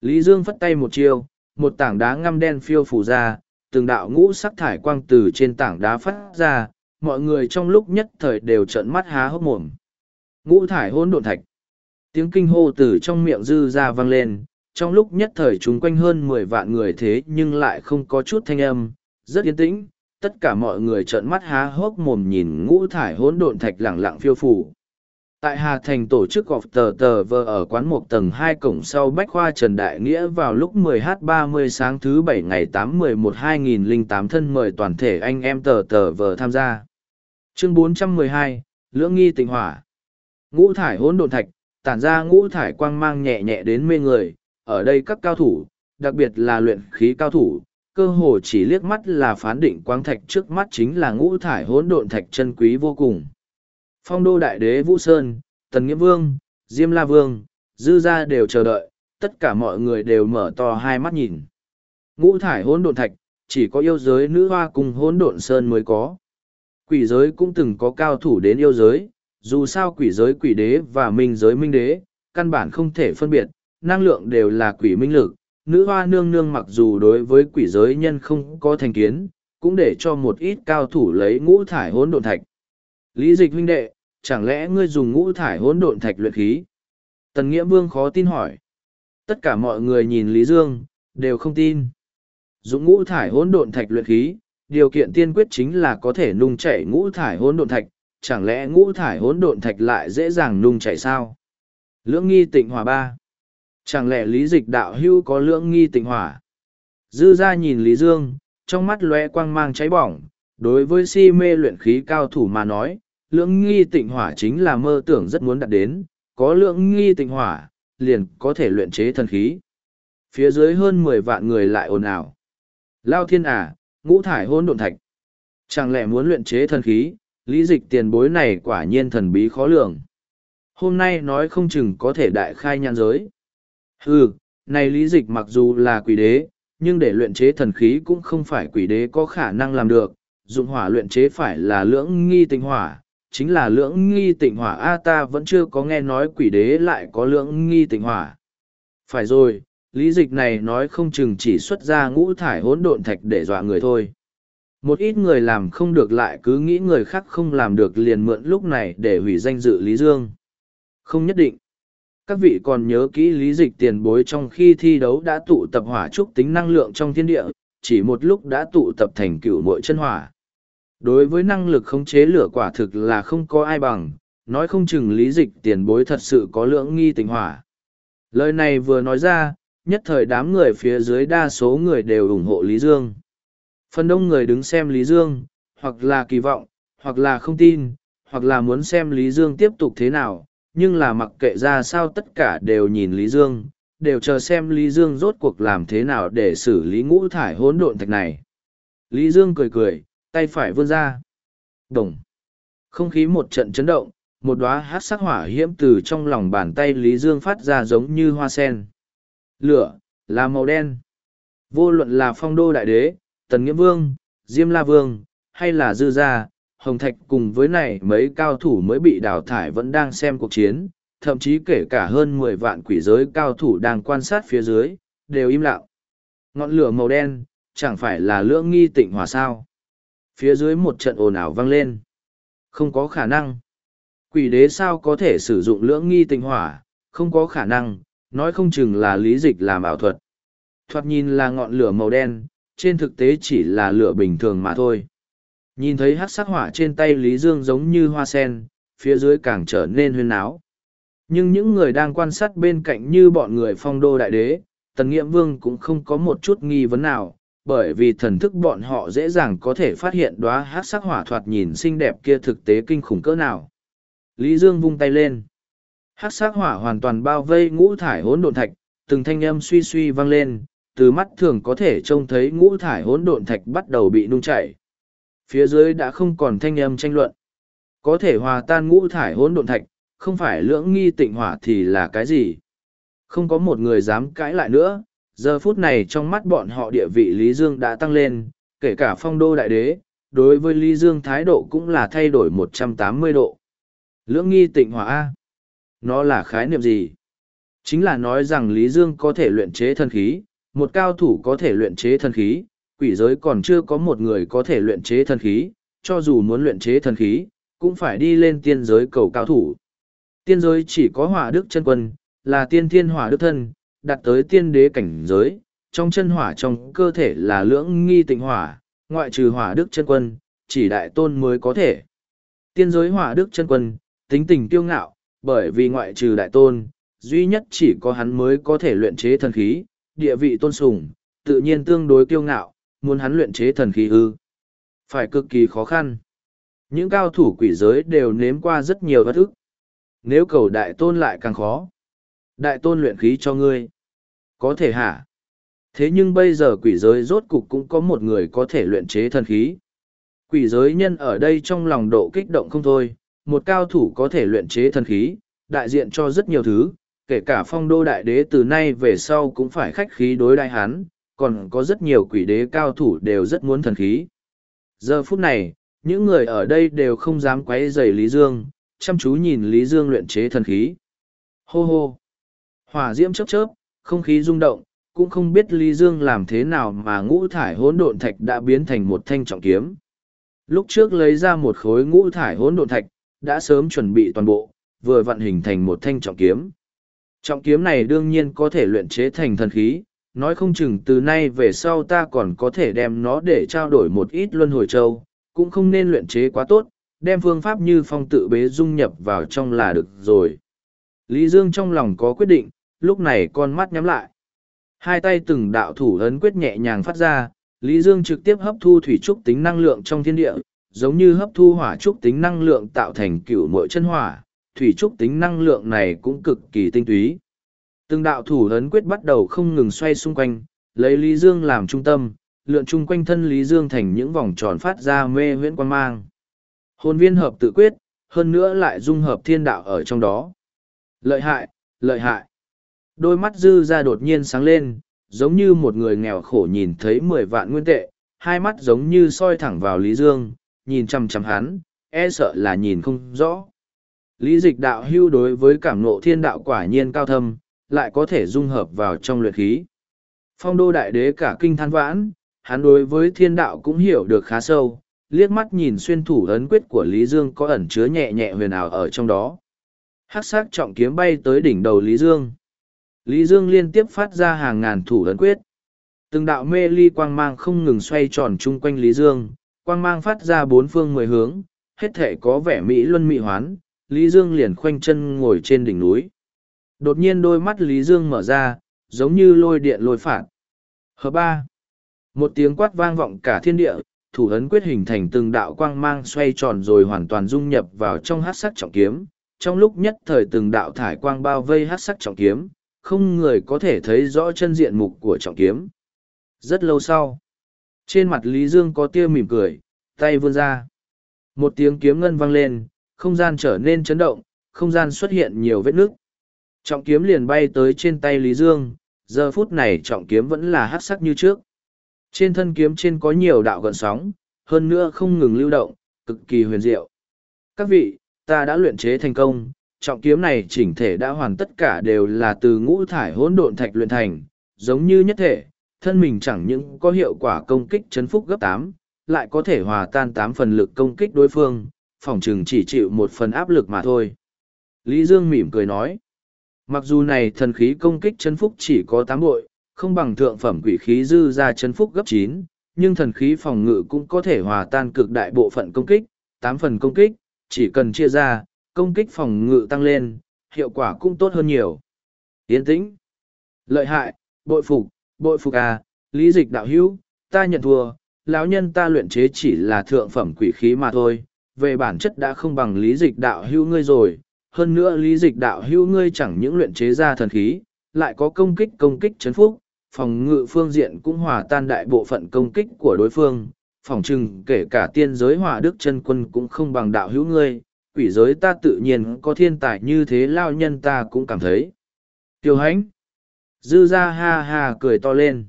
Lý Dương phất tay một chiêu, một tảng đá ngăm đen phiêu phủ ra, từng đạo ngũ sắc thải quang từ trên tảng đá phát ra, mọi người trong lúc nhất thời đều trợn mắt há hốc mồm. Ngũ thải hôn độn thạch. Tiếng kinh hô từ trong miệng dư ra vang lên, trong lúc nhất thời chúng quanh hơn mười vạn người thế nhưng lại không có chút thanh âm, rất yên tĩnh, tất cả mọi người trợn mắt há hốc mồm nhìn ngũ thải hỗn độn thạch lẳng lặng phiêu phủ. Tại Hà Thành tổ chức gọp tờ tờ vờ ở quán một tầng hai cổng sau Bách Khoa Trần Đại Nghĩa vào lúc 10h30 sáng thứ bảy ngày 8-11-2008 thân mời toàn thể anh em tờ tờ vờ tham gia. Chương 412, Lưỡng nghi tịnh hỏa. Ngũ thải hỗn độn thạch, tản ra ngũ thải quang mang nhẹ nhẹ đến mê người, ở đây các cao thủ, đặc biệt là luyện khí cao thủ, cơ hồ chỉ liếc mắt là phán định quang thạch trước mắt chính là ngũ thải hỗn độn thạch chân quý vô cùng. Phong đô đại đế Vũ Sơn, Tần Nghĩa Vương, Diêm La Vương, Dư Gia đều chờ đợi, tất cả mọi người đều mở to hai mắt nhìn. Ngũ thải hỗn độn thạch, chỉ có yêu giới nữ hoa cùng hỗn độn sơn mới có. Quỷ giới cũng từng có cao thủ đến yêu giới, dù sao quỷ giới quỷ đế và minh giới minh đế, căn bản không thể phân biệt, năng lượng đều là quỷ minh lực. Nữ hoa nương nương mặc dù đối với quỷ giới nhân không có thành kiến, cũng để cho một ít cao thủ lấy ngũ thải hỗn độn thạch. Lý dịch huynh đệ, chẳng lẽ ngươi dùng ngũ thải hỗn độn thạch luyện khí? Tần Nghĩa Vương khó tin hỏi. Tất cả mọi người nhìn Lý Dương, đều không tin. Dùng ngũ thải hỗn độn thạch luyện khí, điều kiện tiên quyết chính là có thể nung chảy ngũ thải hỗn độn thạch, chẳng lẽ ngũ thải hỗn độn thạch lại dễ dàng nung chảy sao? Lưỡng nghi tịnh hỏa ba. Chẳng lẽ lý dịch đạo hưu có lưỡng nghi tịnh hỏa? Dư ra nhìn Lý Dương, trong mắt lóe quang mang cháy bỏng, đối với si mê luyện khí cao thủ mà nói, lưỡng nghi tịnh hỏa chính là mơ tưởng rất muốn đạt đến, có lưỡng nghi tịnh hỏa, liền có thể luyện chế thần khí. Phía dưới hơn mười vạn người lại ồn ào. Lao thiên à, ngũ thải hôn độn thạch. Chẳng lẽ muốn luyện chế thần khí, lý dịch tiền bối này quả nhiên thần bí khó lường. Hôm nay nói không chừng có thể đại khai nhan giới. Ừ, này lý dịch mặc dù là quỷ đế, nhưng để luyện chế thần khí cũng không phải quỷ đế có khả năng làm được. Dụng hỏa luyện chế phải là lưỡng nghi tịnh hỏa, chính là lưỡng nghi tịnh hỏa a ta vẫn chưa có nghe nói quỷ đế lại có lưỡng nghi tịnh hỏa. Phải rồi, lý dịch này nói không chừng chỉ xuất ra ngũ thải hỗn độn thạch để dọa người thôi. Một ít người làm không được lại cứ nghĩ người khác không làm được liền mượn lúc này để hủy danh dự Lý Dương. Không nhất định. Các vị còn nhớ kỹ lý dịch tiền bối trong khi thi đấu đã tụ tập hỏa trúc tính năng lượng trong thiên địa, chỉ một lúc đã tụ tập thành cựu mội chân hỏa. Đối với năng lực khống chế lửa quả thực là không có ai bằng, nói không chừng lý dịch tiền bối thật sự có lượng nghi tình hỏa. Lời này vừa nói ra, nhất thời đám người phía dưới đa số người đều ủng hộ Lý Dương. Phần đông người đứng xem Lý Dương, hoặc là kỳ vọng, hoặc là không tin, hoặc là muốn xem Lý Dương tiếp tục thế nào, nhưng là mặc kệ ra sao tất cả đều nhìn Lý Dương, đều chờ xem Lý Dương rốt cuộc làm thế nào để xử lý ngũ thải hỗn độn thạch này. Lý Dương cười cười, tay phải vươn ra. Đồng. Không khí một trận chấn động, một đóa hát sắc hỏa hiễm từ trong lòng bàn tay Lý Dương phát ra giống như hoa sen. Lửa, là màu đen. Vô luận là phong đô đại đế, tần nghĩa vương, diêm la vương, hay là dư gia, hồng thạch cùng với này mấy cao thủ mới bị đào thải vẫn đang xem cuộc chiến, thậm chí kể cả hơn mười vạn quỷ giới cao thủ đang quan sát phía dưới, đều im lặng. Ngọn lửa màu đen, chẳng phải là lưỡng nghi tịnh hỏa sao. Phía dưới một trận ồn ào vang lên. Không có khả năng. Quỷ đế sao có thể sử dụng lưỡng nghi tịnh hỏa, không có khả năng, nói không chừng là lý dịch làm ảo thuật. Thoạt nhìn là ngọn lửa màu đen, trên thực tế chỉ là lửa bình thường mà thôi. Nhìn thấy hát sắc hỏa trên tay Lý Dương giống như hoa sen, phía dưới càng trở nên huyên áo. Nhưng những người đang quan sát bên cạnh như bọn người phong đô đại đế, tần nghiệm vương cũng không có một chút nghi vấn nào, bởi vì thần thức bọn họ dễ dàng có thể phát hiện đóa hát sắc hỏa thoạt nhìn xinh đẹp kia thực tế kinh khủng cỡ nào. Lý Dương vung tay lên. Hát sắc hỏa hoàn toàn bao vây ngũ thải hỗn độn thạch, từng thanh âm suy suy vang lên, từ mắt thường có thể trông thấy ngũ thải hỗn độn thạch bắt đầu bị nung chảy. Phía dưới đã không còn thanh âm tranh luận. Có thể hòa tan ngũ thải hỗn độn thạch, không phải lưỡng nghi tịnh hỏa thì là cái gì? Không có một người dám cãi lại nữa, giờ phút này trong mắt bọn họ địa vị Lý Dương đã tăng lên, kể cả phong đô đại đế, đối với Lý Dương thái độ cũng là thay đổi 180 độ. Lưỡng nghi tịnh hỏa A. Nó là khái niệm gì? Chính là nói rằng Lý Dương có thể luyện chế thần khí, một cao thủ có thể luyện chế thần khí, quỷ giới còn chưa có một người có thể luyện chế thần khí, cho dù muốn luyện chế thần khí, cũng phải đi lên tiên giới cầu cao thủ. Tiên giới chỉ có hỏa đức chân quân, là tiên thiên hỏa đức thân, đặt tới tiên đế cảnh giới, trong chân hỏa trong cơ thể là lưỡng nghi tịnh hỏa, ngoại trừ hỏa đức chân quân, chỉ đại tôn mới có thể. Tiên giới hỏa đức chân quân, tính tình kiêu ngạo, bởi vì ngoại trừ đại tôn, duy nhất chỉ có hắn mới có thể luyện chế thần khí, địa vị tôn sùng, tự nhiên tương đối kiêu ngạo, muốn hắn luyện chế thần khí ư. Phải cực kỳ khó khăn. Những cao thủ quỷ giới đều nếm qua rất nhiều bất ức. Nếu cầu đại tôn lại càng khó. Đại tôn luyện khí cho ngươi. Có thể hả? Thế nhưng bây giờ quỷ giới rốt cục cũng có một người có thể luyện chế thần khí. Quỷ giới nhân ở đây trong lòng độ kích động không thôi, một cao thủ có thể luyện chế thần khí, đại diện cho rất nhiều thứ, kể cả phong đô đại đế từ nay về sau cũng phải khách khí đối đại hắn, còn có rất nhiều quỷ đế cao thủ đều rất muốn thần khí. Giờ phút này, những người ở đây đều không dám quấy rầy Lý Dương, chăm chú nhìn Lý Dương luyện chế thần khí. Hô hô! Hỏa diễm chớp chớp, không khí rung động, cũng không biết Lý Dương làm thế nào mà ngũ thải hỗn độn thạch đã biến thành một thanh trọng kiếm. Lúc trước lấy ra một khối ngũ thải hỗn độn thạch, đã sớm chuẩn bị toàn bộ, vừa vận hình thành một thanh trọng kiếm. Trọng kiếm này đương nhiên có thể luyện chế thành thần khí, nói không chừng từ nay về sau ta còn có thể đem nó để trao đổi một ít luân hồi châu, cũng không nên luyện chế quá tốt, đem phương pháp như phong tự bế dung nhập vào trong là được rồi. Lý Dương trong lòng có quyết định, lúc này con mắt nhắm lại. Hai tay từng đạo thủ ấn quyết nhẹ nhàng phát ra, Lý Dương trực tiếp hấp thu thủy trúc tính năng lượng trong thiên địa, giống như hấp thu hỏa trúc tính năng lượng tạo thành cựu mội chân hỏa, thủy trúc tính năng lượng này cũng cực kỳ tinh túy. Từng đạo thủ ấn quyết bắt đầu không ngừng xoay xung quanh, lấy Lý Dương làm trung tâm, lượn chung quanh thân Lý Dương thành những vòng tròn phát ra mê huyễn quan mang. Hồn viên hợp tự quyết, hơn nữa lại dung hợp thiên đạo ở trong đó. Lợi hại, lợi hại. Đôi mắt dư ra đột nhiên sáng lên, giống như một người nghèo khổ nhìn thấy mười vạn nguyên tệ, hai mắt giống như soi thẳng vào Lý Dương, nhìn chằm chằm hắn, e sợ là nhìn không rõ. Lý dịch đạo hưu đối với cảm ngộ thiên đạo quả nhiên cao thâm, lại có thể dung hợp vào trong luyện khí. Phong đô đại đế cả kinh than vãn, hắn đối với thiên đạo cũng hiểu được khá sâu, liếc mắt nhìn xuyên thủ ấn quyết của Lý Dương có ẩn chứa nhẹ nhẹ huyền ảo ở trong đó. Hắc sắc trọng kiếm bay tới đỉnh đầu Lý Dương. Lý Dương liên tiếp phát ra hàng ngàn thủ ấn quyết. Từng đạo mê ly quang mang không ngừng xoay tròn chung quanh Lý Dương, quang mang phát ra bốn phương mười hướng, hết thể có vẻ mỹ luân mỹ hoán, Lý Dương liền khoanh chân ngồi trên đỉnh núi. Đột nhiên đôi mắt Lý Dương mở ra, giống như lôi điện lôi phản. Hợp ba. Một tiếng quát vang vọng cả thiên địa, thủ ấn quyết hình thành từng đạo quang mang xoay tròn rồi hoàn toàn dung nhập vào trong hát sắc trọng kiếm. Trong lúc nhất thời từng đạo thải quang bao vây hát sắc trọng kiếm, không người có thể thấy rõ chân diện mục của trọng kiếm. Rất lâu sau, trên mặt Lý Dương có tia mỉm cười, tay vươn ra. Một tiếng kiếm ngân vang lên, không gian trở nên chấn động, không gian xuất hiện nhiều vết nước. Trọng kiếm liền bay tới trên tay Lý Dương, giờ phút này trọng kiếm vẫn là hát sắc như trước. Trên thân kiếm trên có nhiều đạo gợn sóng, hơn nữa không ngừng lưu động, cực kỳ huyền diệu. Các vị, ta đã luyện chế thành công, trọng kiếm này chỉnh thể đã hoàn tất cả đều là từ ngũ thải hỗn độn thạch luyện thành, giống như nhất thể, thân mình chẳng những có hiệu quả công kích chấn phúc gấp tám, lại có thể hòa tan tám phần lực công kích đối phương, phòng chừng chỉ chịu một phần áp lực mà thôi. Lý Dương mỉm cười nói, mặc dù này thần khí công kích chấn phúc chỉ có tám bội, không bằng thượng phẩm quỷ khí dư ra chấn phúc gấp chín, nhưng thần khí phòng ngự cũng có thể hòa tan cực đại bộ phận công kích, tám phần công kích, chỉ cần chia ra, công kích phòng ngự tăng lên, hiệu quả cũng tốt hơn nhiều. Yên tĩnh, lợi hại, bội phục, bội phục à, lý dịch đạo hữu, ta nhận thua, lão nhân ta luyện chế chỉ là thượng phẩm quỷ khí mà thôi, về bản chất đã không bằng lý dịch đạo hữu ngươi rồi, hơn nữa lý dịch đạo hữu ngươi chẳng những luyện chế ra thần khí, lại có công kích công kích chấn phúc, phòng ngự phương diện cũng hòa tan đại bộ phận công kích của đối phương, phòng trừng kể cả tiên giới hòa đức chân quân cũng không bằng đạo hữu ngươi, quỷ giới ta tự nhiên có thiên tài như thế lao nhân ta cũng cảm thấy. Tiêu hãnh Dư ra ha ha cười to lên.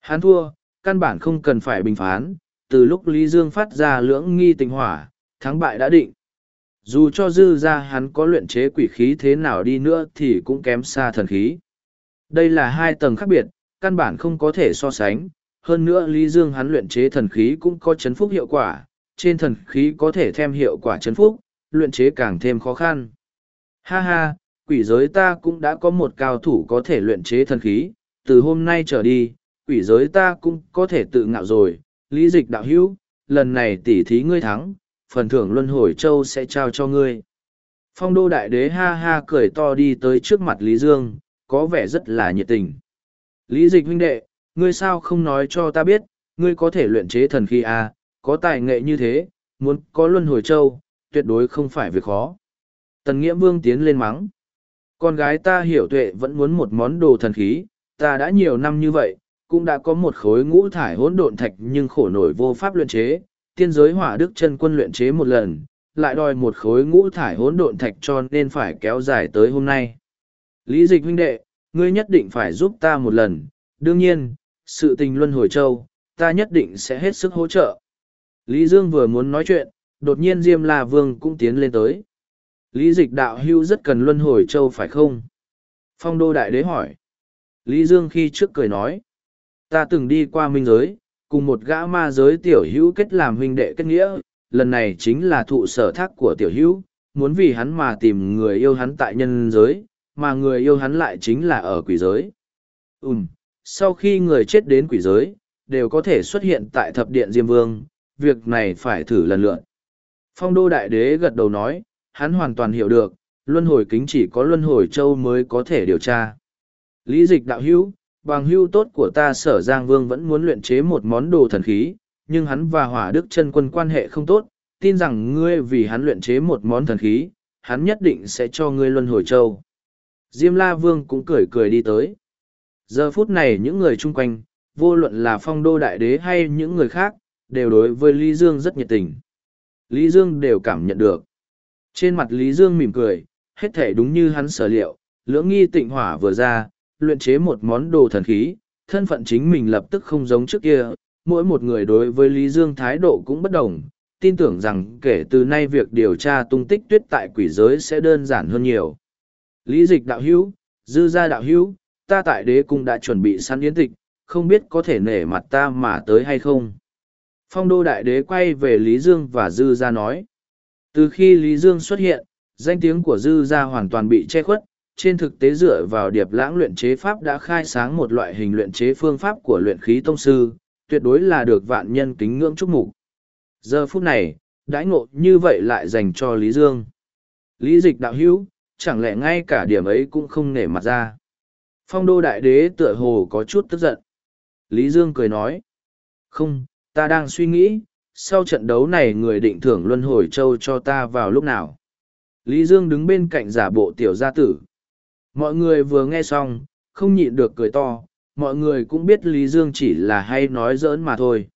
Hắn thua, căn bản không cần phải bình phán, từ lúc Lý Dương phát ra lưỡng nghi tình hỏa, thắng bại đã định. Dù cho dư ra hắn có luyện chế quỷ khí thế nào đi nữa thì cũng kém xa thần khí. Đây là hai tầng khác biệt, căn bản không có thể so sánh. Hơn nữa Lý Dương hắn luyện chế thần khí cũng có chấn phúc hiệu quả, trên thần khí có thể thêm hiệu quả chấn phúc, luyện chế càng thêm khó khăn. Ha ha, quỷ giới ta cũng đã có một cao thủ có thể luyện chế thần khí, từ hôm nay trở đi, quỷ giới ta cũng có thể tự ngạo rồi, lý dịch đạo hữu, lần này tỉ thí ngươi thắng, phần thưởng luân hồi châu sẽ trao cho ngươi. Phong đô đại đế ha ha cười to đi tới trước mặt Lý Dương, có vẻ rất là nhiệt tình. Lý dịch huynh đệ, ngươi sao không nói cho ta biết, ngươi có thể luyện chế thần khí à, có tài nghệ như thế, muốn có luân hồi châu, tuyệt đối không phải việc khó. Tần Nghĩa Vương tiến lên mắng. Con gái ta hiểu tuệ vẫn muốn một món đồ thần khí, ta đã nhiều năm như vậy, cũng đã có một khối ngũ thải hỗn độn thạch nhưng khổ nổi vô pháp luyện chế, tiên giới hỏa đức chân quân luyện chế một lần, lại đòi một khối ngũ thải hỗn độn thạch cho nên phải kéo dài tới hôm nay. Lý dịch huynh đệ, ngươi nhất định phải giúp ta một lần, đương nhiên, sự tình luân hồi châu, ta nhất định sẽ hết sức hỗ trợ. Lý Dương vừa muốn nói chuyện, đột nhiên Diêm La Vương cũng tiến lên tới. Lý dịch đạo hưu rất cần luân hồi châu phải không? Phong đô đại đế hỏi. Lý Dương khi trước cười nói. Ta từng đi qua minh giới, cùng một gã ma giới tiểu hữu kết làm huynh đệ kết nghĩa, lần này chính là thụ sở thác của tiểu hữu, muốn vì hắn mà tìm người yêu hắn tại nhân giới, mà người yêu hắn lại chính là ở quỷ giới. Ừm, sau khi người chết đến quỷ giới, đều có thể xuất hiện tại thập điện Diêm Vương, việc này phải thử lần lượt. Phong đô đại đế gật đầu nói, hắn hoàn toàn hiểu được, luân hồi kính chỉ có luân hồi châu mới có thể điều tra. Lý dịch đạo hữu, bằng hữu tốt của ta sở Giang Vương vẫn muốn luyện chế một món đồ thần khí, nhưng hắn và hỏa đức chân quân quan hệ không tốt, tin rằng ngươi vì hắn luyện chế một món thần khí, hắn nhất định sẽ cho ngươi luân hồi châu. Diêm La Vương cũng cười cười đi tới. Giờ phút này những người chung quanh, vô luận là phong đô đại đế hay những người khác, đều đối với Lý Dương rất nhiệt tình. Lý Dương đều cảm nhận được. Trên mặt Lý Dương mỉm cười, hết thể đúng như hắn sở liệu, lưỡng nghi tịnh hỏa vừa ra, luyện chế một món đồ thần khí, thân phận chính mình lập tức không giống trước kia, mỗi một người đối với Lý Dương thái độ cũng bất đồng, tin tưởng rằng kể từ nay việc điều tra tung tích tuyết tại quỷ giới sẽ đơn giản hơn nhiều. Lý dịch đạo hữu, dư gia đạo hữu, ta tại đế cung đã chuẩn bị săn yến tịch, không biết có thể nể mặt ta mà tới hay không. Phong đô đại đế quay về Lý Dương và dư gia nói. Từ khi Lý Dương xuất hiện, danh tiếng của dư gia hoàn toàn bị che khuất, trên thực tế dựa vào điệp lãng luyện chế pháp đã khai sáng một loại hình luyện chế phương pháp của luyện khí tông sư, tuyệt đối là được vạn nhân kính ngưỡng chúc mục. Giờ phút này, đãi ngộ như vậy lại dành cho Lý Dương. Lý dịch đạo hữu, chẳng lẽ ngay cả điểm ấy cũng không nể mặt ra. Phong đô đại đế tựa hồ có chút tức giận. Lý Dương cười nói. Không, ta đang suy nghĩ, sau trận đấu này người định thưởng luân hồi châu cho ta vào lúc nào. Lý Dương đứng bên cạnh giả bộ tiểu gia tử. Mọi người vừa nghe xong, không nhịn được cười to, mọi người cũng biết Lý Dương chỉ là hay nói giỡn mà thôi.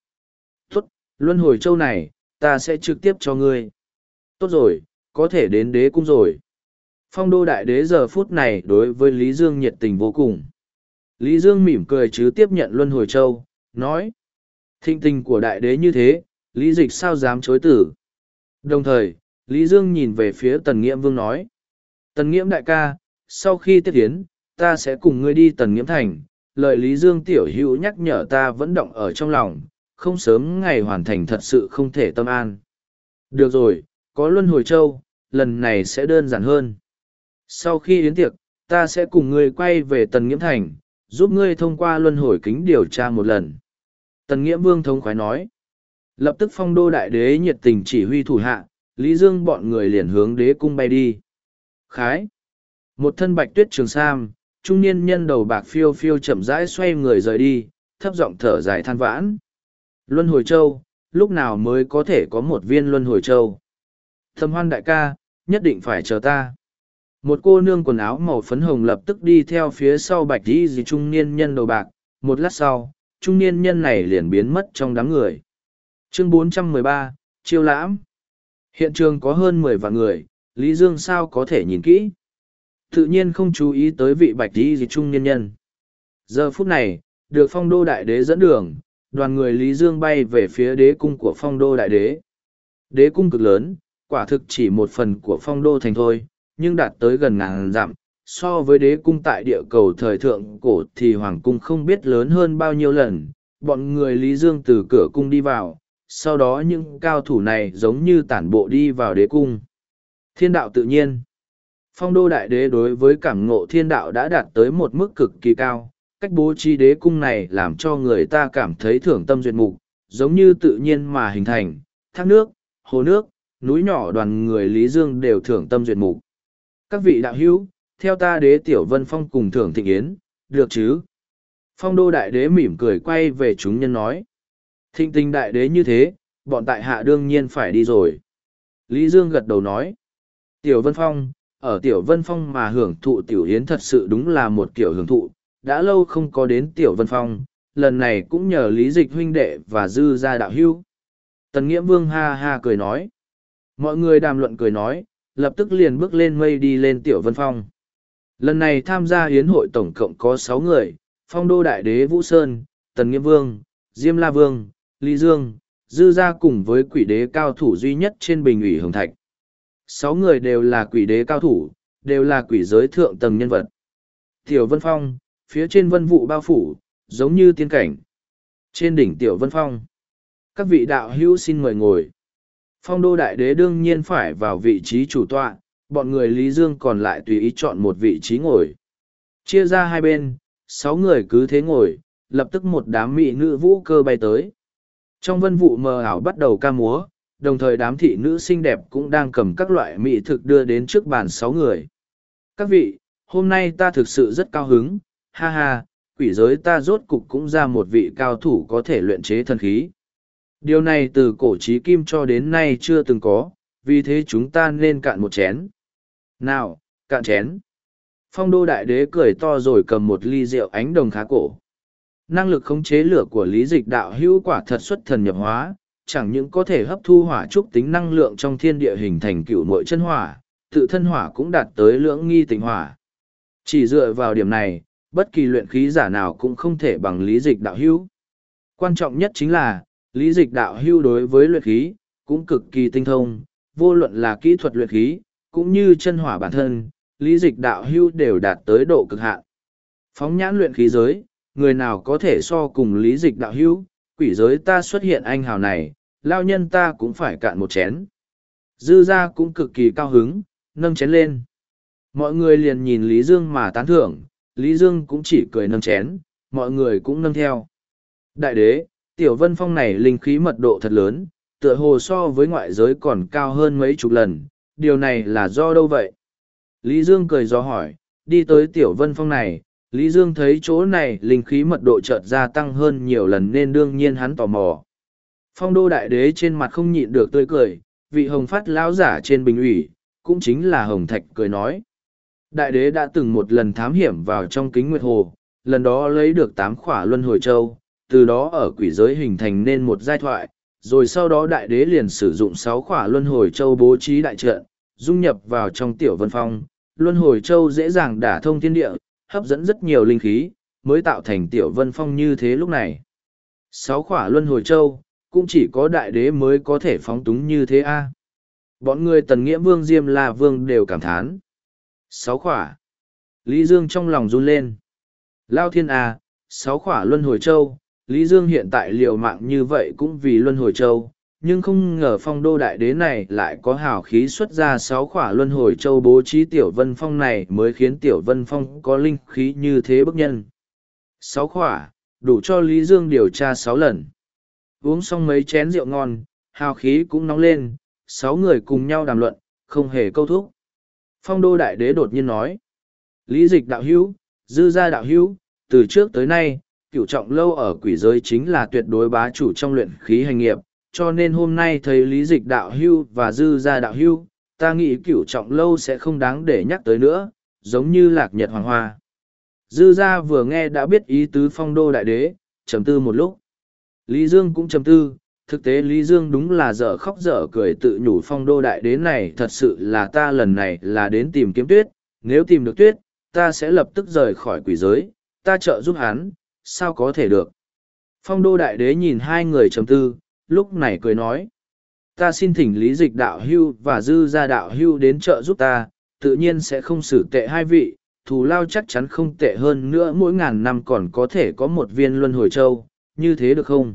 Tốt, luân hồi châu này, ta sẽ trực tiếp cho ngươi. Tốt rồi, có thể đến đế cung rồi. Phong đô đại đế giờ phút này đối với Lý Dương nhiệt tình vô cùng. Lý Dương mỉm cười chứ tiếp nhận luân hồi châu, nói. Thịnh tình của đại đế như thế, Lý Dịch sao dám chối tử. Đồng thời, Lý Dương nhìn về phía Tần Nghiễm Vương nói. Tần Nghiễm đại ca, sau khi tiếp hiến, ta sẽ cùng ngươi đi Tần Nghiễm Thành. Lời Lý Dương tiểu hữu nhắc nhở ta vẫn động ở trong lòng, không sớm ngày hoàn thành thật sự không thể tâm an. Được rồi, có luân hồi châu, lần này sẽ đơn giản hơn. Sau khi yến tiệc, ta sẽ cùng ngươi quay về Tần Nghiễm Thành, giúp ngươi thông qua luân hồi kính điều tra một lần. Tần Nghiễm Vương thống khoái nói. Lập tức phong đô đại đế nhiệt tình chỉ huy thủ hạ, Lý Dương bọn người liền hướng đế cung bay đi. Khái. Một thân bạch tuyết trường sam, trung niên nhân đầu bạc phiêu phiêu chậm rãi xoay người rời đi, thấp giọng thở dài than vãn. Luân hồi châu, lúc nào mới có thể có một viên luân hồi châu? Thâm hoan đại ca, nhất định phải chờ ta. Một cô nương quần áo màu phấn hồng lập tức đi theo phía sau bạch đi gì trung niên nhân đầu bạc, một lát sau, trung niên nhân này liền biến mất trong đám người. Chương 413, Chiêu lãm. Hiện trường có hơn mười vạn người, Lý Dương sao có thể nhìn kỹ? Tự nhiên không chú ý tới vị bạch đi gì trung nhân nhân. Giờ phút này, được phong đô đại đế dẫn đường, đoàn người Lý Dương bay về phía đế cung của phong đô đại đế. Đế cung cực lớn, quả thực chỉ một phần của phong đô thành thôi, nhưng đạt tới gần ngàn dặm. So với đế cung tại địa cầu thời thượng cổ thì hoàng cung không biết lớn hơn bao nhiêu lần. Bọn người Lý Dương từ cửa cung đi vào, sau đó những cao thủ này giống như tản bộ đi vào đế cung. Thiên đạo tự nhiên. Phong đô đại đế đối với cảm ngộ thiên đạo đã đạt tới một mức cực kỳ cao, cách bố trí đế cung này làm cho người ta cảm thấy thưởng tâm duyệt mục, giống như tự nhiên mà hình thành, thác nước, hồ nước, núi nhỏ đoàn người Lý Dương đều thưởng tâm duyệt mục. Các vị đạo hữu, theo ta đế tiểu vân phong cùng thưởng thịnh yến, được chứ? Phong đô đại đế mỉm cười quay về chúng nhân nói. Thịnh tình đại đế như thế, bọn tại hạ đương nhiên phải đi rồi. Lý Dương gật đầu nói. Tiểu Vân Phong, ở Tiểu Vân Phong mà hưởng thụ Tiểu Hiến thật sự đúng là một kiểu hưởng thụ, đã lâu không có đến Tiểu Vân Phong, lần này cũng nhờ Lý Dịch huynh đệ và dư gia đạo hưu. Tần Nghĩa Vương ha ha cười nói. Mọi người đàm luận cười nói, lập tức liền bước lên mây đi lên Tiểu Vân Phong. Lần này tham gia hiến hội tổng cộng có sáu người, Phong Đô Đại Đế Vũ Sơn, Tần Nghĩa Vương, Diêm La Vương, Lý Dương, dư ra cùng với quỷ đế cao thủ duy nhất trên bình ủy hồng thạch. Sáu người đều là quỷ đế cao thủ, đều là quỷ giới thượng tầng nhân vật. Tiểu Vân Phong, phía trên vân vụ bao phủ, giống như tiên cảnh. Trên đỉnh Tiểu Vân Phong, các vị đạo hữu xin mời ngồi. Phong đô đại đế đương nhiên phải vào vị trí chủ tọa, bọn người Lý Dương còn lại tùy ý chọn một vị trí ngồi. Chia ra hai bên, sáu người cứ thế ngồi, lập tức một đám mỹ nữ vũ cơ bay tới. Trong vân vụ mờ ảo bắt đầu ca múa, đồng thời đám thị nữ xinh đẹp cũng đang cầm các loại mỹ thực đưa đến trước bàn sáu người. Các vị, hôm nay ta thực sự rất cao hứng, ha ha, quỷ giới ta rốt cục cũng ra một vị cao thủ có thể luyện chế thần khí. Điều này từ cổ trí kim cho đến nay chưa từng có, vì thế chúng ta nên cạn một chén. Nào, cạn chén. Phong đô đại đế cười to rồi cầm một ly rượu ánh đồng khá cổ năng lực khống chế lửa của lý dịch đạo hữu quả thật xuất thần nhập hóa, chẳng những có thể hấp thu hỏa trúc tính năng lượng trong thiên địa hình thành cựu nội chân hỏa, tự thân hỏa cũng đạt tới lưỡng nghi tình hỏa. Chỉ dựa vào điểm này, bất kỳ luyện khí giả nào cũng không thể bằng lý dịch đạo hữu. Quan trọng nhất chính là, lý dịch đạo hữu đối với luyện khí, cũng cực kỳ tinh thông, vô luận là kỹ thuật luyện khí, cũng như chân hỏa bản thân, lý dịch đạo hữu đều đạt tới độ cực hạn. Phóng nhãn luyện khí giới, người nào có thể so cùng lý dịch đạo hữu, quỷ giới ta xuất hiện anh hào này, lao nhân ta cũng phải cạn một chén. Dư ra cũng cực kỳ cao hứng, nâng chén lên. Mọi người liền nhìn Lý Dương mà tán thưởng, Lý Dương cũng chỉ cười nâng chén, mọi người cũng nâng theo. Đại đế, tiểu vân phong này linh khí mật độ thật lớn, tựa hồ so với ngoại giới còn cao hơn mấy chục lần, điều này là do đâu vậy? Lý Dương cười do hỏi, đi tới tiểu vân phong này, Lý Dương thấy chỗ này linh khí mật độ chợt gia tăng hơn nhiều lần nên đương nhiên hắn tò mò. Phong đô đại đế trên mặt không nhịn được tươi cười, vị hồng phát lão giả trên bình ủy, cũng chính là hồng thạch cười nói. Đại đế đã từng một lần thám hiểm vào trong kính nguyệt hồ, lần đó lấy được tám khỏa luân hồi châu, từ đó ở quỷ giới hình thành nên một giai thoại, rồi sau đó đại đế liền sử dụng sáu khỏa luân hồi châu bố trí đại trận, dung nhập vào trong tiểu vân phong, luân hồi châu dễ dàng đả thông thiên địa, hấp dẫn rất nhiều linh khí, mới tạo thành tiểu vân phong như thế lúc này. Sáu khỏa luân hồi châu, cũng chỉ có đại đế mới có thể phóng túng như thế a. Bọn người tần nghĩa vương Diêm La Vương đều cảm thán. Sáu khỏa. Lý Dương trong lòng run lên. Lao thiên a, sáu khỏa luân hồi châu, Lý Dương hiện tại liều mạng như vậy cũng vì luân hồi châu, nhưng không ngờ phong đô đại đế này lại có hào khí xuất ra sáu khỏa luân hồi châu bố trí tiểu vân phong này mới khiến tiểu vân phong có linh khí như thế bức nhân. Sáu khỏa, đủ cho Lý Dương điều tra sáu lần. Uống xong mấy chén rượu ngon, hào khí cũng nóng lên, sáu người cùng nhau đàm luận, không hề câu thúc. Phong đô đại đế đột nhiên nói. Lý dịch đạo hữu, dư gia đạo hữu, từ trước tới nay, cựu trọng lâu ở quỷ giới chính là tuyệt đối bá chủ trong luyện khí hành nghiệp, cho nên hôm nay thấy lý dịch đạo hưu và dư gia đạo hưu, ta nghĩ cửu trọng lâu sẽ không đáng để nhắc tới nữa, giống như lạc nhật hoàng hoa. Dư gia vừa nghe đã biết ý tứ phong đô đại đế, trầm tư một lúc. Lý Dương cũng trầm tư, thực tế Lý Dương đúng là dở khóc dở cười tự nhủ phong đô đại đế này thật sự là ta lần này là đến tìm kiếm tuyết, nếu tìm được tuyết, ta sẽ lập tức rời khỏi quỷ giới, ta trợ giúp hắn, sao có thể được. Phong đô đại đế nhìn hai người trầm tư, lúc này cười nói. Ta xin thỉnh lý dịch đạo hưu và dư gia đạo hưu đến chợ giúp ta, tự nhiên sẽ không xử tệ hai vị, thù lao chắc chắn không tệ hơn nữa mỗi ngàn năm còn có thể có một viên luân hồi châu, như thế được không?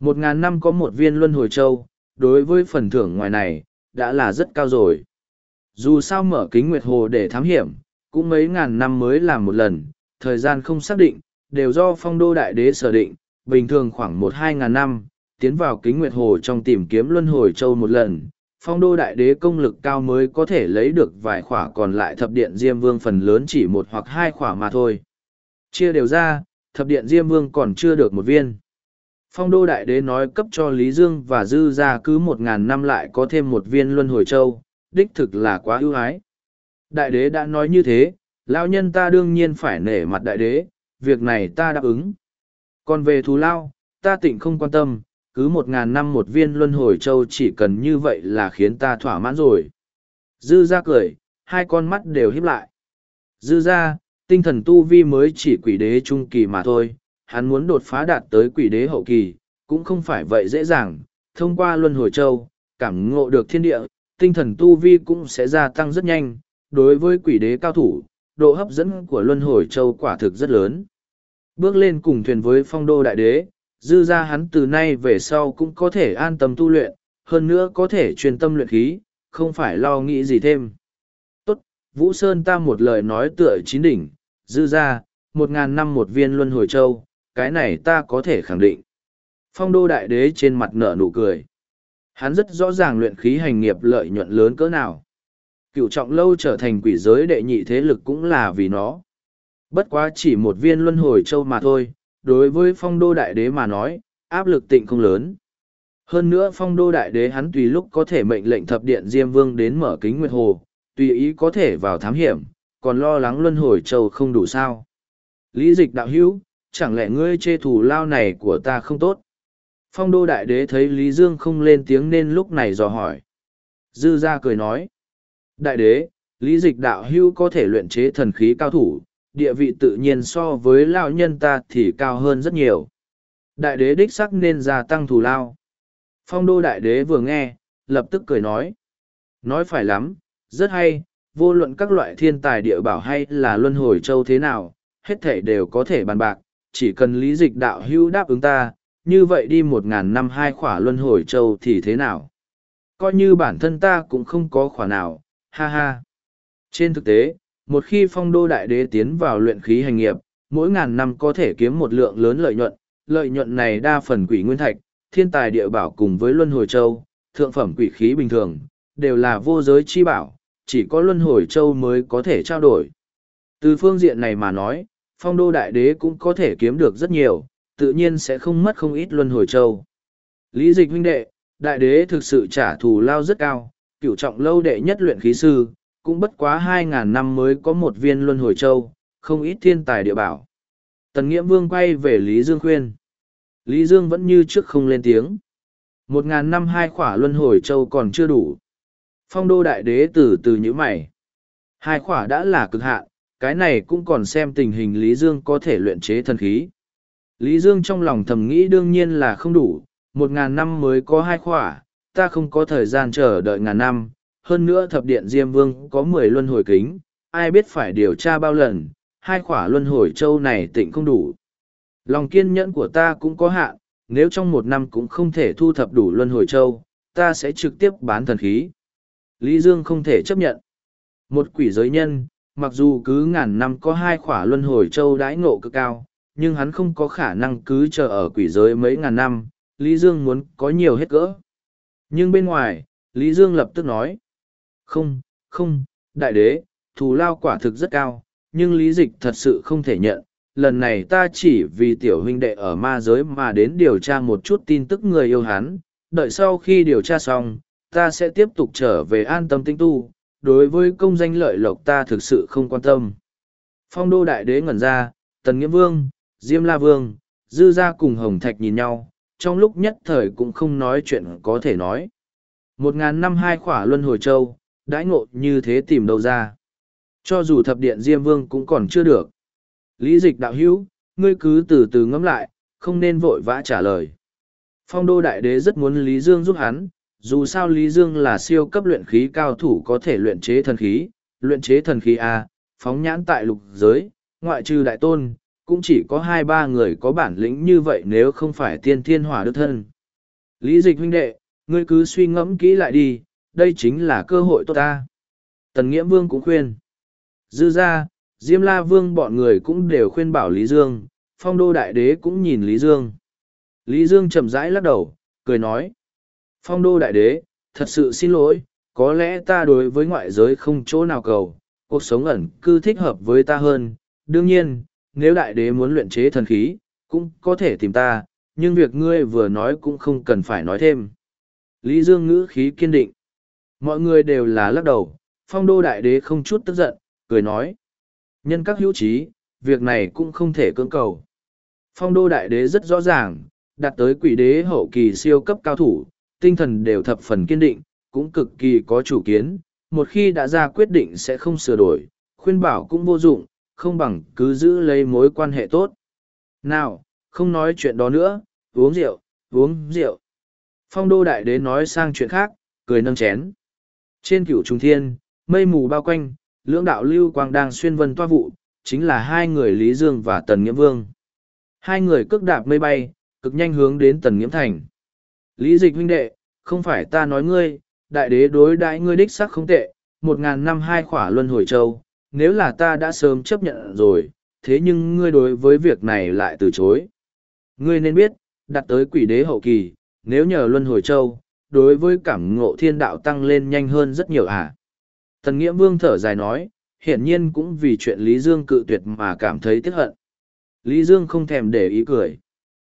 Một ngàn năm có một viên luân hồi châu, đối với phần thưởng ngoài này, đã là rất cao rồi. Dù sao mở kính nguyệt hồ để thám hiểm, cũng mấy ngàn năm mới làm một lần, thời gian không xác định, đều do phong đô đại đế sở định, bình thường khoảng một hai ngàn năm, tiến vào kính nguyệt hồ trong tìm kiếm luân hồi châu một lần. Phong đô đại đế công lực cao mới có thể lấy được vài khỏa còn lại thập điện Diêm Vương phần lớn chỉ một hoặc hai khỏa mà thôi. Chia đều ra, thập điện Diêm Vương còn chưa được một viên. Phong đô đại đế nói cấp cho Lý Dương và Dư ra cứ một ngàn năm lại có thêm một viên luân hồi châu, đích thực là quá ưu ái. Đại đế đã nói như thế, lão nhân ta đương nhiên phải nể mặt đại đế, việc này ta đáp ứng. Còn về thù lao, ta tịnh không quan tâm, cứ một ngàn năm một viên luân hồi châu chỉ cần như vậy là khiến ta thỏa mãn rồi. Dư ra cười, hai con mắt đều híp lại. Dư ra, tinh thần tu vi mới chỉ quỷ đế trung kỳ mà thôi, hắn muốn đột phá đạt tới quỷ đế hậu kỳ, cũng không phải vậy dễ dàng, thông qua luân hồi châu, cảm ngộ được thiên địa, tinh thần tu vi cũng sẽ gia tăng rất nhanh, đối với quỷ đế cao thủ, độ hấp dẫn của luân hồi châu quả thực rất lớn. Bước lên cùng thuyền với phong đô đại đế, dư ra hắn từ nay về sau cũng có thể an tâm tu luyện, hơn nữa có thể truyền tâm luyện khí, không phải lo nghĩ gì thêm. Tốt, Vũ Sơn ta một lời nói tựa chín đỉnh, dư ra, một ngàn năm một viên luân hồi châu, cái này ta có thể khẳng định. Phong đô đại đế trên mặt nở nụ cười. Hắn rất rõ ràng luyện khí hành nghiệp lợi nhuận lớn cỡ nào. Cựu trọng lâu trở thành quỷ giới đệ nhị thế lực cũng là vì nó. Bất quá chỉ một viên luân hồi châu mà thôi, đối với phong đô đại đế mà nói, áp lực tịnh không lớn. Hơn nữa phong đô đại đế hắn tùy lúc có thể mệnh lệnh thập điện Diêm Vương đến mở kính nguyệt hồ, tùy ý có thể vào thám hiểm, còn lo lắng luân hồi châu không đủ sao. Lý dịch đạo hữu, chẳng lẽ ngươi chê thủ lao này của ta không tốt? Phong đô đại đế thấy Lý Dương không lên tiếng nên lúc này dò hỏi. Dư ra cười nói. Đại đế, lý dịch đạo hữu có thể luyện chế thần khí cao thủ, địa vị tự nhiên so với lao nhân ta thì cao hơn rất nhiều. Đại đế đích sắc nên gia tăng thù lao. Phong đô đại đế vừa nghe, lập tức cười nói. Nói phải lắm, rất hay, vô luận các loại thiên tài địa bảo hay là luân hồi châu thế nào, hết thể đều có thể bàn bạc, chỉ cần lý dịch đạo hưu đáp ứng ta, như vậy đi một ngàn năm hai khỏa luân hồi châu thì thế nào? Coi như bản thân ta cũng không có khỏa nào, ha ha. Trên thực tế, một khi phong đô đại đế tiến vào luyện khí hành nghiệp, mỗi ngàn năm có thể kiếm một lượng lớn lợi nhuận, lợi nhuận này đa phần quỷ nguyên thạch, thiên tài địa bảo cùng với luân hồi châu, thượng phẩm quỷ khí bình thường, đều là vô giới chi bảo, chỉ có luân hồi châu mới có thể trao đổi. Từ phương diện này mà nói, phong đô đại đế cũng có thể kiếm được rất nhiều, tự nhiên sẽ không mất không ít luân hồi châu. Lý dịch huynh đệ, đại đế thực sự trả thù lao rất cao, cửu trọng lâu đệ nhất luyện khí sư, cũng bất quá hai ngàn năm mới có một viên luân hồi châu, không ít thiên tài địa bảo. Tần Nghiễm Vương quay về Lý Dương khuyên. Lý Dương vẫn như trước không lên tiếng. Một ngàn năm hai khỏa luân hồi châu còn chưa đủ. Phong đô đại đế từ từ như mày. Hai khỏa đã là cực hạn, cái này cũng còn xem tình hình Lý Dương có thể luyện chế thần khí. Lý Dương trong lòng thầm nghĩ đương nhiên là không đủ, một ngàn năm mới có hai khỏa, ta không có thời gian chờ đợi ngàn năm, hơn nữa thập điện Diêm Vương có mười luân hồi kính, ai biết phải điều tra bao lần, hai khỏa luân hồi châu này tịnh không đủ. Lòng kiên nhẫn của ta cũng có hạn, nếu trong một năm cũng không thể thu thập đủ luân hồi châu, ta sẽ trực tiếp bán thần khí. Lý Dương không thể chấp nhận. Một quỷ giới nhân, mặc dù cứ ngàn năm có hai khỏa luân hồi châu đãi ngộ cực cao, nhưng hắn không có khả năng cứ chờ ở quỷ giới mấy ngàn năm, Lý Dương muốn có nhiều hết cỡ Nhưng bên ngoài, Lý Dương lập tức nói, không, không, đại đế, thù lao quả thực rất cao, nhưng lý dịch thật sự không thể nhận. Lần này ta chỉ vì tiểu huynh đệ ở ma giới mà đến điều tra một chút tin tức người yêu hắn, đợi sau khi điều tra xong, ta sẽ tiếp tục trở về an tâm tinh tu, đối với công danh lợi lộc ta thực sự không quan tâm. Phong đô đại đế ngẩn ra, tần nghĩa vương, diêm la vương, dư gia cùng hồng thạch nhìn nhau, trong lúc nhất thời cũng không nói chuyện có thể nói. Một ngàn năm hai khỏa luân hồi châu, đãi ngộ như thế tìm đâu ra. Cho dù thập điện Diêm Vương cũng còn chưa được. Lý dịch đạo hữu, ngươi cứ từ từ ngẫm lại, không nên vội vã trả lời. Phong đô đại đế rất muốn Lý Dương giúp hắn, dù sao Lý Dương là siêu cấp luyện khí cao thủ có thể luyện chế thần khí, luyện chế thần khí A, phóng nhãn tại lục giới, ngoại trừ đại tôn, cũng chỉ có hai ba người có bản lĩnh như vậy nếu không phải tiên thiên hỏa đức thân. Lý dịch huynh đệ, ngươi cứ suy ngẫm kỹ lại đi, đây chính là cơ hội tốt ta. Tần Nghiễm Vương cũng khuyên. Dư ra, Diêm La Vương bọn người cũng đều khuyên bảo Lý Dương, phong đô đại đế cũng nhìn Lý Dương. Lý Dương chậm rãi lắc đầu, cười nói. Phong đô đại đế, thật sự xin lỗi, có lẽ ta đối với ngoại giới không chỗ nào cầu, cuộc sống ẩn cư thích hợp với ta hơn. Đương nhiên, nếu đại đế muốn luyện chế thần khí, cũng có thể tìm ta, nhưng việc ngươi vừa nói cũng không cần phải nói thêm. Lý Dương ngữ khí kiên định. Mọi người đều là lắc đầu, phong đô đại đế không chút tức giận, cười nói. Nhân các hữu trí, việc này cũng không thể cưỡng cầu. Phong đô đại đế rất rõ ràng, đạt tới quỷ đế hậu kỳ siêu cấp cao thủ, tinh thần đều thập phần kiên định, cũng cực kỳ có chủ kiến, một khi đã ra quyết định sẽ không sửa đổi, khuyên bảo cũng vô dụng, không bằng cứ giữ lấy mối quan hệ tốt. Nào, không nói chuyện đó nữa, uống rượu, uống rượu. Phong đô đại đế nói sang chuyện khác, cười nâng chén. Trên cửu trung thiên, mây mù bao quanh, lưỡng đạo lưu quang đang xuyên vân toa vụ, chính là hai người Lý Dương và Tần Nghiễm Vương. Hai người cước đạp mây bay, cực nhanh hướng đến Tần Nghiễm Thành. Lý dịch huynh đệ, không phải ta nói ngươi, đại đế đối đại ngươi đích sắc không tệ, một ngàn năm hai khỏa luân hồi châu, nếu là ta đã sớm chấp nhận rồi, thế nhưng ngươi đối với việc này lại từ chối. Ngươi nên biết, đặt tới quỷ đế hậu kỳ, nếu nhờ luân hồi châu, đối với cảm ngộ thiên đạo tăng lên nhanh hơn rất nhiều à. Tần Nghĩa Vương thở dài nói, hiển nhiên cũng vì chuyện Lý Dương cự tuyệt mà cảm thấy tiếc hận. Lý Dương không thèm để ý cười.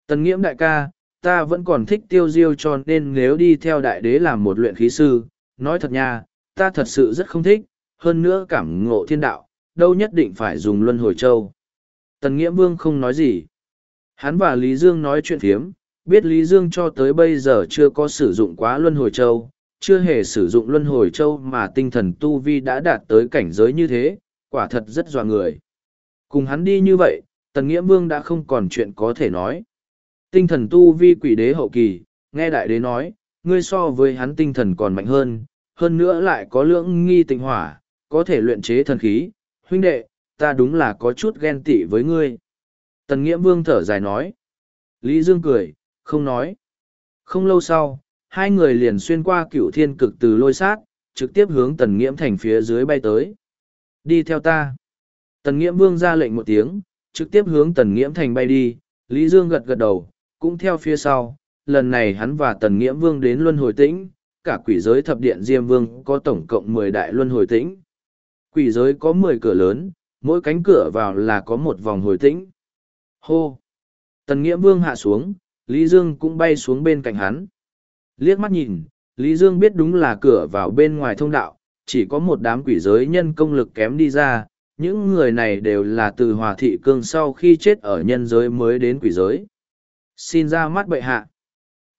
Tần Nghiễm đại ca, ta vẫn còn thích tiêu diêu cho nên nếu đi theo đại đế làm một luyện khí sư, nói thật nha, ta thật sự rất không thích, hơn nữa cảm ngộ thiên đạo, đâu nhất định phải dùng luân hồi châu. Tần Nghĩa Vương không nói gì. Hắn và Lý Dương nói chuyện thiếm, biết Lý Dương cho tới bây giờ chưa có sử dụng quá luân hồi châu, chưa hề sử dụng luân hồi châu mà tinh thần tu vi đã đạt tới cảnh giới như thế, quả thật rất dọa người. Cùng hắn đi như vậy, Tần Nghĩa Vương đã không còn chuyện có thể nói. Tinh thần tu vi quỷ đế hậu kỳ, nghe đại đế nói, ngươi so với hắn tinh thần còn mạnh hơn, hơn nữa lại có lưỡng nghi tịnh hỏa, có thể luyện chế thần khí, huynh đệ, ta đúng là có chút ghen tị với ngươi. Tần Nghĩa Vương thở dài nói. Lý Dương cười, không nói. Không lâu sau, hai người liền xuyên qua cựu thiên cực từ lôi sát, trực tiếp hướng Tần Nghiễm thành phía dưới bay tới. Đi theo ta. Tần Nghiễm Vương ra lệnh một tiếng, trực tiếp hướng Tần Nghiễm thành bay đi, Lý Dương gật gật đầu, cũng theo phía sau. Lần này hắn và Tần Nghiễm Vương đến Luân Hồi Tĩnh, cả quỷ giới thập điện Diêm Vương có tổng cộng mười đại Luân Hồi Tĩnh. Quỷ giới có mười cửa lớn, mỗi cánh cửa vào là có một vòng hồi tĩnh. Hô! Tần Nghĩa Vương hạ xuống, Lý Dương cũng bay xuống bên cạnh hắn. Liếc mắt nhìn, Lý Dương biết đúng là cửa vào bên ngoài thông đạo, chỉ có một đám quỷ giới nhân công lực kém đi ra. Những người này đều là từ hòa thị cương sau khi chết ở nhân giới mới đến quỷ giới. Xin ra mắt bệ hạ.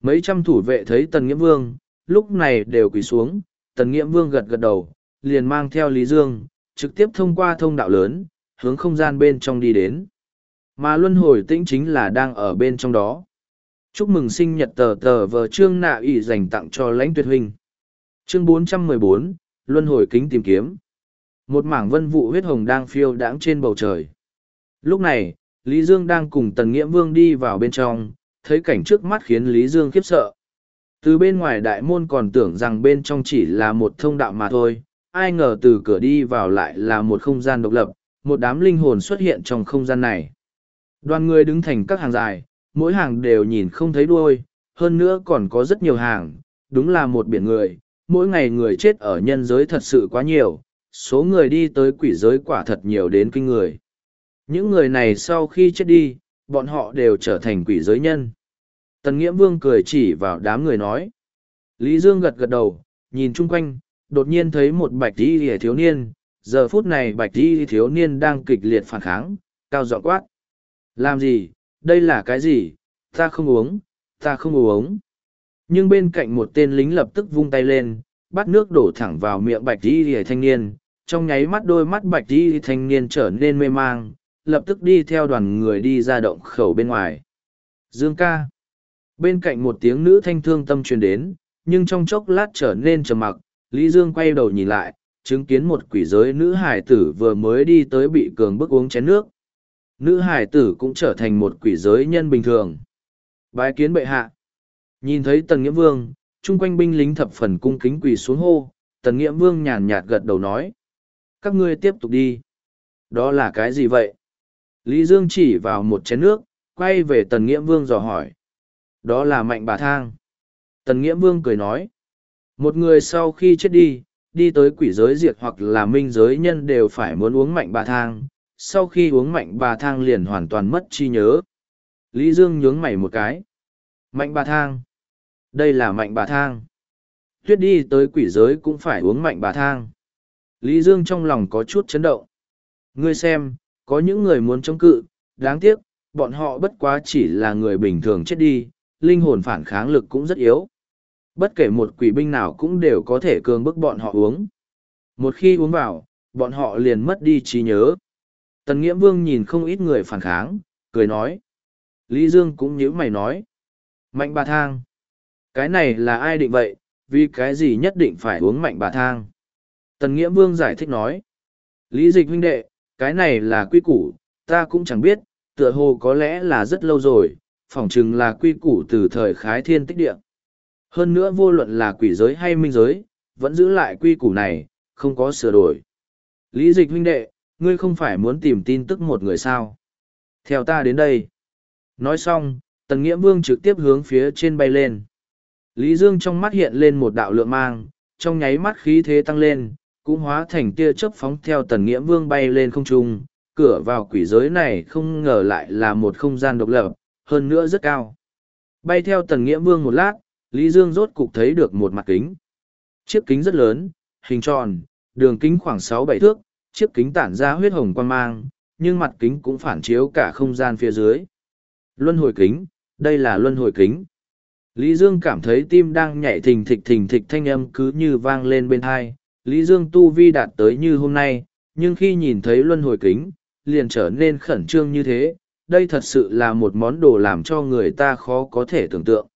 Mấy trăm thủ vệ thấy Tần Nghĩa Vương, lúc này đều quỳ xuống, Tần Nghĩa Vương gật gật đầu, liền mang theo Lý Dương, trực tiếp thông qua thông đạo lớn, hướng không gian bên trong đi đến. Mà luân hồi tĩnh chính là đang ở bên trong đó. Chúc mừng sinh nhật tờ tờ vờ trương nạ ủy dành tặng cho lãnh tuyệt huynh. Chương 414, Luân hồi kính tìm kiếm. Một mảng vân vụ huyết hồng đang phiêu đãng trên bầu trời. Lúc này, Lý Dương đang cùng Tần Nghĩa Vương đi vào bên trong, thấy cảnh trước mắt khiến Lý Dương khiếp sợ. Từ bên ngoài đại môn còn tưởng rằng bên trong chỉ là một thông đạo mà thôi, ai ngờ từ cửa đi vào lại là một không gian độc lập, một đám linh hồn xuất hiện trong không gian này. Đoàn người đứng thành các hàng dài, mỗi hàng đều nhìn không thấy đuôi, hơn nữa còn có rất nhiều hàng, đúng là một biển người, mỗi ngày người chết ở nhân giới thật sự quá nhiều, số người đi tới quỷ giới quả thật nhiều đến kinh người. Những người này sau khi chết đi, bọn họ đều trở thành quỷ giới nhân. Tần Nghiễm Vương cười chỉ vào đám người nói. Lý Dương gật gật đầu, nhìn chung quanh, đột nhiên thấy một bạch đi hề thiếu niên giờ phút này bạch đi thiếu niên đang kịch liệt phản kháng cao giọng quát làm gì đây là cái gì? Ta không uống ta không uống. Nhưng bên cạnh một tên lính lập tức vung tay lên bắt nước đổ thẳng vào miệng bạch đi lìa thanh niên. Trong nháy mắt đôi mắt bạch đi thanh niên trở nên mê mang lập tức đi theo đoàn người đi ra động khẩu bên ngoài. Dương ca. Bên cạnh một tiếng nữ thanh thương tâm truyền đến nhưng trong chốc lát trở nên trầm mặc. Lý Dương quay đầu nhìn lại, chứng kiến một quỷ giới nữ hải tử vừa mới đi tới bị cường bức uống chén nước. Nữ hải tử cũng trở thành một quỷ giới nhân bình thường. Bái kiến bệ hạ. Nhìn thấy Tần Nghĩa Vương, chung quanh binh lính thập phần cung kính quỳ xuống hô, Tần Nghĩa Vương nhàn nhạt gật đầu nói. Các ngươi tiếp tục đi. Đó là cái gì vậy? Lý Dương chỉ vào một chén nước, quay về Tần Nghĩa Vương dò hỏi. Đó là mạnh bà thang. Tần Nghĩa Vương cười nói. Một người sau khi chết đi, đi tới quỷ giới diệt hoặc là minh giới nhân đều phải muốn uống mạnh bà thang, sau khi uống mạnh bà thang liền hoàn toàn mất trí nhớ. Lý Dương nhướng mày một cái. Mạnh bà thang. Đây là mạnh bà thang. Tuyết đi tới quỷ giới cũng phải uống mạnh bà thang. Lý Dương trong lòng có chút chấn động. Ngươi xem, có những người muốn chống cự, đáng tiếc, bọn họ bất quá chỉ là người bình thường chết đi, linh hồn phản kháng lực cũng rất yếu. Bất kể một quỷ binh nào cũng đều có thể cường bức bọn họ uống. Một khi uống vào, bọn họ liền mất đi trí nhớ. Tần Nghiễm Vương nhìn không ít người phản kháng, cười nói. Lý Dương cũng nhíu mày nói. Mạnh bà thang. Cái này là ai định vậy, vì cái gì nhất định phải uống mạnh bà thang. Tần Nghiễm Vương giải thích nói. Lý dịch huynh đệ, cái này là quy củ, ta cũng chẳng biết, tựa hồ có lẽ là rất lâu rồi, phỏng chừng là quy củ từ thời khái thiên tích địa. Hơn nữa vô luận là quỷ giới hay minh giới, vẫn giữ lại quy củ này, không có sửa đổi. Lý dịch huynh đệ, ngươi không phải muốn tìm tin tức một người sao. Theo ta đến đây. Nói xong, tần nghĩa vương trực tiếp hướng phía trên bay lên. Lý Dương trong mắt hiện lên một đạo lượng mang, trong nháy mắt khí thế tăng lên, cũng hóa thành tia chớp phóng theo tần nghĩa vương bay lên không trung. Cửa vào quỷ giới này không ngờ lại là một không gian độc lập, hơn nữa rất cao. Bay theo tần nghĩa vương một lát, Lý Dương rốt cục thấy được một mặt kính. Chiếc kính rất lớn, hình tròn, đường kính khoảng sáu bảy thước, chiếc kính tản ra huyết hồng quan mang, nhưng mặt kính cũng phản chiếu cả không gian phía dưới. Luân hồi kính, đây là luân hồi kính. Lý Dương cảm thấy tim đang nhảy thình thịch thình thịch thanh âm cứ như vang lên bên hai. Lý Dương tu vi đạt tới như hôm nay, nhưng khi nhìn thấy luân hồi kính, liền trở nên khẩn trương như thế. Đây thật sự là một món đồ làm cho người ta khó có thể tưởng tượng.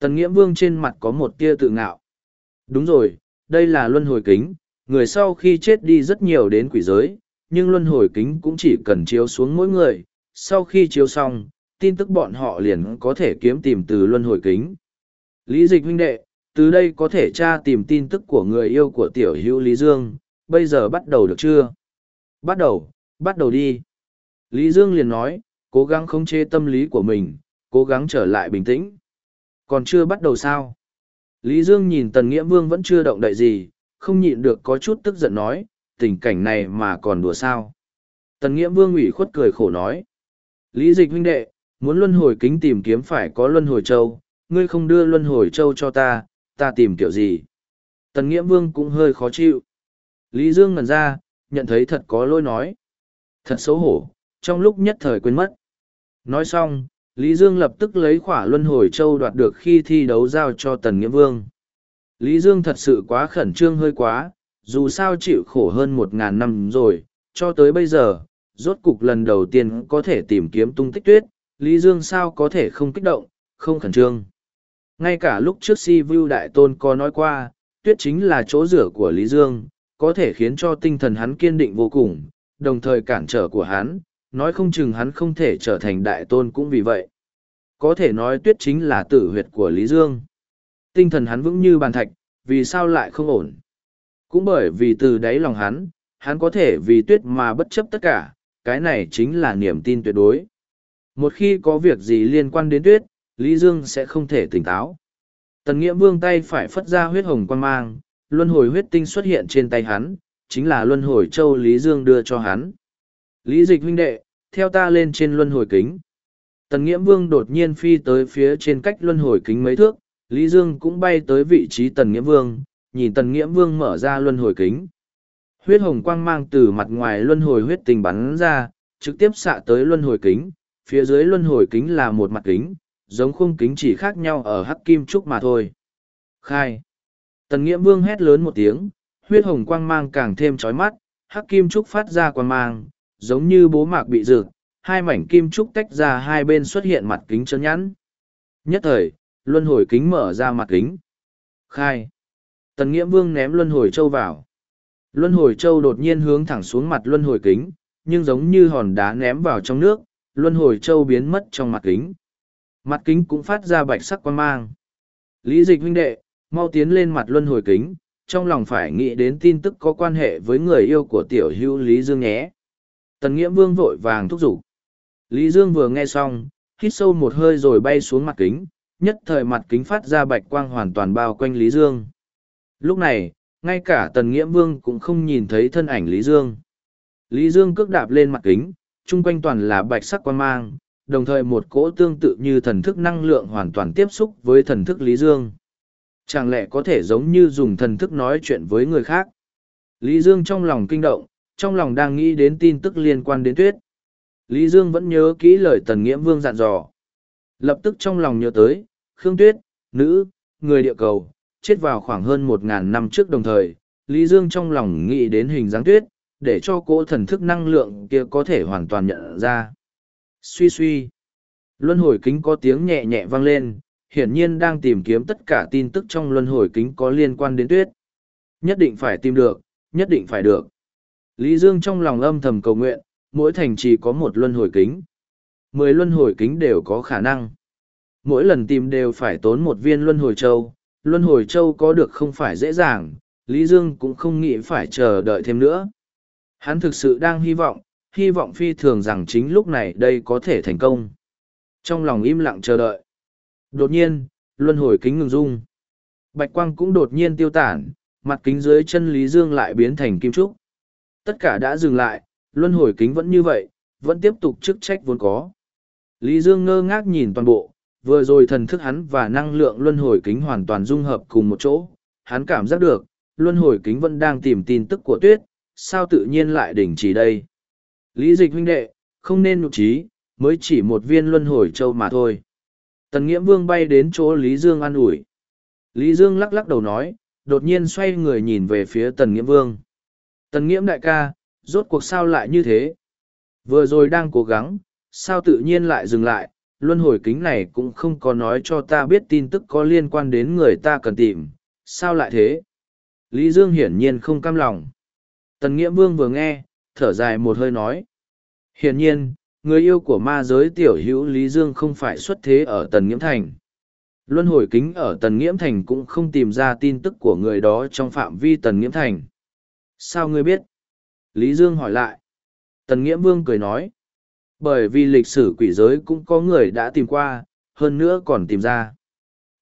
Tần nghĩa Vương trên mặt có một tia tự ngạo. Đúng rồi, đây là luân hồi kính, người sau khi chết đi rất nhiều đến quỷ giới, nhưng luân hồi kính cũng chỉ cần chiếu xuống mỗi người, sau khi chiếu xong, tin tức bọn họ liền có thể kiếm tìm từ luân hồi kính. Lý dịch huynh đệ, từ đây có thể tra tìm tin tức của người yêu của tiểu hữu Lý Dương, bây giờ bắt đầu được chưa? Bắt đầu, bắt đầu đi. Lý Dương liền nói, cố gắng khống chế tâm lý của mình, cố gắng trở lại bình tĩnh. Còn chưa bắt đầu sao? Lý Dương nhìn Tần Nghĩa Vương vẫn chưa động đậy gì, không nhịn được có chút tức giận nói, tình cảnh này mà còn đùa sao. Tần Nghĩa Vương ủy khuất cười khổ nói. Lý dịch huynh đệ, muốn luân hồi kính tìm kiếm phải có luân hồi châu, ngươi không đưa luân hồi châu cho ta, ta tìm kiểu gì. Tần Nghĩa Vương cũng hơi khó chịu. Lý Dương ngần ra, nhận thấy thật có lỗi nói. Thật xấu hổ, trong lúc nhất thời quên mất. Nói xong, Lý Dương lập tức lấy khỏa luân hồi châu đoạt được khi thi đấu giao cho Tần Nghĩa Vương. Lý Dương thật sự quá khẩn trương hơi quá, dù sao chịu khổ hơn một ngàn năm rồi, cho tới bây giờ, rốt cục lần đầu tiên có thể tìm kiếm tung tích tuyết, Lý Dương sao có thể không kích động, không khẩn trương. Ngay cả lúc trước si vu đại tôn có nói qua, tuyết chính là chỗ rửa của Lý Dương, có thể khiến cho tinh thần hắn kiên định vô cùng, đồng thời cản trở của hắn, nói không chừng hắn không thể trở thành đại tôn cũng vì vậy. Có thể nói tuyết chính là tử huyệt của Lý Dương. Tinh thần hắn vững như bàn thạch, vì sao lại không ổn? Cũng bởi vì từ đáy lòng hắn, hắn có thể vì tuyết mà bất chấp tất cả, cái này chính là niềm tin tuyệt đối. Một khi có việc gì liên quan đến tuyết, Lý Dương sẽ không thể tỉnh táo. Tần Nghĩa Vương tay phải phất ra huyết hồng quan mang, luân hồi huyết tinh xuất hiện trên tay hắn, chính là luân hồi châu Lý Dương đưa cho hắn. Lý dịch huynh đệ, theo ta lên trên luân hồi kính. Tần Nghĩa Vương đột nhiên phi tới phía trên cách luân hồi kính mấy thước, Lý Dương cũng bay tới vị trí Tần Nghĩa Vương, nhìn Tần Nghĩa Vương mở ra luân hồi kính. Huyết hồng quang mang từ mặt ngoài luân hồi huyết tình bắn ra, trực tiếp xạ tới luân hồi kính, phía dưới luân hồi kính là một mặt kính, giống khung kính chỉ khác nhau ở hắc kim trúc mà thôi. Khai. Tần Nghĩa Vương hét lớn một tiếng, huyết hồng quang mang càng thêm chói mắt, hắc kim trúc phát ra quang mang, giống như bố mạc bị rực, hai mảnh kim trúc tách ra hai bên xuất hiện mặt kính chân nhẵn. Nhất thời, luân hồi kính mở ra mặt kính. Khai. Tần nghiễm Vương ném luân hồi châu vào. Luân hồi châu đột nhiên hướng thẳng xuống mặt luân hồi kính, nhưng giống như hòn đá ném vào trong nước, luân hồi châu biến mất trong mặt kính. Mặt kính cũng phát ra bạch sắc quan mang. Lý dịch huynh đệ, mau tiến lên mặt luân hồi kính, trong lòng phải nghĩ đến tin tức có quan hệ với người yêu của tiểu hữu Lý Dương nhé. Tần nghiễm Vương vội vàng thúc giục. Lý Dương vừa nghe xong, hít sâu một hơi rồi bay xuống mặt kính, nhất thời mặt kính phát ra bạch quang hoàn toàn bao quanh Lý Dương. Lúc này, ngay cả Tần Nghiễm Vương cũng không nhìn thấy thân ảnh Lý Dương. Lý Dương cước đạp lên mặt kính, chung quanh toàn là bạch sắc quang mang, đồng thời một cỗ tương tự như thần thức năng lượng hoàn toàn tiếp xúc với thần thức Lý Dương. Chẳng lẽ có thể giống như dùng thần thức nói chuyện với người khác? Lý Dương trong lòng kinh động, trong lòng đang nghĩ đến tin tức liên quan đến tuyết. Lý Dương vẫn nhớ kỹ lời Tần Nghiễm Vương dặn dò. Lập tức trong lòng nhớ tới, Khương Tuyết, nữ, người địa cầu, chết vào khoảng hơn một ngàn năm trước đồng thời. Lý Dương trong lòng nghĩ đến hình dáng tuyết, để cho cỗ thần thức năng lượng kia có thể hoàn toàn nhận ra. Suy suy. Luân hồi kính có tiếng nhẹ nhẹ vang lên, hiển nhiên đang tìm kiếm tất cả tin tức trong luân hồi kính có liên quan đến tuyết. Nhất định phải tìm được, nhất định phải được. Lý Dương trong lòng âm thầm cầu nguyện, mỗi thành trì có một luân hồi kính. Mười luân hồi kính đều có khả năng. Mỗi lần tìm đều phải tốn một viên luân hồi châu. Luân hồi châu có được không phải dễ dàng, Lý Dương cũng không nghĩ phải chờ đợi thêm nữa. Hắn thực sự đang hy vọng, hy vọng phi thường rằng chính lúc này đây có thể thành công. Trong lòng im lặng chờ đợi. Đột nhiên, luân hồi kính ngừng rung. Bạch quang cũng đột nhiên tiêu tản, mặt kính dưới chân Lý Dương lại biến thành kim trúc. Tất cả đã dừng lại, luân hồi kính vẫn như vậy, vẫn tiếp tục chức trách vốn có. Lý Dương ngơ ngác nhìn toàn bộ, vừa rồi thần thức hắn và năng lượng luân hồi kính hoàn toàn dung hợp cùng một chỗ. Hắn cảm giác được, luân hồi kính vẫn đang tìm tin tức của tuyết, sao tự nhiên lại đỉnh chỉ đây. Lý dịch huynh đệ, không nên nhục trí, mới chỉ một viên luân hồi châu mà thôi. Tần Nghiễm Vương bay đến chỗ Lý Dương an ủi. Lý Dương lắc lắc đầu nói, đột nhiên xoay người nhìn về phía Tần Nghiễm Vương. Tần Nghiễm đại ca, rốt cuộc sao lại như thế? Vừa rồi đang cố gắng, sao tự nhiên lại dừng lại, luân hồi kính này cũng không có nói cho ta biết tin tức có liên quan đến người ta cần tìm, sao lại thế? Lý Dương hiển nhiên không cam lòng. Tần Nghĩa Vương vừa nghe, thở dài một hơi nói. Hiển nhiên, người yêu của ma giới tiểu hữu Lý Dương không phải xuất thế ở Tần Nghiễm Thành. Luân hồi kính ở Tần Nghiễm Thành cũng không tìm ra tin tức của người đó trong phạm vi Tần Nghiễm Thành. Sao ngươi biết? Lý Dương hỏi lại. Tần Nghiễm Vương cười nói. Bởi vì lịch sử quỷ giới cũng có người đã tìm qua, hơn nữa còn tìm ra.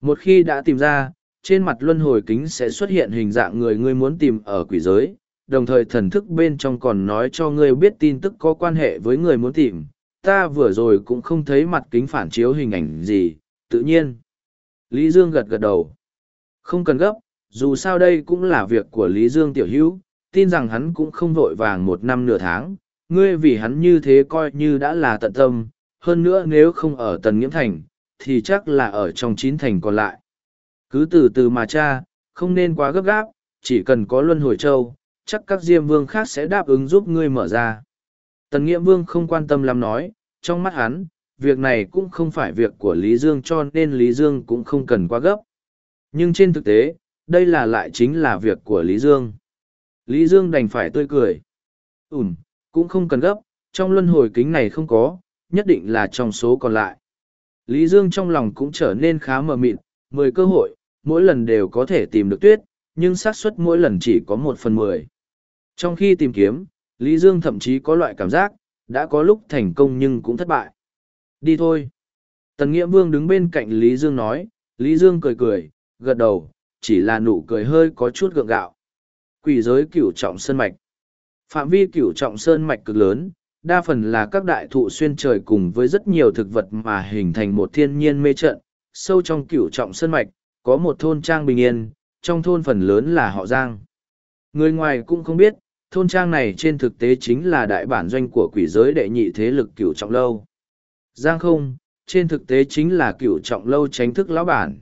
Một khi đã tìm ra, trên mặt luân hồi kính sẽ xuất hiện hình dạng người ngươi muốn tìm ở quỷ giới, đồng thời thần thức bên trong còn nói cho ngươi biết tin tức có quan hệ với người muốn tìm. Ta vừa rồi cũng không thấy mặt kính phản chiếu hình ảnh gì, tự nhiên. Lý Dương gật gật đầu. Không cần gấp, dù sao đây cũng là việc của Lý Dương tiểu hữu, tin rằng hắn cũng không vội vàng một năm nửa tháng, ngươi vì hắn như thế coi như đã là tận tâm, hơn nữa nếu không ở tần nghiễm thành, thì chắc là ở trong chín thành còn lại. Cứ từ từ mà cha, không nên quá gấp gáp, chỉ cần có luân hồi châu, chắc các diêm vương khác sẽ đáp ứng giúp ngươi mở ra. Tần nghiễm vương không quan tâm lắm nói, trong mắt hắn, việc này cũng không phải việc của Lý Dương cho nên Lý Dương cũng không cần quá gấp. Nhưng trên thực tế, đây là lại chính là việc của Lý Dương. Lý Dương đành phải tươi cười. Ừm, cũng không cần gấp, trong luân hồi kính này không có, nhất định là trong số còn lại. Lý Dương trong lòng cũng trở nên khá mờ mịt, mười cơ hội, mỗi lần đều có thể tìm được tuyết, nhưng xác suất mỗi lần chỉ có một phần mười. Trong khi tìm kiếm, Lý Dương thậm chí có loại cảm giác, đã có lúc thành công nhưng cũng thất bại. Đi thôi. Tần Nghĩa Vương đứng bên cạnh Lý Dương nói, Lý Dương cười cười, gật đầu, chỉ là nụ cười hơi có chút gượng gạo. Quỷ giới cửu trọng sân mạch. Phạm vi cửu trọng sơn mạch cực lớn, đa phần là các đại thụ xuyên trời cùng với rất nhiều thực vật mà hình thành một thiên nhiên mê trận. Sâu trong cửu trọng sơn mạch, có một thôn trang bình yên, trong thôn phần lớn là họ Giang. Người ngoài cũng không biết, thôn trang này trên thực tế chính là đại bản doanh của quỷ giới đệ nhị thế lực cửu trọng lâu. Giang không, trên thực tế chính là cửu trọng lâu tránh thức lão bản.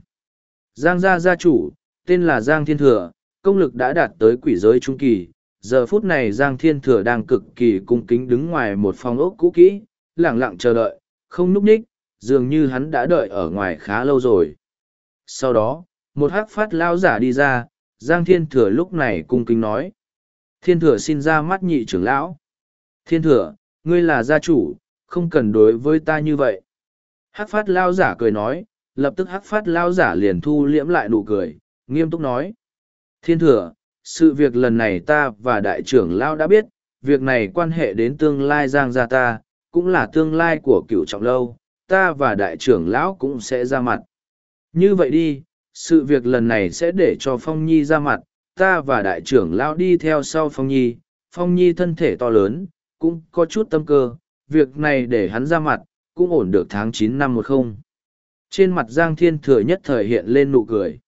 Giang gia gia chủ, tên là Giang Thiên Thừa, công lực đã đạt tới quỷ giới trung kỳ. Giờ phút này Giang Thiên Thừa đang cực kỳ cung kính đứng ngoài một phòng ốc cũ kỹ, lặng lặng chờ đợi, không núp ních, dường như hắn đã đợi ở ngoài khá lâu rồi. Sau đó, một hắc phát lao giả đi ra, Giang Thiên Thừa lúc này cung kính nói. Thiên Thừa xin ra mắt nhị trưởng lão. Thiên Thừa, ngươi là gia chủ, không cần đối với ta như vậy. Hắc phát lao giả cười nói, lập tức hắc phát lao giả liền thu liễm lại nụ cười, nghiêm túc nói. Thiên thừa, sự việc lần này ta và đại trưởng lao đã biết, việc này quan hệ đến tương lai giang gia ta, cũng là tương lai của cựu trọng lâu, ta và đại trưởng lão cũng sẽ ra mặt. Như vậy đi, sự việc lần này sẽ để cho Phong Nhi ra mặt, ta và đại trưởng lão đi theo sau Phong Nhi, Phong Nhi thân thể to lớn, cũng có chút tâm cơ, việc này để hắn ra mặt, cũng ổn được tháng chín năm một không. Trên mặt Giang Thiên Thừa nhất thời hiện lên nụ cười.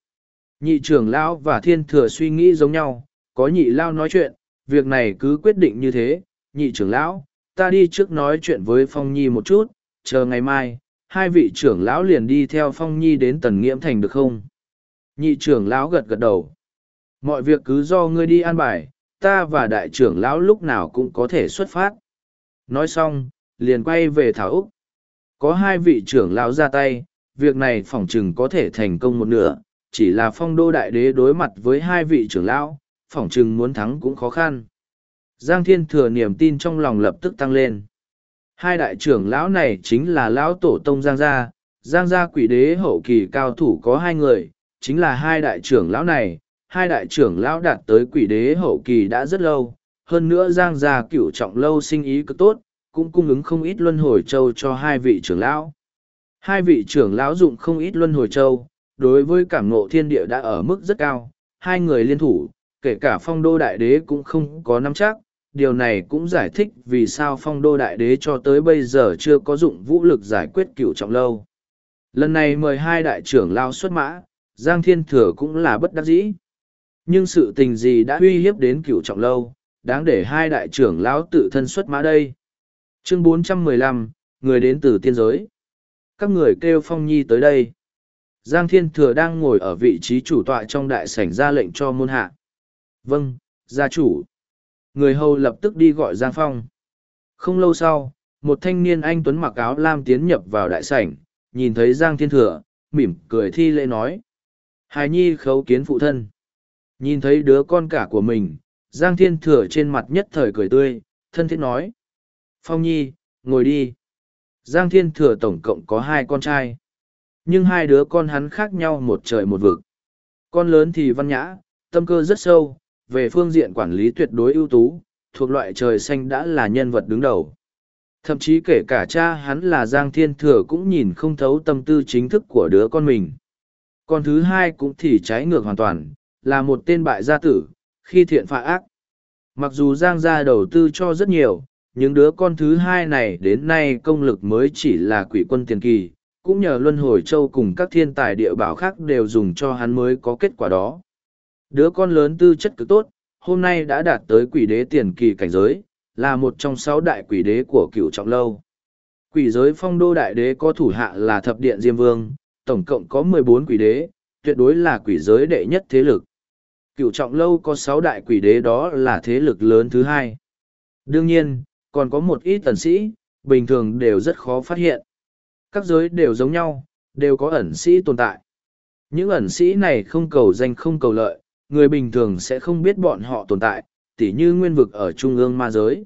Nhị trưởng lão và Thiên Thừa suy nghĩ giống nhau, có nhị lao nói chuyện, việc này cứ quyết định như thế, nhị trưởng lão, ta đi trước nói chuyện với Phong Nhi một chút, chờ ngày mai, hai vị trưởng lão liền đi theo Phong Nhi đến Tần Nghiễm Thành được không? Nhị trưởng lão gật gật đầu. Mọi việc cứ do ngươi đi an bài, ta và đại trưởng lão lúc nào cũng có thể xuất phát. Nói xong, liền quay về Thảo Úc. Có hai vị trưởng lão ra tay, việc này phỏng chừng có thể thành công một nửa, chỉ là phong đô đại đế đối mặt với hai vị trưởng lão, phỏng chừng muốn thắng cũng khó khăn. Giang Thiên Thừa niềm tin trong lòng lập tức tăng lên. Hai đại trưởng lão này chính là lão tổ tông Giang Gia, Giang Gia quỷ đế hậu kỳ cao thủ có hai người, chính là hai đại trưởng lão này, hai đại trưởng lão đạt tới quỷ đế hậu kỳ đã rất lâu, hơn nữa Giang Gia cửu trọng lâu sinh ý cực tốt, cũng cung ứng không ít luân hồi châu cho hai vị trưởng lão. Hai vị trưởng lão dụng không ít luân hồi châu, đối với cảm ngộ thiên địa đã ở mức rất cao, hai người liên thủ, kể cả phong đô đại đế cũng không có nắm chắc, điều này cũng giải thích vì sao phong đô đại đế cho tới bây giờ chưa có dụng vũ lực giải quyết cựu trọng lâu. Lần này mời hai đại trưởng lao xuất mã, Giang Thiên Thừa cũng là bất đắc dĩ. Nhưng sự tình gì đã uy hiếp đến cựu trọng lâu, đáng để hai đại trưởng lão tự thân xuất mã đây chương 415, người đến từ tiên giới. Các người kêu Phong Nhi tới đây. Giang Thiên Thừa đang ngồi ở vị trí chủ tọa trong đại sảnh ra lệnh cho môn hạ. Vâng, gia chủ. Người hầu lập tức đi gọi Giang Phong. Không lâu sau, một thanh niên anh tuấn mặc áo lam tiến nhập vào đại sảnh, nhìn thấy Giang Thiên Thừa, mỉm cười thi lễ nói. Hài nhi khấu kiến phụ thân. Nhìn thấy đứa con cả của mình, Giang Thiên Thừa trên mặt nhất thời cười tươi, thân thiết nói. Phong Nhi, ngồi đi. Giang Thiên Thừa tổng cộng có hai con trai. Nhưng hai đứa con hắn khác nhau một trời một vực. Con lớn thì văn nhã, tâm cơ rất sâu, về phương diện quản lý tuyệt đối ưu tú, thuộc loại trời xanh đã là nhân vật đứng đầu. Thậm chí kể cả cha hắn là Giang Thiên Thừa cũng nhìn không thấu tâm tư chính thức của đứa con mình. Con thứ hai cũng thì trái ngược hoàn toàn, là một tên bại gia tử, khi thiện phạ ác. Mặc dù Giang gia đầu tư cho rất nhiều, nhưng đứa con thứ hai này đến nay công lực mới chỉ là quỷ quân tiền kỳ, cũng nhờ Luân Hồi Châu cùng các thiên tài địa bảo khác đều dùng cho hắn mới có kết quả đó. Đứa con lớn tư chất cực tốt, hôm nay đã đạt tới quỷ đế tiền kỳ cảnh giới, là một trong sáu đại quỷ đế của cựu trọng lâu. Quỷ giới phong đô đại đế có thủ hạ là thập điện Diêm Vương, tổng cộng có mười bốn quỷ đế, tuyệt đối là quỷ giới đệ nhất thế lực. Cựu trọng lâu có sáu đại quỷ đế đó là thế lực lớn thứ hai. Đương nhiên, còn có một ít tần sĩ, bình thường đều rất khó phát hiện. Các giới đều giống nhau, đều có ẩn sĩ tồn tại. Những ẩn sĩ này không cầu danh không cầu lợi, người bình thường sẽ không biết bọn họ tồn tại, tỉ như nguyên vực ở trung ương ma giới.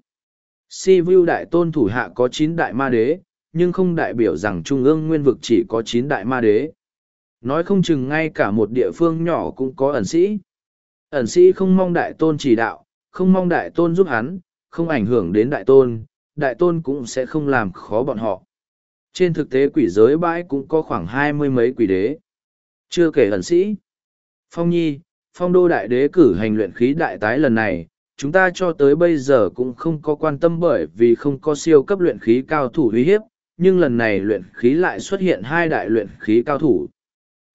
Si Vu đại tôn thủ hạ có chín đại ma đế, nhưng không đại biểu rằng trung ương nguyên vực chỉ có chín đại ma đế. Nói không chừng ngay cả một địa phương nhỏ cũng có ẩn sĩ. Ẩn sĩ không mong đại tôn chỉ đạo, không mong đại tôn giúp hắn, không ảnh hưởng đến đại tôn, đại tôn cũng sẽ không làm khó bọn họ. Trên thực tế quỷ giới bãi cũng có khoảng hai mươi mấy quỷ đế. Chưa kể ẩn sĩ. Phong Nhi, phong đô đại đế cử hành luyện khí đại tái lần này, chúng ta cho tới bây giờ cũng không có quan tâm bởi vì không có siêu cấp luyện khí cao thủ uy hiếp, nhưng lần này luyện khí lại xuất hiện hai đại luyện khí cao thủ.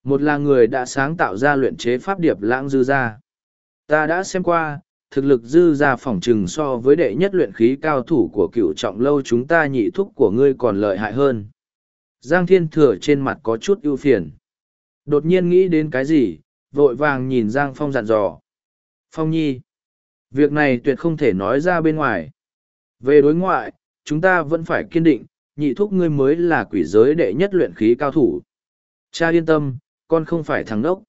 Một là người đã sáng tạo ra luyện chế pháp điệp lãng dư gia. Ta đã xem qua, thực lực dư ra phỏng chừng so với đệ nhất luyện khí cao thủ của cựu trọng lâu chúng ta nhị thúc của ngươi còn lợi hại hơn. Giang Thiên Thừa trên mặt có chút ưu phiền. Đột nhiên nghĩ đến cái gì, vội vàng nhìn Giang Phong dặn dò. Phong Nhi, việc này tuyệt không thể nói ra bên ngoài. Về đối ngoại, chúng ta vẫn phải kiên định, nhị thúc ngươi mới là quỷ giới đệ nhất luyện khí cao thủ. Cha yên tâm, con không phải thằng đốc.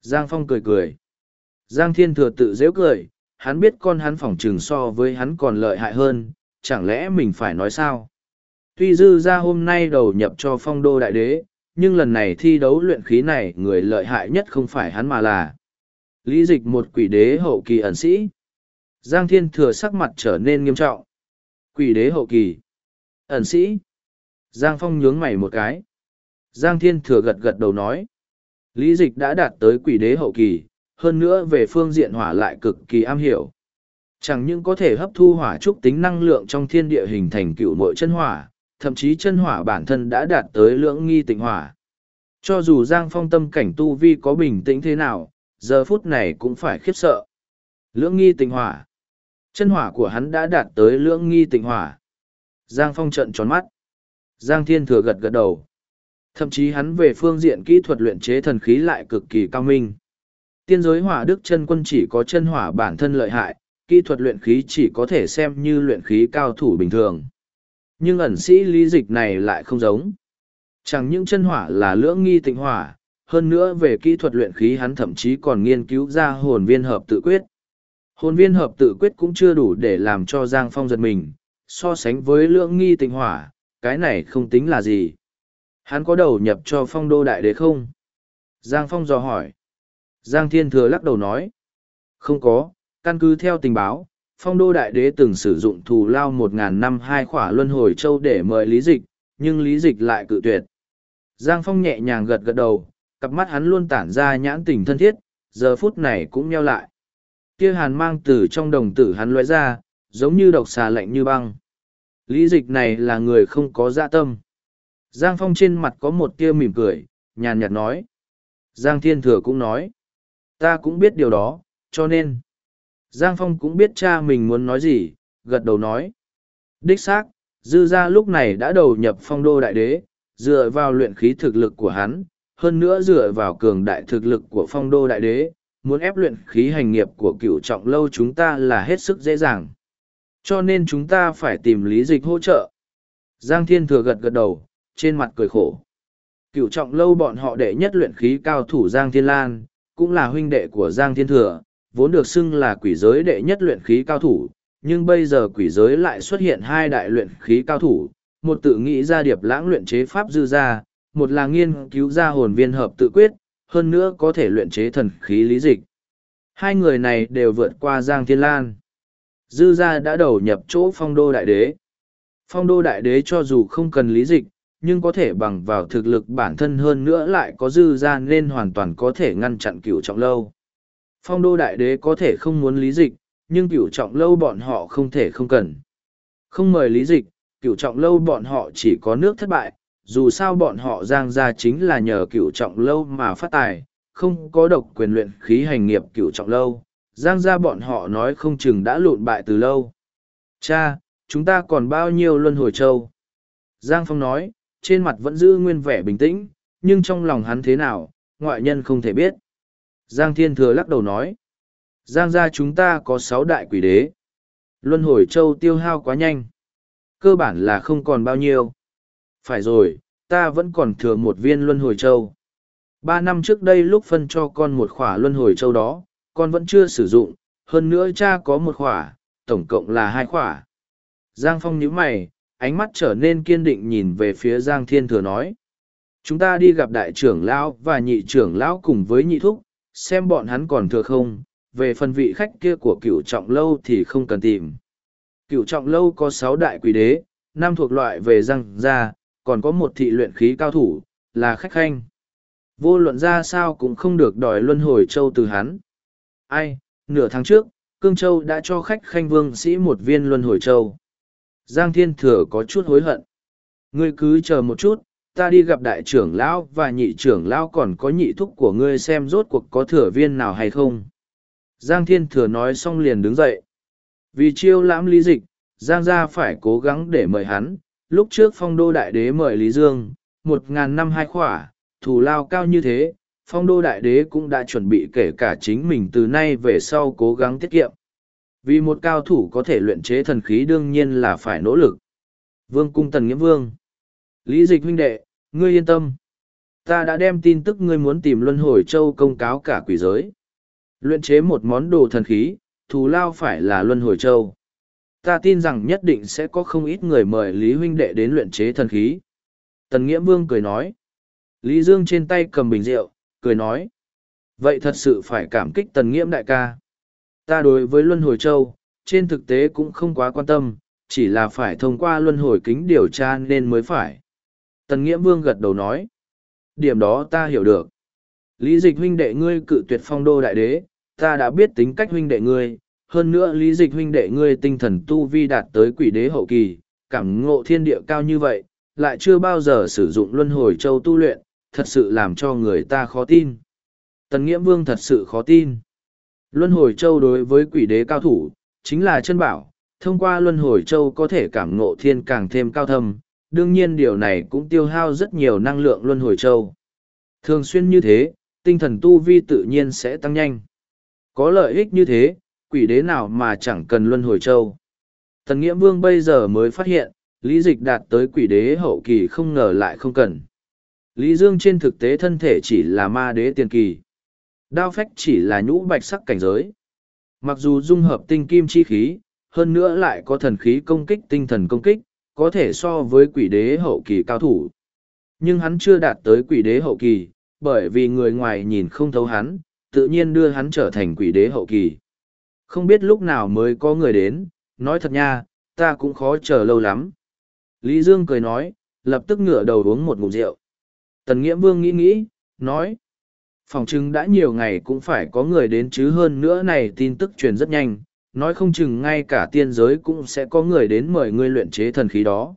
Giang Phong cười cười. Giang Thiên Thừa tự dễ cười, hắn biết con hắn phỏng trừng so với hắn còn lợi hại hơn, chẳng lẽ mình phải nói sao? Tuy dư ra hôm nay đầu nhập cho phong đô đại đế, nhưng lần này thi đấu luyện khí này người lợi hại nhất không phải hắn mà là lý dịch một quỷ đế hậu kỳ ẩn sĩ. Giang Thiên Thừa sắc mặt trở nên nghiêm trọng. Quỷ đế hậu kỳ. Ẩn sĩ. Giang Phong nhướng mày một cái. Giang Thiên Thừa gật gật đầu nói. Lý dịch đã đạt tới quỷ đế hậu kỳ, hơn nữa về phương diện hỏa lại cực kỳ am hiểu. Chẳng những có thể hấp thu hỏa trúc tính năng lượng trong thiên địa hình thành cựu mội chân hỏa, thậm chí chân hỏa bản thân đã đạt tới lưỡng nghi tịnh hỏa. Cho dù Giang Phong tâm cảnh tu vi có bình tĩnh thế nào, giờ phút này cũng phải khiếp sợ. Lưỡng nghi tịnh hỏa. Chân hỏa của hắn đã đạt tới lưỡng nghi tịnh hỏa. Giang Phong trận tròn mắt. Giang Thiên Thừa gật gật đầu. Thậm chí hắn về phương diện kỹ thuật luyện chế thần khí lại cực kỳ cao minh. Tiên giới hỏa đức chân quân chỉ có chân hỏa bản thân lợi hại, kỹ thuật luyện khí chỉ có thể xem như luyện khí cao thủ bình thường. Nhưng ẩn sĩ lý dịch này lại không giống. Chẳng những chân hỏa là lưỡng nghi tịnh hỏa, hơn nữa về kỹ thuật luyện khí hắn thậm chí còn nghiên cứu ra hồn viên hợp tự quyết. Hồn viên hợp tự quyết cũng chưa đủ để làm cho Giang Phong giật mình, so sánh với lưỡng nghi tịnh hỏa, cái này không tính là gì. Hắn có đầu nhập cho phong đô đại đế không? Giang Phong dò hỏi. Giang Thiên Thừa lắc đầu nói. Không có, căn cứ theo tình báo, phong đô đại đế từng sử dụng thù lao một ngàn năm hai khỏa luân hồi châu để mời lý dịch, nhưng lý dịch lại cự tuyệt. Giang Phong nhẹ nhàng gật gật đầu, cặp mắt hắn luôn tản ra nhãn tình thân thiết, giờ phút này cũng nheo lại. Kia hàn mang từ trong đồng tử hắn lóe ra, giống như độc xà lạnh như băng. Lý dịch này là người không có dạ tâm. Giang Phong trên mặt có một tia mỉm cười, nhàn nhạt nói. Giang Thiên Thừa cũng nói. Ta cũng biết điều đó, cho nên. Giang Phong cũng biết cha mình muốn nói gì, gật đầu nói. Đích xác, dư gia lúc này đã đầu nhập phong đô đại đế, dựa vào luyện khí thực lực của hắn, hơn nữa dựa vào cường đại thực lực của phong đô đại đế, muốn ép luyện khí hành nghiệp của cựu trọng lâu chúng ta là hết sức dễ dàng. Cho nên chúng ta phải tìm lý dịch hỗ trợ. Giang Thiên Thừa gật gật đầu, trên mặt cười khổ. Cựu trọng lâu bọn họ đệ nhất luyện khí cao thủ Giang Thiên Lan, cũng là huynh đệ của Giang Thiên Thừa, vốn được xưng là quỷ giới đệ nhất luyện khí cao thủ, nhưng bây giờ quỷ giới lại xuất hiện hai đại luyện khí cao thủ, một tự nghĩ ra điệp lãng luyện chế pháp dư ra, một là nghiên cứu ra hồn viên hợp tự quyết, hơn nữa có thể luyện chế thần khí lý dịch. Hai người này đều vượt qua Giang Thiên Lan. Dư gia đã đầu nhập chỗ phong đô đại đế. Phong đô đại đế cho dù không cần lý dịch, nhưng có thể bằng vào thực lực bản thân hơn nữa lại có dư ra nên hoàn toàn có thể ngăn chặn cửu trọng lâu. Phong đô đại đế có thể không muốn lý dịch, nhưng cửu trọng lâu bọn họ không thể không cần. Không mời lý dịch, cửu trọng lâu bọn họ chỉ có nước thất bại, dù sao bọn họ giang ra chính là nhờ cửu trọng lâu mà phát tài, không có độc quyền luyện khí hành nghiệp cửu trọng lâu, giang ra bọn họ nói không chừng đã lụn bại từ lâu. Cha, chúng ta còn bao nhiêu luân hồi châu? Giang Phong nói, trên mặt vẫn giữ nguyên vẻ bình tĩnh, nhưng trong lòng hắn thế nào, ngoại nhân không thể biết. Giang Thiên Thừa lắc đầu nói, Giang gia chúng ta có sáu đại quỷ đế. Luân hồi châu tiêu hao quá nhanh. Cơ bản là không còn bao nhiêu. Phải rồi, ta vẫn còn thừa một viên luân hồi châu. Ba năm trước đây lúc phân cho con một khỏa luân hồi châu đó, con vẫn chưa sử dụng, hơn nữa cha có một khỏa, tổng cộng là hai khỏa. Giang Phong nhíu mày, ánh mắt trở nên kiên định nhìn về phía Giang Thiên Thừa nói. Chúng ta đi gặp đại trưởng lão và nhị trưởng lão cùng với nhị thúc, xem bọn hắn còn thừa không, về phần vị khách kia của cựu trọng lâu thì không cần tìm. Cựu trọng lâu có sáu đại quỷ đế, năm thuộc loại về răng gia, còn có một thị luyện khí cao thủ, là khách khanh. Vô luận ra sao cũng không được đòi luân hồi châu từ hắn. Ai, nửa tháng trước, Cương Châu đã cho khách khanh vương sĩ một viên luân hồi châu. Giang Thiên Thừa có chút hối hận. Ngươi cứ chờ một chút, ta đi gặp đại trưởng lão và nhị trưởng lão còn có nhị thúc của ngươi xem rốt cuộc có thừa viên nào hay không. Giang Thiên Thừa nói xong liền đứng dậy. Vì chiêu lãm lý dịch, Giang gia phải cố gắng để mời hắn. Lúc trước phong đô đại đế mời Lý Dương, một ngàn năm hai khỏa, thù lao cao như thế, phong đô đại đế cũng đã chuẩn bị kể cả chính mình từ nay về sau cố gắng tiết kiệm. Vì một cao thủ có thể luyện chế thần khí đương nhiên là phải nỗ lực. Vương cung tần nghĩa vương. Lý dịch huynh đệ, ngươi yên tâm. Ta đã đem tin tức ngươi muốn tìm luân hồi châu công cáo cả quỷ giới. Luyện chế một món đồ thần khí, thù lao phải là luân hồi châu. Ta tin rằng nhất định sẽ có không ít người mời Lý huynh đệ đến luyện chế thần khí. Tần Nghĩa Vương cười nói. Lý Dương trên tay cầm bình rượu, cười nói. Vậy thật sự phải cảm kích Tần Nghiễm đại ca. Ta đối với Luân Hồi Châu, trên thực tế cũng không quá quan tâm, chỉ là phải thông qua Luân Hồi kính điều tra nên mới phải. Tần Nghĩa Vương gật đầu nói. Điểm đó ta hiểu được. Lý dịch huynh đệ ngươi cự tuyệt phong đô đại đế, ta đã biết tính cách huynh đệ ngươi, hơn nữa lý dịch huynh đệ ngươi tinh thần tu vi đạt tới quỷ đế hậu kỳ, cảm ngộ thiên địa cao như vậy, lại chưa bao giờ sử dụng luân hồi châu tu luyện, thật sự làm cho người ta khó tin. Tần Nghĩa Vương thật sự khó tin. Luân hồi châu đối với quỷ đế cao thủ, chính là chân bảo, thông qua luân hồi châu có thể cảm ngộ thiên càng thêm cao thâm, đương nhiên điều này cũng tiêu hao rất nhiều năng lượng luân hồi châu. Thường xuyên như thế, tinh thần tu vi tự nhiên sẽ tăng nhanh. Có lợi ích như thế, quỷ đế nào mà chẳng cần luân hồi châu. Tần Nghĩa Vương bây giờ mới phát hiện, lý dịch đạt tới quỷ đế hậu kỳ không ngờ lại không cần. Lý Dương trên thực tế thân thể chỉ là ma đế tiền kỳ. Đao phách chỉ là nhũ bạch sắc cảnh giới. Mặc dù dung hợp tinh kim chi khí, hơn nữa lại có thần khí công kích tinh thần công kích, có thể so với quỷ đế hậu kỳ cao thủ. Nhưng hắn chưa đạt tới quỷ đế hậu kỳ, bởi vì người ngoài nhìn không thấu hắn, tự nhiên đưa hắn trở thành quỷ đế hậu kỳ. Không biết lúc nào mới có người đến, nói thật nha, ta cũng khó chờ lâu lắm. Lý Dương cười nói, lập tức ngửa đầu uống một ngụm rượu. Tần Nghĩa Vương nghĩ nghĩ, nói, phòng chứng đã nhiều ngày cũng phải có người đến chứ hơn nữa này tin tức truyền rất nhanh, nói không chừng ngay cả tiên giới cũng sẽ có người đến mời ngươi luyện chế thần khí đó.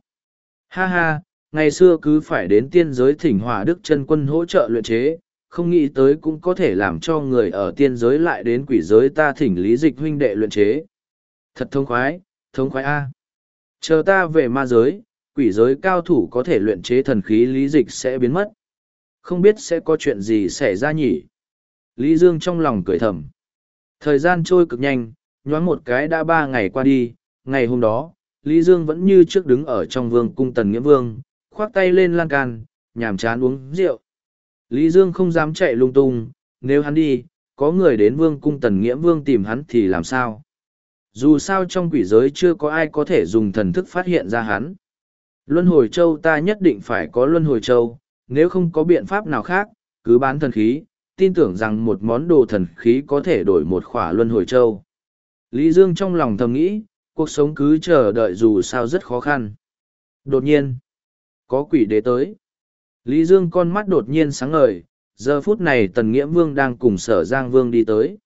Ha ha, ngày xưa cứ phải đến tiên giới thỉnh hòa đức chân quân hỗ trợ luyện chế, không nghĩ tới cũng có thể làm cho người ở tiên giới lại đến quỷ giới ta thỉnh lý dịch huynh đệ luyện chế. Thật thông khoái, thông khoái A. Chờ ta về ma giới, quỷ giới cao thủ có thể luyện chế thần khí lý dịch sẽ biến mất. Không biết sẽ có chuyện gì xảy ra nhỉ? Lý Dương trong lòng cười thầm. Thời gian trôi cực nhanh, nhoáng một cái đã ba ngày qua đi, ngày hôm đó, Lý Dương vẫn như trước đứng ở trong vương cung tần nghĩa vương, khoác tay lên lan can, nhàm chán uống rượu. Lý Dương không dám chạy lung tung, nếu hắn đi, có người đến vương cung tần nghĩa vương tìm hắn thì làm sao? Dù sao trong quỷ giới chưa có ai có thể dùng thần thức phát hiện ra hắn. Luân hồi châu ta nhất định phải có luân hồi châu, nếu không có biện pháp nào khác, cứ bán thần khí, tin tưởng rằng một món đồ thần khí có thể đổi một khỏa luân hồi châu. Lý Dương trong lòng thầm nghĩ, cuộc sống cứ chờ đợi dù sao rất khó khăn. Đột nhiên, có quỷ đế tới. Lý Dương con mắt đột nhiên sáng ngời, giờ phút này Tần Nghĩa Vương đang cùng sở Giang Vương đi tới.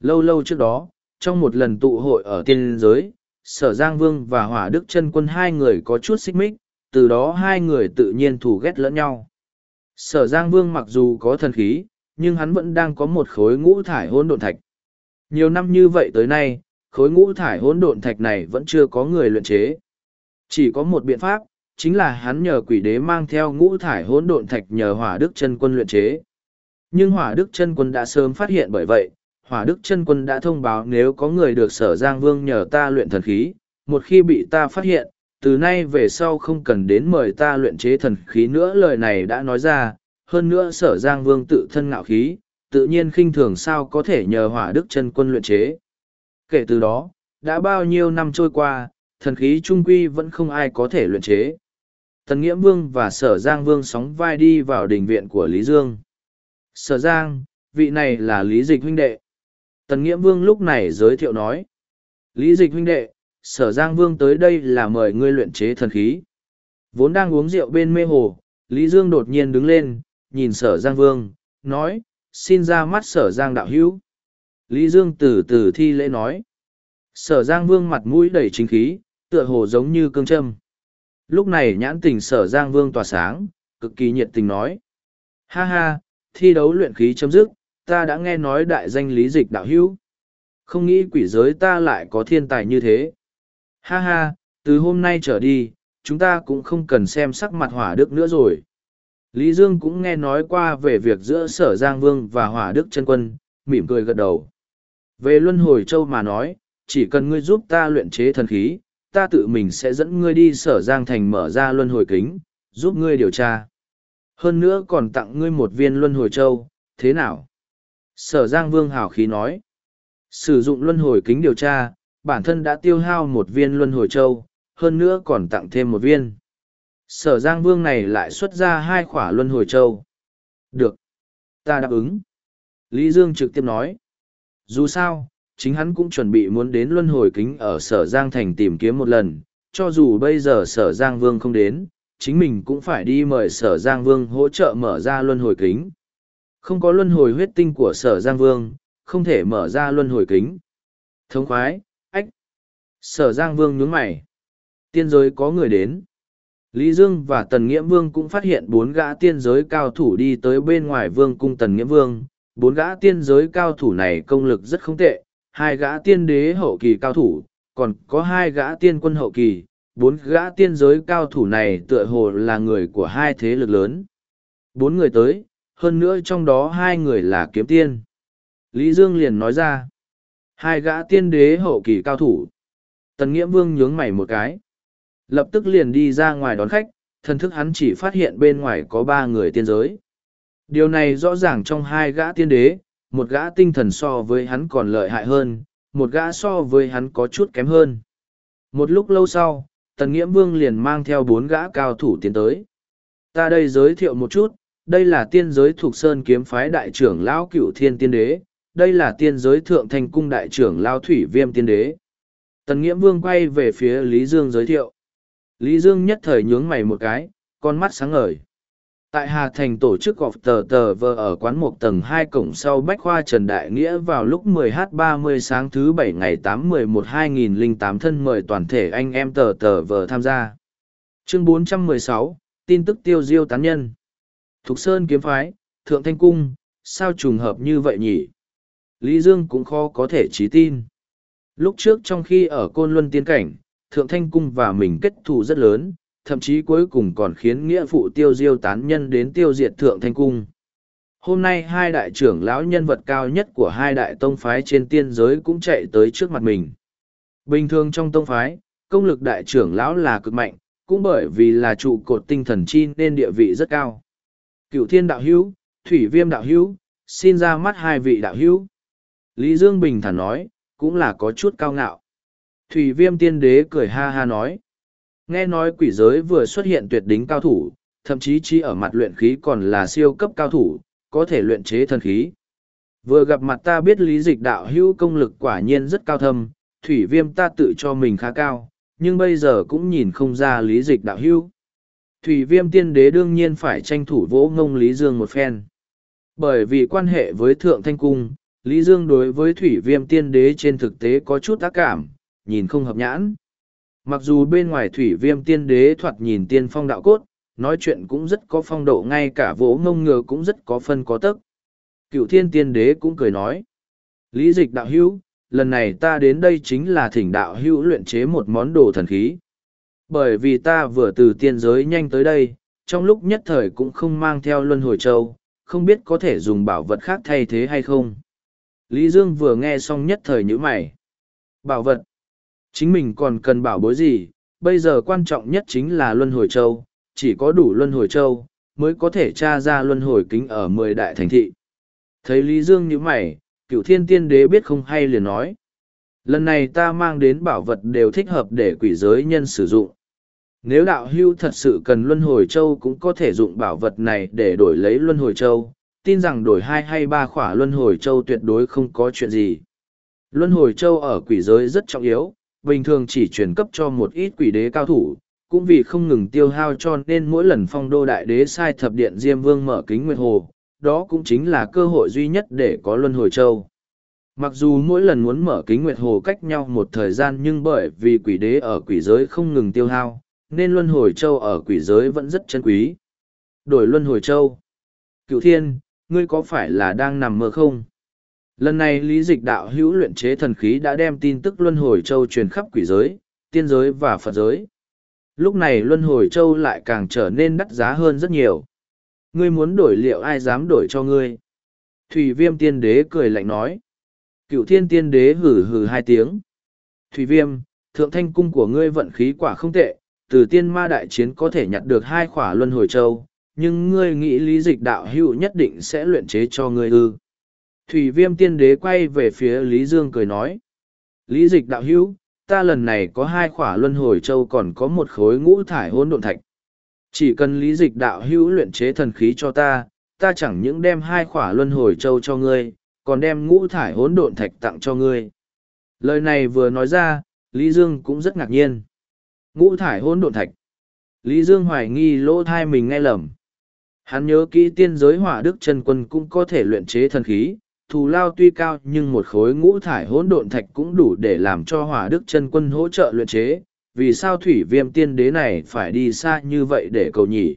Lâu lâu trước đó, trong một lần tụ hội ở tiên giới, sở Giang Vương và Hỏa Đức chân quân hai người có chút xích mích, từ đó hai người tự nhiên thù ghét lẫn nhau. Sở Giang Vương mặc dù có thần khí, nhưng hắn vẫn đang có một khối ngũ thải hỗn độn thạch. Nhiều năm như vậy tới nay, khối ngũ thải hỗn độn thạch này vẫn chưa có người luyện chế. Chỉ có một biện pháp, chính là hắn nhờ quỷ đế mang theo ngũ thải hỗn độn thạch nhờ hỏa đức chân quân luyện chế. Nhưng hỏa đức chân quân đã sớm phát hiện bởi vậy, hỏa đức chân quân đã thông báo nếu có người được sở giang vương nhờ ta luyện thần khí, một khi bị ta phát hiện, từ nay về sau không cần đến mời ta luyện chế thần khí nữa lời này đã nói ra, hơn nữa sở giang vương tự thân ngạo khí, tự nhiên khinh thường sao có thể nhờ hỏa đức chân quân luyện chế. Kể từ đó, đã bao nhiêu năm trôi qua, thần khí trung quy vẫn không ai có thể luyện chế. Tần Nghĩa Vương và Sở Giang Vương sóng vai đi vào đình viện của Lý Dương. Sở Giang, vị này là Lý Dịch huynh đệ. Tần Nghĩa Vương lúc này giới thiệu nói. Lý Dịch huynh đệ, Sở Giang Vương tới đây là mời ngươi luyện chế thần khí. Vốn đang uống rượu bên mê hồ, Lý Dương đột nhiên đứng lên, nhìn Sở Giang Vương, nói, xin ra mắt Sở Giang đạo hữu. Lý Dương từ từ thi lễ nói. Sở Giang Vương mặt mũi đầy chính khí, tựa hồ giống như cương châm. Lúc này nhãn tình sở Giang Vương tỏa sáng, cực kỳ nhiệt tình nói. Ha ha, thi đấu luyện khí chấm dứt, ta đã nghe nói đại danh lý dịch đạo hữu. Không nghĩ quỷ giới ta lại có thiên tài như thế. Ha ha, từ hôm nay trở đi, chúng ta cũng không cần xem sắc mặt hỏa đức nữa rồi. Lý Dương cũng nghe nói qua về việc giữa sở Giang Vương và hỏa đức chân quân, mỉm cười gật đầu. Về luân hồi châu mà nói, chỉ cần ngươi giúp ta luyện chế thần khí, ta tự mình sẽ dẫn ngươi đi sở Giang Thành mở ra luân hồi kính, giúp ngươi điều tra. Hơn nữa còn tặng ngươi một viên luân hồi châu, thế nào? Sở Giang Vương hào khí nói. Sử dụng luân hồi kính điều tra, bản thân đã tiêu hao một viên luân hồi châu, hơn nữa còn tặng thêm một viên. Sở Giang Vương này lại xuất ra hai khỏa luân hồi châu. Được. Ta đáp ứng. Lý Dương trực tiếp nói. Dù sao, chính hắn cũng chuẩn bị muốn đến luân hồi kính ở sở Giang Thành tìm kiếm một lần, cho dù bây giờ sở Giang Vương không đến, chính mình cũng phải đi mời sở Giang Vương hỗ trợ mở ra luân hồi kính. Không có luân hồi huyết tinh của sở Giang Vương, không thể mở ra luân hồi kính. Thống khoái. Sở Giang Vương nhướng mày. Tiên giới có người đến. Lý Dương và Tần Nghĩa Vương cũng phát hiện bốn gã tiên giới cao thủ đi tới bên ngoài vương cung Tần Nghĩa Vương. Bốn gã tiên giới cao thủ này công lực rất không tệ, hai gã tiên đế hậu kỳ cao thủ, còn có hai gã tiên quân hậu kỳ, bốn gã tiên giới cao thủ này tựa hồ là người của hai thế lực lớn. Bốn người tới, hơn nữa trong đó hai người là kiếm tiên. Lý Dương liền nói ra, hai gã tiên đế hậu kỳ cao thủ. Tần Nghĩa Vương nhướng mày một cái. Lập tức liền đi ra ngoài đón khách, Thần thức hắn chỉ phát hiện bên ngoài có ba người tiên giới. Điều này rõ ràng trong hai gã tiên đế, một gã tinh thần so với hắn còn lợi hại hơn, một gã so với hắn có chút kém hơn. Một lúc lâu sau, Tần Nghiễm Vương liền mang theo bốn gã cao thủ tiến tới. Ta đây giới thiệu một chút, đây là tiên giới thuộc Sơn kiếm phái đại trưởng Lão Cửu Thiên Tiên Đế, đây là tiên giới thượng thành cung đại trưởng Lão Thủy Viêm Tiên Đế. Tần Nghiễm Vương quay về phía Lý Dương giới thiệu. Lý Dương nhất thời nhướng mày một cái, con mắt sáng ngời. Tại Hà Thành tổ chức gọp tờ tờ vờ ở quán một tầng hai cổng sau Bách Khoa Trần Đại Nghĩa vào lúc 10h30 sáng thứ bảy ngày 8-11-2008 thân mời toàn thể anh em tờ tờ vờ tham gia. Chương 416, tin tức tiêu diêu tán nhân. Thục Sơn kiếm phái, Thượng Thanh Cung, sao trùng hợp như vậy nhỉ? Lý Dương cũng khó có thể trí tin. Lúc trước trong khi ở Côn Luân Tiên Cảnh, thượng thanh cung và mình kết thù rất lớn, thậm chí cuối cùng còn khiến nghĩa phụ tiêu diêu tán nhân đến tiêu diệt thượng thanh cung. Hôm nay hai đại trưởng lão nhân vật cao nhất của hai đại tông phái trên tiên giới cũng chạy tới trước mặt mình. Bình thường trong tông phái, công lực đại trưởng lão là cực mạnh, cũng bởi vì là trụ cột tinh thần chi nên địa vị rất cao. Cựu thiên đạo hữu, thủy viêm đạo hữu, xin ra mắt hai vị đạo hữu. Lý Dương Bình thản nói, cũng là có chút cao ngạo. Thủy viêm tiên đế cười ha ha nói. Nghe nói quỷ giới vừa xuất hiện tuyệt đính cao thủ, thậm chí chỉ ở mặt luyện khí còn là siêu cấp cao thủ, có thể luyện chế thần khí. Vừa gặp mặt ta biết lý dịch đạo hữu công lực quả nhiên rất cao thâm, thủy viêm ta tự cho mình khá cao, nhưng bây giờ cũng nhìn không ra lý dịch đạo hữu. Thủy viêm tiên đế đương nhiên phải tranh thủ vỗ ngông Lý Dương một phen. Bởi vì quan hệ với Thượng Thanh Cung, Lý Dương đối với thủy viêm tiên đế trên thực tế có chút ác cảm, nhìn không hợp nhãn. Mặc dù bên ngoài thủy viêm tiên đế thoạt nhìn tiên phong đạo cốt, nói chuyện cũng rất có phong độ ngay cả vỗ ngông ngừa cũng rất có phân có tấc. Cựu thiên tiên đế cũng cười nói. Lý dịch đạo hữu, lần này ta đến đây chính là thỉnh đạo hữu luyện chế một món đồ thần khí. Bởi vì ta vừa từ tiên giới nhanh tới đây, trong lúc nhất thời cũng không mang theo luân hồi châu, không biết có thể dùng bảo vật khác thay thế hay không. Lý Dương vừa nghe xong nhất thời nhíu mày. Bảo vật. Chính mình còn cần bảo bối gì, bây giờ quan trọng nhất chính là luân hồi châu, chỉ có đủ luân hồi châu, mới có thể tra ra luân hồi kính ở mười đại thành thị. Thấy Lý Dương như mày, cựu thiên tiên đế biết không hay liền nói. Lần này ta mang đến bảo vật đều thích hợp để quỷ giới nhân sử dụng. Nếu đạo hưu thật sự cần luân hồi châu cũng có thể dụng bảo vật này để đổi lấy luân hồi châu, tin rằng đổi hai hay ba khỏa luân hồi châu tuyệt đối không có chuyện gì. Luân hồi châu ở quỷ giới rất trọng yếu, bình thường chỉ truyền cấp cho một ít quỷ đế cao thủ, cũng vì không ngừng tiêu hao cho nên mỗi lần phong đô đại đế sai thập điện Diêm Vương mở kính nguyệt hồ, đó cũng chính là cơ hội duy nhất để có luân hồi châu. Mặc dù mỗi lần muốn mở kính nguyệt hồ cách nhau một thời gian nhưng bởi vì quỷ đế ở quỷ giới không ngừng tiêu hao, nên luân hồi châu ở quỷ giới vẫn rất chân quý. Đổi luân hồi châu. Cựu thiên, ngươi có phải là đang nằm mơ không? Lần này lý dịch đạo hữu luyện chế thần khí đã đem tin tức luân hồi châu truyền khắp quỷ giới, tiên giới và Phật giới. Lúc này luân hồi châu lại càng trở nên đắt giá hơn rất nhiều. Ngươi muốn đổi liệu ai dám đổi cho ngươi? Thủy viêm tiên đế cười lạnh nói. Cựu thiên tiên đế hử hử hai tiếng. Thủy viêm, thượng thanh cung của ngươi vận khí quả không tệ, từ tiên ma đại chiến có thể nhặt được hai khỏa luân hồi châu, nhưng ngươi nghĩ lý dịch đạo hữu nhất định sẽ luyện chế cho ngươi ư. Thủy viêm tiên đế quay về phía Lý Dương cười nói. Lý dịch đạo hữu, ta lần này có hai khỏa luân hồi châu còn có một khối ngũ thải hôn độn thạch. Chỉ cần lý dịch đạo hữu luyện chế thần khí cho ta, ta chẳng những đem hai khỏa luân hồi châu cho ngươi, còn đem ngũ thải hỗn độn thạch tặng cho ngươi. Lời này vừa nói ra, Lý Dương cũng rất ngạc nhiên. Ngũ thải hỗn độn thạch. Lý Dương hoài nghi lỗ thai mình nghe lầm. Hắn nhớ kỹ tiên giới hỏa đức chân quân cũng có thể luyện chế thần khí, thù lao tuy cao nhưng một khối ngũ thải hỗn độn thạch cũng đủ để làm cho hỏa đức chân quân hỗ trợ luyện chế. Vì sao thủy viêm tiên đế này phải đi xa như vậy để cầu nhỉ?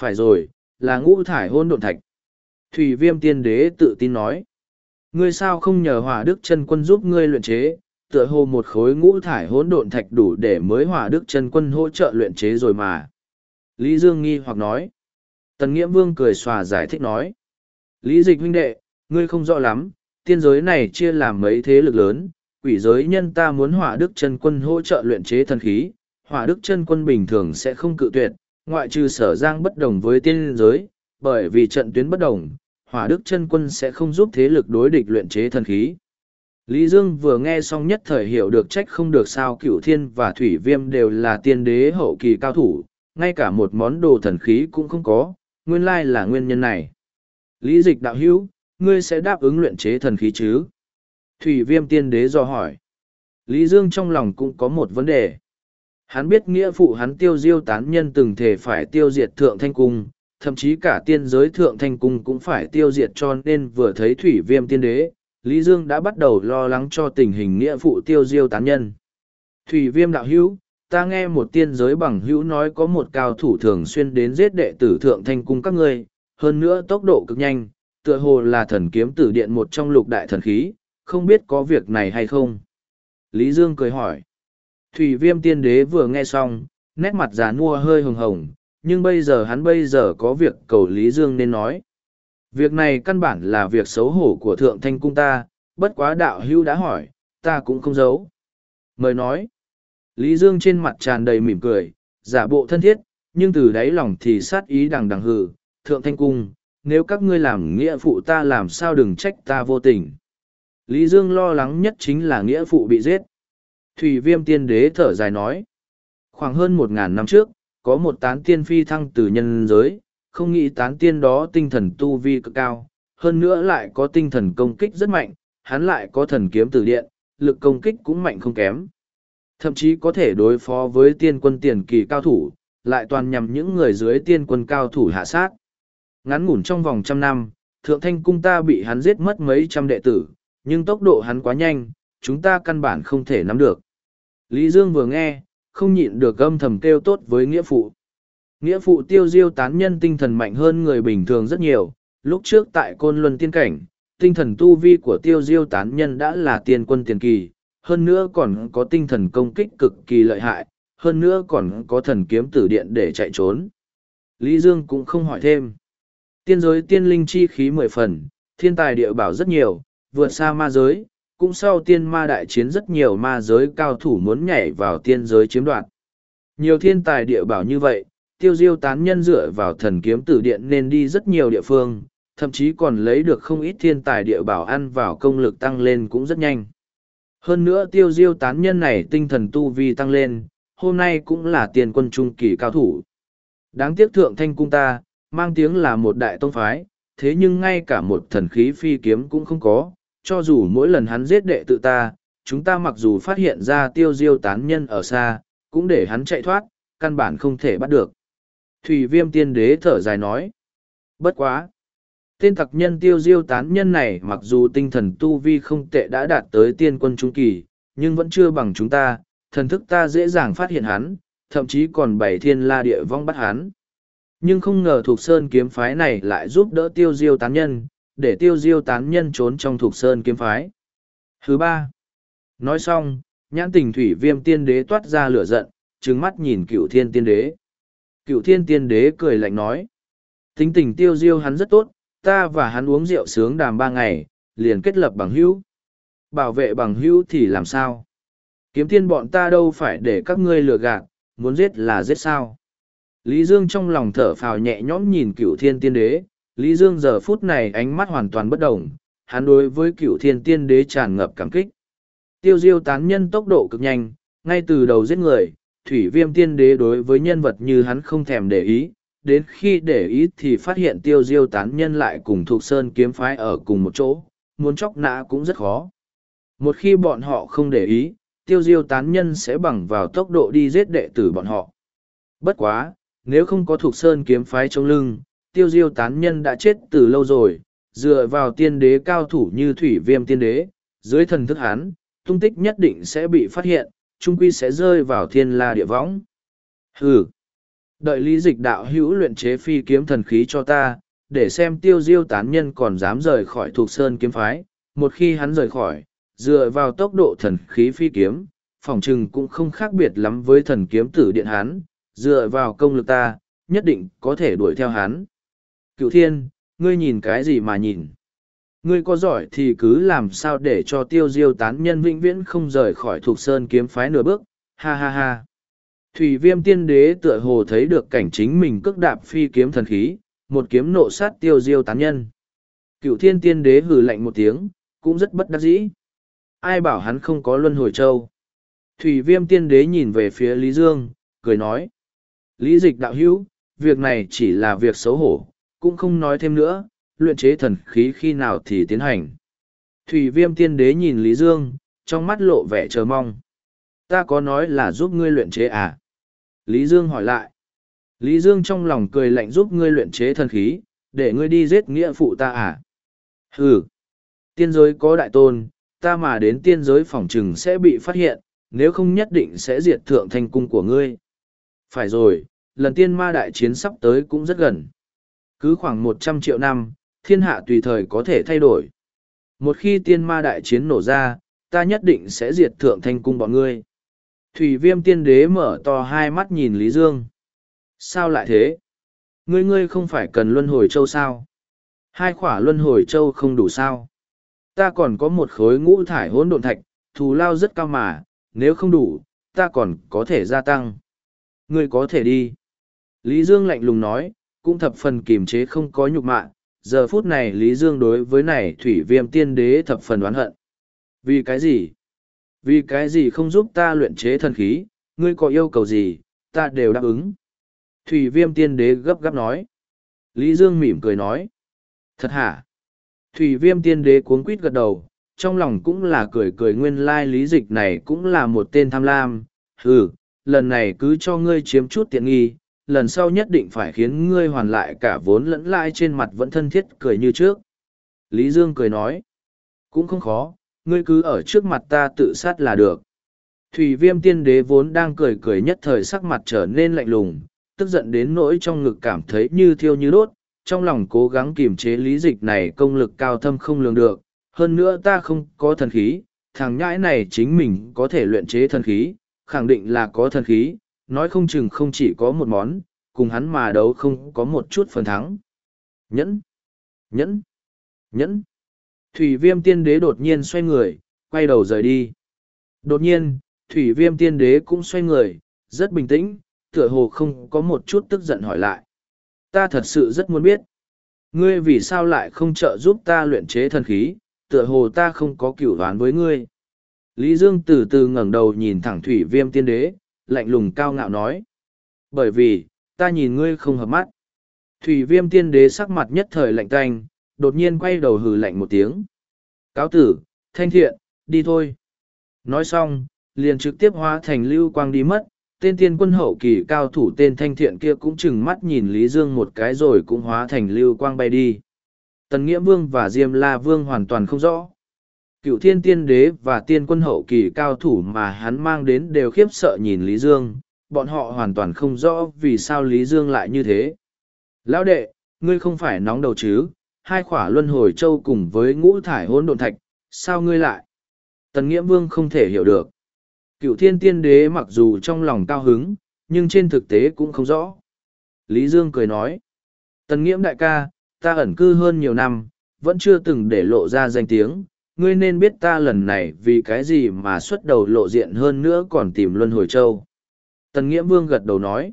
Phải rồi, là ngũ thải hỗn độn thạch. Thủy viêm tiên đế tự tin nói. Ngươi sao không nhờ hỏa đức chân quân giúp ngươi luyện chế, tựa hồ một khối ngũ thải hỗn độn thạch đủ để mới hỏa đức chân quân hỗ trợ luyện chế rồi mà. Lý Dương nghi hoặc nói. Tần Nghiễm Vương cười xòa giải thích nói. Lý dịch huynh đệ, ngươi không rõ lắm, tiên giới này chia làm mấy thế lực lớn, quỷ giới nhân ta muốn hỏa đức chân quân hỗ trợ luyện chế thần khí, hỏa đức chân quân bình thường sẽ không cự tuyệt, ngoại trừ sở giang bất đồng với tiên giới, bởi vì trận tuyến bất đồng, hỏa đức chân quân sẽ không giúp thế lực đối địch luyện chế thần khí. Lý Dương vừa nghe xong nhất thời hiểu được trách không được sao cửu thiên và thủy viêm đều là tiên đế hậu kỳ cao thủ, ngay cả một món đồ thần khí cũng không có, nguyên lai là nguyên nhân này. Lý dịch đạo hữu, ngươi sẽ đáp ứng luyện chế thần khí chứ? Thủy viêm tiên đế do hỏi. Lý Dương trong lòng cũng có một vấn đề. Hắn biết nghĩa phụ hắn tiêu diêu tán nhân từng thể phải tiêu diệt thượng thanh cung, thậm chí cả tiên giới thượng thanh cung cũng phải tiêu diệt cho nên vừa thấy thủy viêm tiên đế, Lý Dương đã bắt đầu lo lắng cho tình hình nghĩa phụ tiêu diêu tán nhân. Thủy viêm đạo hữu, ta nghe một tiên giới bằng hữu nói có một cao thủ thường xuyên đến giết đệ tử thượng thanh cung các ngươi, hơn nữa tốc độ cực nhanh, tựa hồ là thần kiếm tử điện một trong lục đại thần khí, không biết có việc này hay không. Lý Dương cười hỏi. Thủy viêm tiên đế vừa nghe xong, nét mặt già nua hơi hồng hồng, nhưng bây giờ hắn bây giờ có việc cầu Lý Dương nên nói. Việc này căn bản là việc xấu hổ của thượng thanh cung ta, bất quá đạo hưu đã hỏi, ta cũng không giấu. Mời nói. Lý Dương trên mặt tràn đầy mỉm cười, giả bộ thân thiết, nhưng từ đáy lòng thì sát ý đằng đằng hừ, thượng thanh cung, nếu các ngươi làm nghĩa phụ ta làm sao đừng trách ta vô tình. Lý Dương lo lắng nhất chính là nghĩa phụ bị giết. Thủy viêm tiên đế thở dài nói. Khoảng hơn một ngàn năm trước, có một tán tiên phi thăng từ nhân giới, không nghĩ tán tiên đó tinh thần tu vi cực cao, hơn nữa lại có tinh thần công kích rất mạnh, hắn lại có thần kiếm từ điện, lực công kích cũng mạnh không kém. Thậm chí có thể đối phó với tiên quân tiền kỳ cao thủ, lại toàn nhằm những người dưới tiên quân cao thủ hạ sát. Ngắn ngủn trong vòng trăm năm, thượng thanh cung ta bị hắn giết mất mấy trăm đệ tử, nhưng tốc độ hắn quá nhanh, chúng ta căn bản không thể nắm được. Lý Dương vừa nghe, không nhịn được âm thầm kêu tốt với nghĩa phụ. Nghĩa phụ tiêu diêu tán nhân tinh thần mạnh hơn người bình thường rất nhiều, lúc trước tại côn luân tiên cảnh, tinh thần tu vi của tiêu diêu tán nhân đã là tiên quân tiền kỳ, hơn nữa còn có tinh thần công kích cực kỳ lợi hại, hơn nữa còn có thần kiếm tử điện để chạy trốn. Lý Dương cũng không hỏi thêm. Tiên giới tiên linh chi khí mười phần, thiên tài địa bảo rất nhiều, vượt xa ma giới, cũng sau tiên ma đại chiến rất nhiều ma giới cao thủ muốn nhảy vào tiên giới chiếm đoạt. Nhiều thiên tài địa bảo như vậy, tiêu diêu tán nhân dựa vào thần kiếm tử điện nên đi rất nhiều địa phương, thậm chí còn lấy được không ít thiên tài địa bảo ăn vào công lực tăng lên cũng rất nhanh. Hơn nữa tiêu diêu tán nhân này tinh thần tu vi tăng lên, hôm nay cũng là tiền quân trung kỳ cao thủ. Đáng tiếc thượng thanh cung ta, mang tiếng là một đại tông phái, thế nhưng ngay cả một thần khí phi kiếm cũng không có, cho dù mỗi lần hắn giết đệ tự ta, chúng ta mặc dù phát hiện ra tiêu diêu tán nhân ở xa, cũng để hắn chạy thoát, căn bản không thể bắt được. Thủy viêm tiên đế thở dài nói. Bất quá. Tên tặc nhân tiêu diêu tán nhân này mặc dù tinh thần tu vi không tệ đã đạt tới tiên quân trung kỳ, nhưng vẫn chưa bằng chúng ta, thần thức ta dễ dàng phát hiện hắn, thậm chí còn bảy thiên la địa vong bắt hắn. Nhưng không ngờ thuộc sơn kiếm phái này lại giúp đỡ tiêu diêu tán nhân, để tiêu diêu tán nhân trốn trong thuộc sơn kiếm phái. Thứ ba. Nói xong, nhãn tình thủy viêm tiên đế toát ra lửa giận, trừng mắt nhìn cựu thiên tiên đế. Cựu thiên tiên đế cười lạnh nói. Tính tình tiêu diêu hắn rất tốt, ta và hắn uống rượu sướng đàm ba ngày, liền kết lập bằng hữu. Bảo vệ bằng hữu thì làm sao? Kiếm tiên bọn ta đâu phải để các ngươi lừa gạt, muốn giết là giết sao? Lý Dương trong lòng thở phào nhẹ nhõm nhìn cửu thiên tiên đế, Lý Dương giờ phút này ánh mắt hoàn toàn bất động, hắn đối với cửu thiên tiên đế tràn ngập cảm kích. Tiêu diêu tán nhân tốc độ cực nhanh, ngay từ đầu giết người, thủy viêm tiên đế đối với nhân vật như hắn không thèm để ý, đến khi để ý thì phát hiện tiêu diêu tán nhân lại cùng thuộc sơn kiếm phái ở cùng một chỗ, muốn chóc nã cũng rất khó. Một khi bọn họ không để ý, tiêu diêu tán nhân sẽ bằng vào tốc độ đi giết đệ tử bọn họ. Bất quá, nếu không có thuộc sơn kiếm phái trong lưng, tiêu diêu tán nhân đã chết từ lâu rồi, dựa vào tiên đế cao thủ như thủy viêm tiên đế, dưới thần thức hán, tung tích nhất định sẽ bị phát hiện, trung quy sẽ rơi vào thiên la địa võng. Hừ! Đợi lý dịch đạo hữu luyện chế phi kiếm thần khí cho ta, để xem tiêu diêu tán nhân còn dám rời khỏi thuộc sơn kiếm phái, một khi hắn rời khỏi, dựa vào tốc độ thần khí phi kiếm, Phỏng trừng cũng không khác biệt lắm với thần kiếm tử điện hắn, dựa vào công lực ta, nhất định có thể đuổi theo hắn. Cựu thiên, ngươi nhìn cái gì mà nhìn? Ngươi có giỏi thì cứ làm sao để cho tiêu diêu tán nhân vĩnh viễn không rời khỏi thuộc sơn kiếm phái nửa bước, ha ha ha. Thủy viêm tiên đế tựa hồ thấy được cảnh chính mình cước đạp phi kiếm thần khí, một kiếm nộ sát tiêu diêu tán nhân. Cựu thiên tiên đế hừ lạnh một tiếng, cũng rất bất đắc dĩ. Ai bảo hắn không có luân hồi châu. Thủy viêm tiên đế nhìn về phía Lý Dương, cười nói. Lý dịch đạo hữu, việc này chỉ là việc xấu hổ, cũng không nói thêm nữa, luyện chế thần khí khi nào thì tiến hành. Thủy viêm tiên đế nhìn Lý Dương, trong mắt lộ vẻ chờ mong. Ta có nói là giúp ngươi luyện chế à? Lý Dương hỏi lại. Lý Dương trong lòng cười lạnh giúp ngươi luyện chế thần khí, để ngươi đi giết nghĩa phụ ta à? Hừ! Tiên giới có đại tôn, ta mà đến tiên giới phỏng trừng sẽ bị phát hiện, nếu không nhất định sẽ diệt thượng thành cung của ngươi. Phải rồi, lần tiên ma đại chiến sắp tới cũng rất gần. Cứ khoảng một trăm triệu năm, thiên hạ tùy thời có thể thay đổi. Một khi tiên ma đại chiến nổ ra, ta nhất định sẽ diệt thượng thanh cung bọn ngươi. Thủy viêm tiên đế mở to hai mắt nhìn Lý Dương. Sao lại thế? Ngươi ngươi không phải cần luân hồi châu sao? Hai khỏa luân hồi châu không đủ sao? Ta còn có một khối ngũ thải hỗn độn thạch, thù lao rất cao mà, nếu không đủ, ta còn có thể gia tăng. Ngươi có thể đi. Lý Dương lạnh lùng nói, cũng thập phần kiềm chế không có nhục mạ. Giờ phút này Lý Dương đối với này thủy viêm tiên đế thập phần oán hận. Vì cái gì? Vì cái gì không giúp ta luyện chế thần khí, ngươi có yêu cầu gì, ta đều đáp ứng. Thủy viêm tiên đế gấp gáp nói. Lý Dương mỉm cười nói. Thật hả? Thủy viêm tiên đế cuống quýt gật đầu, trong lòng cũng là cười cười nguyên lai lý dịch này cũng là một tên tham lam. Ừ, lần này cứ cho ngươi chiếm chút tiện nghi, lần sau nhất định phải khiến ngươi hoàn lại cả vốn lẫn lãi trên mặt vẫn thân thiết cười như trước. Lý Dương cười nói. Cũng không khó, ngươi cứ ở trước mặt ta tự sát là được. Thủy viêm tiên đế vốn đang cười cười nhất thời sắc mặt trở nên lạnh lùng, tức giận đến nỗi trong ngực cảm thấy như thiêu như đốt, trong lòng cố gắng kiềm chế lý dịch này công lực cao thâm không lường được, hơn nữa ta không có thần khí, thằng nhãi này chính mình có thể luyện chế thần khí, khẳng định là có thần khí, nói không chừng không chỉ có một món, cùng hắn mà đấu không có một chút phần thắng. Nhẫn! Nhẫn! Nhẫn! Thủy viêm tiên đế đột nhiên xoay người, quay đầu rời đi. Đột nhiên, thủy viêm tiên đế cũng xoay người, rất bình tĩnh, tựa hồ không có một chút tức giận hỏi lại. Ta thật sự rất muốn biết. Ngươi vì sao lại không trợ giúp ta luyện chế thần khí, tựa hồ ta không có cửu đoán với ngươi. Lý Dương từ từ ngẩng đầu nhìn thẳng thủy viêm tiên đế, lạnh lùng cao ngạo nói. Bởi vì, ta nhìn ngươi không hợp mắt. Thủy viêm tiên đế sắc mặt nhất thời lạnh tanh, đột nhiên quay đầu hừ lạnh một tiếng. Cáo tử, thanh thiện, đi thôi. Nói xong, liền trực tiếp hóa thành lưu quang đi mất, tên tiên quân hậu kỳ cao thủ tên thanh thiện kia cũng chừng mắt nhìn Lý Dương một cái rồi cũng hóa thành lưu quang bay đi. Tần Nghĩa Vương và Diêm La Vương hoàn toàn không rõ. Cựu thiên tiên đế và tiên quân hậu kỳ cao thủ mà hắn mang đến đều khiếp sợ nhìn Lý Dương, bọn họ hoàn toàn không rõ vì sao Lý Dương lại như thế. Lão đệ, ngươi không phải nóng đầu chứ, hai khỏa luân hồi châu cùng với ngũ thải hỗn độn thạch, sao ngươi lại? Tần nghiễm Vương không thể hiểu được. Cựu thiên tiên đế mặc dù trong lòng cao hứng, nhưng trên thực tế cũng không rõ. Lý Dương cười nói. Tần Nghiễm đại ca, ta ẩn cư hơn nhiều năm, vẫn chưa từng để lộ ra danh tiếng. Ngươi nên biết ta lần này vì cái gì mà xuất đầu lộ diện hơn nữa còn tìm Luân Hồi Châu. Tần Nghiễm Vương gật đầu nói.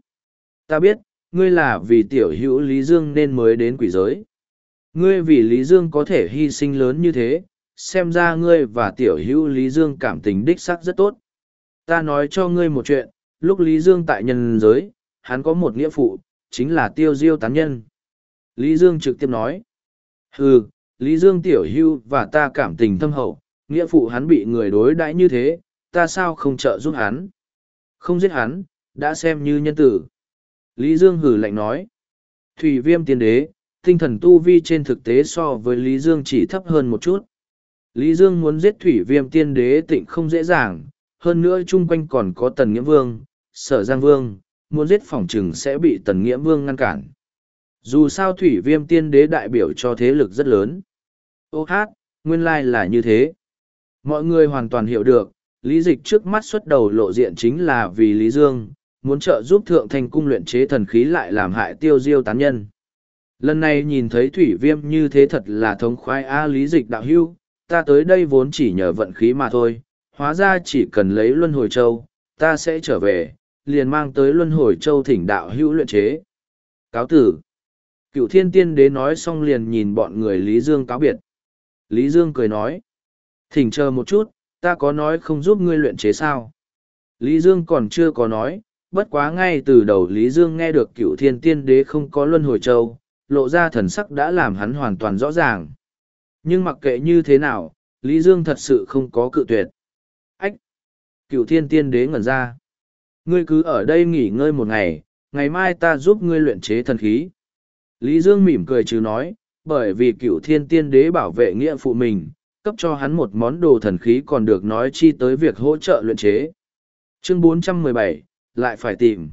Ta biết, ngươi là vì tiểu hữu Lý Dương nên mới đến quỷ giới. Ngươi vì Lý Dương có thể hy sinh lớn như thế, xem ra ngươi và tiểu hữu Lý Dương cảm tình đích xác rất tốt. Ta nói cho ngươi một chuyện, lúc Lý Dương tại nhân giới, hắn có một nghĩa phụ, chính là tiêu diêu tán nhân. Lý Dương trực tiếp nói, Hừ, Lý Dương tiểu hưu và ta cảm tình thâm hậu, nghĩa phụ hắn bị người đối đãi như thế, ta sao không trợ giúp hắn? Không giết hắn, đã xem như nhân tử. Lý Dương hử lạnh nói, Thủy viêm tiên đế, tinh thần tu vi trên thực tế so với Lý Dương chỉ thấp hơn một chút. Lý Dương muốn giết thủy viêm tiên đế tịnh không dễ dàng, hơn nữa chung quanh còn có tần nghĩa vương, sở giang vương, muốn giết phỏng chừng sẽ bị tần nghĩa vương ngăn cản. Dù sao thủy viêm tiên đế đại biểu cho thế lực rất lớn. Ô hát, nguyên lai là như thế. Mọi người hoàn toàn hiểu được, lý dịch trước mắt xuất đầu lộ diện chính là vì Lý Dương, muốn trợ giúp thượng thành cung luyện chế thần khí lại làm hại tiêu diêu tán nhân. Lần này nhìn thấy thủy viêm như thế thật là thống khoái A lý dịch đạo hưu, ta tới đây vốn chỉ nhờ vận khí mà thôi, hóa ra chỉ cần lấy luân hồi châu, ta sẽ trở về, liền mang tới luân hồi châu thỉnh đạo hữu luyện chế. Cáo tử. Cựu thiên tiên đế nói xong liền nhìn bọn người Lý Dương cáo biệt. Lý Dương cười nói. Thỉnh chờ một chút, ta có nói không giúp ngươi luyện chế sao? Lý Dương còn chưa có nói, bất quá ngay từ đầu Lý Dương nghe được cựu thiên tiên đế không có luân hồi châu, lộ ra thần sắc đã làm hắn hoàn toàn rõ ràng. Nhưng mặc kệ như thế nào, Lý Dương thật sự không có cự tuyệt. Ách! Cựu thiên tiên đế ngẩn ra. Ngươi cứ ở đây nghỉ ngơi một ngày, ngày mai ta giúp ngươi luyện chế thần khí. Lý Dương mỉm cười chứ nói, bởi vì cựu thiên tiên đế bảo vệ nghĩa phụ mình, cấp cho hắn một món đồ thần khí còn được nói chi tới việc hỗ trợ luyện chế. Chương 417, lại phải tìm.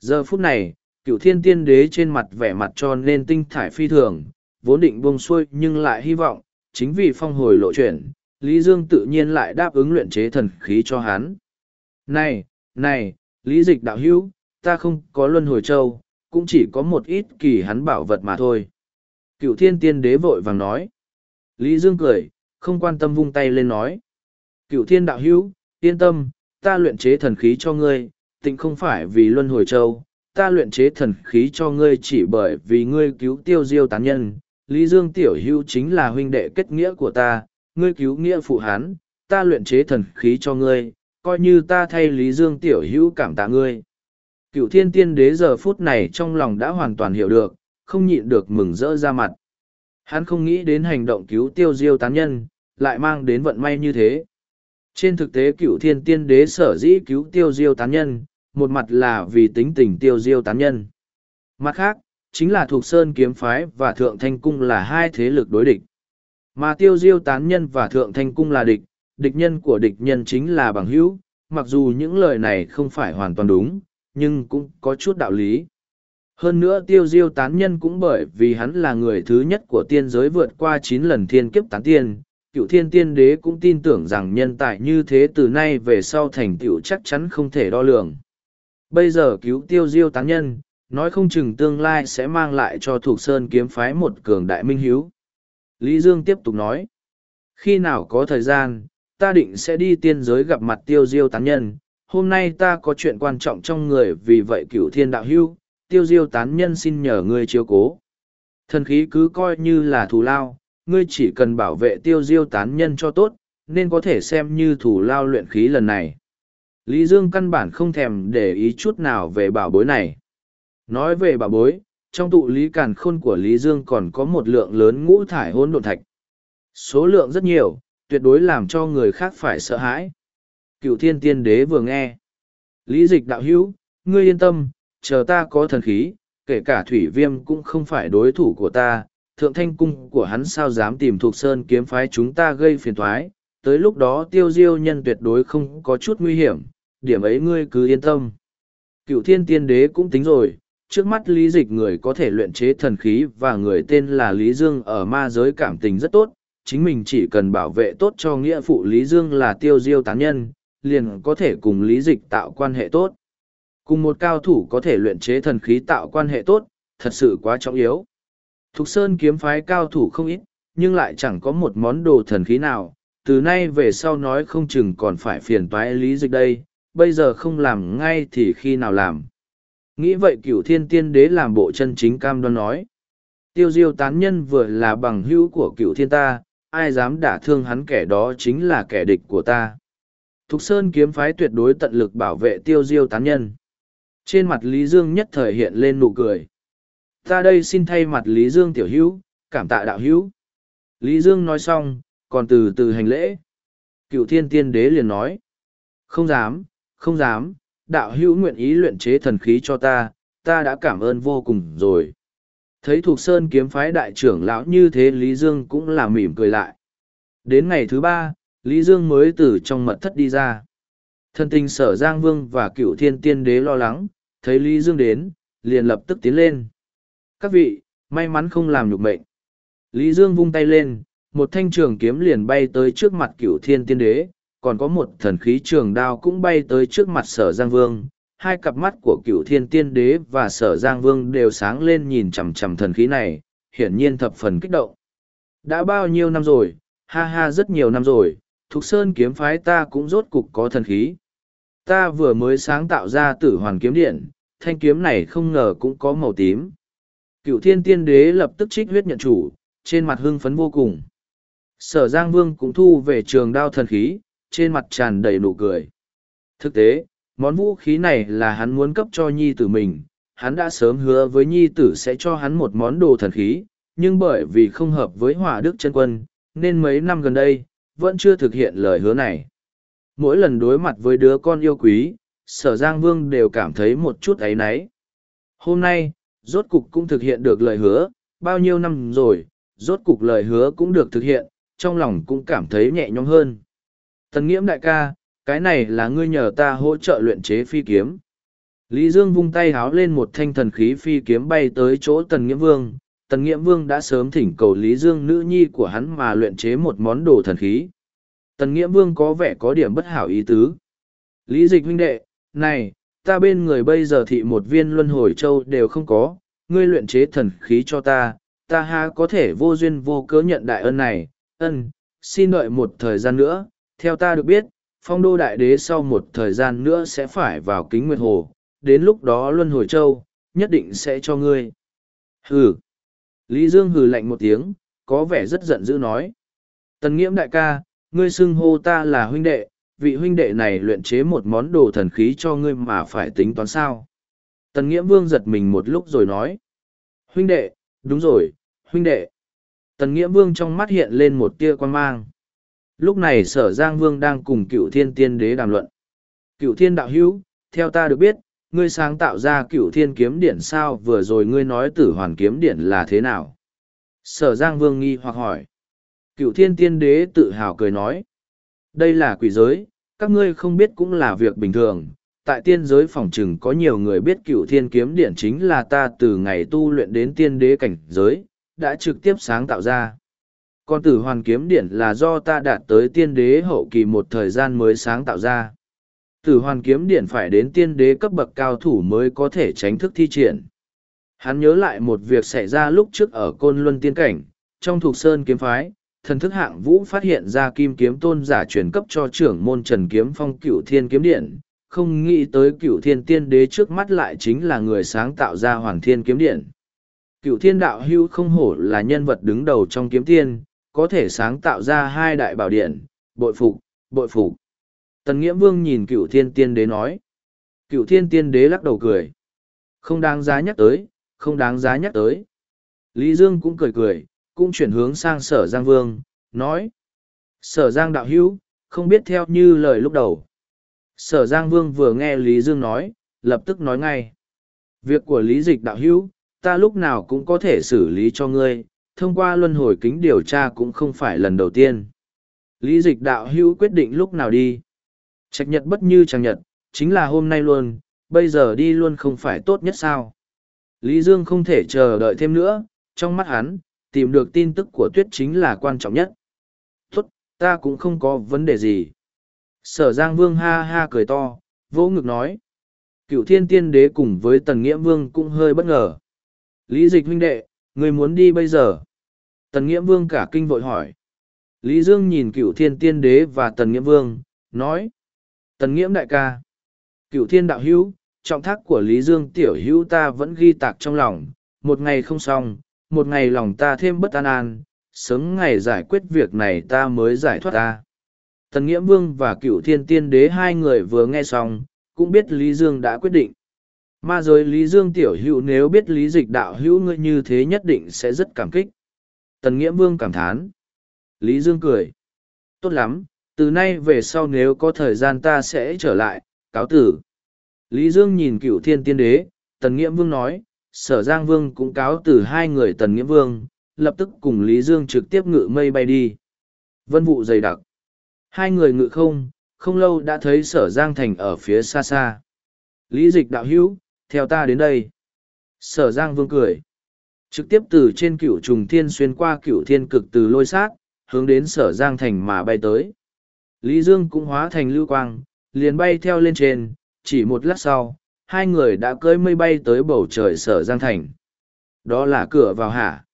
Giờ phút này, cựu thiên tiên đế trên mặt vẻ mặt cho nên tinh thải phi thường, vốn định buông xuôi nhưng lại hy vọng, chính vì phong hồi lộ chuyển, Lý Dương tự nhiên lại đáp ứng luyện chế thần khí cho hắn. Này, này, lý dịch đạo hữu, ta không có luân hồi châu, cũng chỉ có một ít kỳ hắn bảo vật mà thôi. Cựu thiên tiên đế vội vàng nói. Lý Dương cười, không quan tâm vung tay lên nói. Cựu thiên đạo hữu, yên tâm, ta luyện chế thần khí cho ngươi, tịnh không phải vì luân hồi châu, ta luyện chế thần khí cho ngươi chỉ bởi vì ngươi cứu tiêu diêu tán nhân. Lý Dương tiểu hữu chính là huynh đệ kết nghĩa của ta, ngươi cứu nghĩa phụ hán, ta luyện chế thần khí cho ngươi, coi như ta thay Lý Dương tiểu hữu cảm tạ ngươi. Cựu thiên tiên đế giờ phút này trong lòng đã hoàn toàn hiểu được, không nhịn được mừng rỡ ra mặt. Hắn không nghĩ đến hành động cứu tiêu diêu tán nhân, lại mang đến vận may như thế. Trên thực tế cựu thiên tiên đế sở dĩ cứu tiêu diêu tán nhân, một mặt là vì tính tình tiêu diêu tán nhân. Mặt khác, chính là thuộc sơn kiếm phái và thượng thanh cung là hai thế lực đối địch. Mà tiêu diêu tán nhân và thượng thanh cung là địch, địch nhân của địch nhân chính là bằng hữu, mặc dù những lời này không phải hoàn toàn đúng, nhưng cũng có chút đạo lý. Hơn nữa tiêu diêu tán nhân cũng bởi vì hắn là người thứ nhất của tiên giới vượt qua chín lần thiên kiếp tán tiên, cựu thiên tiên đế cũng tin tưởng rằng nhân tài như thế từ nay về sau thành tựu chắc chắn không thể đo lường. Bây giờ cứu tiêu diêu tán nhân, nói không chừng tương lai sẽ mang lại cho thuộc sơn kiếm phái một cường đại minh hiếu. Lý Dương tiếp tục nói, khi nào có thời gian, ta định sẽ đi tiên giới gặp mặt tiêu diêu tán nhân, hôm nay ta có chuyện quan trọng trong người vì vậy cửu thiên đạo hưu, tiêu diêu tán nhân xin nhờ ngươi chiếu cố. Thần khí cứ coi như là thù lao, ngươi chỉ cần bảo vệ tiêu diêu tán nhân cho tốt, nên có thể xem như thù lao luyện khí lần này. Lý Dương căn bản không thèm để ý chút nào về bảo bối này. Nói về bảo bối, trong tụ lý càn khôn của Lý Dương còn có một lượng lớn ngũ thải hôn độn thạch. Số lượng rất nhiều, tuyệt đối làm cho người khác phải sợ hãi. Cựu thiên tiên đế vừa nghe. Lý dịch đạo hữu, ngươi yên tâm, chờ ta có thần khí, kể cả thủy viêm cũng không phải đối thủ của ta. Thượng thanh cung của hắn sao dám tìm thuộc sơn kiếm phái chúng ta gây phiền thoái, tới lúc đó tiêu diêu nhân tuyệt đối không có chút nguy hiểm, điểm ấy ngươi cứ yên tâm. Cựu thiên tiên đế cũng tính rồi, trước mắt lý dịch người có thể luyện chế thần khí và người tên là Lý Dương ở ma giới cảm tình rất tốt, chính mình chỉ cần bảo vệ tốt cho nghĩa phụ Lý Dương là tiêu diêu tán nhân, liền có thể cùng lý dịch tạo quan hệ tốt. Cùng một cao thủ có thể luyện chế thần khí tạo quan hệ tốt, thật sự quá trọng yếu. Thục Sơn kiếm phái cao thủ không ít, nhưng lại chẳng có một món đồ thần khí nào, từ nay về sau nói không chừng còn phải phiền toái lý dịch đây, bây giờ không làm ngay thì khi nào làm. Nghĩ vậy cửu thiên tiên đế làm bộ chân chính cam đoan nói. Tiêu diêu tán nhân vừa là bằng hữu của cửu thiên ta, ai dám đả thương hắn kẻ đó chính là kẻ địch của ta. Thục Sơn kiếm phái tuyệt đối tận lực bảo vệ tiêu diêu tán nhân. Trên mặt Lý Dương nhất thời hiện lên nụ cười. Ta đây xin thay mặt Lý Dương tiểu hữu, cảm tạ đạo hữu. Lý Dương nói xong, còn từ từ hành lễ. Cựu thiên tiên đế liền nói. Không dám, không dám, đạo hữu nguyện ý luyện chế thần khí cho ta, ta đã cảm ơn vô cùng rồi. Thấy Thục Sơn kiếm phái đại trưởng lão như thế Lý Dương cũng là mỉm cười lại. Đến ngày thứ ba, Lý Dương mới từ trong mật thất đi ra. Thân tình sở Giang Vương và cựu thiên tiên đế lo lắng, thấy Lý Dương đến, liền lập tức tiến lên. Các vị, may mắn không làm nhục mệnh. Lý Dương vung tay lên, một thanh trường kiếm liền bay tới trước mặt cựu thiên tiên đế, còn có một thần khí trường đao cũng bay tới trước mặt sở Giang Vương. Hai cặp mắt của cựu thiên tiên đế và sở Giang Vương đều sáng lên nhìn chằm chằm thần khí này, hiển nhiên thập phần kích động. Đã bao nhiêu năm rồi, ha ha rất nhiều năm rồi, Thục Sơn kiếm phái ta cũng rốt cục có thần khí. Ta vừa mới sáng tạo ra tử hoàn kiếm điện, thanh kiếm này không ngờ cũng có màu tím. Cựu thiên tiên đế lập tức trích huyết nhận chủ, trên mặt hưng phấn vô cùng. Sở Giang Vương cũng thu về trường đao thần khí, trên mặt tràn đầy nụ cười. Thực tế, món vũ khí này là hắn muốn cấp cho nhi tử mình, hắn đã sớm hứa với nhi tử sẽ cho hắn một món đồ thần khí, nhưng bởi vì không hợp với hỏa đức chân quân, nên mấy năm gần đây, vẫn chưa thực hiện lời hứa này. Mỗi lần đối mặt với đứa con yêu quý, sở Giang Vương đều cảm thấy một chút ấy náy. Hôm nay, rốt cục cũng thực hiện được lời hứa, bao nhiêu năm rồi, rốt cục lời hứa cũng được thực hiện, trong lòng cũng cảm thấy nhẹ nhõm hơn. Tần nghiễm đại ca, cái này là ngươi nhờ ta hỗ trợ luyện chế phi kiếm. Lý Dương vung tay háo lên một thanh thần khí phi kiếm bay tới chỗ tần nghiễm vương, Tần Nghiễm Vương đã sớm thỉnh cầu Lý Dương nữ nhi của hắn mà luyện chế một món đồ thần khí. Tần Nghiễm Vương có vẻ có điểm bất hảo ý tứ. Lý dịch huynh đệ, này, ta bên người bây giờ thị một viên luân hồi châu đều không có, ngươi luyện chế thần khí cho ta, ta ha có thể vô duyên vô cớ nhận đại ân này, ân, xin đợi một thời gian nữa, theo ta được biết, phong đô đại đế sau một thời gian nữa sẽ phải vào kính nguyệt hồ, đến lúc đó luân hồi châu, nhất định sẽ cho ngươi. Hừ. Lý Dương hừ lạnh một tiếng, có vẻ rất giận dữ nói. Tần nghiễm đại ca, ngươi xưng hô ta là huynh đệ, vị huynh đệ này luyện chế một món đồ thần khí cho ngươi mà phải tính toán sao. Tần nghiễm vương giật mình một lúc rồi nói. Huynh đệ, đúng rồi, huynh đệ. Tần nghiễm vương trong mắt hiện lên một tia quan mang. Lúc này sở Giang Vương đang cùng cựu thiên tiên đế đàm luận. Cựu thiên đạo hữu, theo ta được biết, ngươi sáng tạo ra cựu thiên kiếm điển sao vừa rồi ngươi nói tử hoàn kiếm điển là thế nào? Sở Giang Vương nghi hoặc hỏi. Cựu thiên tiên đế tự hào cười nói. Đây là quỷ giới, các ngươi không biết cũng là việc bình thường. Tại tiên giới phòng trừng có nhiều người biết cựu thiên kiếm điển chính là ta từ ngày tu luyện đến tiên đế cảnh giới, đã trực tiếp sáng tạo ra. Còn tử hoàn kiếm điển là do ta đạt tới tiên đế hậu kỳ một thời gian mới sáng tạo ra. Tử hoàn kiếm điển phải đến tiên đế cấp bậc cao thủ mới có thể tránh thức thi triển. Hắn nhớ lại một việc xảy ra lúc trước ở Côn Luân Tiên Cảnh, trong Thục Sơn Kiếm Phái, thần thức hạng vũ phát hiện ra kim kiếm tôn giả truyền cấp cho trưởng môn Trần Kiếm Phong cựu thiên kiếm điện, không nghĩ tới cựu thiên tiên đế trước mắt lại chính là người sáng tạo ra Hoàng thiên kiếm điện. Cựu thiên đạo hưu không hổ là nhân vật đứng đầu trong kiếm tiên, có thể sáng tạo ra hai đại bảo điện, bội phục, bội phục. Tần nghĩa Vương nhìn cựu thiên tiên đế nói. Cựu thiên tiên đế lắc đầu cười. Không đáng giá nhắc tới, không đáng giá nhắc tới. Lý Dương cũng cười cười, cũng chuyển hướng sang sở Giang Vương, nói. Sở Giang đạo hữu, không biết theo như lời lúc đầu. Sở Giang Vương vừa nghe Lý Dương nói, lập tức nói ngay. Việc của Lý Dịch đạo hữu, ta lúc nào cũng có thể xử lý cho ngươi, thông qua luân hồi kính điều tra cũng không phải lần đầu tiên. Lý Dịch đạo hữu quyết định lúc nào đi. Trạch nhật bất như chẳng nhật, chính là hôm nay luôn, bây giờ đi luôn không phải tốt nhất sao. Lý Dương không thể chờ đợi thêm nữa, trong mắt hắn, tìm được tin tức của tuyết chính là quan trọng nhất. Tốt, ta cũng không có vấn đề gì. Sở Giang Vương ha ha cười to, vỗ ngực nói. Cựu thiên tiên đế cùng với tần nghĩa vương cũng hơi bất ngờ. Lý dịch huynh đệ, người muốn đi bây giờ. Tần nghĩa vương cả kinh vội hỏi. Lý Dương nhìn cựu thiên tiên đế và tần nghĩa vương, nói. Tần nghiễm đại ca. Cựu thiên đạo hữu, trọng thác của Lý Dương tiểu hữu ta vẫn ghi tạc trong lòng, một ngày không xong, một ngày lòng ta thêm bất an an, sớm ngày giải quyết việc này ta mới giải thoát ta. Tần Nghĩa Vương và cựu thiên tiên đế hai người vừa nghe xong, cũng biết Lý Dương đã quyết định. Ma giới Lý Dương tiểu hữu nếu biết Lý Dịch đạo hữu ngươi như thế nhất định sẽ rất cảm kích. Tần Nghĩa Vương cảm thán. Lý Dương cười. Tốt lắm, từ nay về sau nếu có thời gian ta sẽ trở lại, cáo tử. Lý Dương nhìn cựu thiên tiên đế, Tần Nghĩa Vương nói, sở Giang Vương cũng cáo tử hai người Tần Nghĩa Vương, lập tức cùng Lý Dương trực tiếp ngự mây bay đi. Vân vụ dày đặc. Hai người ngự không, không lâu đã thấy sở Giang Thành ở phía xa xa. Lý dịch đạo hữu, theo ta đến đây. Sở Giang Vương cười. Trực tiếp từ trên cựu trùng thiên xuyên qua cựu thiên cực từ lôi sát, hướng đến sở Giang Thành mà bay tới. Lý Dương cũng hóa thành lưu quang, liền bay theo lên trên, chỉ một lát sau, hai người đã cưỡi mây bay tới bầu trời sở Giang Thành. Đó là cửa vào hả?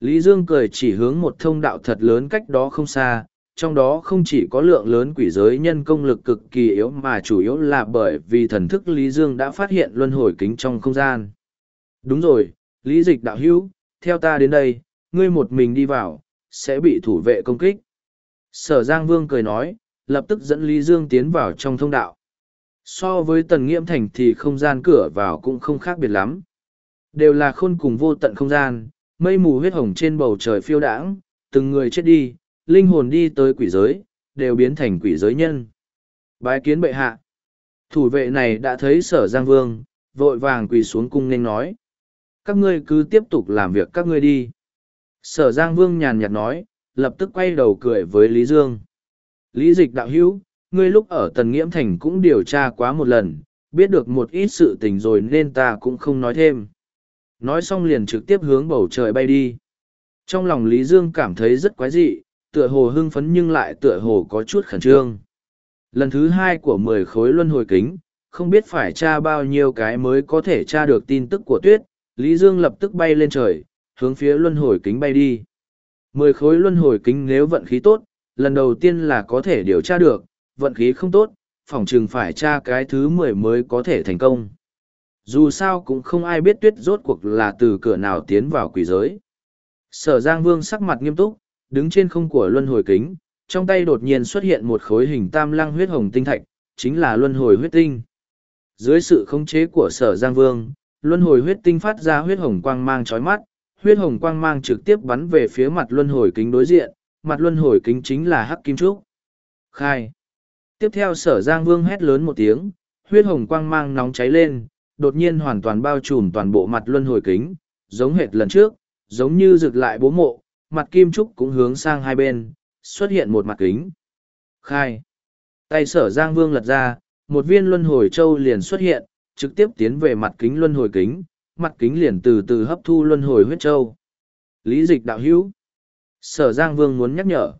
Lý Dương cười chỉ hướng một thông đạo thật lớn cách đó không xa, trong đó không chỉ có lượng lớn quỷ giới nhân công lực cực kỳ yếu mà chủ yếu là bởi vì thần thức Lý Dương đã phát hiện luân hồi kính trong không gian. Đúng rồi, Lý Dịch đạo hữu, theo ta đến đây, ngươi một mình đi vào, sẽ bị thủ vệ công kích. Sở Giang Vương cười nói, lập tức dẫn Lý Dương tiến vào trong thông đạo so với tần nghiễm thành thì không gian cửa vào cũng không khác biệt lắm đều là khôn cùng vô tận không gian mây mù huyết hồng trên bầu trời phiêu đãng từng người chết đi linh hồn đi tới quỷ giới, đều biến thành quỷ giới nhân. Bái kiến bệ hạ. Thủ vệ này đã thấy sở giang vương, vội vàng quỳ xuống cung nên nói. Các ngươi cứ tiếp tục làm việc các ngươi đi. Sở giang vương nhàn nhạt nói, lập tức quay đầu cười với lý dương. Lý dịch đạo hữu, ngươi lúc ở tần nghiễm thành cũng điều tra quá một lần, biết được một ít sự tình rồi nên ta cũng không nói thêm. Nói xong liền trực tiếp hướng bầu trời bay đi. Trong lòng lý dương cảm thấy rất quái dị tựa hồ hưng phấn nhưng lại tựa hồ có chút khẩn trương Lần thứ hai của mười khối luân hồi kính, không biết phải tra bao nhiêu cái mới có thể tra được tin tức của tuyết, Lý Dương lập tức bay lên trời, hướng phía luân hồi kính bay đi. Mười khối luân hồi kính nếu vận khí tốt, lần đầu tiên là có thể điều tra được, vận khí không tốt, phòng chừng phải tra cái thứ mười mới có thể thành công. Dù sao cũng không ai biết tuyết rốt cuộc là từ cửa nào tiến vào quỷ giới. Sở Giang Vương sắc mặt nghiêm túc, đứng trên không của luân hồi kính, trong tay đột nhiên xuất hiện một khối hình tam lăng huyết hồng tinh thạch, chính là luân hồi huyết tinh. Dưới sự khống chế của sở Giang Vương, luân hồi huyết tinh phát ra huyết hồng quang mang chói mắt, huyết hồng quang mang trực tiếp bắn về phía mặt luân hồi kính đối diện, mặt luân hồi kính chính là hắc kim trúc. Khai. Tiếp theo sở Giang Vương hét lớn một tiếng, huyết hồng quang mang nóng cháy lên, đột nhiên hoàn toàn bao trùm toàn bộ mặt luân hồi kính, giống hệt lần trước, giống như rực lại bố mộ, mặt kim trúc cũng hướng sang hai bên, xuất hiện một mặt kính. Khai. Tay sở Giang Vương lật ra, một viên luân hồi châu liền xuất hiện, trực tiếp tiến về mặt kính luân hồi kính, mặt kính liền từ từ hấp thu luân hồi huyết châu. Lý dịch đạo hữu. Sở Giang Vương muốn nhắc nhở.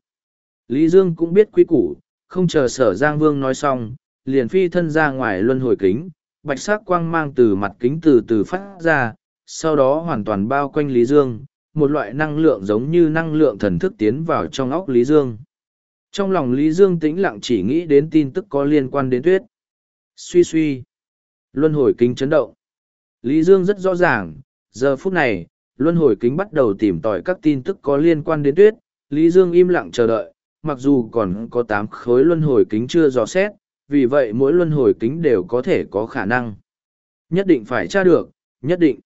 Lý Dương cũng biết quy củ, không chờ sở Giang Vương nói xong, liền phi thân ra ngoài luân hồi kính, bạch sắc quang mang từ mặt kính từ từ phát ra, sau đó hoàn toàn bao quanh Lý Dương, một loại năng lượng giống như năng lượng thần thức tiến vào trong óc Lý Dương. Trong lòng Lý Dương tĩnh lặng chỉ nghĩ đến tin tức có liên quan đến tuyết. Suy suy. Luân hồi kính chấn động. Lý Dương rất rõ ràng, giờ phút này, luân hồi kính bắt đầu tìm tòi các tin tức có liên quan đến tuyết. Lý Dương im lặng chờ đợi, mặc dù còn có tám khối luân hồi kính chưa dò xét, vì vậy mỗi luân hồi kính đều có thể có khả năng. Nhất định phải tra được, nhất định.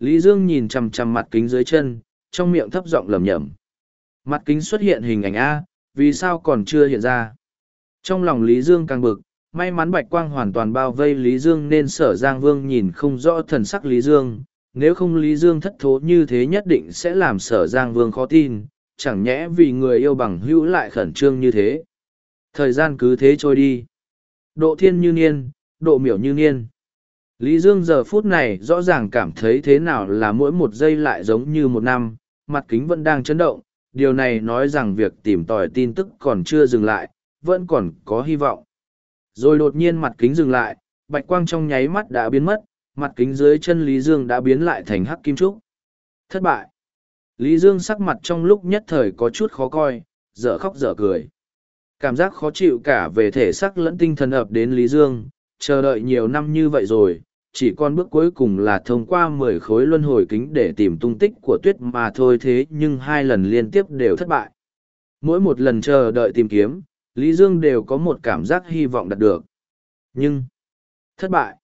Lý Dương nhìn chằm chằm mặt kính dưới chân, trong miệng thấp giọng lầm nhầm. Mặt kính xuất hiện hình ảnh A, vì sao còn chưa hiện ra? Trong lòng Lý Dương càng bực, may mắn bạch quang hoàn toàn bao vây Lý Dương nên sở Giang Vương nhìn không rõ thần sắc Lý Dương. Nếu không Lý Dương thất thố như thế nhất định sẽ làm sở Giang Vương khó tin, chẳng nhẽ vì người yêu bằng hữu lại khẩn trương như thế. Thời gian cứ thế trôi đi. Độ thiên như niên, độ miểu như niên. Lý Dương giờ phút này rõ ràng cảm thấy thế nào là mỗi một giây lại giống như một năm, mặt kính vẫn đang chấn động, điều này nói rằng việc tìm tòi tin tức còn chưa dừng lại, vẫn còn có hy vọng. Rồi đột nhiên mặt kính dừng lại, bạch quang trong nháy mắt đã biến mất, mặt kính dưới chân Lý Dương đã biến lại thành hắc kim trúc. Thất bại. Lý Dương sắc mặt trong lúc nhất thời có chút khó coi, dở khóc dở cười. Cảm giác khó chịu cả về thể xác lẫn tinh thần ập đến Lý Dương, chờ đợi nhiều năm như vậy rồi, chỉ còn bước cuối cùng là thông qua mười khối luân hồi kính để tìm tung tích của tuyết mà thôi thế nhưng hai lần liên tiếp đều thất bại. Mỗi một lần chờ đợi tìm kiếm, Lý Dương đều có một cảm giác hy vọng đạt được. Nhưng, thất bại.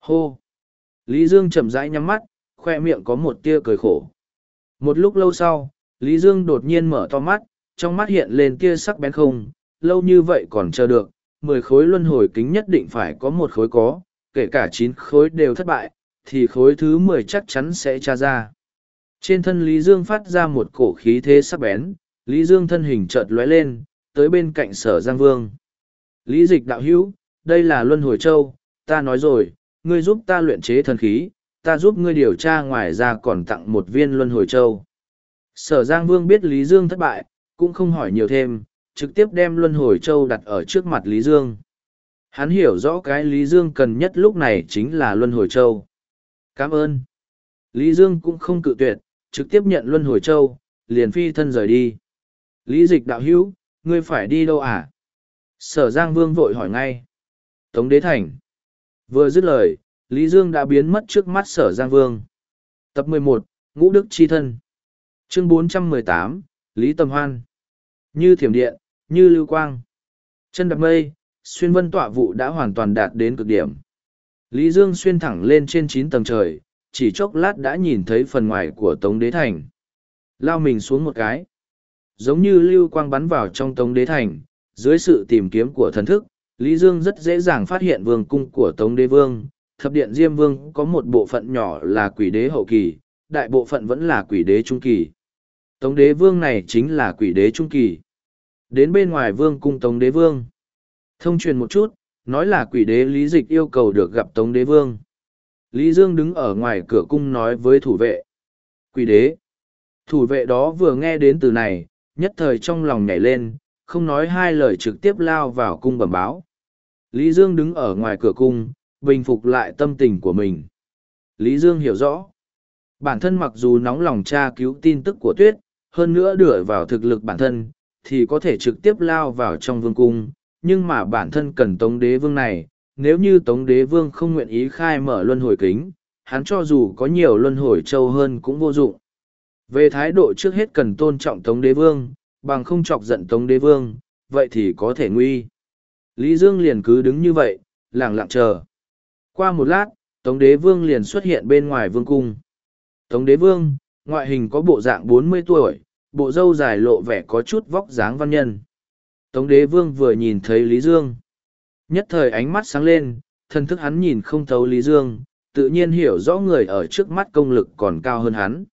Hô! Lý Dương chậm rãi nhắm mắt, khoe miệng có một tia cười khổ. Một lúc lâu sau, Lý Dương đột nhiên mở to mắt, trong mắt hiện lên tia sắc bén không, lâu như vậy còn chờ được, mười khối luân hồi kính nhất định phải có một khối có, kể cả chín khối đều thất bại, thì khối thứ mười chắc chắn sẽ tra ra. Trên thân Lý Dương phát ra một cổ khí thế sắc bén, Lý Dương thân hình chợt lóe lên, tới bên cạnh sở Giang Vương. Lý dịch đạo hữu, đây là Luân Hồi Châu, ta nói rồi, ngươi giúp ta luyện chế thần khí, ta giúp ngươi điều tra ngoài ra còn tặng một viên Luân Hồi Châu. Sở Giang Vương biết Lý Dương thất bại, cũng không hỏi nhiều thêm, trực tiếp đem Luân Hồi Châu đặt ở trước mặt Lý Dương. Hắn hiểu rõ cái Lý Dương cần nhất lúc này chính là Luân Hồi Châu. Cảm ơn. Lý Dương cũng không cự tuyệt, trực tiếp nhận Luân Hồi Châu, liền phi thân rời đi. Lý dịch đạo hữu, ngươi phải đi đâu à? Sở Giang Vương vội hỏi ngay. Tống Đế Thành. Vừa dứt lời, Lý Dương đã biến mất trước mắt Sở Giang Vương. Tập 11, Ngũ Đức Chi Thân. Chương 418, Lý Tâm Hoan. Như thiểm điện, như lưu quang. Chân đập mây, xuyên vân tọa vụ đã hoàn toàn đạt đến cực điểm. Lý Dương xuyên thẳng lên trên chín tầng trời, chỉ chốc lát đã nhìn thấy phần ngoài của Tống Đế Thành. Lao mình xuống một cái. Giống như lưu quang bắn vào trong Tống Đế Thành, dưới sự tìm kiếm của thần thức, Lý Dương rất dễ dàng phát hiện vương cung của Tống Đế Vương. Thập điện Diêm Vương có một bộ phận nhỏ là quỷ đế hậu kỳ, đại bộ phận vẫn là quỷ đế trung kỳ. Tống Đế Vương này chính là quỷ đế trung kỳ. Đến bên ngoài vương cung Tống Đế Vương. Thông truyền một chút, nói là quỷ đế Lý Dịch yêu cầu được gặp Tống Đế Vương. Lý Dương đứng ở ngoài cửa cung nói với thủ vệ. Quỷ đế. Thủ vệ đó vừa nghe đến từ này, nhất thời trong lòng nhảy lên, không nói hai lời trực tiếp lao vào cung bẩm báo. Lý Dương đứng ở ngoài cửa cung, bình phục lại tâm tình của mình. Lý Dương hiểu rõ. Bản thân mặc dù nóng lòng tra cứu tin tức của tuyết, hơn nữa dựa vào thực lực bản thân, thì có thể trực tiếp lao vào trong vương cung, nhưng mà bản thân cần tống đế vương này, nếu như tống đế vương không nguyện ý khai mở luân hồi kính, hắn cho dù có nhiều luân hồi châu hơn cũng vô dụng. Về thái độ trước hết cần tôn trọng tống đế vương, bằng không chọc giận tống đế vương, vậy thì có thể nguy. Lý Dương liền cứ đứng như vậy, lặng lặng chờ. Qua một lát, tống đế vương liền xuất hiện bên ngoài vương cung. Tống đế vương, ngoại hình có bộ dạng bốn mươi tuổi, bộ râu dài lộ vẻ có chút vóc dáng văn nhân. Tống đế vương vừa nhìn thấy Lý Dương. Nhất thời ánh mắt sáng lên, thân thức hắn nhìn không thấu Lý Dương, tự nhiên hiểu rõ người ở trước mắt công lực còn cao hơn hắn.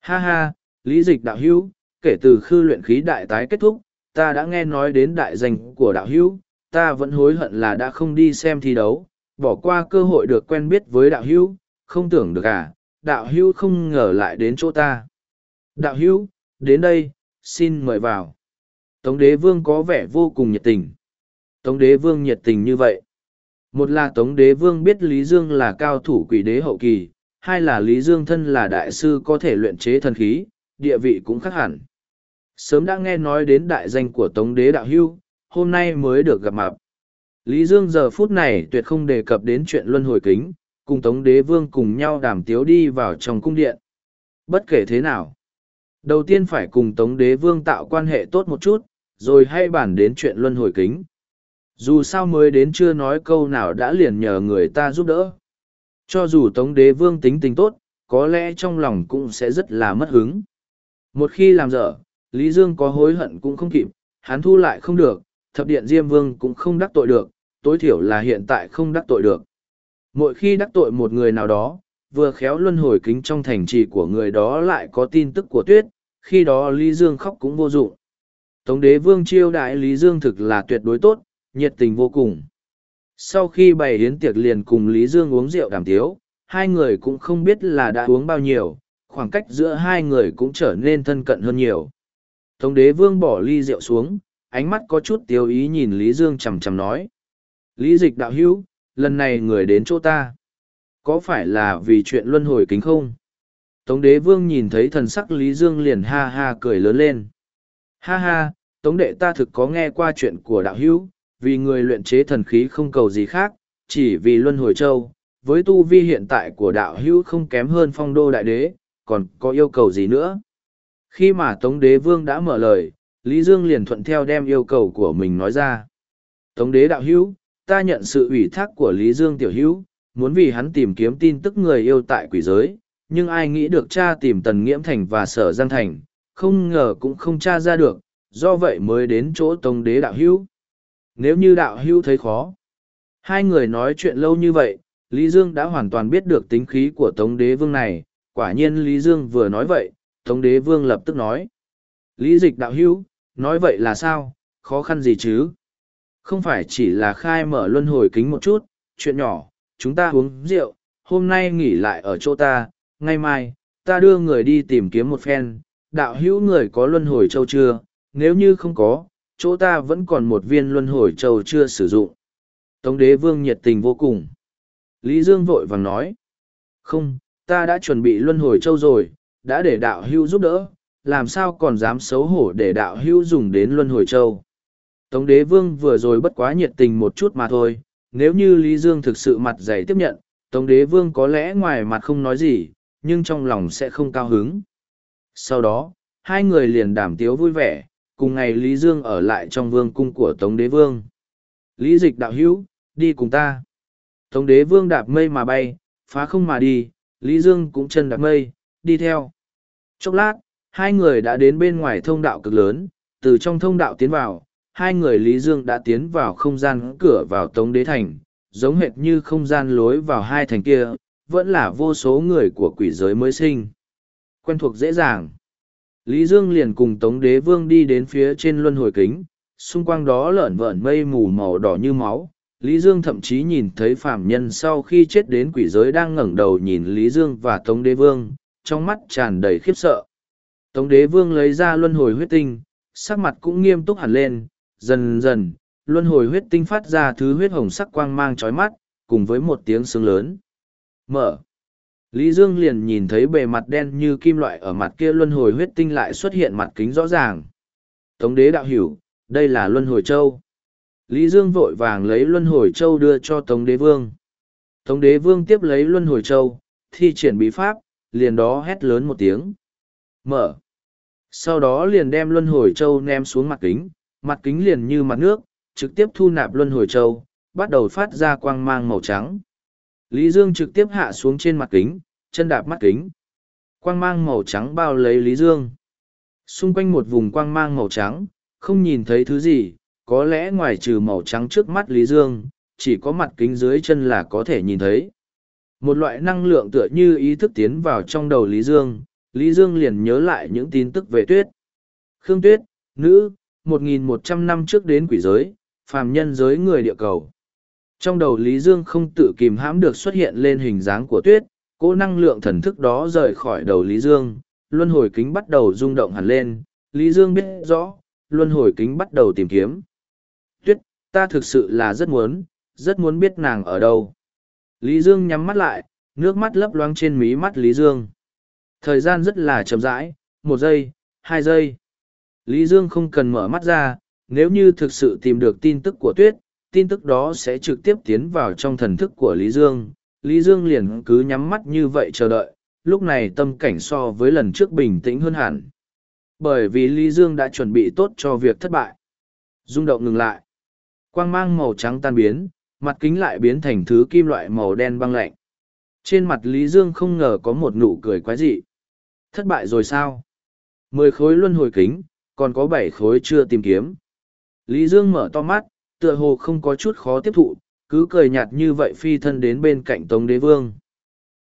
Ha ha, Lý Dịch đạo hữu, kể từ khư luyện khí đại tái kết thúc, ta đã nghe nói đến đại danh của đạo hữu, ta vẫn hối hận là đã không đi xem thi đấu, bỏ qua cơ hội được quen biết với đạo hữu, không tưởng được à, đạo hữu không ngờ lại đến chỗ ta. Đạo hữu, đến đây, xin mời vào. Tống đế vương có vẻ vô cùng nhiệt tình. Tống đế vương nhiệt tình như vậy. Một là Tống đế vương biết Lý Dương là cao thủ quỷ đế hậu kỳ, hai là Lý Dương thân là đại sư có thể luyện chế thần khí, địa vị cũng khác hẳn. Sớm đã nghe nói đến đại danh của Tống đế đạo hưu, hôm nay mới được gặp mặt. Lý Dương giờ phút này tuyệt không đề cập đến chuyện luân hồi kính, cùng Tống đế vương cùng nhau đàm tiếu đi vào trong cung điện. Bất kể thế nào, đầu tiên phải cùng Tống đế vương tạo quan hệ tốt một chút, rồi hay bàn đến chuyện luân hồi kính. Dù sao mới đến chưa nói câu nào đã liền nhờ người ta giúp đỡ. Cho dù Tống đế vương tính tình tốt, có lẽ trong lòng cũng sẽ rất là mất hứng. Một khi làm dở, Lý Dương có hối hận cũng không kịp, hắn thu lại không được, thập điện Diêm Vương cũng không đắc tội được, tối thiểu là hiện tại không đắc tội được. Mỗi khi đắc tội một người nào đó, vừa khéo luân hồi kính trong thành trì của người đó lại có tin tức của tuyết, khi đó Lý Dương khóc cũng vô dụng. Tống đế vương chiêu đại Lý Dương thực là tuyệt đối tốt, nhiệt tình vô cùng. Sau khi bày yến tiệc liền cùng Lý Dương uống rượu đàm tiếu, hai người cũng không biết là đã uống bao nhiêu, khoảng cách giữa hai người cũng trở nên thân cận hơn nhiều. Tống đế vương bỏ ly rượu xuống, ánh mắt có chút tiêu ý nhìn Lý Dương chầm chầm nói. Lý dịch đạo hữu, lần này người đến chỗ ta. Có phải là vì chuyện luân hồi kính không? Tống đế vương nhìn thấy thần sắc Lý Dương liền ha ha cười lớn lên. Ha ha, tống đệ ta thực có nghe qua chuyện của đạo hữu, vì người luyện chế thần khí không cầu gì khác, chỉ vì luân hồi châu, với tu vi hiện tại của đạo hữu không kém hơn phong đô đại đế, còn có yêu cầu gì nữa? Khi mà Tống đế vương đã mở lời, Lý Dương liền thuận theo đem yêu cầu của mình nói ra. Tống đế đạo hữu, ta nhận sự ủy thác của Lý Dương tiểu hữu, muốn vì hắn tìm kiếm tin tức người yêu tại quỷ giới, nhưng ai nghĩ được cha tìm Tần Nghiễm Thành và Sở Giang Thành, không ngờ cũng không tra ra được, do vậy mới đến chỗ tông đế đạo hữu. Nếu như đạo hữu thấy khó, hai người nói chuyện lâu như vậy, Lý Dương đã hoàn toàn biết được tính khí của Tống đế vương này, quả nhiên Lý Dương vừa nói vậy, Tống đế vương lập tức nói. Lý dịch đạo hữu, nói vậy là sao, khó khăn gì chứ? Không phải chỉ là khai mở luân hồi kính một chút, chuyện nhỏ, chúng ta uống rượu, hôm nay nghỉ lại ở chỗ ta, ngày mai, ta đưa người đi tìm kiếm một phen, đạo hữu người có luân hồi châu chưa, nếu như không có, chỗ ta vẫn còn một viên luân hồi châu chưa sử dụng. Tống đế vương nhiệt tình vô cùng. Lý Dương vội vàng nói, không, ta đã chuẩn bị luân hồi châu rồi, đã để đạo hưu giúp đỡ, làm sao còn dám xấu hổ để đạo hưu dùng đến luân hồi châu. Tống đế vương vừa rồi bất quá nhiệt tình một chút mà thôi, nếu như Lý Dương thực sự mặt dày tiếp nhận, Tống đế vương có lẽ ngoài mặt không nói gì, nhưng trong lòng sẽ không cao hứng. Sau đó, hai người liền đàm tiếu vui vẻ, cùng ngày Lý Dương ở lại trong vương cung của Tống đế vương. Lý dịch đạo hữu, đi cùng ta. Tống đế vương đạp mây mà bay, phá không mà đi, Lý Dương cũng chân đạp mây, đi theo. Chốc lát, hai người đã đến bên ngoài thông đạo cực lớn, từ trong thông đạo tiến vào, hai người Lý Dương đã tiến vào không gian cửa vào Tống Đế Thành, giống hệt như không gian lối vào hai thành kia, vẫn là vô số người của quỷ giới mới sinh. Quen thuộc dễ dàng. Lý Dương liền cùng Tống Đế Vương đi đến phía trên luân hồi kính, xung quanh đó lởn vởn mây mù màu đỏ như máu. Lý Dương thậm chí nhìn thấy phạm nhân sau khi chết đến quỷ giới đang ngẩng đầu nhìn Lý Dương và Tống Đế Vương, trong mắt tràn đầy khiếp sợ. Tống Đế Vương lấy ra luân hồi huyết tinh, sắc mặt cũng nghiêm túc hẳn lên, dần dần, luân hồi huyết tinh phát ra thứ huyết hồng sắc quang mang chói mắt, cùng với một tiếng sướng lớn. Mở. Lý Dương liền nhìn thấy bề mặt đen như kim loại ở mặt kia luân hồi huyết tinh lại xuất hiện mặt kính rõ ràng. Tống đế đạo hiểu, đây là luân hồi châu. Lý Dương vội vàng lấy luân hồi châu đưa cho Tống đế vương. Tống đế vương tiếp lấy luân hồi châu, thi triển bí pháp, liền đó hét lớn một tiếng. Mở. Sau đó liền đem luân hồi châu ném xuống mặt kính, mặt kính liền như mặt nước, trực tiếp thu nạp luân hồi châu, bắt đầu phát ra quang mang màu trắng. Lý Dương trực tiếp hạ xuống trên mặt kính, chân đạp mắt kính. Quang mang màu trắng bao lấy Lý Dương. Xung quanh một vùng quang mang màu trắng, không nhìn thấy thứ gì, có lẽ ngoài trừ màu trắng trước mắt Lý Dương, chỉ có mặt kính dưới chân là có thể nhìn thấy. Một loại năng lượng tựa như ý thức tiến vào trong đầu Lý Dương, Lý Dương liền nhớ lại những tin tức về tuyết. Khương Tuyết, nữ, 1.100 năm trước đến quỷ giới, phàm nhân giới người địa cầu. Trong đầu Lý Dương không tự kìm hãm được xuất hiện lên hình dáng của tuyết, cỗ năng lượng thần thức đó rời khỏi đầu Lý Dương, luân hồi kính bắt đầu rung động hẳn lên, Lý Dương biết rõ, luân hồi kính bắt đầu tìm kiếm. Tuyết, ta thực sự là rất muốn, rất muốn biết nàng ở đâu. Lý Dương nhắm mắt lại, nước mắt lấp loáng trên mí mắt Lý Dương. Thời gian rất là chậm rãi, một giây, hai giây. Lý Dương không cần mở mắt ra, nếu như thực sự tìm được tin tức của tuyết, tin tức đó sẽ trực tiếp tiến vào trong thần thức của Lý Dương. Lý Dương liền cứ nhắm mắt như vậy chờ đợi, lúc này tâm cảnh so với lần trước bình tĩnh hơn hẳn. Bởi vì Lý Dương đã chuẩn bị tốt cho việc thất bại. Dung động ngừng lại. Quang mang màu trắng tan biến, mặt kính lại biến thành thứ kim loại màu đen băng lạnh. Trên mặt Lý Dương không ngờ có một nụ cười quái dị. Thất bại rồi sao? Mười khối luân hồi kính, còn có bảy khối chưa tìm kiếm. Lý Dương mở to mắt, tựa hồ không có chút khó tiếp thụ, cứ cười nhạt như vậy phi thân đến bên cạnh Tống Đế Vương.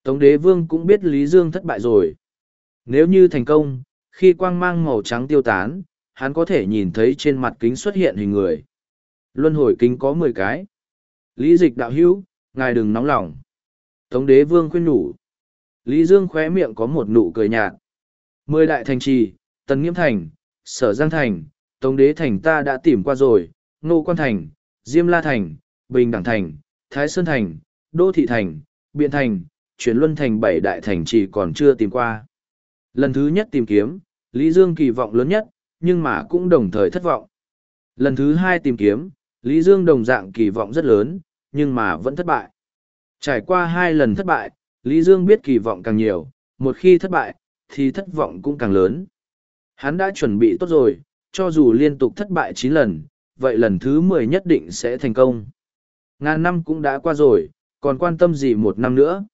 Tống Đế Vương cũng biết Lý Dương thất bại rồi. Nếu như thành công, khi quang mang màu trắng tiêu tán, hắn có thể nhìn thấy trên mặt kính xuất hiện hình người. Luân hồi kính có mười cái. Lý dịch đạo hữu, ngài đừng nóng lòng. Tống Đế Vương khuyên nhủ. Lý Dương khóe miệng có một nụ cười nhạt. Mười đại thành trì, Tần Nghiêm Thành, Sở Giang Thành, Tống Đế Thành ta đã tìm qua rồi, Nô Quan Thành, Diêm La Thành, Bình Đẳng Thành, Thái Sơn Thành, Đô Thị Thành, Biện Thành, Chuyển Luân Thành bảy đại thành chỉ còn chưa tìm qua. Lần thứ nhất tìm kiếm, Lý Dương kỳ vọng lớn nhất, nhưng mà cũng đồng thời thất vọng. Lần thứ hai tìm kiếm, Lý Dương đồng dạng kỳ vọng rất lớn, nhưng mà vẫn thất bại. Trải qua hai lần thất bại, Lý Dương biết kỳ vọng càng nhiều, một khi thất bại, thì thất vọng cũng càng lớn. Hắn đã chuẩn bị tốt rồi, cho dù liên tục thất bại chín lần, vậy lần thứ mười nhất định sẽ thành công. Ngàn năm cũng đã qua rồi, còn quan tâm gì một năm nữa.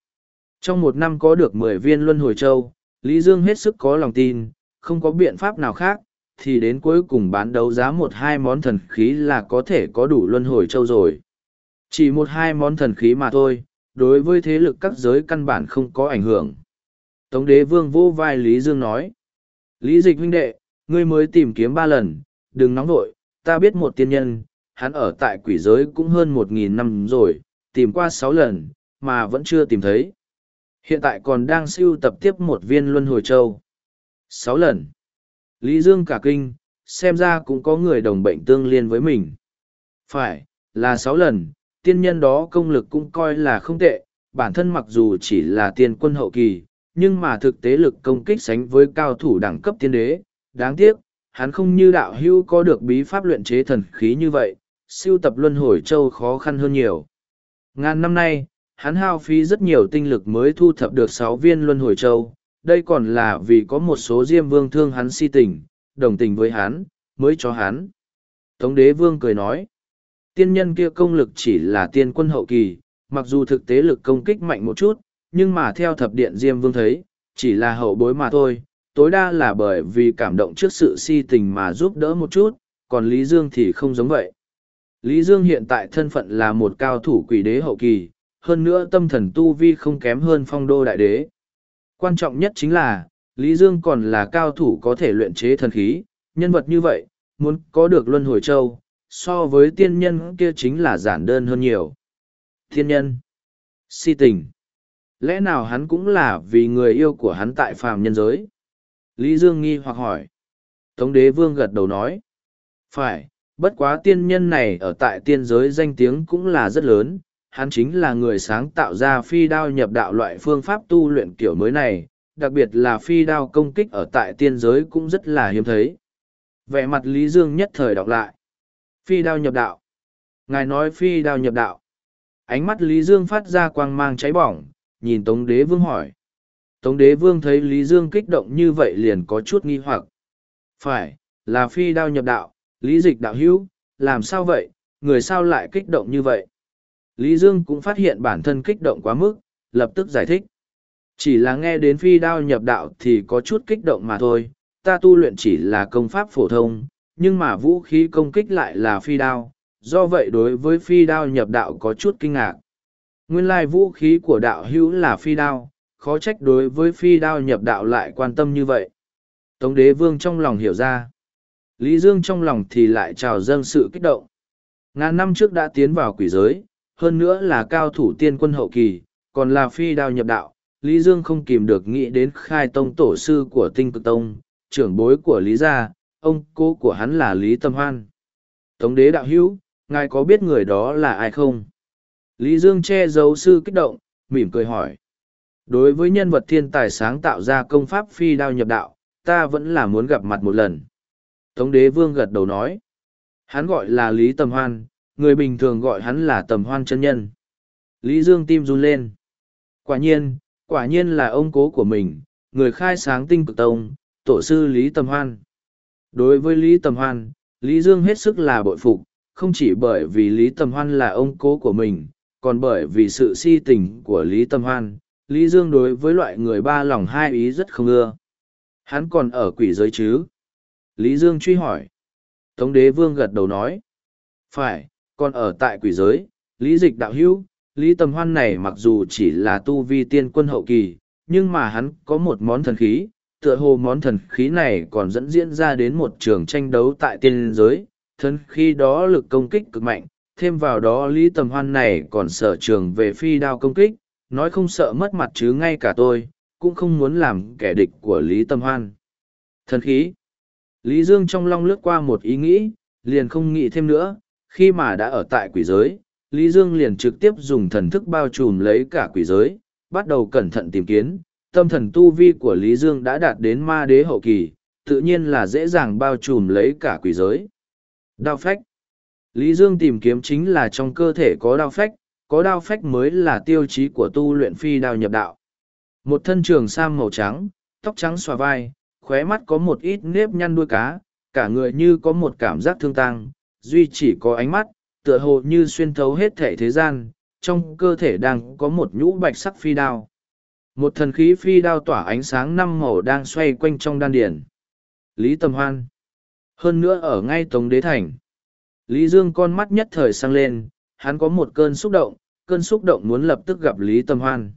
Trong một năm có được mười viên luân hồi châu, Lý Dương hết sức có lòng tin, không có biện pháp nào khác, thì đến cuối cùng bán đấu giá một hai món thần khí là có thể có đủ luân hồi châu rồi. Chỉ một hai món thần khí mà thôi, đối với thế lực các giới căn bản không có ảnh hưởng. Tống đế vương vô vai Lý Dương nói. Lý dịch huynh đệ, ngươi mới tìm kiếm ba lần, đừng nóng vội, ta biết một tiên nhân, hắn ở tại quỷ giới cũng hơn một nghìn năm rồi, tìm qua sáu lần, mà vẫn chưa tìm thấy. Hiện tại còn đang siêu tập tiếp một viên luân hồi châu. Sáu lần. Lý Dương cả kinh, xem ra cũng có người đồng bệnh tương liên với mình. Phải, là sáu lần, tiên nhân đó công lực cũng coi là không tệ, bản thân mặc dù chỉ là tiên quân hậu kỳ, nhưng mà thực tế lực công kích sánh với cao thủ đẳng cấp tiên đế. Đáng tiếc, hắn không như đạo hưu có được bí pháp luyện chế thần khí như vậy, siêu tập luân hồi châu khó khăn hơn nhiều. Ngàn năm nay, hắn hao phí rất nhiều tinh lực mới thu thập được sáu viên luân hồi châu, đây còn là vì có một số diêm vương thương hắn si tình, đồng tình với hắn, mới cho hắn. Tống đế vương cười nói, tiên nhân kia công lực chỉ là tiên quân hậu kỳ, mặc dù thực tế lực công kích mạnh một chút, nhưng mà theo thập điện diêm vương thấy, chỉ là hậu bối mà thôi, tối đa là bởi vì cảm động trước sự si tình mà giúp đỡ một chút, còn Lý Dương thì không giống vậy. Lý Dương hiện tại thân phận là một cao thủ quỷ đế hậu kỳ, hơn nữa tâm thần tu vi không kém hơn phong đô đại đế. Quan trọng nhất chính là, Lý Dương còn là cao thủ có thể luyện chế thần khí, nhân vật như vậy, muốn có được luân hồi châu, so với tiên nhân kia chính là giản đơn hơn nhiều. Tiên nhân, si tình, lẽ nào hắn cũng là vì người yêu của hắn tại phàm nhân giới? Lý Dương nghi hoặc hỏi. Tống đế vương gật đầu nói. Phải, bất quá tiên nhân này ở tại tiên giới danh tiếng cũng là rất lớn, hắn chính là người sáng tạo ra phi đao nhập đạo loại phương pháp tu luyện kiểu mới này, đặc biệt là phi đao công kích ở tại tiên giới cũng rất là hiếm thấy. Vẻ mặt Lý Dương nhất thời đọc lại. Phi đao nhập đạo. Ngài nói phi đao nhập đạo. Ánh mắt Lý Dương phát ra quang mang cháy bỏng, nhìn Tống Đế Vương hỏi. Tống Đế Vương thấy Lý Dương kích động như vậy liền có chút nghi hoặc. Phải, là phi đao nhập đạo, Lý Dịch đạo hữu, làm sao vậy, người sao lại kích động như vậy? Lý Dương cũng phát hiện bản thân kích động quá mức, lập tức giải thích. Chỉ là nghe đến phi đao nhập đạo thì có chút kích động mà thôi, ta tu luyện chỉ là công pháp phổ thông, nhưng mà vũ khí công kích lại là phi đao, do vậy đối với phi đao nhập đạo có chút kinh ngạc. Nguyên lai vũ khí của đạo hữu là phi đao, khó trách đối với phi đao nhập đạo lại quan tâm như vậy. Tống đế vương trong lòng hiểu ra. Lý Dương trong lòng thì lại trào dâng sự kích động. Ngàn năm trước đã tiến vào quỷ giới, hơn nữa là cao thủ tiên quân hậu kỳ, còn là phi đao nhập đạo. Lý Dương không kìm được nghĩ đến khai tông tổ sư của tinh cực tông, trưởng bối của Lý Gia, ông cô của hắn là Lý Tâm Hoan. Tống đế đạo hữu, ngài có biết người đó là ai không? Lý Dương che giấu sư kích động, mỉm cười hỏi. Đối với nhân vật thiên tài sáng tạo ra công pháp phi đao nhập đạo, ta vẫn là muốn gặp mặt một lần. Tống đế vương gật đầu nói. Hắn gọi là Lý Tầm Hoan, người bình thường gọi hắn là Tầm Hoan chân nhân. Lý Dương tim run lên. Quả nhiên, quả nhiên là ông cố của mình, người khai sáng tinh cực tông, tổ sư Lý Tầm Hoan. Đối với Lý Tầm Hoan, Lý Dương hết sức là bội phục, không chỉ bởi vì Lý Tầm Hoan là ông cố của mình, còn bởi vì sự si tình của Lý Tầm Hoan, Lý Dương đối với loại người ba lòng hai ý rất không ưa. Hắn còn ở quỷ giới chứ? Lý Dương truy hỏi. Tống đế vương gật đầu nói. Phải, còn ở tại quỷ giới, Lý Dịch đạo hữu, Lý Tầm Hoan này mặc dù chỉ là tu vi tiên quân hậu kỳ, nhưng mà hắn có một món thần khí, tựa hồ món thần khí này còn dẫn diễn ra đến một trường tranh đấu tại tiên giới, thần khí đó lực công kích cực mạnh, thêm vào đó Lý Tầm Hoan này còn sở trường về phi đao công kích, nói không sợ mất mặt chứ ngay cả tôi, cũng không muốn làm kẻ địch của Lý Tâm Hoan. Thần khí Lý Dương trong long lướt qua một ý nghĩ, liền không nghĩ thêm nữa, khi mà đã ở tại quỷ giới, Lý Dương liền trực tiếp dùng thần thức bao trùm lấy cả quỷ giới, bắt đầu cẩn thận tìm kiếm, tâm thần tu vi của Lý Dương đã đạt đến ma đế hậu kỳ, tự nhiên là dễ dàng bao trùm lấy cả quỷ giới. Đao phách Lý Dương tìm kiếm chính là trong cơ thể có đao phách, có đao phách mới là tiêu chí của tu luyện phi đao nhập đạo. Một thân trường sam màu trắng, tóc trắng xòa vai, khóe mắt có một ít nếp nhăn đuôi cá, cả người như có một cảm giác thương tang, duy chỉ có ánh mắt, tựa hồ như xuyên thấu hết thể thế gian, trong cơ thể đang có một nhũ bạch sắc phi đao. Một thần khí phi đao tỏa ánh sáng năm màu đang xoay quanh trong đan điển. Lý Tầm Hoan. Hơn nữa ở ngay Tống Đế Thành. Lý Dương con mắt nhất thời sang lên, hắn có một cơn xúc động, cơn xúc động muốn lập tức gặp Lý Tầm Hoan.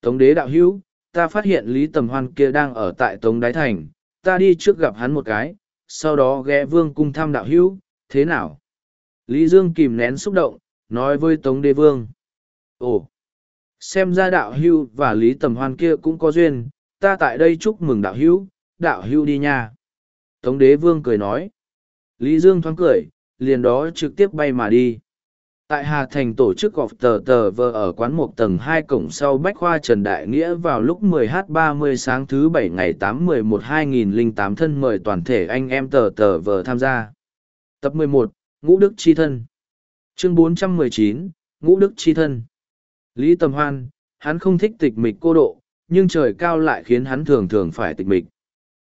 Tống Đế đạo hữu, ta phát hiện Lý Tầm Hoan kia đang ở tại Tống Đái Thành, ta đi trước gặp hắn một cái, sau đó ghé vương cung thăm đạo hữu, thế nào? Lý Dương kìm nén xúc động, nói với Tống Đế Vương. Ồ, xem ra đạo hữu và Lý Tầm Hoan kia cũng có duyên, ta tại đây chúc mừng đạo hữu, đạo hữu đi nha. Tống Đế Vương cười nói. Lý Dương thoáng cười, liền đó trực tiếp bay mà đi. Tại Hà Thành tổ chức gọp tờ tờ vờ ở quán một tầng hai cổng sau Bách Khoa Trần Đại Nghĩa vào lúc 10h30 sáng thứ bảy ngày 8-11-2008 thân mời toàn thể anh em tờ tờ vờ tham gia. Tập 11, Ngũ Đức Chi Thân Chương 419, Ngũ Đức Chi Thân Lý Tầm Hoan, hắn không thích tịch mịch cô độ, nhưng trời cao lại khiến hắn thường thường phải tịch mịch.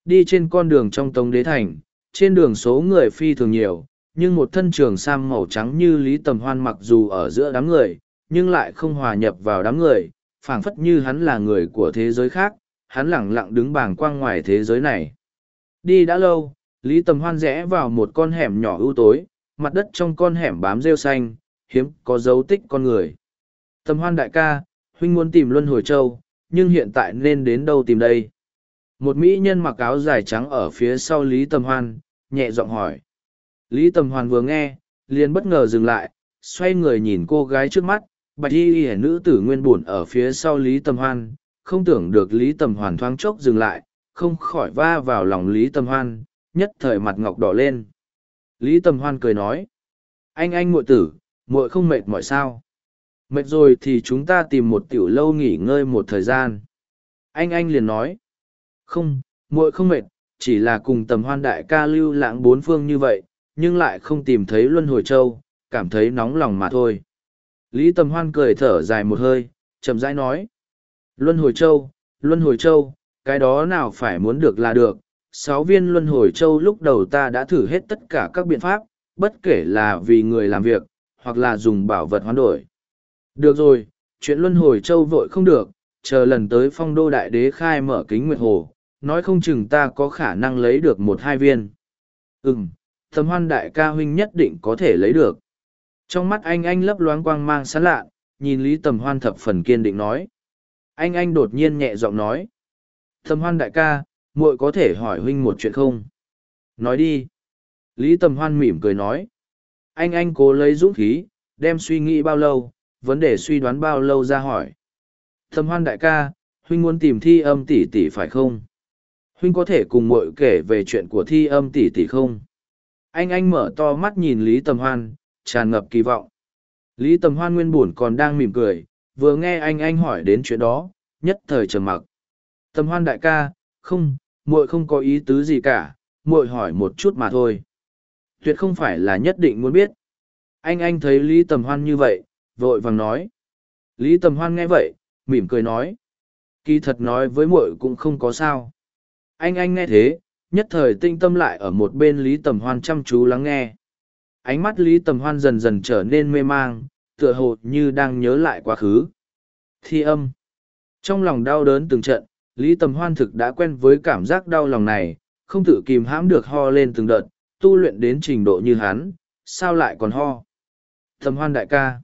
Đi trên con đường trong Tống Đế Thành, trên đường số người phi thường nhiều, nhưng một thân trường sam màu trắng như Lý Tầm Hoan mặc dù ở giữa đám người, nhưng lại không hòa nhập vào đám người, phảng phất như hắn là người của thế giới khác, hắn lẳng lặng đứng bàng quang ngoài thế giới này. Đi đã lâu, Lý Tầm Hoan rẽ vào một con hẻm nhỏ ưu tối, mặt đất trong con hẻm bám rêu xanh, hiếm có dấu tích con người. Tầm Hoan đại ca, huynh muốn tìm Luân Hồi Châu, nhưng hiện tại nên đến đâu tìm đây? Một mỹ nhân mặc áo dài trắng ở phía sau Lý Tầm Hoan, nhẹ giọng hỏi. Lý Tầm Hoàn vừa nghe, liền bất ngờ dừng lại, xoay người nhìn cô gái trước mắt, bạch y y nữ tử nguyên buồn ở phía sau Lý Tầm Hoan, không tưởng được Lý Tầm Hoàn thoáng chốc dừng lại, không khỏi va vào lòng Lý Tầm Hoan, nhất thời mặt ngọc đỏ lên. Lý Tầm Hoan cười nói, anh anh muội tử, muội không mệt mỏi sao? Mệt rồi thì chúng ta tìm một tiểu lâu nghỉ ngơi một thời gian. Anh anh liền nói, không, muội không mệt, chỉ là cùng tầm hoan đại ca lưu lãng bốn phương như vậy, nhưng lại không tìm thấy luân hồi châu, cảm thấy nóng lòng mà thôi. Lý tầm hoan cười thở dài một hơi, chậm rãi nói. Luân hồi châu, luân hồi châu, cái đó nào phải muốn được là được. Sáu viên luân hồi châu lúc đầu ta đã thử hết tất cả các biện pháp, bất kể là vì người làm việc, hoặc là dùng bảo vật hoán đổi. Được rồi, chuyện luân hồi châu vội không được, chờ lần tới phong đô đại đế khai mở kính nguyệt hồ, nói không chừng ta có khả năng lấy được một hai viên. Ừm, thầm hoan đại ca huynh nhất định có thể lấy được. Trong mắt anh anh lấp loáng quang mang sán lạ, nhìn Lý Tầm Hoan thập phần kiên định nói. Anh anh đột nhiên nhẹ giọng nói. Tầm Hoan đại ca, muội có thể hỏi huynh một chuyện không? Nói đi. Lý Tầm Hoan mỉm cười nói. Anh anh cố lấy dũng khí, đem suy nghĩ bao lâu, vấn đề suy đoán bao lâu ra hỏi. Tầm Hoan đại ca, huynh muốn tìm thi âm tỷ tỷ phải không? Huynh có thể cùng muội kể về chuyện của thi âm tỷ tỷ không? Anh anh mở to mắt nhìn Lý Tầm Hoan, tràn ngập kỳ vọng. Lý Tầm Hoan nguyên buồn còn đang mỉm cười, vừa nghe anh anh hỏi đến chuyện đó, nhất thời trầm mặc. Tầm Hoan đại ca, không, muội không có ý tứ gì cả, muội hỏi một chút mà thôi. Tuyệt không phải là nhất định muốn biết. Anh anh thấy Lý Tầm Hoan như vậy, vội vàng nói. Lý Tầm Hoan nghe vậy, mỉm cười nói. Kỳ thật nói với muội cũng không có sao. Anh anh nghe thế, nhất thời tinh tâm lại ở một bên Lý Tầm Hoan chăm chú lắng nghe. Ánh mắt lý tầm hoan dần dần trở nên mê mang, tựa hồ như đang nhớ lại quá khứ. Thi âm. Trong lòng đau đớn từng trận, lý tầm hoan thực đã quen với cảm giác đau lòng này, không tự kìm hãm được ho lên từng đợt, tu luyện đến trình độ như hắn, sao lại còn ho? Tầm hoan đại ca.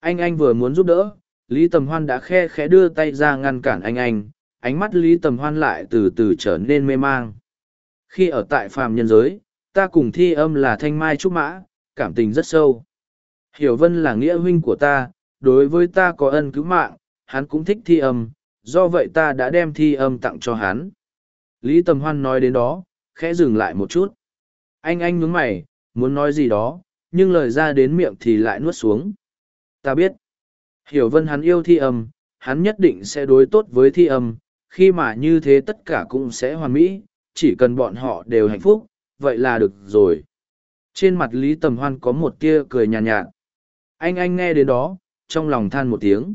Anh anh vừa muốn giúp đỡ, lý tầm hoan đã khe khẽ đưa tay ra ngăn cản anh anh, ánh mắt lý tầm hoan lại từ từ trở nên mê mang khi ở tại phàm nhân giới ta cùng thi âm là thanh mai trúc mã, cảm tình rất sâu. Hiểu Vân là nghĩa huynh của ta, đối với ta có ân cứu mạng, hắn cũng thích thi âm, do vậy ta đã đem thi âm tặng cho hắn. Lý Tầm Hoan nói đến đó, khẽ dừng lại một chút. Anh anh nhướng mày, muốn nói gì đó, nhưng lời ra đến miệng thì lại nuốt xuống. Ta biết, hiểu vân hắn yêu thi âm, hắn nhất định sẽ đối tốt với thi âm, khi mà như thế tất cả cũng sẽ hoàn mỹ, chỉ cần bọn họ đều hạnh phúc, vậy là được rồi. Trên mặt Lý Tầm Hoan có một tia cười nhàn nhạt, nhạt. Anh anh nghe đến đó, trong lòng than một tiếng.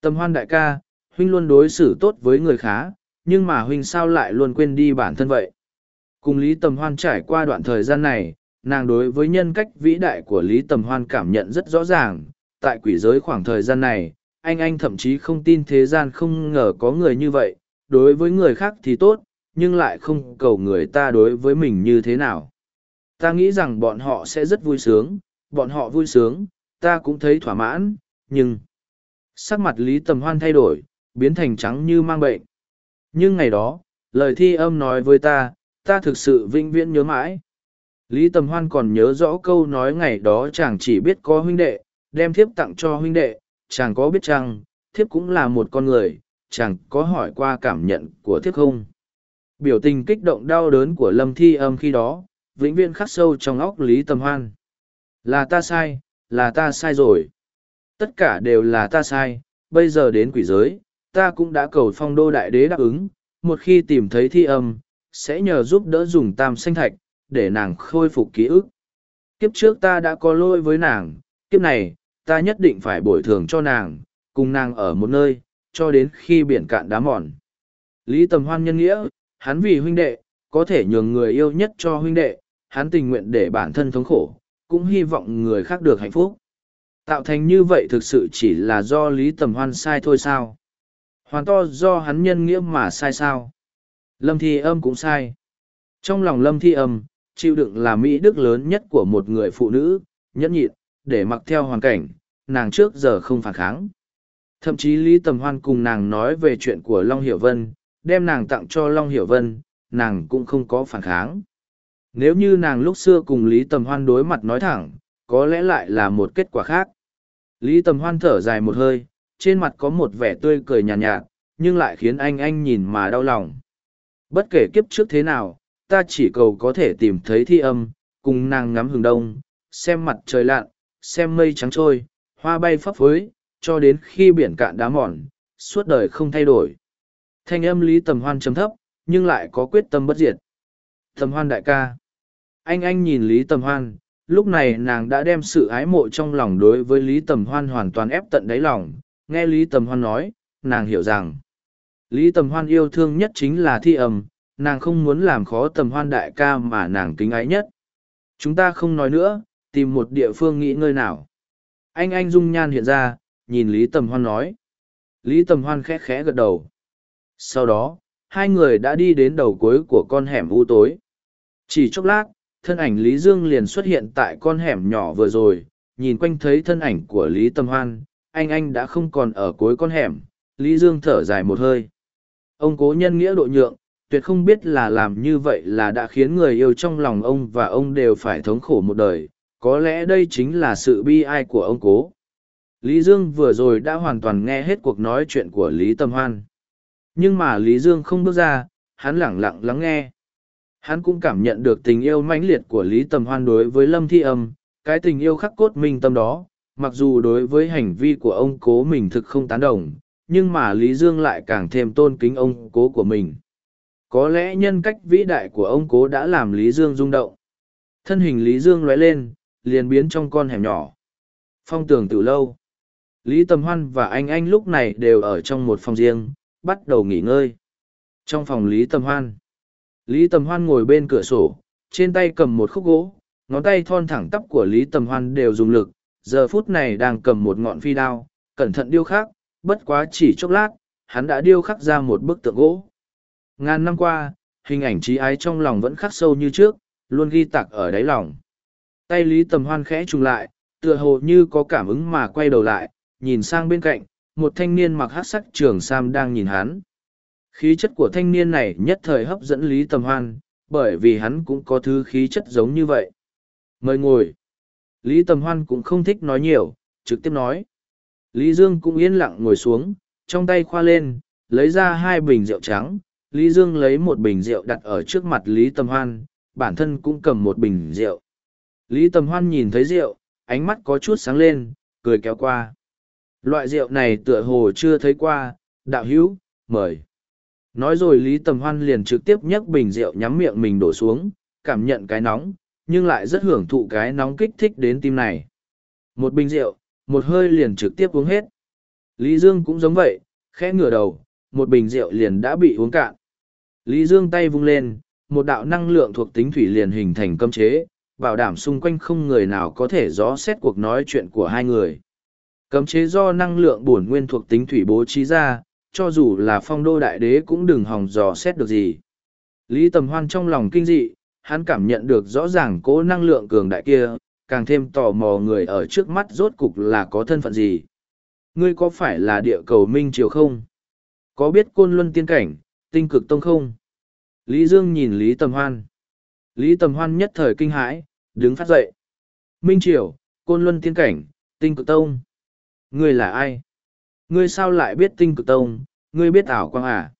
Tầm Hoan đại ca, huynh luôn đối xử tốt với người khá, nhưng mà huynh sao lại luôn quên đi bản thân vậy. Cùng Lý Tầm Hoan trải qua đoạn thời gian này, nàng đối với nhân cách vĩ đại của Lý Tầm Hoan cảm nhận rất rõ ràng. Tại quỷ giới khoảng thời gian này, anh anh thậm chí không tin thế gian không ngờ có người như vậy. Đối với người khác thì tốt, nhưng lại không cầu người ta đối với mình như thế nào. Ta nghĩ rằng bọn họ sẽ rất vui sướng, bọn họ vui sướng, ta cũng thấy thỏa mãn, nhưng... Sắc mặt Lý Tầm Hoan thay đổi, biến thành trắng như mang bệnh. Nhưng ngày đó, lời thi âm nói với ta, ta thực sự vinh viễn nhớ mãi. Lý Tầm Hoan còn nhớ rõ câu nói ngày đó chàng chỉ biết có huynh đệ, đem thiếp tặng cho huynh đệ, chàng có biết chăng, thiếp cũng là một con người, chàng có hỏi qua cảm nhận của thiếp không biểu tình kích động đau đớn của lâm thi âm khi đó, vĩnh viễn khắc sâu trong óc lý tâm hoan. Là ta sai, là ta sai rồi. Tất cả đều là ta sai, bây giờ đến quỷ giới, ta cũng đã cầu phong đô đại đế đáp ứng, một khi tìm thấy thi âm, sẽ nhờ giúp đỡ dùng tam xanh thạch, để nàng khôi phục ký ức. Kiếp trước ta đã có lỗi với nàng, kiếp này, ta nhất định phải bồi thường cho nàng, cùng nàng ở một nơi, cho đến khi biển cạn đá mòn. Lý tầm hoan nhân nghĩa hắn vì huynh đệ, có thể nhường người yêu nhất cho huynh đệ, hắn tình nguyện để bản thân thống khổ, cũng hy vọng người khác được hạnh phúc. Tạo thành như vậy thực sự chỉ là do Lý Tầm Hoan sai thôi sao? Hoàn to do hắn nhân nghĩa mà sai sao? Lâm Thi Âm cũng sai. Trong lòng Lâm Thi Âm, chịu đựng là mỹ đức lớn nhất của một người phụ nữ, nhẫn nhịn, để mặc theo hoàn cảnh, nàng trước giờ không phản kháng. Thậm chí Lý Tầm Hoan cùng nàng nói về chuyện của Long Hiểu Vân, đem nàng tặng cho Long Hiểu Vân, nàng cũng không có phản kháng. Nếu như nàng lúc xưa cùng Lý Tầm Hoan đối mặt nói thẳng, có lẽ lại là một kết quả khác. Lý Tầm Hoan thở dài một hơi, trên mặt có một vẻ tươi cười nhàn nhạt, nhạt, nhưng lại khiến anh anh nhìn mà đau lòng. Bất kể kiếp trước thế nào, ta chỉ cầu có thể tìm thấy thi âm, cùng nàng ngắm hừng đông, xem mặt trời lặn, xem mây trắng trôi, hoa bay phấp phới, cho đến khi biển cạn đá mòn, suốt đời không thay đổi. Thanh âm Lý Tầm Hoan chấm thấp, nhưng lại có quyết tâm bất diệt. Tầm Hoan đại ca. Anh anh nhìn Lý Tầm Hoan, lúc này nàng đã đem sự ái mộ trong lòng đối với Lý Tầm Hoan hoàn toàn ép tận đáy lòng. Nghe Lý Tầm Hoan nói, nàng hiểu rằng, Lý Tầm Hoan yêu thương nhất chính là thi ẩm, nàng không muốn làm khó Tầm Hoan đại ca mà nàng kính ái nhất. Chúng ta không nói nữa, tìm một địa phương nghỉ ngơi nào. Anh anh dung nhan hiện ra, nhìn Lý Tầm Hoan nói. Lý Tầm Hoan khẽ khẽ gật đầu. Sau đó, hai người đã đi đến đầu cuối của con hẻm u tối. Chỉ chốc lát, thân ảnh Lý Dương liền xuất hiện tại con hẻm nhỏ vừa rồi, nhìn quanh thấy thân ảnh của Lý Tâm Hoan, anh anh đã không còn ở cuối con hẻm, Lý Dương thở dài một hơi. Ông cố nhân nghĩa độ nhượng, tuyệt không biết là làm như vậy là đã khiến người yêu trong lòng ông và ông đều phải thống khổ một đời, có lẽ đây chính là sự bi ai của ông cố. Lý Dương vừa rồi đã hoàn toàn nghe hết cuộc nói chuyện của Lý Tâm Hoan. Nhưng mà Lý Dương không bước ra, hắn lẳng lặng lắng nghe. Hắn cũng cảm nhận được tình yêu mãnh liệt của Lý Tầm Hoan đối với Lâm Thi Âm, cái tình yêu khắc cốt minh tâm đó, mặc dù đối với hành vi của ông cố mình thực không tán đồng, nhưng mà Lý Dương lại càng thêm tôn kính ông cố của mình. Có lẽ nhân cách vĩ đại của ông cố đã làm Lý Dương rung động. Thân hình Lý Dương lóe lên, liền biến trong con hẻm nhỏ. Phong tường từ lâu. Lý Tầm Hoan và anh anh lúc này đều ở trong một phòng riêng, bắt đầu nghỉ ngơi. Trong phòng Lý Tầm Hoan, Lý Tầm Hoan ngồi bên cửa sổ, trên tay cầm một khúc gỗ, ngón tay thon thẳng tắp của Lý Tầm Hoan đều dùng lực, giờ phút này đang cầm một ngọn phi đao, cẩn thận điêu khắc, bất quá chỉ chốc lát, hắn đã điêu khắc ra một bức tượng gỗ. Ngàn năm qua, hình ảnh trí ái trong lòng vẫn khắc sâu như trước, luôn ghi tạc ở đáy lòng. Tay Lý Tầm Hoan khẽ trùng lại, tựa hồ như có cảm ứng mà quay đầu lại, nhìn sang bên cạnh, một thanh niên mặc hát sắc trường sam đang nhìn hắn. Khí chất của thanh niên này nhất thời hấp dẫn Lý Tầm Hoan, bởi vì hắn cũng có thứ khí chất giống như vậy. Mời ngồi. Lý Tầm Hoan cũng không thích nói nhiều, trực tiếp nói. Lý Dương cũng yên lặng ngồi xuống, trong tay khoa lên, lấy ra hai bình rượu trắng. Lý Dương lấy một bình rượu đặt ở trước mặt Lý Tầm Hoan, bản thân cũng cầm một bình rượu. Lý Tầm Hoan nhìn thấy rượu, ánh mắt có chút sáng lên, cười kéo qua. Loại rượu này tựa hồ chưa thấy qua, đạo hữu, mời. Nói rồi Lý Tầm Hoan liền trực tiếp nhấc bình rượu nhắm miệng mình đổ xuống, cảm nhận cái nóng, nhưng lại rất hưởng thụ cái nóng kích thích đến tim này. Một bình rượu, một hơi liền trực tiếp uống hết. Lý Dương cũng giống vậy, khẽ ngửa đầu, một bình rượu liền đã bị uống cạn. Lý Dương tay vung lên, một đạo năng lượng thuộc tính thủy liền hình thành cấm chế, bảo đảm xung quanh không người nào có thể gió xét cuộc nói chuyện của hai người. Cấm chế do năng lượng bổn nguyên thuộc tính thủy bố trí ra, cho dù là phong đô đại đế cũng đừng hòng dò xét được gì. Lý Tầm Hoan trong lòng kinh dị, hắn cảm nhận được rõ ràng cố năng lượng cường đại kia, càng thêm tò mò người ở trước mắt rốt cục là có thân phận gì. Ngươi có phải là địa cầu Minh Triều không? Có biết côn luân tiên cảnh, tinh cực tông không? Lý Dương nhìn Lý Tầm Hoan. Lý Tầm Hoan nhất thời kinh hãi, đứng phát dậy. Minh Triều, côn luân tiên cảnh, tinh cực tông. Ngươi là ai? Ngươi sao lại biết tinh cực tông, ngươi biết ảo quang à?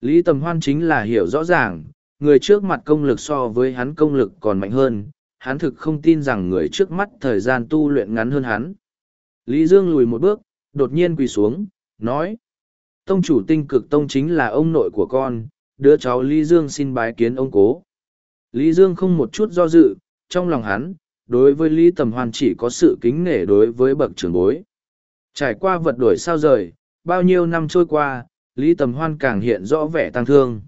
Lý Tầm Hoan chính là hiểu rõ ràng, người trước mặt công lực so với hắn công lực còn mạnh hơn, hắn thực không tin rằng người trước mắt thời gian tu luyện ngắn hơn hắn. Lý Dương lùi một bước, đột nhiên quỳ xuống, nói. Tông chủ tinh cực tông chính là ông nội của con, đứa cháu Lý Dương xin bái kiến ông cố. Lý Dương không một chút do dự, trong lòng hắn, đối với Lý Tầm Hoan chỉ có sự kính nể đối với bậc trưởng bối. Trải qua vật đổi sao rời, bao nhiêu năm trôi qua, Lý Tầm Hoan càng hiện rõ vẻ tăng thương.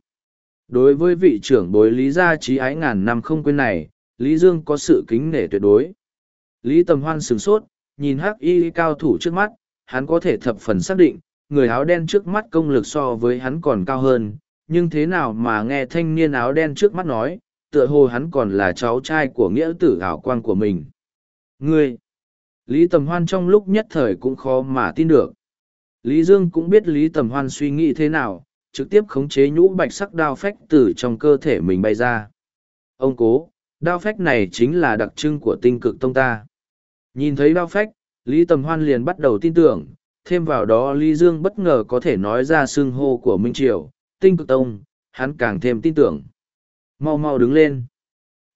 Đối với vị trưởng bối Lý gia trí ái ngàn năm không quên này, Lý Dương có sự kính nể tuyệt đối. Lý Tầm Hoan sửng sốt, nhìn hắc y cao thủ trước mắt, hắn có thể thập phần xác định, người áo đen trước mắt công lực so với hắn còn cao hơn, nhưng thế nào mà nghe thanh niên áo đen trước mắt nói, tựa hồ hắn còn là cháu trai của nghĩa tử ảo quang của mình. Ngươi! Lý Tầm Hoan trong lúc nhất thời cũng khó mà tin được. Lý Dương cũng biết Lý Tầm Hoan suy nghĩ thế nào, trực tiếp khống chế nhũ bạch sắc đao phách từ trong cơ thể mình bay ra. Ông cố, đao phách này chính là đặc trưng của tinh cực tông ta. Nhìn thấy đao phách, Lý Tầm Hoan liền bắt đầu tin tưởng, thêm vào đó Lý Dương bất ngờ có thể nói ra xưng hô của Minh Triều, tinh cực tông, hắn càng thêm tin tưởng. Mau mau đứng lên.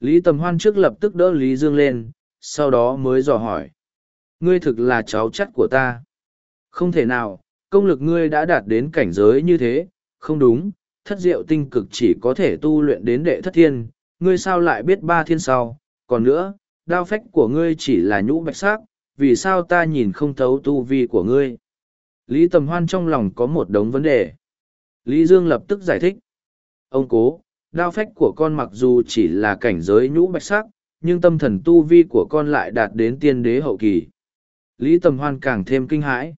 Lý Tầm Hoan trước lập tức đỡ Lý Dương lên, sau đó mới dò hỏi. Ngươi thực là cháu chắt của ta. Không thể nào, công lực ngươi đã đạt đến cảnh giới như thế, không đúng, thất diệu tinh cực chỉ có thể tu luyện đến đệ thất thiên, ngươi sao lại biết ba thiên sau, còn nữa, đao phách của ngươi chỉ là nhũ bạch sắc, vì sao ta nhìn không thấu tu vi của ngươi. Lý Tầm Hoan trong lòng có một đống vấn đề. Lý Dương lập tức giải thích. Ông cố, đao phách của con mặc dù chỉ là cảnh giới nhũ bạch sắc, nhưng tâm thần tu vi của con lại đạt đến tiên đế hậu kỳ. Lý Tầm Hoan càng thêm kinh hãi.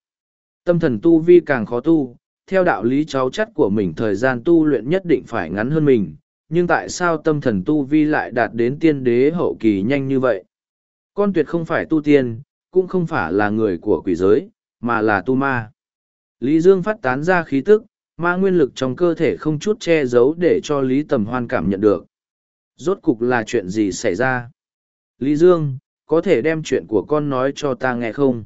Tâm thần tu vi càng khó tu, theo đạo lý cháu chắt của mình thời gian tu luyện nhất định phải ngắn hơn mình, nhưng tại sao tâm thần tu vi lại đạt đến tiên đế hậu kỳ nhanh như vậy? Con tuyệt không phải tu tiên, cũng không phải là người của quỷ giới, mà là tu ma. Lý Dương phát tán ra khí tức, ma nguyên lực trong cơ thể không chút che giấu để cho Lý Tầm Hoan cảm nhận được. Rốt cục là chuyện gì xảy ra? Lý Dương, có thể đem chuyện của con nói cho ta nghe không?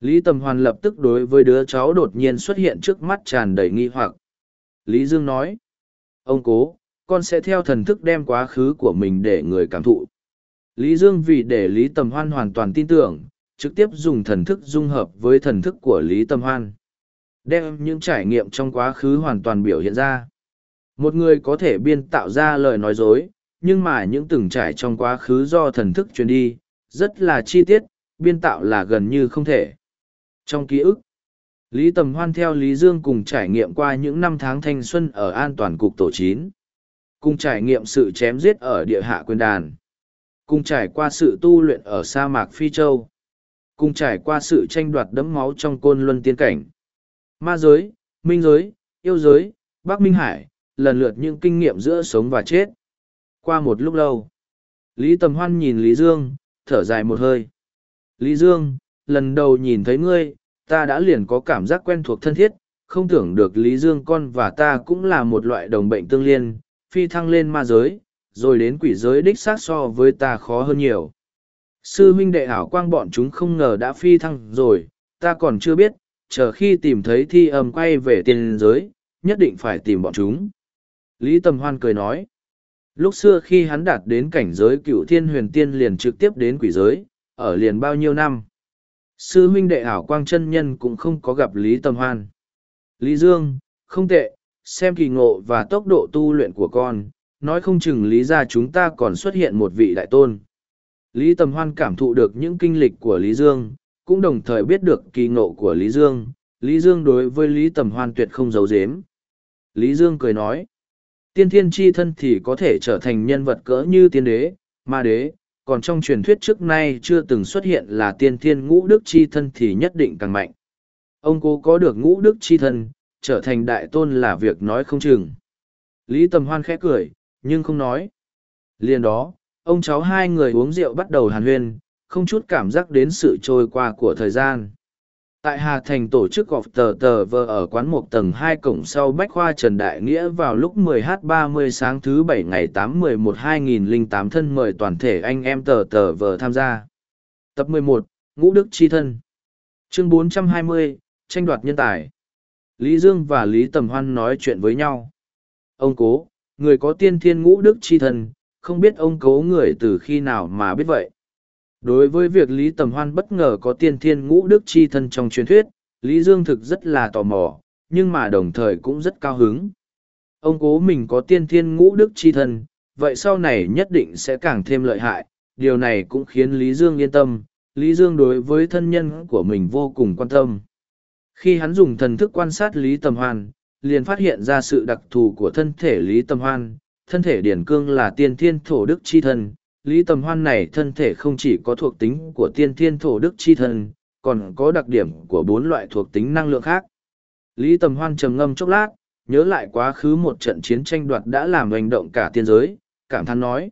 Lý Tầm Hoan lập tức đối với đứa cháu đột nhiên xuất hiện trước mắt tràn đầy nghi hoặc. Lý Dương nói, ông cố, con sẽ theo thần thức đem quá khứ của mình để người cảm thụ. Lý Dương vì để Lý Tầm Hoan hoàn toàn tin tưởng, trực tiếp dùng thần thức dung hợp với thần thức của Lý Tầm Hoan. Đem những trải nghiệm trong quá khứ hoàn toàn biểu hiện ra. Một người có thể biên tạo ra lời nói dối, nhưng mà những từng trải trong quá khứ do thần thức truyền đi, rất là chi tiết, biên tạo là gần như không thể. Trong ký ức, Lý Tầm Hoan theo Lý Dương cùng trải nghiệm qua những năm tháng thanh xuân ở an toàn cục tổ chín, cùng trải nghiệm sự chém giết ở địa hạ quyền đàn, cùng trải qua sự tu luyện ở sa mạc Phi Châu, cùng trải qua sự tranh đoạt đẫm máu trong côn luân tiên cảnh. Ma giới, minh giới, yêu giới, Bắc Minh Hải, lần lượt những kinh nghiệm giữa sống và chết. Qua một lúc lâu, Lý Tầm Hoan nhìn Lý Dương, thở dài một hơi. Lý Dương, lần đầu nhìn thấy ngươi, ta đã liền có cảm giác quen thuộc thân thiết, không tưởng được Lý Dương con và ta cũng là một loại đồng bệnh tương liên, phi thăng lên ma giới, rồi đến quỷ giới đích xác so với ta khó hơn nhiều. Sư huynh đệ hảo quang bọn chúng không ngờ đã phi thăng rồi, ta còn chưa biết, chờ khi tìm thấy thi âm quay về tiền giới, nhất định phải tìm bọn chúng. Lý Tầm Hoan cười nói, lúc xưa khi hắn đạt đến cảnh giới cựu thiên huyền tiên liền trực tiếp đến quỷ giới, ở liền bao nhiêu năm. Sư huynh đệ hảo quang chân nhân cũng không có gặp Lý Tầm Hoan. Lý Dương, không tệ, xem kỳ ngộ và tốc độ tu luyện của con, nói không chừng lý ra chúng ta còn xuất hiện một vị đại tôn. Lý Tầm Hoan cảm thụ được những kinh lịch của Lý Dương, cũng đồng thời biết được kỳ ngộ của Lý Dương. Lý Dương đối với Lý Tầm Hoan tuyệt không giấu giếm. Lý Dương cười nói, tiên thiên chi thân thì có thể trở thành nhân vật cỡ như tiên đế, ma đế, còn trong truyền thuyết trước nay chưa từng xuất hiện là tiên thiên ngũ đức chi thân thì nhất định càng mạnh. Ông cố có được ngũ đức chi thân, trở thành đại tôn là việc nói không chừng. Lý Tầm Hoan khẽ cười, nhưng không nói. Liền đó, ông cháu hai người uống rượu bắt đầu hàn huyên, không chút cảm giác đến sự trôi qua của thời gian. Tại Hà Thành tổ chức gọp tờ tờ vờ ở quán một tầng hai cổng sau Bách Khoa Trần Đại Nghĩa vào lúc 10h30 sáng thứ bảy ngày 8-11-2008 thân mời toàn thể anh em tờ tờ vờ tham gia. Tập 11, Ngũ Đức Chi Thân Chương 420, Tranh đoạt nhân tài Lý Dương và Lý Tầm Hoan nói chuyện với nhau. Ông cố, người có tiên thiên ngũ đức chi thân, không biết ông cố người từ khi nào mà biết vậy. Đối với việc Lý Tầm Hoan bất ngờ có tiên thiên ngũ đức chi thân trong truyền thuyết, Lý Dương thực rất là tò mò, nhưng mà đồng thời cũng rất cao hứng. Ông cố mình có tiên thiên ngũ đức chi thân, vậy sau này nhất định sẽ càng thêm lợi hại, điều này cũng khiến Lý Dương yên tâm, Lý Dương đối với thân nhân của mình vô cùng quan tâm. Khi hắn dùng thần thức quan sát Lý Tầm Hoan, liền phát hiện ra sự đặc thù của thân thể Lý Tầm Hoan, thân thể điển cương là tiên thiên thổ đức chi thân. Lý Tầm Hoan này thân thể không chỉ có thuộc tính của tiên thiên thổ đức chi thân, còn có đặc điểm của bốn loại thuộc tính năng lượng khác. Lý Tầm Hoan trầm ngâm chốc lát, nhớ lại quá khứ một trận chiến tranh đoạt đã làm hành động cả tiên giới, cảm thán nói.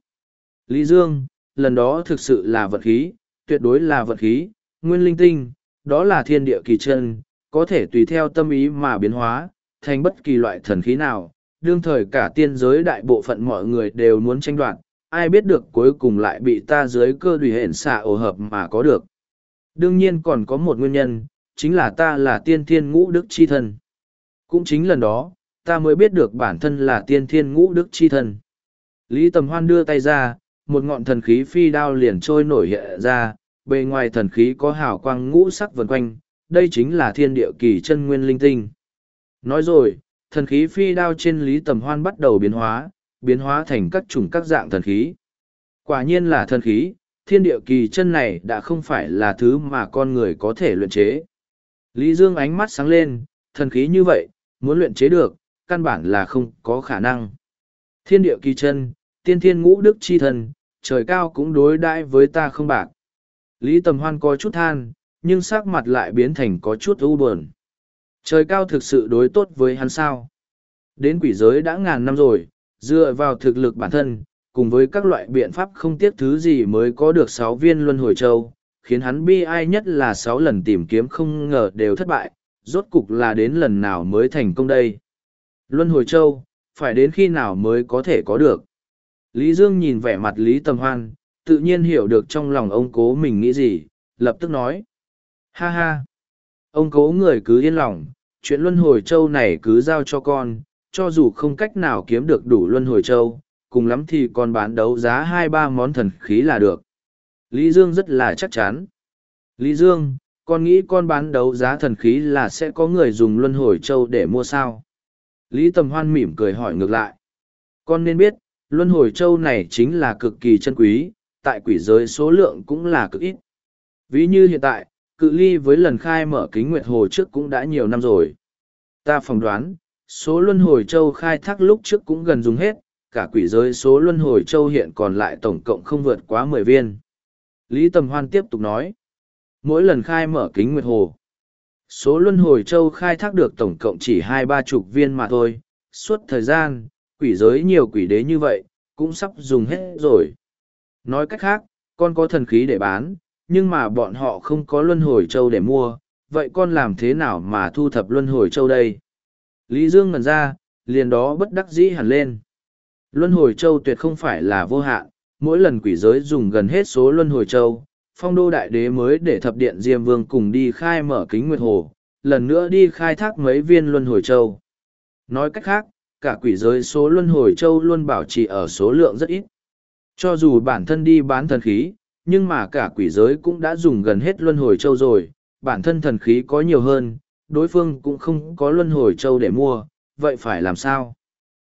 Lý Dương, lần đó thực sự là vật khí, tuyệt đối là vật khí, nguyên linh tinh, đó là thiên địa kỳ chân, có thể tùy theo tâm ý mà biến hóa, thành bất kỳ loại thần khí nào. Đương thời cả tiên giới đại bộ phận mọi người đều muốn tranh đoạt, ai biết được cuối cùng lại bị ta dưới cơ đùi hển xạ ổ hợp mà có được. Đương nhiên còn có một nguyên nhân, chính là ta là tiên thiên ngũ đức chi thân. Cũng chính lần đó, ta mới biết được bản thân là tiên thiên ngũ đức chi thân. Lý Tầm Hoan đưa tay ra, một ngọn thần khí phi đao liền trôi nổi hiện ra, bề ngoài thần khí có hào quang ngũ sắc vần quanh, đây chính là thiên địa kỳ chân nguyên linh tinh. Nói rồi, thần khí phi đao trên Lý Tầm Hoan bắt đầu biến hóa, biến hóa thành các chủng các dạng thần khí. Quả nhiên là thần khí, thiên địa kỳ chân này đã không phải là thứ mà con người có thể luyện chế. Lý Dương ánh mắt sáng lên, thần khí như vậy, muốn luyện chế được, căn bản là không có khả năng. Thiên địa kỳ chân, tiên thiên ngũ đức chi thần, trời cao cũng đối đãi với ta không bạc. Lý Tầm Hoan có chút than, nhưng sắc mặt lại biến thành có chút u buồn. Trời cao thực sự đối tốt với hắn sao. Đến quỷ giới đã ngàn năm rồi, dựa vào thực lực bản thân, cùng với các loại biện pháp không tiếc thứ gì mới có được sáu viên luân hồi châu, khiến hắn bi ai nhất là sáu lần tìm kiếm không ngờ đều thất bại, rốt cục là đến lần nào mới thành công đây. Luân hồi châu, phải đến khi nào mới có thể có được. Lý Dương nhìn vẻ mặt Lý Tầm Hoan, tự nhiên hiểu được trong lòng ông cố mình nghĩ gì, lập tức nói. Ha ha! Ông cố người cứ yên lòng, chuyện luân hồi châu này cứ giao cho con, cho dù không cách nào kiếm được đủ luân hồi châu, cùng lắm thì con bán đấu giá hai ba món thần khí là được. Lý Dương rất là chắc chắn. Lý Dương, con nghĩ con bán đấu giá thần khí là sẽ có người dùng luân hồi châu để mua sao? Lý Tầm Hoan mỉm cười hỏi ngược lại. Con nên biết, luân hồi châu này chính là cực kỳ chân quý, tại quỷ giới số lượng cũng là cực ít. Ví như hiện tại, cự ly với lần khai mở kính nguyệt hồ trước cũng đã nhiều năm rồi. Ta phỏng đoán, số luân hồi châu khai thác lúc trước cũng gần dùng hết, cả quỷ giới số luân hồi châu hiện còn lại tổng cộng không vượt quá mười viên. Lý Tầm Hoan tiếp tục nói, mỗi lần khai mở kính nguyệt hồ, số luân hồi châu khai thác được tổng cộng chỉ hai ba chục viên mà thôi, suốt thời gian, quỷ giới nhiều quỷ đế như vậy, cũng sắp dùng hết rồi. Nói cách khác, con có thần khí để bán, nhưng mà bọn họ không có luân hồi châu để mua, vậy con làm thế nào mà thu thập luân hồi châu đây? Lý Dương ngần ra, liền đó bất đắc dĩ hẳn lên. Luân hồi châu tuyệt không phải là vô hạn, mỗi lần quỷ giới dùng gần hết số luân hồi châu, phong đô đại đế mới để thập điện diêm vương cùng đi khai mở kính nguyệt hồ, lần nữa đi khai thác mấy viên luân hồi châu. Nói cách khác, cả quỷ giới số luân hồi châu luôn bảo trì ở số lượng rất ít. Cho dù bản thân đi bán thần khí, nhưng mà cả quỷ giới cũng đã dùng gần hết luân hồi châu rồi, bản thân thần khí có nhiều hơn, đối phương cũng không có luân hồi châu để mua, vậy phải làm sao?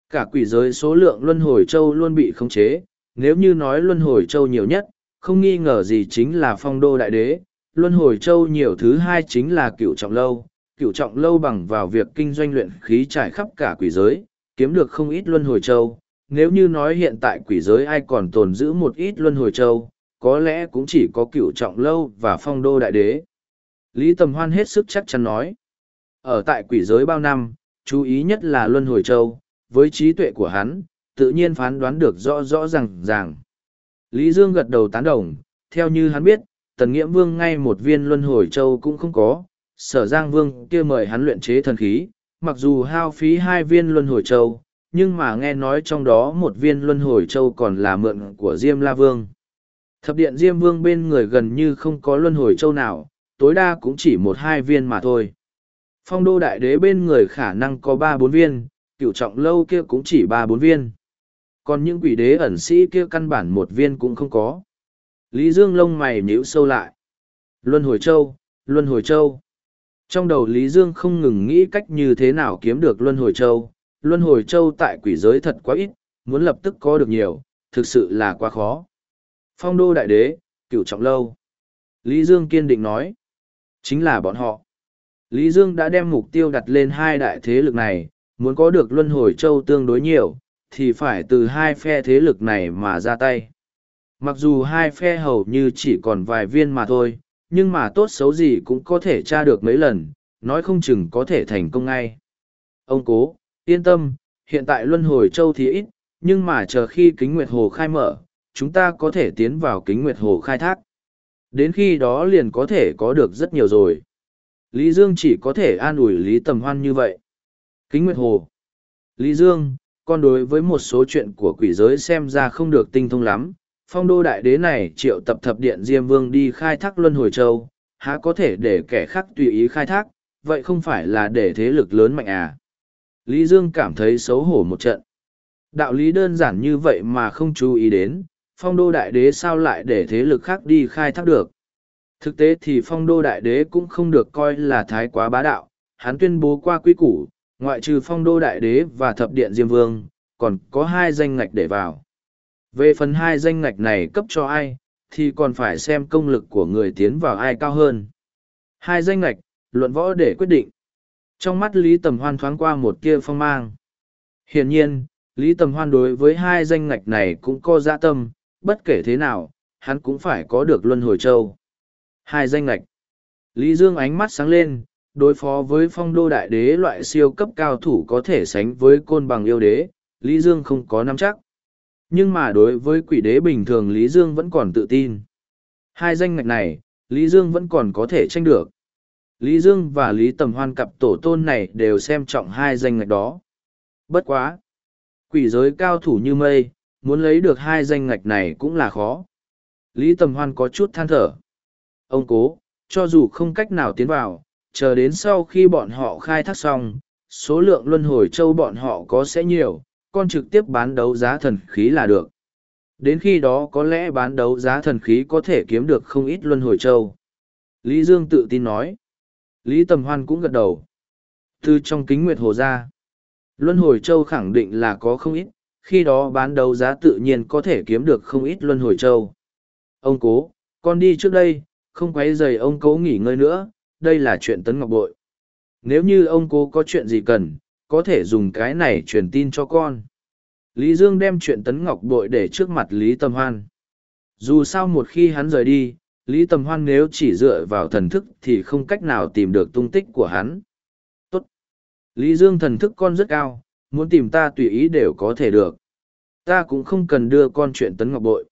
Cả quỷ giới số lượng luân hồi châu luôn bị khống chế, nếu như nói luân hồi châu nhiều nhất, không nghi ngờ gì chính là phong đô đại đế, luân hồi châu nhiều thứ hai chính là cựu trọng lâu, cựu trọng lâu bằng vào việc kinh doanh luyện khí trải khắp cả quỷ giới, kiếm được không ít luân hồi châu. Nếu như nói hiện tại quỷ giới ai còn tồn giữ một ít luân hồi châu, có lẽ cũng chỉ có cựu trọng lâu và phong đô đại đế. Lý Tầm Hoan hết sức chắc chắn nói. Ở tại quỷ giới bao năm, chú ý nhất là luân hồi châu, với trí tuệ của hắn, tự nhiên phán đoán được rõ rõ ràng ràng. Lý Dương gật đầu tán đồng, theo như hắn biết, tần nghiễm vương ngay một viên luân hồi châu cũng không có, sở giang vương kia mời hắn luyện chế thần khí, mặc dù hao phí hai viên luân hồi châu, nhưng mà nghe nói trong đó một viên luân hồi châu còn là mượn của Diêm La Vương. Thập điện Diêm Vương bên người gần như không có luân hồi châu nào, tối đa cũng chỉ một hai viên mà thôi. Phong đô đại đế bên người khả năng có ba bốn viên, cựu trọng lâu kia cũng chỉ ba bốn viên. Còn những quỷ đế ẩn sĩ kia căn bản một viên cũng không có. Lý Dương lông mày nhíu sâu lại. Luân hồi châu, luân hồi châu. Trong đầu Lý Dương không ngừng nghĩ cách như thế nào kiếm được luân hồi châu. Luân hồi châu tại quỷ giới thật quá ít, muốn lập tức có được nhiều, thực sự là quá khó. Phong đô đại đế, cựu trọng lâu. Lý Dương kiên định nói. Chính là bọn họ. Lý Dương đã đem mục tiêu đặt lên hai đại thế lực này, muốn có được luân hồi châu tương đối nhiều, thì phải từ hai phe thế lực này mà ra tay. Mặc dù hai phe hầu như chỉ còn vài viên mà thôi, nhưng mà tốt xấu gì cũng có thể tra được mấy lần, nói không chừng có thể thành công ngay. Ông cố, yên tâm, hiện tại luân hồi châu thì ít, nhưng mà chờ khi kính nguyệt hồ khai mở, chúng ta có thể tiến vào kính nguyệt hồ khai thác. Đến khi đó liền có thể có được rất nhiều rồi. Lý Dương chỉ có thể an ủi Lý Tầm Hoan như vậy. Kính Nguyệt Hồ. Lý Dương, con đối với một số chuyện của quỷ giới xem ra không được tinh thông lắm. Phong đô đại đế này triệu tập thập điện Diêm Vương đi khai thác Luân Hồi Châu, há có thể để kẻ khác tùy ý khai thác, vậy không phải là để thế lực lớn mạnh à. Lý Dương cảm thấy xấu hổ một trận. Đạo lý đơn giản như vậy mà không chú ý đến, phong đô đại đế sao lại để thế lực khác đi khai thác được. Thực tế thì phong đô đại đế cũng không được coi là thái quá bá đạo, hắn tuyên bố qua quy củ, ngoại trừ phong đô đại đế và thập điện diêm vương, còn có hai danh ngạch để vào. Về phần hai danh ngạch này cấp cho ai, thì còn phải xem công lực của người tiến vào ai cao hơn. Hai danh ngạch, luận võ để quyết định. Trong mắt Lý Tầm Hoan thoáng qua một kia phong mang. Hiển nhiên, Lý Tầm Hoan đối với hai danh ngạch này cũng có dạ tâm, bất kể thế nào, hắn cũng phải có được luân hồi châu. Hai danh lệch. Lý Dương ánh mắt sáng lên, đối phó với phong đô đại đế loại siêu cấp cao thủ có thể sánh với côn bằng yêu đế, Lý Dương không có nắm chắc. Nhưng mà đối với quỷ đế bình thường Lý Dương vẫn còn tự tin. Hai danh ngạch này, Lý Dương vẫn còn có thể tranh được. Lý Dương và Lý Tầm Hoan cặp tổ tôn này đều xem trọng hai danh ngạch đó. Bất quá. Quỷ giới cao thủ như mây, muốn lấy được hai danh ngạch này cũng là khó. Lý Tầm Hoan có chút than thở. Ông cố, cho dù không cách nào tiến vào, chờ đến sau khi bọn họ khai thác xong, số lượng luân hồi châu bọn họ có sẽ nhiều, con trực tiếp bán đấu giá thần khí là được. Đến khi đó có lẽ bán đấu giá thần khí có thể kiếm được không ít luân hồi châu. Lý Dương tự tin nói. Lý Tầm Hoan cũng gật đầu. Từ trong kính nguyệt hồ ra, luân hồi châu khẳng định là có không ít, khi đó bán đấu giá tự nhiên có thể kiếm được không ít luân hồi châu. Ông cố, con đi trước đây, không quấy dày ông cố nghỉ ngơi nữa, đây là chuyện tấn ngọc bội. Nếu như ông cố có chuyện gì cần, có thể dùng cái này truyền tin cho con. Lý Dương đem chuyện tấn ngọc bội để trước mặt Lý Tầm Hoan. Dù sao một khi hắn rời đi, Lý Tầm Hoan nếu chỉ dựa vào thần thức thì không cách nào tìm được tung tích của hắn. Tốt. Lý Dương thần thức con rất cao, muốn tìm ta tùy ý đều có thể được. Ta cũng không cần đưa con chuyện tấn ngọc bội.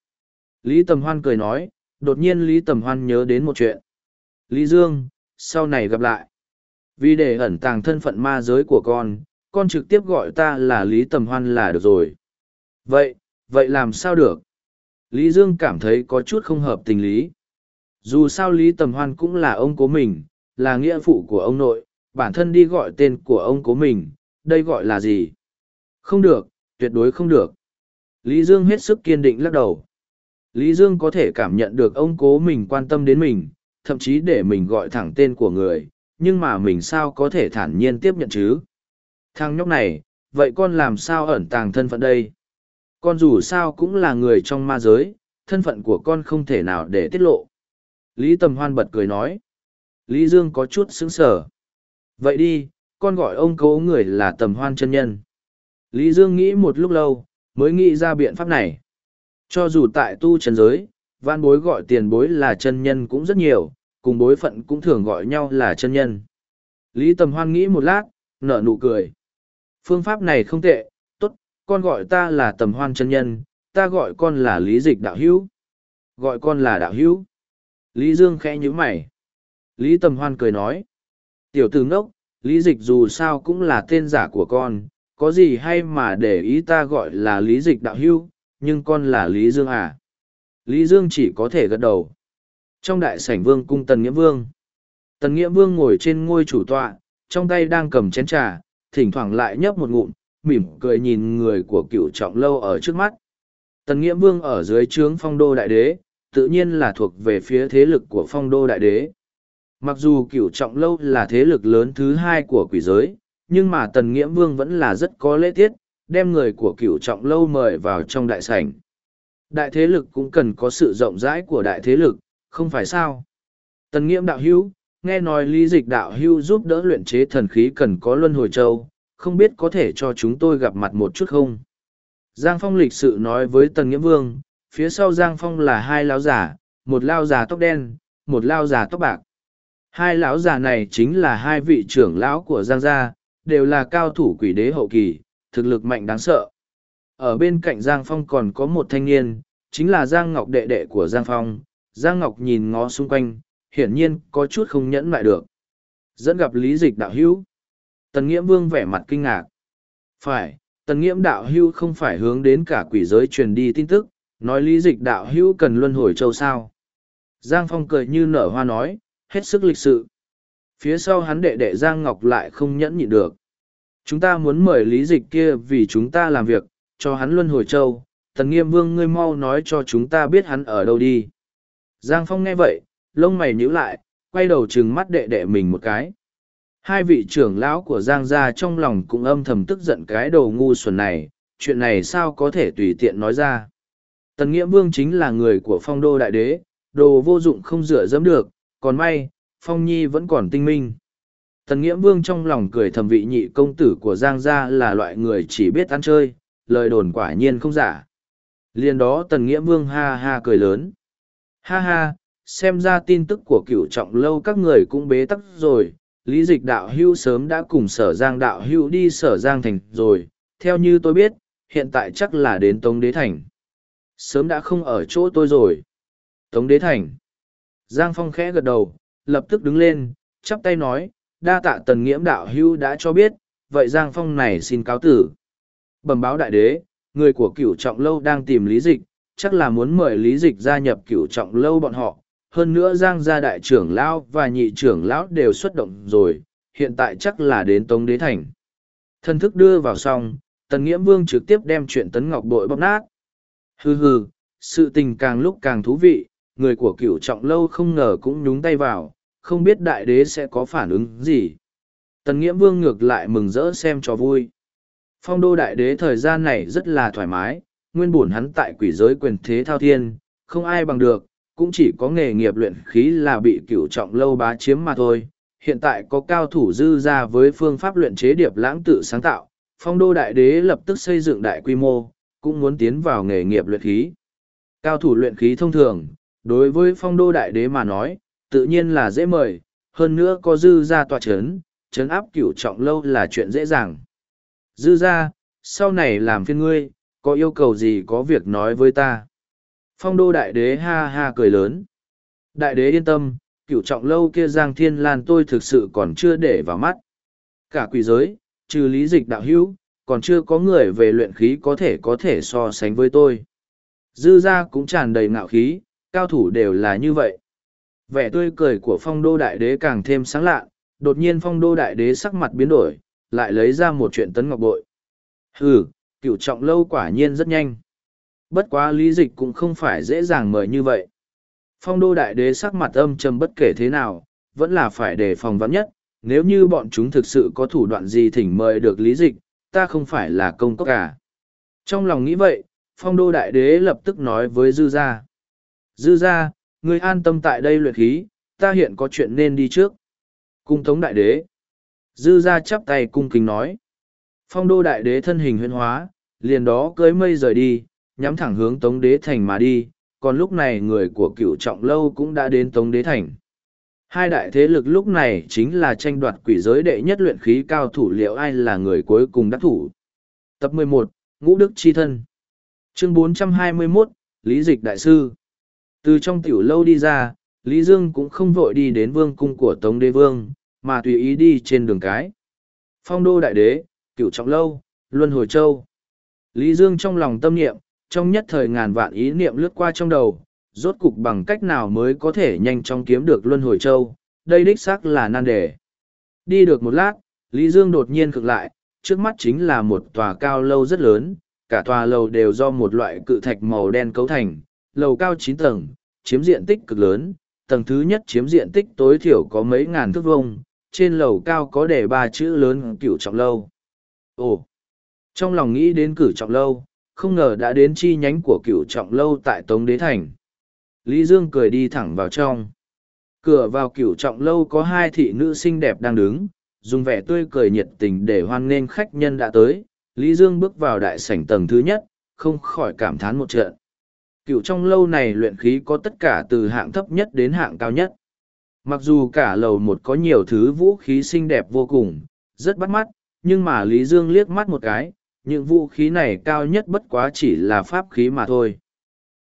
Lý Tầm Hoan cười nói, đột nhiên Lý Tầm Hoan nhớ đến một chuyện. Lý Dương, sau này gặp lại. Vì để ẩn tàng thân phận ma giới của con, con trực tiếp gọi ta là Lý Tầm Hoan là được rồi. Vậy, vậy làm sao được? Lý Dương cảm thấy có chút không hợp tình lý. Dù sao Lý Tầm Hoan cũng là ông cố mình, là nghĩa phụ của ông nội, bản thân đi gọi tên của ông cố mình, đây gọi là gì? Không được, tuyệt đối không được. Lý Dương hết sức kiên định lắc đầu. Lý Dương có thể cảm nhận được ông cố mình quan tâm đến mình, thậm chí để mình gọi thẳng tên của người, nhưng mà mình sao có thể thản nhiên tiếp nhận chứ? Thằng nhóc này, vậy con làm sao ẩn tàng thân phận đây? Con dù sao cũng là người trong ma giới, thân phận của con không thể nào để tiết lộ. Lý Tầm Hoan bật cười nói. Lý Dương có chút sững sờ. Vậy đi, con gọi ông cố người là Tầm Hoan chân nhân. Lý Dương nghĩ một lúc lâu, mới nghĩ ra biện pháp này. Cho dù tại tu chân giới, văn bối gọi tiền bối là chân nhân cũng rất nhiều, cùng bối phận cũng thường gọi nhau là chân nhân. Lý Tầm Hoan nghĩ một lát, nở nụ cười. Phương pháp này không tệ, tốt, con gọi ta là Tầm Hoan chân nhân, ta gọi con là Lý Dịch Đạo Hữu. Gọi con là Đạo Hữu. Lý Dương khẽ nhíu mày. Lý Tầm Hoan cười nói. Tiểu tử ngốc, Lý Dịch dù sao cũng là tên giả của con, có gì hay mà để ý ta gọi là Lý Dịch Đạo Hữu, nhưng con là Lý Dương à? Lý Dương chỉ có thể gật đầu. Trong đại sảnh vương cung Tần Nghĩa Vương, Tần Nghĩa Vương ngồi trên ngôi chủ tọa, trong tay đang cầm chén trà, thỉnh thoảng lại nhấp một ngụm, mỉm cười nhìn người của cựu trọng lâu ở trước mắt. Tần Nghĩa Vương ở dưới trướng phong đô đại đế, tự nhiên là thuộc về phía thế lực của phong đô đại đế. Mặc dù cựu trọng lâu là thế lực lớn thứ hai của quỷ giới, nhưng mà Tần Nghĩa Vương vẫn là rất có lễ tiết, đem người của cựu trọng lâu mời vào trong đại sảnh. Đại thế lực cũng cần có sự rộng rãi của đại thế lực, không phải sao? Tần Nghiễm đạo hữu, nghe nói lý dịch đạo hữu giúp đỡ luyện chế thần khí cần có luân hồi châu, không biết có thể cho chúng tôi gặp mặt một chút không? Giang Phong lịch sự nói với Tần Nghiễm Vương, phía sau Giang Phong là hai lão giả, một lao già tóc đen, một lao già tóc bạc. Hai lão già này chính là hai vị trưởng lão của Giang gia, đều là cao thủ quỷ đế hậu kỳ, thực lực mạnh đáng sợ. Ở bên cạnh Giang Phong còn có một thanh niên, chính là Giang Ngọc đệ đệ của Giang Phong. Giang Ngọc nhìn ngó xung quanh, hiển nhiên có chút không nhẫn lại được. Dẫn gặp Lý Dịch đạo hữu. Tần Nghiễm Vương vẻ mặt kinh ngạc. Phải, Tần Nghiễm đạo hữu không phải hướng đến cả quỷ giới truyền đi tin tức, nói Lý Dịch đạo hữu cần luân hồi châu sao. Giang Phong cười như nở hoa nói, hết sức lịch sự. Phía sau hắn đệ đệ Giang Ngọc lại không nhẫn nhịn được. Chúng ta muốn mời lý dịch kia vì chúng ta làm việc, cho hắn luân hồi châu, tần nghiêm vương ngươi mau nói cho chúng ta biết hắn ở đâu đi. Giang Phong nghe vậy, lông mày nhíu lại, quay đầu trừng mắt đệ đệ mình một cái. Hai vị trưởng lão của Giang gia trong lòng cũng âm thầm tức giận cái đầu ngu xuẩn này, chuyện này sao có thể tùy tiện nói ra. Tần Nghĩa Vương chính là người của phong đô đại đế, đồ vô dụng không dựa dẫm được, còn may, Phong Nhi vẫn còn tinh minh. Tần Nghĩa Vương trong lòng cười thầm vị nhị công tử của Giang Gia là loại người chỉ biết ăn chơi, lời đồn quả nhiên không giả. Liên đó Tần Nghĩa Vương ha ha cười lớn. Ha ha, xem ra tin tức của cựu trọng lâu các người cũng bế tắc rồi. Lý dịch đạo hưu sớm đã cùng sở giang đạo hưu đi sở giang thành rồi. Theo như tôi biết, hiện tại chắc là đến Tống Đế Thành. Sớm đã không ở chỗ tôi rồi. Tống Đế Thành. Giang Phong khẽ gật đầu, lập tức đứng lên, chắp tay nói, đa tạ tần nghiễm đạo hưu đã cho biết, vậy Giang Phong này xin cáo tử. Bẩm báo đại đế, người của cửu trọng lâu đang tìm lý dịch, chắc là muốn mời lý dịch gia nhập cửu trọng lâu bọn họ. Hơn nữa Giang gia đại trưởng lão và nhị trưởng lão đều xuất động rồi, hiện tại chắc là đến Tống Đế Thành. Thân thức đưa vào xong, Tần Nghiễm Vương trực tiếp đem chuyện Tấn Ngọc Bội bóp nát. Hừ hừ, sự tình càng lúc càng thú vị, người của cửu trọng lâu không ngờ cũng nhúng tay vào, không biết đại đế sẽ có phản ứng gì. Tần Nghiễm Vương ngược lại mừng rỡ xem cho vui. Phong đô đại đế thời gian này rất là thoải mái, nguyên bổn hắn tại quỷ giới quyền thế thao thiên, không ai bằng được, cũng chỉ có nghề nghiệp luyện khí là bị cửu trọng lâu bá chiếm mà thôi. Hiện tại có cao thủ dư ra với phương pháp luyện chế điệp lãng tự sáng tạo, phong đô đại đế lập tức xây dựng đại quy mô, cũng muốn tiến vào nghề nghiệp luyện khí. Cao thủ luyện khí thông thường, đối với phong đô đại đế mà nói, tự nhiên là dễ mời, hơn nữa có dư ra tòa chấn, chấn áp cửu trọng lâu là chuyện dễ dàng. Dư ra, sau này làm phiên ngươi, có yêu cầu gì có việc nói với ta. Phong đô đại đế ha ha cười lớn. Đại đế yên tâm, cửu trọng lâu kia giang thiên lan tôi thực sự còn chưa để vào mắt. Cả quỷ giới, trừ lý dịch đạo hữu, còn chưa có người về luyện khí có thể có thể so sánh với tôi. Dư ra cũng tràn đầy ngạo khí, cao thủ đều là như vậy. Vẻ tươi cười của phong đô đại đế càng thêm sáng lạ, đột nhiên phong đô đại đế sắc mặt biến đổi, lại lấy ra một chuyện tấn ngọc bội. Hừ, cửu trọng lâu quả nhiên rất nhanh. Bất quá lý dịch cũng không phải dễ dàng mời như vậy. Phong đô đại đế sắc mặt âm trầm bất kể thế nào, vẫn là phải đề phòng vắn nhất. Nếu như bọn chúng thực sự có thủ đoạn gì thỉnh mời được lý dịch, ta không phải là công cốc cả. Trong lòng nghĩ vậy, phong đô đại đế lập tức nói với dư gia. Dư gia, ngươi an tâm tại đây luyện khí, ta hiện có chuyện nên đi trước. Cung tống đại đế. Dư ra chắp tay cung kính nói. Phong đô đại đế thân hình huyên hóa, liền đó cưới mây rời đi, nhắm thẳng hướng tống đế thành mà đi, còn lúc này người của cựu trọng lâu cũng đã đến tống đế thành. Hai đại thế lực lúc này chính là tranh đoạt quỷ giới đệ nhất luyện khí cao thủ liệu ai là người cuối cùng đắc thủ. Tập 11, Ngũ Đức Chi Thân Chương 421, Lý Dịch Đại Sư từ trong tiểu lâu đi ra, Lý Dương cũng không vội đi đến vương cung của Tống Đế Vương, mà tùy ý đi trên đường cái. Phong đô đại đế, cựu trọng lâu, luân hồi châu. Lý Dương trong lòng tâm niệm, trong nhất thời ngàn vạn ý niệm lướt qua trong đầu, rốt cục bằng cách nào mới có thể nhanh chóng kiếm được luân hồi châu, đây đích xác là nan đề. Đi được một lát, Lý Dương đột nhiên cực lại, trước mắt chính là một tòa cao lâu rất lớn, cả tòa lầu đều do một loại cự thạch màu đen cấu thành, lầu cao chín tầng, chiếm diện tích cực lớn, tầng thứ nhất chiếm diện tích tối thiểu có mấy ngàn thước vuông, trên lầu cao có để ba chữ lớn cửu trọng lâu. Ồ! Trong lòng nghĩ đến cửu trọng lâu, không ngờ đã đến chi nhánh của cửu trọng lâu tại Tống Đế Thành. Lý Dương cười đi thẳng vào trong. Cửa vào cửu trọng lâu có hai thị nữ xinh đẹp đang đứng, dùng vẻ tươi cười nhiệt tình để hoan nghênh khách nhân đã tới. Lý Dương bước vào đại sảnh tầng thứ nhất, không khỏi cảm thán một trận. Cựu trong lâu này luyện khí có tất cả từ hạng thấp nhất đến hạng cao nhất. Mặc dù cả lầu một có nhiều thứ vũ khí xinh đẹp vô cùng, rất bắt mắt, nhưng mà Lý Dương liếc mắt một cái, những vũ khí này cao nhất bất quá chỉ là pháp khí mà thôi.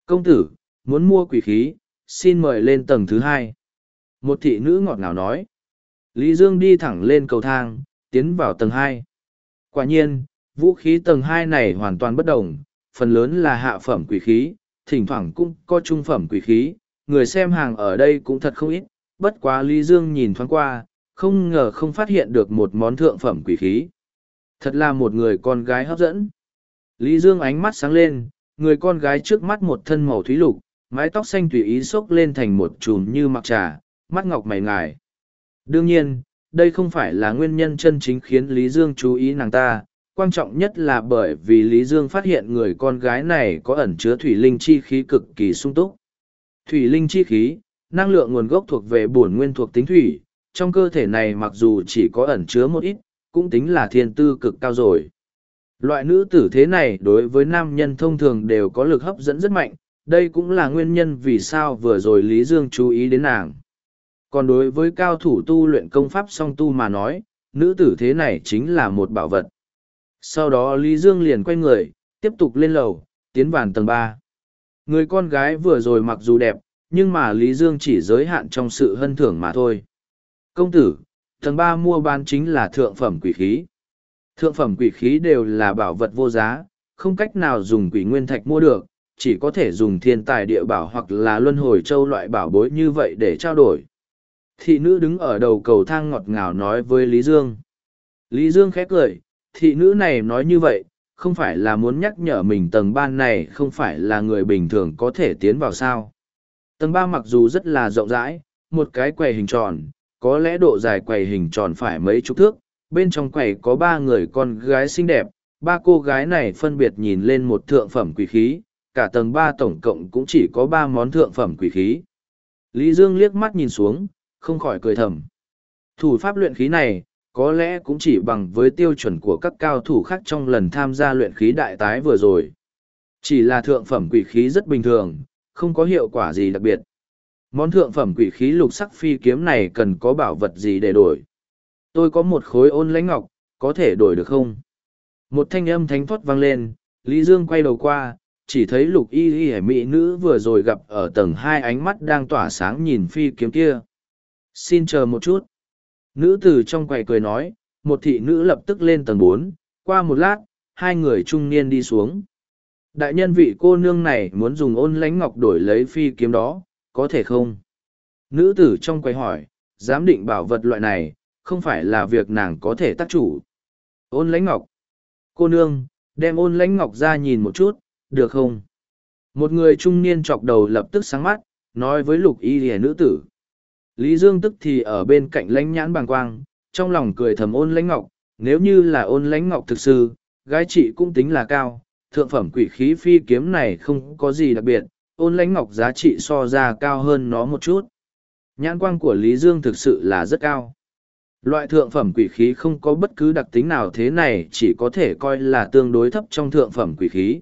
Công tử, muốn mua quỷ khí, xin mời lên tầng thứ hai. Một thị nữ ngọt ngào nói. Lý Dương đi thẳng lên cầu thang, tiến vào tầng hai. Quả nhiên, vũ khí tầng hai này hoàn toàn bất đồng, phần lớn là hạ phẩm quỷ khí, thỉnh thoảng cũng có trung phẩm quỷ khí, người xem hàng ở đây cũng thật không ít, bất quá Lý Dương nhìn thoáng qua, không ngờ không phát hiện được một món thượng phẩm quỷ khí. Thật là một người con gái hấp dẫn. Lý Dương ánh mắt sáng lên, người con gái trước mắt một thân màu thúy lục, mái tóc xanh tùy ý xốc lên thành một chùm như mặc trà, mắt ngọc mày ngài. Đương nhiên, đây không phải là nguyên nhân chân chính khiến Lý Dương chú ý nàng ta, quan trọng nhất là bởi vì Lý Dương phát hiện người con gái này có ẩn chứa thủy linh chi khí cực kỳ sung túc. Thủy linh chi khí, năng lượng nguồn gốc thuộc về bổn nguyên thuộc tính thủy, trong cơ thể này mặc dù chỉ có ẩn chứa một ít, cũng tính là thiên tư cực cao rồi. Loại nữ tử thế này đối với nam nhân thông thường đều có lực hấp dẫn rất mạnh, đây cũng là nguyên nhân vì sao vừa rồi Lý Dương chú ý đến nàng. Còn đối với cao thủ tu luyện công pháp song tu mà nói, nữ tử thế này chính là một bảo vật. Sau đó Lý Dương liền quay người, tiếp tục lên lầu, tiến vào tầng ba. Người con gái vừa rồi mặc dù đẹp, nhưng mà Lý Dương chỉ giới hạn trong sự hân thưởng mà thôi. Công tử, tầng ba mua bán chính là thượng phẩm quỷ khí. Thượng phẩm quỷ khí đều là bảo vật vô giá, không cách nào dùng quỷ nguyên thạch mua được, chỉ có thể dùng thiên tài địa bảo hoặc là luân hồi châu loại bảo bối như vậy để trao đổi. Thị nữ đứng ở đầu cầu thang ngọt ngào nói với Lý Dương. Lý Dương khép cười, thị nữ này nói như vậy, không phải là muốn nhắc nhở mình tầng ban này không phải là người bình thường có thể tiến vào sao. Tầng ba mặc dù rất là rộng rãi, một cái quầy hình tròn, có lẽ độ dài quầy hình tròn phải mấy chục thước, bên trong quầy có ba người con gái xinh đẹp, ba cô gái này phân biệt nhìn lên một thượng phẩm quỷ khí, cả tầng ba tổng cộng cũng chỉ có ba món thượng phẩm quỷ khí. Lý Dương liếc mắt nhìn xuống, không khỏi cười thầm. Thủ pháp luyện khí này, có lẽ cũng chỉ bằng với tiêu chuẩn của các cao thủ khác trong lần tham gia luyện khí đại tái vừa rồi. Chỉ là thượng phẩm quỷ khí rất bình thường, không có hiệu quả gì đặc biệt. Món thượng phẩm quỷ khí lục sắc phi kiếm này cần có bảo vật gì để đổi. Tôi có một khối ôn lãnh ngọc, có thể đổi được không? Một thanh âm thánh thoát vang lên, Lý Dương quay đầu qua, chỉ thấy lục y y mỹ nữ vừa rồi gặp ở tầng hai ánh mắt đang tỏa sáng nhìn phi kiếm kia. Xin chờ một chút. Nữ tử trong quầy cười nói, một thị nữ lập tức lên tầng bốn. qua một lát, hai người trung niên đi xuống. Đại nhân vị cô nương này muốn dùng ôn lánh ngọc đổi lấy phi kiếm đó, có thể không? Nữ tử trong quầy hỏi, giám định bảo vật loại này, không phải là việc nàng có thể tác chủ. Ôn lãnh ngọc. Cô nương, đem ôn lãnh ngọc ra nhìn một chút, được không? Một người trung niên chọc đầu lập tức sáng mắt, nói với lục y hề nữ tử. Lý Dương tức thì ở bên cạnh lãnh nhãn bàng quang, trong lòng cười thầm ôn lãnh ngọc, nếu như là ôn lãnh ngọc thực sự, gái chị cũng tính là cao, thượng phẩm quỷ khí phi kiếm này không có gì đặc biệt, ôn lãnh ngọc giá trị so ra cao hơn nó một chút. Nhãn quang của Lý Dương thực sự là rất cao. Loại thượng phẩm quỷ khí không có bất cứ đặc tính nào thế này chỉ có thể coi là tương đối thấp trong thượng phẩm quỷ khí.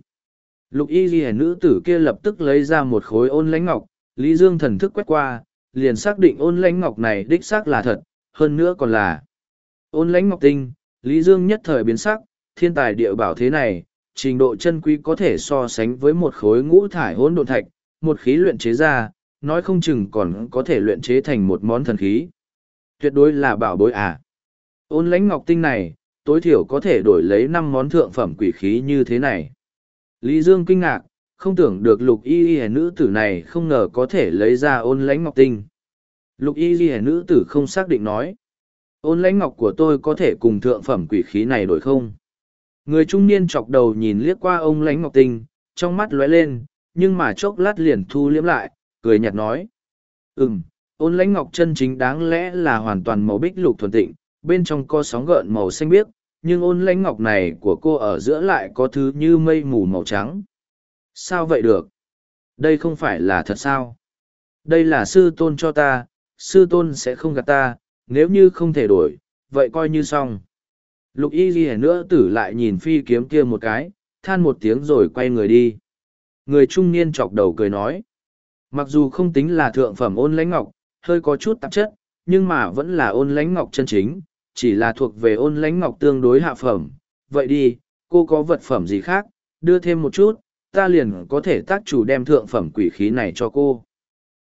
Lục y ghi nữ tử kia lập tức lấy ra một khối ôn lãnh ngọc, Lý Dương thần thức quét qua, liền xác định ôn lãnh ngọc này đích xác là thật, hơn nữa còn là ôn lãnh ngọc tinh, Lý Dương nhất thời biến sắc, thiên tài địa bảo thế này, trình độ chân quý có thể so sánh với một khối ngũ thải hỗn độn thạch, một khí luyện chế ra, nói không chừng còn có thể luyện chế thành một món thần khí. Tuyệt đối là bảo bối à. Ôn lãnh ngọc tinh này, tối thiểu có thể đổi lấy năm món thượng phẩm quỷ khí như thế này. Lý Dương kinh ngạc, không tưởng được lục y y nữ tử này không ngờ có thể lấy ra ôn lãnh ngọc tinh. Lục y y nữ tử không xác định nói. Ôn lãnh ngọc của tôi có thể cùng thượng phẩm quỷ khí này đổi không? Người trung niên chọc đầu nhìn liếc qua ông lãnh ngọc tinh, trong mắt lóe lên, nhưng mà chốc lát liền thu liếm lại, cười nhạt nói. Ừm, ôn lãnh ngọc chân chính đáng lẽ là hoàn toàn màu bích lục thuần tịnh, bên trong có sóng gợn màu xanh biếc, nhưng ôn lãnh ngọc này của cô ở giữa lại có thứ như mây mù màu trắng. Sao vậy được? Đây không phải là thật sao? Đây là sư tôn cho ta, sư tôn sẽ không gạt ta, nếu như không thể đổi, vậy coi như xong. Lục y ghi nữa tử lại nhìn phi kiếm kia một cái, than một tiếng rồi quay người đi. Người trung niên chọc đầu cười nói. Mặc dù không tính là thượng phẩm ôn lãnh ngọc, hơi có chút tạp chất, nhưng mà vẫn là ôn lãnh ngọc chân chính, chỉ là thuộc về ôn lãnh ngọc tương đối hạ phẩm. Vậy đi, cô có vật phẩm gì khác, đưa thêm một chút, ta liền có thể tác chủ đem thượng phẩm quỷ khí này cho cô.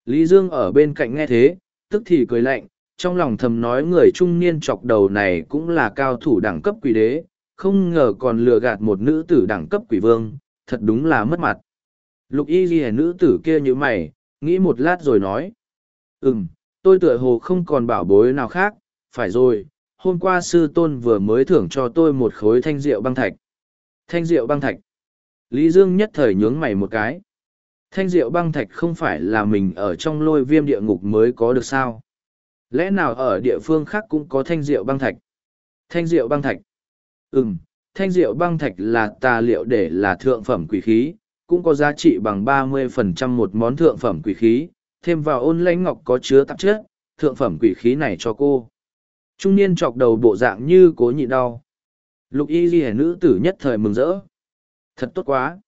Lý Dương ở bên cạnh nghe thế, tức thì cười lạnh, trong lòng thầm nói người trung niên chọc đầu này cũng là cao thủ đẳng cấp quỷ đế, không ngờ còn lừa gạt một nữ tử đẳng cấp quỷ vương, thật đúng là mất mặt. Lục y ghi nữ tử kia như mày, nghĩ một lát rồi nói. Ừm, tôi tựa hồ không còn bảo bối nào khác, phải rồi, hôm qua sư tôn vừa mới thưởng cho tôi một khối thanh rượu băng thạch. Thanh rượu băng thạch. Lý Dương nhất thời nhướng mày một cái. Thanh diệu băng thạch không phải là mình ở trong lôi viêm địa ngục mới có được sao? Lẽ nào ở địa phương khác cũng có thanh diệu băng thạch? Thanh diệu băng thạch. Ừm, thanh diệu băng thạch là tà liệu để là thượng phẩm quỷ khí, cũng có giá trị bằng ba mươi phần trăm một món thượng phẩm quỷ khí, thêm vào ôn lãnh ngọc có chứa tạp chất, thượng phẩm quỷ khí này cho cô. Trung niên chọc đầu bộ dạng như cố nhị đau. Lục y ghi nữ tử nhất thời mừng rỡ. Thật tốt quá.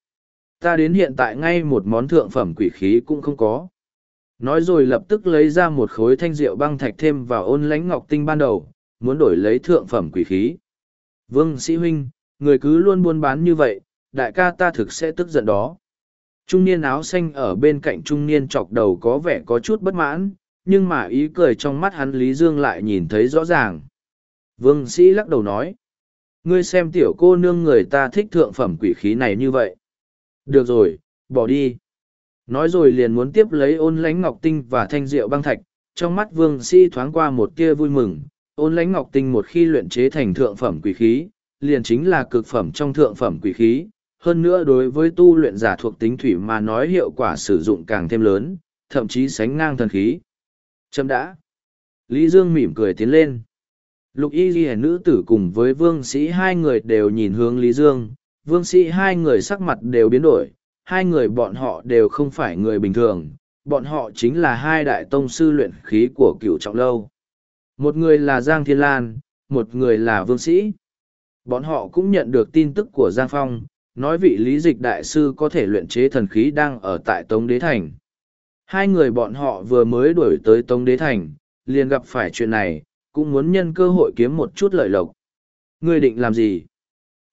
Ta đến hiện tại ngay một món thượng phẩm quỷ khí cũng không có. Nói rồi lập tức lấy ra một khối thanh rượu băng thạch thêm vào ôn lãnh ngọc tinh ban đầu, muốn đổi lấy thượng phẩm quỷ khí. Vương sĩ huynh, người cứ luôn buôn bán như vậy, đại ca ta thực sẽ tức giận đó. Trung niên áo xanh ở bên cạnh trung niên chọc đầu có vẻ có chút bất mãn, nhưng mà ý cười trong mắt hắn Lý Dương lại nhìn thấy rõ ràng. Vương sĩ lắc đầu nói, ngươi xem tiểu cô nương người ta thích thượng phẩm quỷ khí này như vậy. Được rồi, bỏ đi. Nói rồi liền muốn tiếp lấy ôn lánh ngọc tinh và thanh rượu băng thạch, trong mắt vương sĩ thoáng qua một tia vui mừng, ôn lánh ngọc tinh một khi luyện chế thành thượng phẩm quỷ khí, liền chính là cực phẩm trong thượng phẩm quỷ khí. Hơn nữa đối với tu luyện giả thuộc tính thủy mà nói hiệu quả sử dụng càng thêm lớn, thậm chí sánh ngang thần khí. Châm đã. Lý Dương mỉm cười tiến lên. Lục y ghi nữ tử cùng với vương sĩ hai người đều nhìn hướng Lý Dương. Vương sĩ hai người sắc mặt đều biến đổi. Hai người bọn họ đều không phải người bình thường. Bọn họ chính là hai đại tông sư luyện khí của cựu trọng lâu. Một người là Giang Thiên Lan, một người là Vương Sĩ. Bọn họ cũng nhận được tin tức của Giang Phong, nói vị lý dịch đại sư có thể luyện chế thần khí đang ở tại Tống Đế Thành. Hai người bọn họ vừa mới đuổi tới Tống Đế Thành, liền gặp phải chuyện này, cũng muốn nhân cơ hội kiếm một chút lợi lộc. Ngươi định làm gì?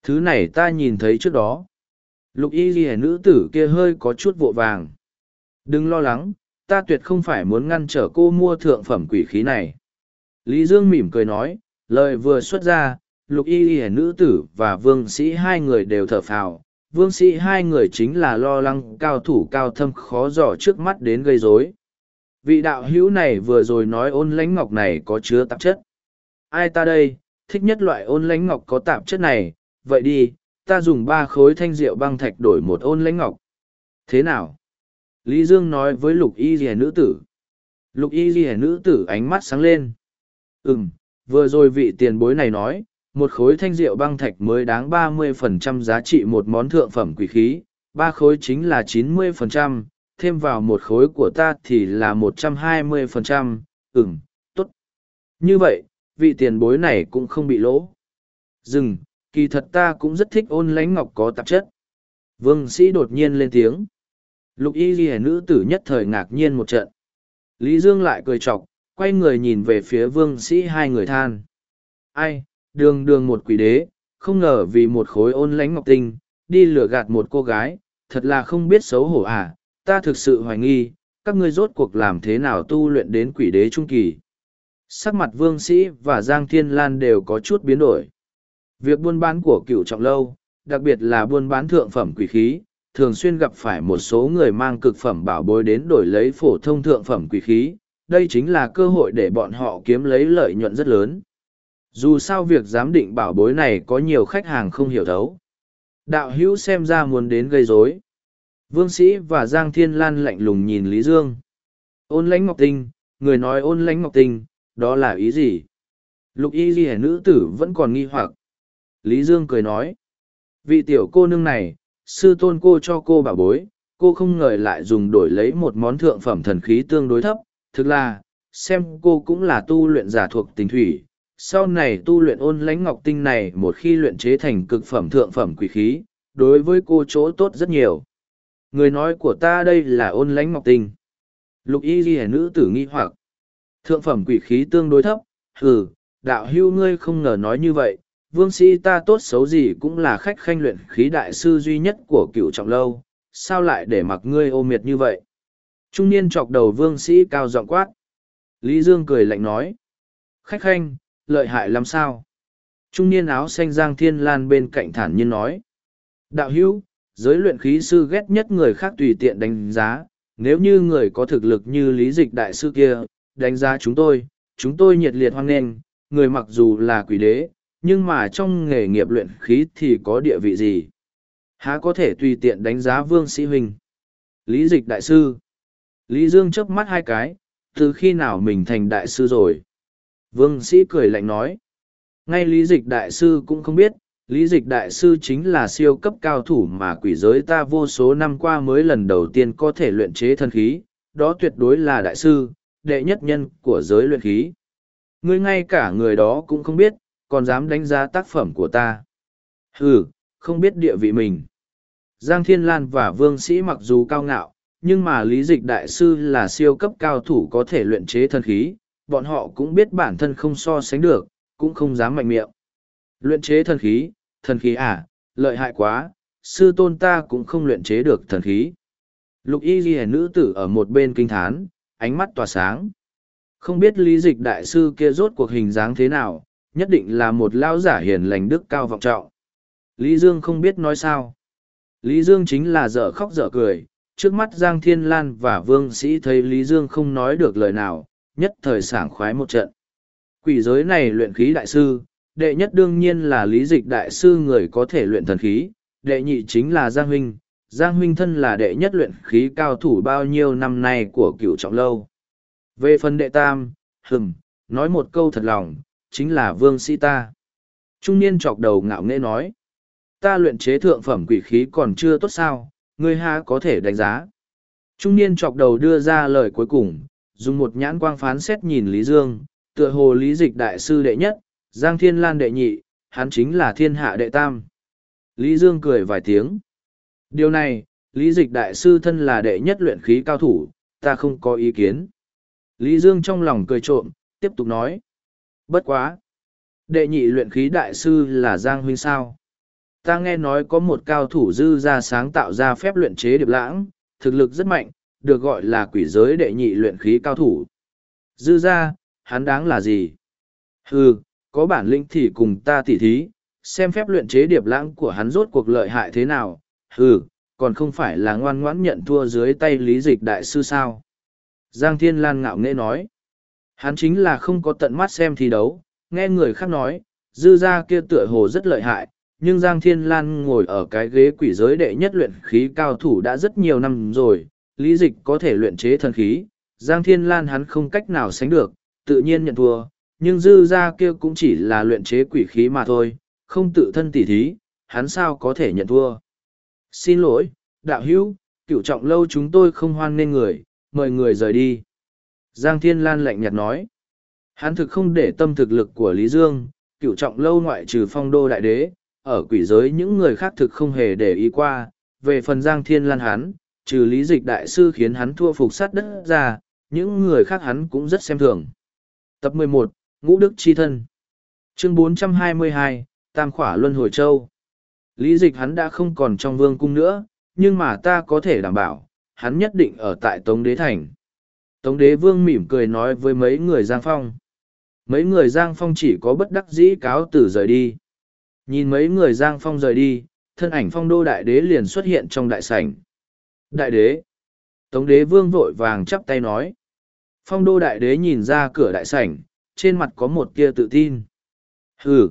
Thứ này ta nhìn thấy trước đó. Lục y ghi nữ tử kia hơi có chút vội vàng. Đừng lo lắng, ta tuyệt không phải muốn ngăn trở cô mua thượng phẩm quỷ khí này. Lý Dương mỉm cười nói, lời vừa xuất ra, lục y ghi nữ tử và vương sĩ hai người đều thở phào. Vương sĩ hai người chính là lo lắng cao thủ cao thâm khó dò trước mắt đến gây rối. Vị đạo hữu này vừa rồi nói ôn lãnh ngọc này có chứa tạp chất. Ai ta đây, thích nhất loại ôn lãnh ngọc có tạp chất này, vậy đi, ta dùng ba khối thanh rượu băng thạch đổi một ôn lãnh ngọc. Thế nào? Lý Dương nói với lục y ghi nữ tử. Lục y ghi nữ tử ánh mắt sáng lên. Ừm, vừa rồi vị tiền bối này nói, một khối thanh rượu băng thạch mới đáng ba mươi phần trăm giá trị một món thượng phẩm quỷ khí, ba khối chính là chín mươi phần trăm, thêm vào một khối của ta thì là một trăm hai mươi phần trăm. ừm, tốt. Như vậy, vị tiền bối này cũng không bị lỗ. Dừng, kỳ thật ta cũng rất thích ôn lánh ngọc có tạp chất. Vương sĩ đột nhiên lên tiếng. Lục y ghi nữ tử nhất thời ngạc nhiên một trận. Lý Dương lại cười chọc, quay người nhìn về phía vương sĩ hai người than. Ai, đường đường một quỷ đế, không ngờ vì một khối ôn lánh ngọc tinh, đi lừa gạt một cô gái, thật là không biết xấu hổ à, ta thực sự hoài nghi, các ngươi rốt cuộc làm thế nào tu luyện đến quỷ đế trung kỳ. Sắc mặt vương sĩ và Giang Thiên Lan đều có chút biến đổi. Việc buôn bán của cựu trọng lâu, đặc biệt là buôn bán thượng phẩm quỷ khí, thường xuyên gặp phải một số người mang cực phẩm bảo bối đến đổi lấy phổ thông thượng phẩm quỷ khí, đây chính là cơ hội để bọn họ kiếm lấy lợi nhuận rất lớn. Dù sao việc giám định bảo bối này có nhiều khách hàng không hiểu thấu. Đạo hữu xem ra muốn đến gây rối. Vương Sĩ và Giang Thiên Lan lạnh lùng nhìn Lý Dương. Ôn lãnh ngọc tinh, người nói ôn lãnh ngọc tinh, đó là ý gì? Lục y ghi nữ tử vẫn còn nghi hoặc. Lý Dương cười nói. Vị tiểu cô nương này, sư tôn cô cho cô bảo bối, cô không ngờ lại dùng đổi lấy một món thượng phẩm thần khí tương đối thấp, thực là, xem cô cũng là tu luyện giả thuộc tình thủy. Sau này tu luyện ôn lãnh ngọc tinh này một khi luyện chế thành cực phẩm thượng phẩm quỷ khí, đối với cô chỗ tốt rất nhiều. Người nói của ta đây là ôn lãnh ngọc tinh. Lục y ghi nữ tử nghi hoặc. Thượng phẩm quỷ khí tương đối thấp, hừ, đạo hưu ngươi không ngờ nói như vậy, vương sĩ ta tốt xấu gì cũng là khách khanh luyện khí đại sư duy nhất của cựu trọng lâu, sao lại để mặc ngươi ô miệt như vậy? Trung niên chọc đầu vương sĩ cao giọng quát. Lý Dương cười lạnh nói. Khách khanh, lợi hại làm sao? Trung niên áo xanh Giang Thiên Lan bên cạnh thản nhiên nói. Đạo hữu, giới luyện khí sư ghét nhất người khác tùy tiện đánh giá. Nếu như người có thực lực như lý dịch đại sư kia, đánh giá chúng tôi, chúng tôi nhiệt liệt hoan nghênh, người mặc dù là quỷ đế, nhưng mà trong nghề nghiệp luyện khí thì có địa vị gì? Há có thể tùy tiện đánh giá vương sĩ huynh. Lý dịch đại sư. Lý Dương chớp mắt hai cái, từ khi nào mình thành đại sư rồi. Vương sĩ cười lạnh nói. Ngay lý dịch đại sư cũng không biết, lý dịch đại sư chính là siêu cấp cao thủ mà quỷ giới ta vô số năm qua mới lần đầu tiên có thể luyện chế thân khí, đó tuyệt đối là đại sư, đệ nhất nhân của giới luyện khí. Ngươi ngay cả người đó cũng không biết, còn dám đánh giá tác phẩm của ta. Ừ, không biết địa vị mình. Giang Thiên Lan và Vương Sĩ mặc dù cao ngạo, nhưng mà lý dịch đại sư là siêu cấp cao thủ có thể luyện chế thân khí, bọn họ cũng biết bản thân không so sánh được, cũng không dám mạnh miệng. Luyện chế thần khí, thần khí à, lợi hại quá, sư tôn ta cũng không luyện chế được thần khí. Lục y ghi nữ tử ở một bên kinh thán, ánh mắt tỏa sáng. Không biết lý dịch đại sư kia rốt cuộc hình dáng thế nào, nhất định là một lão giả hiền lành đức cao vọng trọng. Lý Dương không biết nói sao. Lý Dương chính là dở khóc dở cười, trước mắt Giang Thiên Lan và Vương Sĩ thấy Lý Dương không nói được lời nào, nhất thời sảng khoái một trận. Quỷ giới này luyện khí đại sư, đệ nhất đương nhiên là lý dịch đại sư người có thể luyện thần khí, đệ nhị chính là Giang Huynh. Giang Huynh thân là đệ nhất luyện khí cao thủ bao nhiêu năm nay của cựu trọng lâu. Về phần đệ tam, hừng, nói một câu thật lòng, chính là vương sĩ ta. Trung niên chọc đầu ngạo nghễ nói, ta luyện chế thượng phẩm quỷ khí còn chưa tốt sao, ngươi ha có thể đánh giá. Trung niên chọc đầu đưa ra lời cuối cùng, dùng một nhãn quang phán xét nhìn Lý Dương, tựa hồ lý dịch đại sư đệ nhất, Giang Thiên Lan đệ nhị, hắn chính là thiên hạ đệ tam. Lý Dương cười vài tiếng. Điều này, lý dịch đại sư thân là đệ nhất luyện khí cao thủ, ta không có ý kiến. Lý Dương trong lòng cười trộm, tiếp tục nói. Bất quá. Đệ nhị luyện khí đại sư là Giang Huynh sao. Ta nghe nói có một cao thủ dư ra sáng tạo ra phép luyện chế điệp lãng, thực lực rất mạnh, được gọi là quỷ giới đệ nhị luyện khí cao thủ. Dư ra, hắn đáng là gì? Hừ, có bản lĩnh thì cùng ta tỉ thí, xem phép luyện chế điệp lãng của hắn rốt cuộc lợi hại thế nào. Hừ, còn không phải là ngoan ngoãn nhận thua dưới tay lý dịch đại sư sao. Giang Thiên Lan ngạo nghễ nói. Hắn chính là không có tận mắt xem thi đấu, nghe người khác nói, dư gia kia tựa hồ rất lợi hại, nhưng Giang Thiên Lan ngồi ở cái ghế quỷ giới đệ nhất luyện khí cao thủ đã rất nhiều năm rồi, lý dịch có thể luyện chế thần khí, Giang Thiên Lan hắn không cách nào sánh được, tự nhiên nhận thua, nhưng dư ra kia cũng chỉ là luyện chế quỷ khí mà thôi, không tự thân tỉ thí, hắn sao có thể nhận thua. Xin lỗi, đạo hữu, cựu trọng lâu chúng tôi không hoan nên người, mời người rời đi. Giang Thiên Lan lạnh nhạt nói. Hắn thực không để tâm thực lực của Lý Dương, cựu trọng lâu ngoại trừ phong đô đại đế, ở quỷ giới những người khác thực không hề để ý qua. Về phần Giang Thiên Lan hắn, trừ lý dịch đại sư khiến hắn thua phục sát đất ra, những người khác hắn cũng rất xem thường. Tập 11, Ngũ Đức Chi Thân Chương 422, Tam Khỏa Luân Hồi Châu Lý dịch hắn đã không còn trong vương cung nữa, nhưng mà ta có thể đảm bảo, hắn nhất định ở tại Tống Đế Thành. Tống Đế Vương mỉm cười nói với mấy người Giang Phong. Mấy người Giang Phong chỉ có bất đắc dĩ cáo tử rời đi. Nhìn mấy người Giang Phong rời đi, thân ảnh phong đô đại đế liền xuất hiện trong đại sảnh. Đại đế! Tống đế vương vội vàng chắp tay nói. Phong đô đại đế nhìn ra cửa đại sảnh, trên mặt có một tia tự tin. Hừ!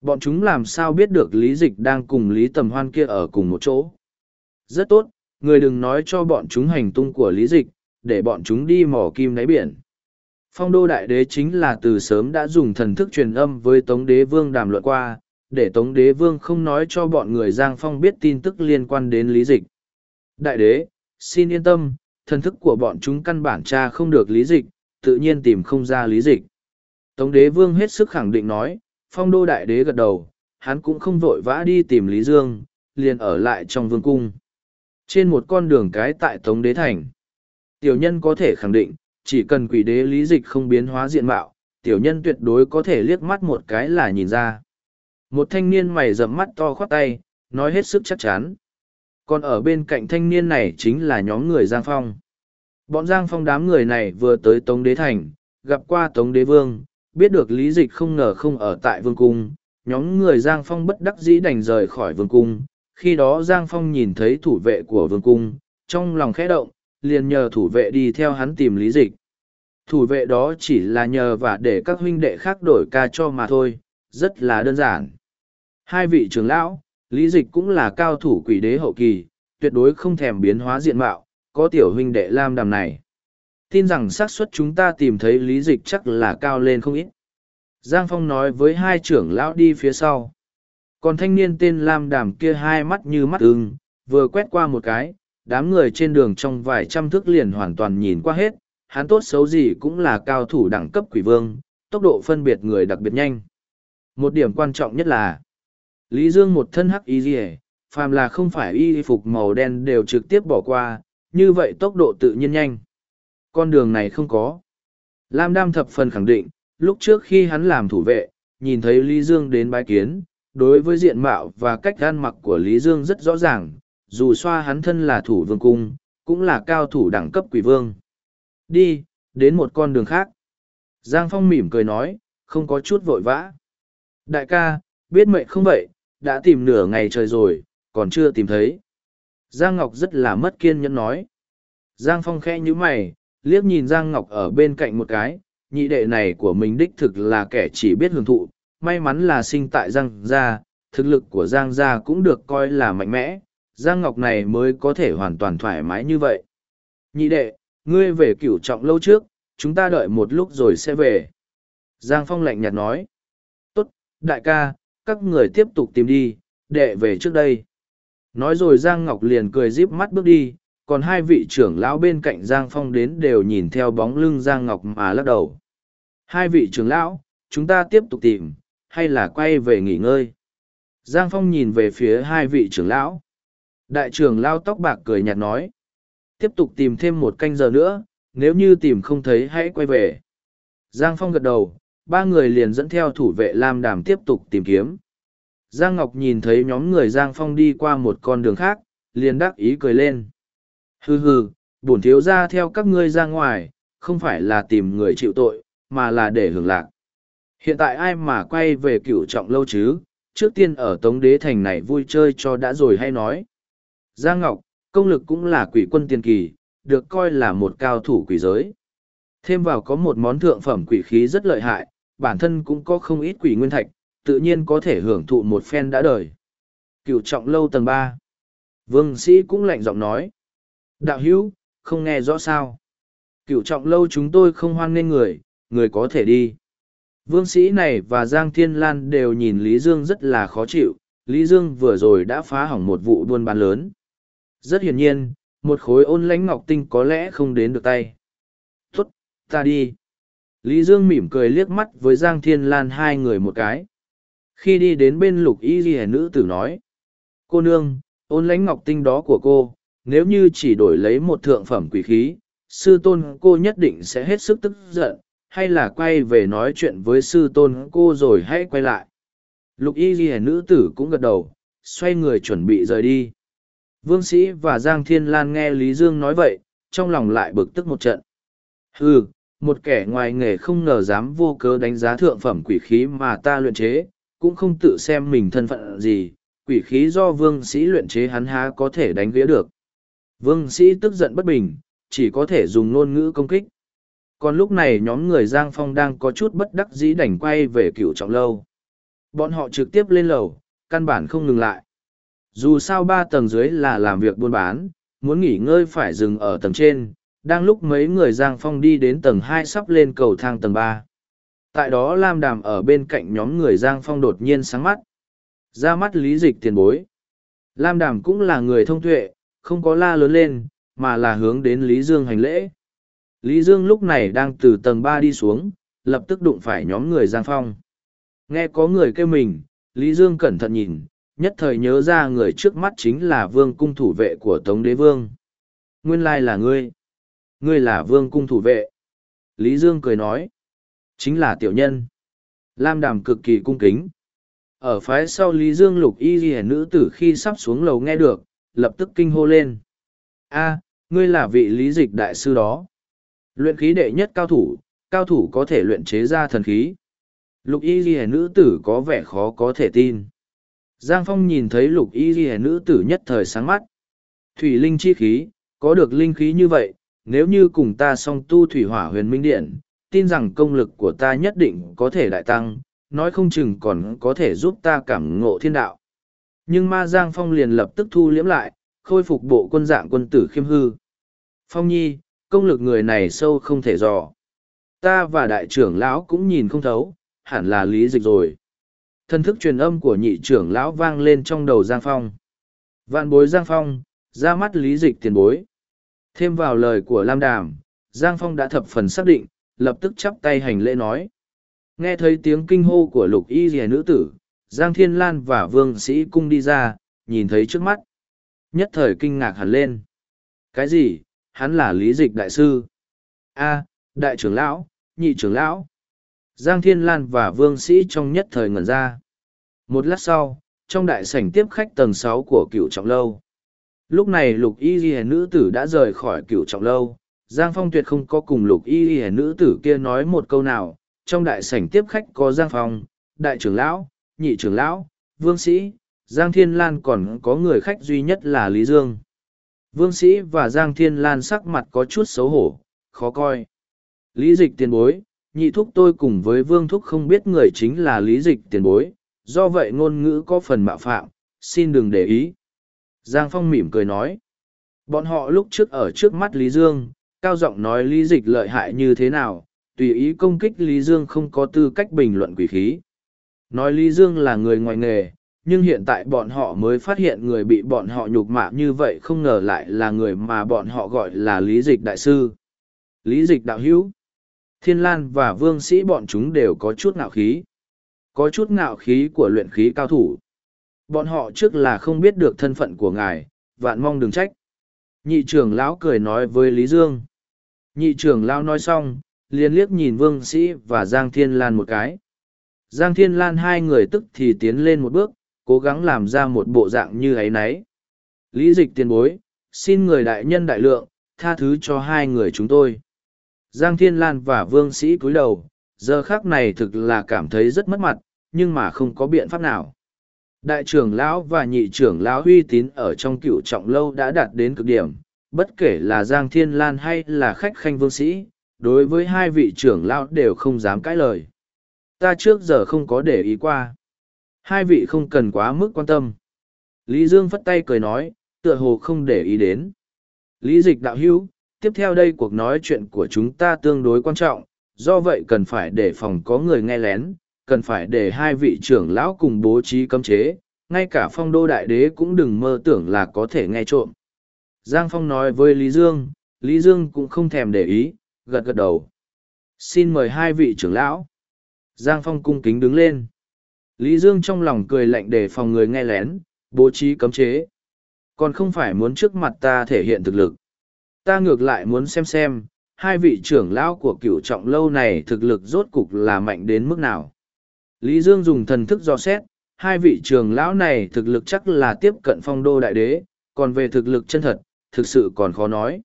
Bọn chúng làm sao biết được lý dịch đang cùng lý tầm hoan kia ở cùng một chỗ. Rất tốt, người đừng nói cho bọn chúng hành tung của lý dịch, để bọn chúng đi mò kim đáy biển. Phong đô đại đế chính là từ sớm đã dùng thần thức truyền âm với Tống đế vương đàm luận qua, để Tống đế vương không nói cho bọn người Giang Phong biết tin tức liên quan đến lý dịch. Đại đế, xin yên tâm, thần thức của bọn chúng căn bản tra không được lý dịch, tự nhiên tìm không ra lý dịch. Tống đế vương hết sức khẳng định nói, phong đô đại đế gật đầu, hắn cũng không vội vã đi tìm Lý Dương, liền ở lại trong vương cung. Trên một con đường cái tại Tống đế thành, tiểu nhân có thể khẳng định, chỉ cần quỷ đế lý dịch không biến hóa diện mạo, tiểu nhân tuyệt đối có thể liếc mắt một cái là nhìn ra. Một thanh niên mày rậm mắt to khoát tay, nói hết sức chắc chắn. Còn ở bên cạnh thanh niên này chính là nhóm người Giang Phong. Bọn Giang Phong đám người này vừa tới Tống Đế Thành, gặp qua Tống Đế Vương, biết được lý dịch không ngờ không ở tại Vương Cung. Nhóm người Giang Phong bất đắc dĩ đành rời khỏi Vương Cung. Khi đó Giang Phong nhìn thấy thủ vệ của Vương Cung, trong lòng khẽ động, liền nhờ thủ vệ đi theo hắn tìm lý dịch. Thủ vệ đó chỉ là nhờ và để các huynh đệ khác đổi ca cho mà thôi, rất là đơn giản. Hai vị trưởng lão, Lý dịch cũng là cao thủ quỷ đế hậu kỳ, tuyệt đối không thèm biến hóa diện mạo, có tiểu huynh đệ lam đàm này. Tin rằng xác suất chúng ta tìm thấy lý dịch chắc là cao lên không ít. Giang Phong nói với hai trưởng lão đi phía sau. Còn thanh niên tên lam đàm kia hai mắt như mắt ưng, vừa quét qua một cái, đám người trên đường trong vài trăm thước liền hoàn toàn nhìn qua hết, hắn tốt xấu gì cũng là cao thủ đẳng cấp quỷ vương, tốc độ phân biệt người đặc biệt nhanh. Một điểm quan trọng nhất là, Lý Dương một thân hắc y rìa, phàm là không phải y phục màu đen đều trực tiếp bỏ qua, như vậy tốc độ tự nhiên nhanh. Con đường này không có. Lam Đam thập phần khẳng định, lúc trước khi hắn làm thủ vệ, nhìn thấy Lý Dương đến bái kiến, đối với diện mạo và cách gan mặc của Lý Dương rất rõ ràng, dù xoa hắn thân là thủ vương cung, cũng là cao thủ đẳng cấp quỷ vương. Đi, đến một con đường khác. Giang Phong mỉm cười nói, không có chút vội vã. Đại ca, biết mệnh không vậy, đã tìm nửa ngày trời rồi, còn chưa tìm thấy. Giang Ngọc rất là mất kiên nhẫn nói. Giang Phong khẽ như mày, liếc nhìn Giang Ngọc ở bên cạnh một cái, nhị đệ này của mình đích thực là kẻ chỉ biết hưởng thụ, may mắn là sinh tại Giang Gia, thực lực của Giang Gia cũng được coi là mạnh mẽ, Giang Ngọc này mới có thể hoàn toàn thoải mái như vậy. Nhị đệ, ngươi về cửu trọng lâu trước, chúng ta đợi một lúc rồi sẽ về. Giang Phong lạnh nhạt nói. Tốt, đại ca, các người tiếp tục tìm đi, đệ về trước đây. Nói rồi Giang Ngọc liền cười díp mắt bước đi, còn hai vị trưởng lão bên cạnh Giang Phong đến đều nhìn theo bóng lưng Giang Ngọc mà lắc đầu. Hai vị trưởng lão, chúng ta tiếp tục tìm, hay là quay về nghỉ ngơi? Giang Phong nhìn về phía hai vị trưởng lão. Đại trưởng lão tóc bạc cười nhạt nói. Tiếp tục tìm thêm một canh giờ nữa, nếu như tìm không thấy hãy quay về. Giang Phong gật đầu, ba người liền dẫn theo thủ vệ Lam Đàm tiếp tục tìm kiếm. Giang Ngọc nhìn thấy nhóm người Giang Phong đi qua một con đường khác, liền đắc ý cười lên. Hừ hừ, bổn thiếu ra theo các ngươi ra ngoài, không phải là tìm người chịu tội, mà là để hưởng lạc. Hiện tại ai mà quay về cửu trọng lâu chứ, trước tiên ở Tống Đế Thành này vui chơi cho đã rồi hay nói. Giang Ngọc, công lực cũng là quỷ quân tiên kỳ, được coi là một cao thủ quỷ giới. Thêm vào có một món thượng phẩm quỷ khí rất lợi hại, bản thân cũng có không ít quỷ nguyên thạch, tự nhiên có thể hưởng thụ một phen đã đời. Cựu trọng lâu tầng ba Vương sĩ cũng lạnh giọng nói. Đạo hữu, không nghe rõ sao. Cựu trọng lâu chúng tôi không hoan nghênh người, người có thể đi. Vương sĩ này và Giang Thiên Lan đều nhìn Lý Dương rất là khó chịu, Lý Dương vừa rồi đã phá hỏng một vụ buôn bán lớn. Rất hiển nhiên, một khối ôn lãnh ngọc tinh có lẽ không đến được tay. tuất ta đi. Lý Dương mỉm cười liếc mắt với Giang Thiên Lan hai người một cái. Khi đi đến bên lục y ghi nữ tử nói. Cô nương, ôn lãnh ngọc tinh đó của cô, nếu như chỉ đổi lấy một thượng phẩm quỷ khí, sư tôn cô nhất định sẽ hết sức tức giận, hay là quay về nói chuyện với sư tôn cô rồi hãy quay lại. Lục y ghi nữ tử cũng gật đầu, xoay người chuẩn bị rời đi. Vương Sĩ và Giang Thiên Lan nghe Lý Dương nói vậy, trong lòng lại bực tức một trận. Hừ, một kẻ ngoài nghề không ngờ dám vô cớ đánh giá thượng phẩm quỷ khí mà ta luyện chế, cũng không tự xem mình thân phận gì, quỷ khí do vương sĩ luyện chế hắn há có thể đánh ghế được. Vương sĩ tức giận bất bình, chỉ có thể dùng ngôn ngữ công kích. Còn lúc này nhóm người Giang Phong đang có chút bất đắc dĩ đành quay về cựu trọng lâu. Bọn họ trực tiếp lên lầu, căn bản không ngừng lại. Dù sao ba tầng dưới là làm việc buôn bán, muốn nghỉ ngơi phải dừng ở tầng trên, đang lúc mấy người Giang Phong đi đến tầng hai sắp lên cầu thang tầng ba. Tại đó Lam Đàm ở bên cạnh nhóm người Giang Phong đột nhiên sáng mắt. Ra mắt lý dịch tiền bối. Lam Đàm cũng là người thông tuệ, không có la lớn lên, mà là hướng đến Lý Dương hành lễ. Lý Dương lúc này đang từ tầng ba đi xuống, lập tức đụng phải nhóm người Giang Phong. Nghe có người kêu mình, Lý Dương cẩn thận nhìn, nhất thời nhớ ra người trước mắt chính là vương cung thủ vệ của Tống Đế Vương. Nguyên lai là ngươi. Ngươi là vương cung thủ vệ. Lý Dương cười nói. Chính là tiểu nhân. Lam đàm cực kỳ cung kính. Ở phái sau Lý Dương lục y ghi nữ tử khi sắp xuống lầu nghe được, lập tức kinh hô lên. a ngươi là vị lý dịch đại sư đó. Luyện khí đệ nhất cao thủ, cao thủ có thể luyện chế ra thần khí. Lục y ghi nữ tử có vẻ khó có thể tin. Giang Phong nhìn thấy lục y ghi nữ tử nhất thời sáng mắt. Thủy linh chi khí, có được linh khí như vậy, nếu như cùng ta song tu thủy hỏa huyền minh điện, tin rằng công lực của ta nhất định có thể đại tăng, nói không chừng còn có thể giúp ta cảm ngộ thiên đạo nhưng ma giang phong liền lập tức thu liễm lại, khôi phục bộ quân dạng quân tử khiêm hư. Phong nhi, công lực người này sâu không thể dò. Ta và đại trưởng lão cũng nhìn không thấu, hẳn là lý dịch rồi. Thân thức truyền âm của nhị trưởng lão vang lên trong đầu giang phong. Vạn bối giang phong, ra mắt lý dịch tiền bối. Thêm vào lời của lam đàm, giang phong đã thập phần xác định, lập tức chắp tay hành lễ nói. Nghe thấy tiếng kinh hô của lục y rìa nữ tử giang thiên lan và vương sĩ cung đi ra, nhìn thấy trước mắt. Nhất thời kinh ngạc hẳn lên. Cái gì? Hắn là lý dịch đại sư? A, đại trưởng lão, nhị trưởng lão. Giang thiên lan và vương sĩ trong nhất thời ngẩn ra. Một lát sau, trong đại sảnh tiếp khách tầng sáu của cựu trọng lâu. Lúc này lục y ghi nữ tử đã rời khỏi cựu trọng lâu. Giang phong tuyệt không có cùng lục y ghi nữ tử kia nói một câu nào. Trong đại sảnh tiếp khách có giang phong, đại trưởng lão nhị trưởng lão, vương sĩ, giang thiên lan còn có người khách duy nhất là lý dương. Vương sĩ và giang thiên lan sắc mặt có chút xấu hổ, khó coi. Lý dịch tiền bối, nhị thúc tôi cùng với vương thúc không biết người chính là lý dịch tiền bối, do vậy ngôn ngữ có phần mạo phạm, xin đừng để ý. Giang phong mỉm cười nói. Bọn họ lúc trước ở trước mắt lý dương, cao giọng nói lý dịch lợi hại như thế nào, tùy ý công kích lý dương không có tư cách bình luận quỷ khí nói lý dương là người ngoài nghề, nhưng hiện tại bọn họ mới phát hiện người bị bọn họ nhục mạ như vậy không ngờ lại là người mà bọn họ gọi là lý dịch đại sư. Lý dịch đạo hữu, thiên lan và vương sĩ bọn chúng đều có chút ngạo khí. Có chút ngạo khí của luyện khí cao thủ. Bọn họ trước là không biết được thân phận của ngài, vạn mong đừng trách. Nhị trưởng lão cười nói với lý dương. Nhị trưởng lão nói xong, liền liếc nhìn vương sĩ và giang thiên lan một cái giang thiên lan hai người tức thì tiến lên một bước, cố gắng làm ra một bộ dạng như ấy nấy. Lý dịch tiền bối, xin người đại nhân đại lượng, tha thứ cho hai người chúng tôi. Giang thiên lan và vương sĩ cúi đầu, giờ khác này thực là cảm thấy rất mất mặt, nhưng mà không có biện pháp nào. Đại trưởng lão và nhị trưởng lão uy tín ở trong cựu trọng lâu đã đạt đến cực điểm, bất kể là giang thiên lan hay là khách khanh vương sĩ, đối với hai vị trưởng lão đều không dám cãi lời ta trước giờ không có để ý qua. Hai vị không cần quá mức quan tâm. Lý dương phất tay cười nói, tựa hồ không để ý đến. Lý dịch đạo hữu, tiếp theo đây cuộc nói chuyện của chúng ta tương đối quan trọng, do vậy cần phải để phòng có người nghe lén, cần phải để hai vị trưởng lão cùng bố trí cấm chế, ngay cả phong đô đại đế cũng đừng mơ tưởng là có thể nghe trộm. Giang phong nói với lý dương lý dương cũng không thèm để ý, gật gật đầu. Xin mời hai vị trưởng lão giang phong cung kính đứng lên. Lý dương trong lòng cười lạnh để phòng người nghe lén, bố trí cấm chế. Còn không phải muốn trước mặt ta thể hiện thực lực. Ta ngược lại muốn xem xem, hai vị trưởng lão của cửu trọng lâu này thực lực rốt cục là mạnh đến mức nào. Lý dương dùng thần thức do xét, hai vị trưởng lão này thực lực chắc là tiếp cận phong đô đại đế, còn về thực lực chân thật, thực sự còn khó nói.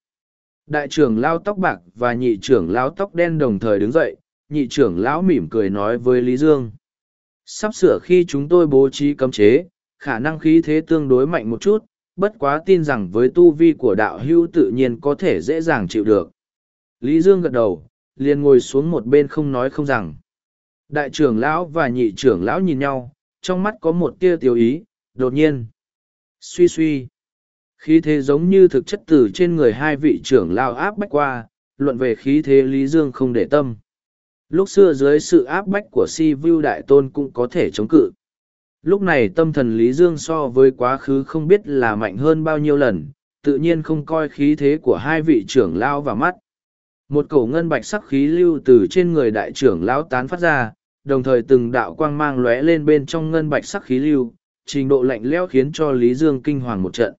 Đại trưởng lão tóc bạc và nhị trưởng lão tóc đen đồng thời đứng dậy nhị trưởng lão mỉm cười nói với lý dương sắp sửa khi chúng tôi bố trí cấm chế khả năng khí thế tương đối mạnh một chút bất quá tin rằng với tu vi của đạo hưu tự nhiên có thể dễ dàng chịu được. Lý Dương gật đầu, liền ngồi xuống một bên không nói không rằng. Đại trưởng lão và nhị trưởng lão nhìn nhau, trong mắt có một tia tiêu ý, đột nhiên. Suy suy. Khí thế giống như thực chất từ trên người hai vị trưởng lão áp bách qua, luận về khí thế Lý Dương không để tâm. Lúc xưa dưới sự áp bách của si vu đại tôn cũng có thể chống cự. Lúc này tâm thần lý dương so với quá khứ không biết là mạnh hơn bao nhiêu lần, tự nhiên không coi khí thế của hai vị trưởng lao vào mắt. Một cổ ngân bạch sắc khí lưu từ trên người đại trưởng lão tán phát ra, đồng thời từng đạo quang mang lóe lên bên trong ngân bạch sắc khí lưu, trình độ lạnh lẽo khiến cho lý dương kinh hoàng một trận.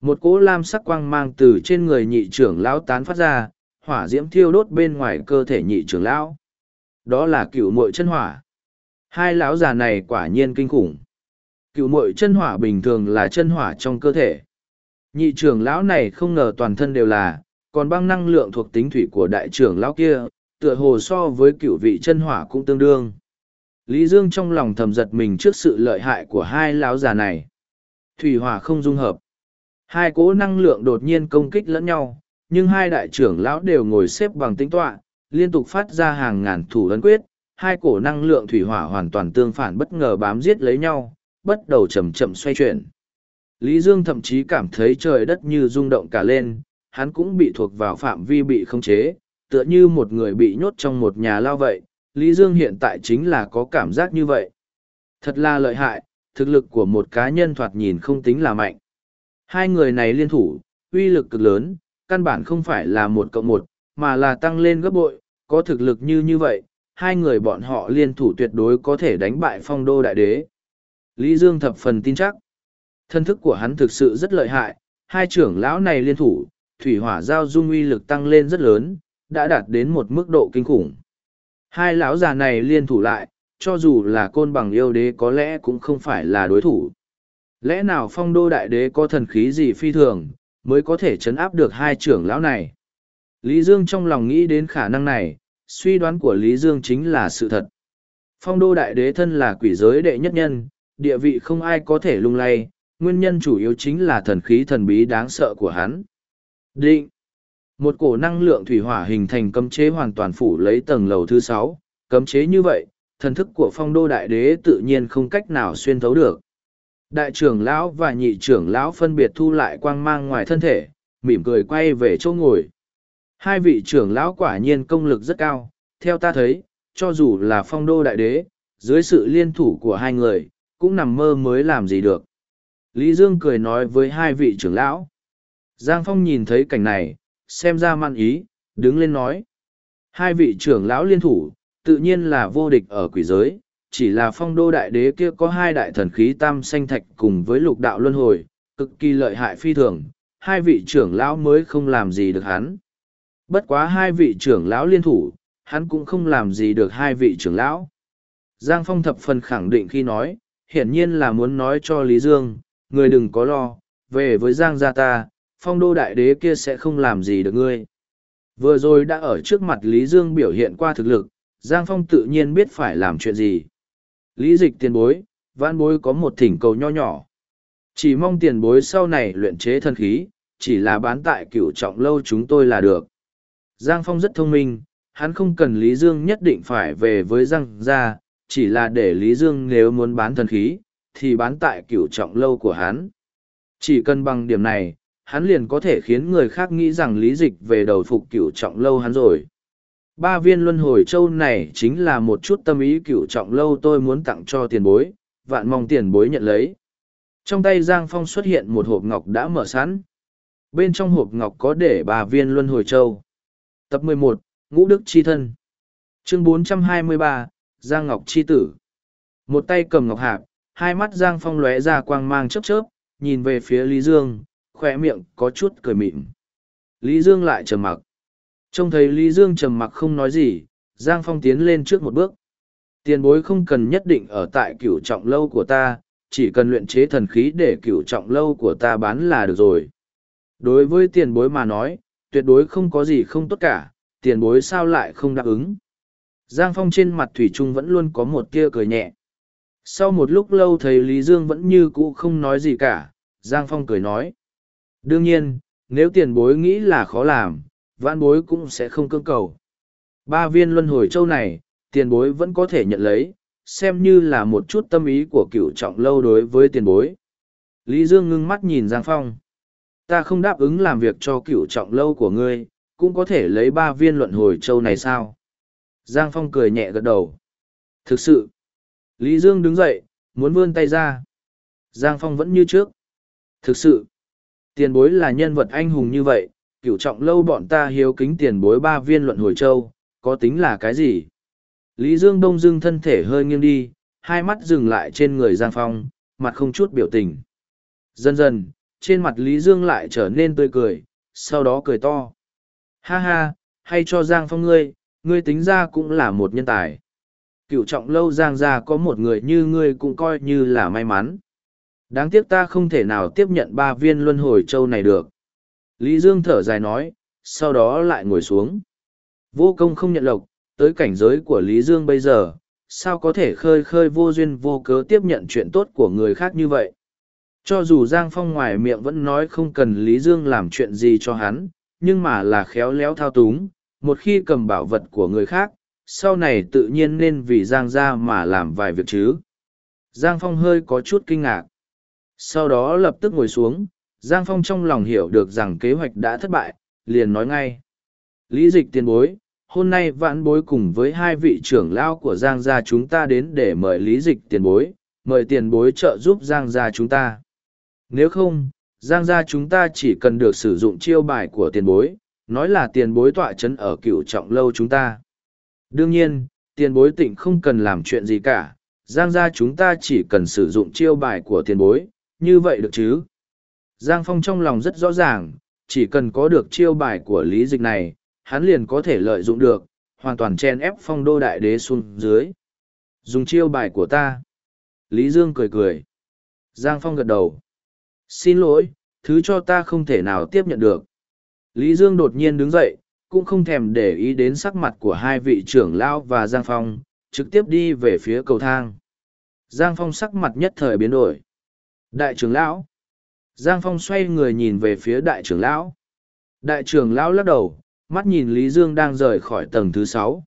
Một cỗ lam sắc quang mang từ trên người nhị trưởng lão tán phát ra, hỏa diễm thiêu đốt bên ngoài cơ thể nhị trưởng lão đó là cựu mội chân hỏa Hai lão già này quả nhiên kinh khủng. Cựu mội chân hỏa bình thường là chân hỏa trong cơ thể. Nhị trưởng lão này không ngờ toàn thân đều là, còn băng năng lượng thuộc tính thủy của đại trưởng lão kia, tựa hồ so với cựu vị chân hỏa cũng tương đương. Lý Dương trong lòng thầm giật mình trước sự lợi hại của hai lão già này. Thủy hỏa không dung hợp. Hai cỗ năng lượng đột nhiên công kích lẫn nhau, nhưng hai đại trưởng lão đều ngồi xếp bằng tính tọa, liên tục phát ra hàng ngàn thủ ấn quyết, hai cổ năng lượng thủy hỏa hoàn toàn tương phản bất ngờ bám giết lấy nhau, bắt đầu chậm chậm xoay chuyển. Lý Dương thậm chí cảm thấy trời đất như rung động cả lên, hắn cũng bị thuộc vào phạm vi bị khống chế, tựa như một người bị nhốt trong một nhà lao vậy. Lý Dương hiện tại chính là có cảm giác như vậy. Thật là lợi hại, thực lực của một cá nhân thoạt nhìn không tính là mạnh. Hai người này liên thủ, uy lực cực lớn, căn bản không phải là một cộng một, mà là tăng lên gấp bội, có thực lực như như vậy, hai người bọn họ liên thủ tuyệt đối có thể đánh bại phong đô đại đế. Lý Dương thập phần tin chắc. Thân thức của hắn thực sự rất lợi hại, hai trưởng lão này liên thủ, thủy hỏa giao dung uy lực tăng lên rất lớn, đã đạt đến một mức độ kinh khủng. Hai lão già này liên thủ lại, cho dù là côn bằng yêu đế có lẽ cũng không phải là đối thủ. Lẽ nào phong đô đại đế có thần khí gì phi thường, mới có thể chấn áp được hai trưởng lão này? Lý Dương trong lòng nghĩ đến khả năng này, suy đoán của Lý Dương chính là sự thật. Phong đô đại đế thân là quỷ giới đệ nhất nhân, địa vị không ai có thể lung lay, nguyên nhân chủ yếu chính là thần khí thần bí đáng sợ của hắn. Định. Một cổ năng lượng thủy hỏa hình thành cấm chế hoàn toàn phủ lấy tầng lầu thứ sáu, cấm chế như vậy, thần thức của phong đô đại đế tự nhiên không cách nào xuyên thấu được. Đại trưởng lão và nhị trưởng lão phân biệt thu lại quang mang ngoài thân thể, mỉm cười quay về chỗ ngồi. Hai vị trưởng lão quả nhiên công lực rất cao, theo ta thấy, cho dù là phong đô đại đế, dưới sự liên thủ của hai người, cũng nằm mơ mới làm gì được. Lý Dương cười nói với hai vị trưởng lão. Giang Phong nhìn thấy cảnh này, xem ra man ý, đứng lên nói. Hai vị trưởng lão liên thủ, tự nhiên là vô địch ở quỷ giới, chỉ là phong đô đại đế kia có hai đại thần khí tam sanh thạch cùng với lục đạo luân hồi, cực kỳ lợi hại phi thường, hai vị trưởng lão mới không làm gì được hắn. Bất quá hai vị trưởng lão liên thủ, hắn cũng không làm gì được hai vị trưởng lão. Giang Phong thập phần khẳng định khi nói, hiển nhiên là muốn nói cho Lý Dương, người đừng có lo, về với Giang gia ta, phong đô đại đế kia sẽ không làm gì được ngươi. Vừa rồi đã ở trước mặt Lý Dương biểu hiện qua thực lực, Giang Phong tự nhiên biết phải làm chuyện gì. Lý dịch tiền bối, văn bối có một thỉnh cầu nho nhỏ. Chỉ mong tiền bối sau này luyện chế thân khí, chỉ là bán tại cửu trọng lâu chúng tôi là được. Giang Phong rất thông minh, hắn không cần Lý Dương nhất định phải về với Giang gia, chỉ là để Lý Dương nếu muốn bán thần khí, thì bán tại cửu trọng lâu của hắn. Chỉ cần bằng điểm này, hắn liền có thể khiến người khác nghĩ rằng lý dịch về đầu phục cửu trọng lâu hắn rồi. Ba viên luân hồi châu này chính là một chút tâm ý cửu trọng lâu tôi muốn tặng cho tiền bối, vạn mong tiền bối nhận lấy. Trong tay Giang Phong xuất hiện một hộp ngọc đã mở sẵn. Bên trong hộp ngọc có để ba viên luân hồi châu. Tập 11, Ngũ Đức Chi Thân. Chương 423, Giang Ngọc Chi Tử. Một tay cầm ngọc hạp, hai mắt Giang Phong lóe ra quang mang chớp chớp, nhìn về phía Lý Dương, khỏe miệng có chút cười mịn. Lý Dương lại trầm mặc. Trông thấy Lý Dương trầm mặc không nói gì, Giang Phong tiến lên trước một bước. Tiền bối không cần nhất định ở tại cửu trọng lâu của ta, chỉ cần luyện chế thần khí để cửu trọng lâu của ta bán là được rồi. Đối với tiền bối mà nói, tuyệt đối không có gì không tốt cả, tiền bối sao lại không đáp ứng. Giang Phong trên mặt Thủy Trung vẫn luôn có một tia cười nhẹ. Sau một lúc lâu thấy Lý Dương vẫn như cũ không nói gì cả, Giang Phong cười nói. Đương nhiên, nếu tiền bối nghĩ là khó làm, vãn bối cũng sẽ không cưỡng cầu. Ba viên luân hồi châu này, tiền bối vẫn có thể nhận lấy, xem như là một chút tâm ý của cựu trọng lâu đối với tiền bối. Lý Dương ngưng mắt nhìn Giang Phong. Ta không đáp ứng làm việc cho cựu trọng lâu của ngươi, cũng có thể lấy ba viên luận hồi châu này sao? Giang Phong cười nhẹ gật đầu. Thực sự. Lý Dương đứng dậy, muốn vươn tay ra. Giang Phong vẫn như trước. Thực sự. Tiền bối là nhân vật anh hùng như vậy, cựu trọng lâu bọn ta hiếu kính tiền bối ba viên luận hồi châu, có tính là cái gì? Lý Dương Đông Dương thân thể hơi nghiêng đi, hai mắt dừng lại trên người Giang Phong, mặt không chút biểu tình. Dần dần, trên mặt Lý Dương lại trở nên tươi cười, sau đó cười to. Ha ha, hay cho Giang Phong ngươi, ngươi tính ra cũng là một nhân tài. Cựu trọng lâu Giang gia có một người như ngươi cũng coi như là may mắn. Đáng tiếc ta không thể nào tiếp nhận ba viên luân hồi châu này được. Lý Dương thở dài nói, sau đó lại ngồi xuống. Vô công không nhận lộc, tới cảnh giới của Lý Dương bây giờ, sao có thể khơi khơi vô duyên vô cớ tiếp nhận chuyện tốt của người khác như vậy. Cho dù Giang Phong ngoài miệng vẫn nói không cần Lý Dương làm chuyện gì cho hắn, nhưng mà là khéo léo thao túng, một khi cầm bảo vật của người khác, sau này tự nhiên nên vì Giang ra mà làm vài việc chứ. Giang Phong hơi có chút kinh ngạc. Sau đó lập tức ngồi xuống, Giang Phong trong lòng hiểu được rằng kế hoạch đã thất bại, liền nói ngay. Lý dịch tiền bối, hôm nay vãn bối cùng với hai vị trưởng lao của Giang gia chúng ta đến để mời lý dịch tiền bối, mời tiền bối trợ giúp Giang gia chúng ta. Nếu không, Giang gia chúng ta chỉ cần được sử dụng chiêu bài của tiền bối, nói là tiền bối tọa chấn ở cựu trọng lâu chúng ta. Đương nhiên, tiền bối tịnh không cần làm chuyện gì cả, Giang gia chúng ta chỉ cần sử dụng chiêu bài của tiền bối, như vậy được chứ? Giang Phong trong lòng rất rõ ràng, chỉ cần có được chiêu bài của lý dịch này, hắn liền có thể lợi dụng được, hoàn toàn chen ép phong đô đại đế xuống dưới. Dùng chiêu bài của ta. Lý Dương cười cười. Giang Phong gật đầu. Xin lỗi, thứ cho ta không thể nào tiếp nhận được. Lý Dương đột nhiên đứng dậy, cũng không thèm để ý đến sắc mặt của hai vị trưởng lão và Giang Phong, trực tiếp đi về phía cầu thang. Giang Phong sắc mặt nhất thời biến đổi. Đại trưởng lão. Giang Phong xoay người nhìn về phía đại trưởng lão. Đại trưởng lão lắc đầu, mắt nhìn Lý Dương đang rời khỏi tầng thứ sáu.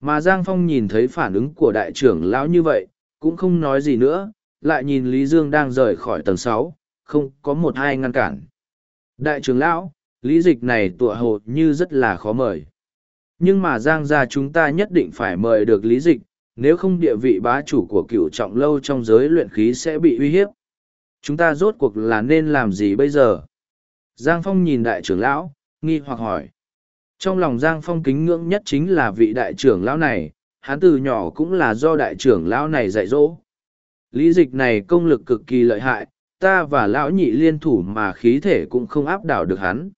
Mà Giang Phong nhìn thấy phản ứng của đại trưởng lão như vậy, cũng không nói gì nữa, lại nhìn Lý Dương đang rời khỏi tầng sáu, không có một hai ngăn cản. Đại trưởng lão, lý dịch này tụa hồ như rất là khó mời. Nhưng mà Giang gia chúng ta nhất định phải mời được lý dịch, nếu không địa vị bá chủ của cựu trọng lâu trong giới luyện khí sẽ bị uy hiếp. Chúng ta rốt cuộc là nên làm gì bây giờ? Giang Phong nhìn đại trưởng lão, nghi hoặc hỏi. Trong lòng Giang Phong kính ngưỡng nhất chính là vị đại trưởng lão này, hắn từ nhỏ cũng là do đại trưởng lão này dạy dỗ. Lý dịch này công lực cực kỳ lợi hại, ta và lão nhị liên thủ mà khí thể cũng không áp đảo được hắn.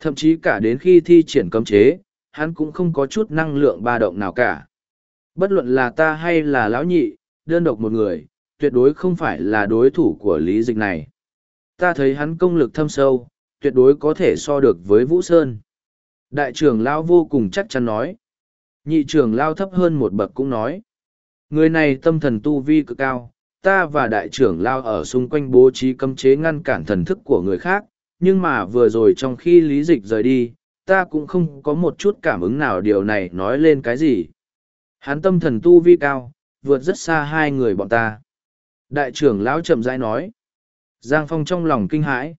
Thậm chí cả đến khi thi triển cấm chế, hắn cũng không có chút năng lượng ba động nào cả. Bất luận là ta hay là lão nhị, đơn độc một người, tuyệt đối không phải là đối thủ của lý dịch này. Ta thấy hắn công lực thâm sâu, tuyệt đối có thể so được với Vũ Sơn. Đại trưởng lão vô cùng chắc chắn nói. Nhị trưởng lão thấp hơn một bậc cũng nói. Người này tâm thần tu vi cực cao, ta và đại trưởng lão ở xung quanh bố trí cấm chế ngăn cản thần thức của người khác, nhưng mà vừa rồi trong khi lý dịch rời đi, ta cũng không có một chút cảm ứng nào điều này nói lên cái gì. Hắn tâm thần tu vi cao, vượt rất xa hai người bọn ta. Đại trưởng lão chậm rãi nói. Giang Phong trong lòng kinh hãi.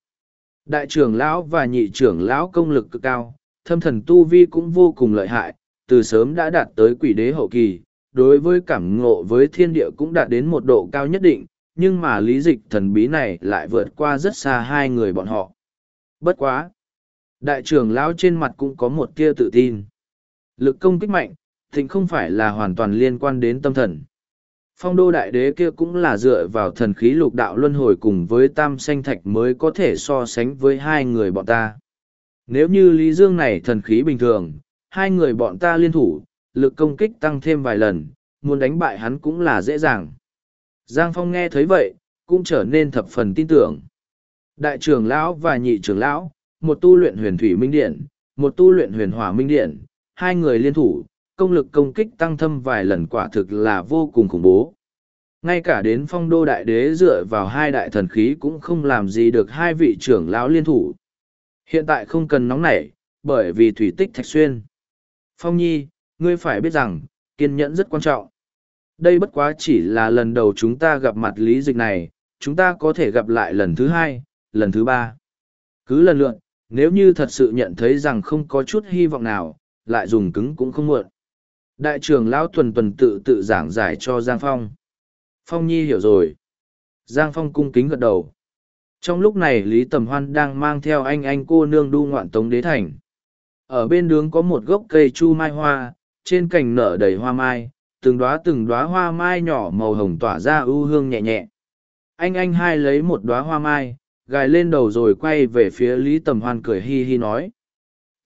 Đại trưởng lão và nhị trưởng lão công lực cực cao, thâm thần tu vi cũng vô cùng lợi hại, từ sớm đã đạt tới quỷ đế hậu kỳ, đối với cảm ngộ với thiên địa cũng đạt đến một độ cao nhất định, nhưng mà lý dịch thần bí này lại vượt qua rất xa hai người bọn họ. Bất quá! Đại trưởng lão trên mặt cũng có một tia tự tin. Lực công kích mạnh, thịnh không phải là hoàn toàn liên quan đến tâm thần. Phong đô đại đế kia cũng là dựa vào thần khí lục đạo luân hồi cùng với tam sanh thạch mới có thể so sánh với hai người bọn ta. Nếu như Lý Dương này thần khí bình thường, hai người bọn ta liên thủ, lực công kích tăng thêm vài lần, muốn đánh bại hắn cũng là dễ dàng. Giang Phong nghe thấy vậy, cũng trở nên thập phần tin tưởng. Đại trưởng lão và nhị trưởng lão, một tu luyện huyền thủy minh điện, một tu luyện huyền hỏa minh điện, hai người liên thủ, công lực công kích tăng thâm vài lần quả thực là vô cùng khủng bố. Ngay cả đến phong đô đại đế dựa vào hai đại thần khí cũng không làm gì được hai vị trưởng lão liên thủ. Hiện tại không cần nóng nảy, bởi vì thủy tích thạch xuyên. Phong nhi, ngươi phải biết rằng, kiên nhẫn rất quan trọng. Đây bất quá chỉ là lần đầu chúng ta gặp mặt lý dịch này, chúng ta có thể gặp lại lần thứ hai, lần thứ ba. Cứ lần lượn, nếu như thật sự nhận thấy rằng không có chút hy vọng nào, lại dùng cứng cũng không muộn. Đại trưởng lão tuần tuần tự tự giảng giải cho Giang Phong. Phong Nhi hiểu rồi. Giang Phong cung kính gật đầu. Trong lúc này Lý Tầm Hoan đang mang theo anh anh cô nương đu ngoạn tống đế thành. Ở bên đường có một gốc cây chu mai hoa, trên cành nở đầy hoa mai, từng đóa từng đóa hoa mai nhỏ màu hồng tỏa ra ưu hương nhẹ nhẹ. Anh anh hai lấy một đóa hoa mai, gài lên đầu rồi quay về phía Lý Tầm Hoan cười hi hi nói.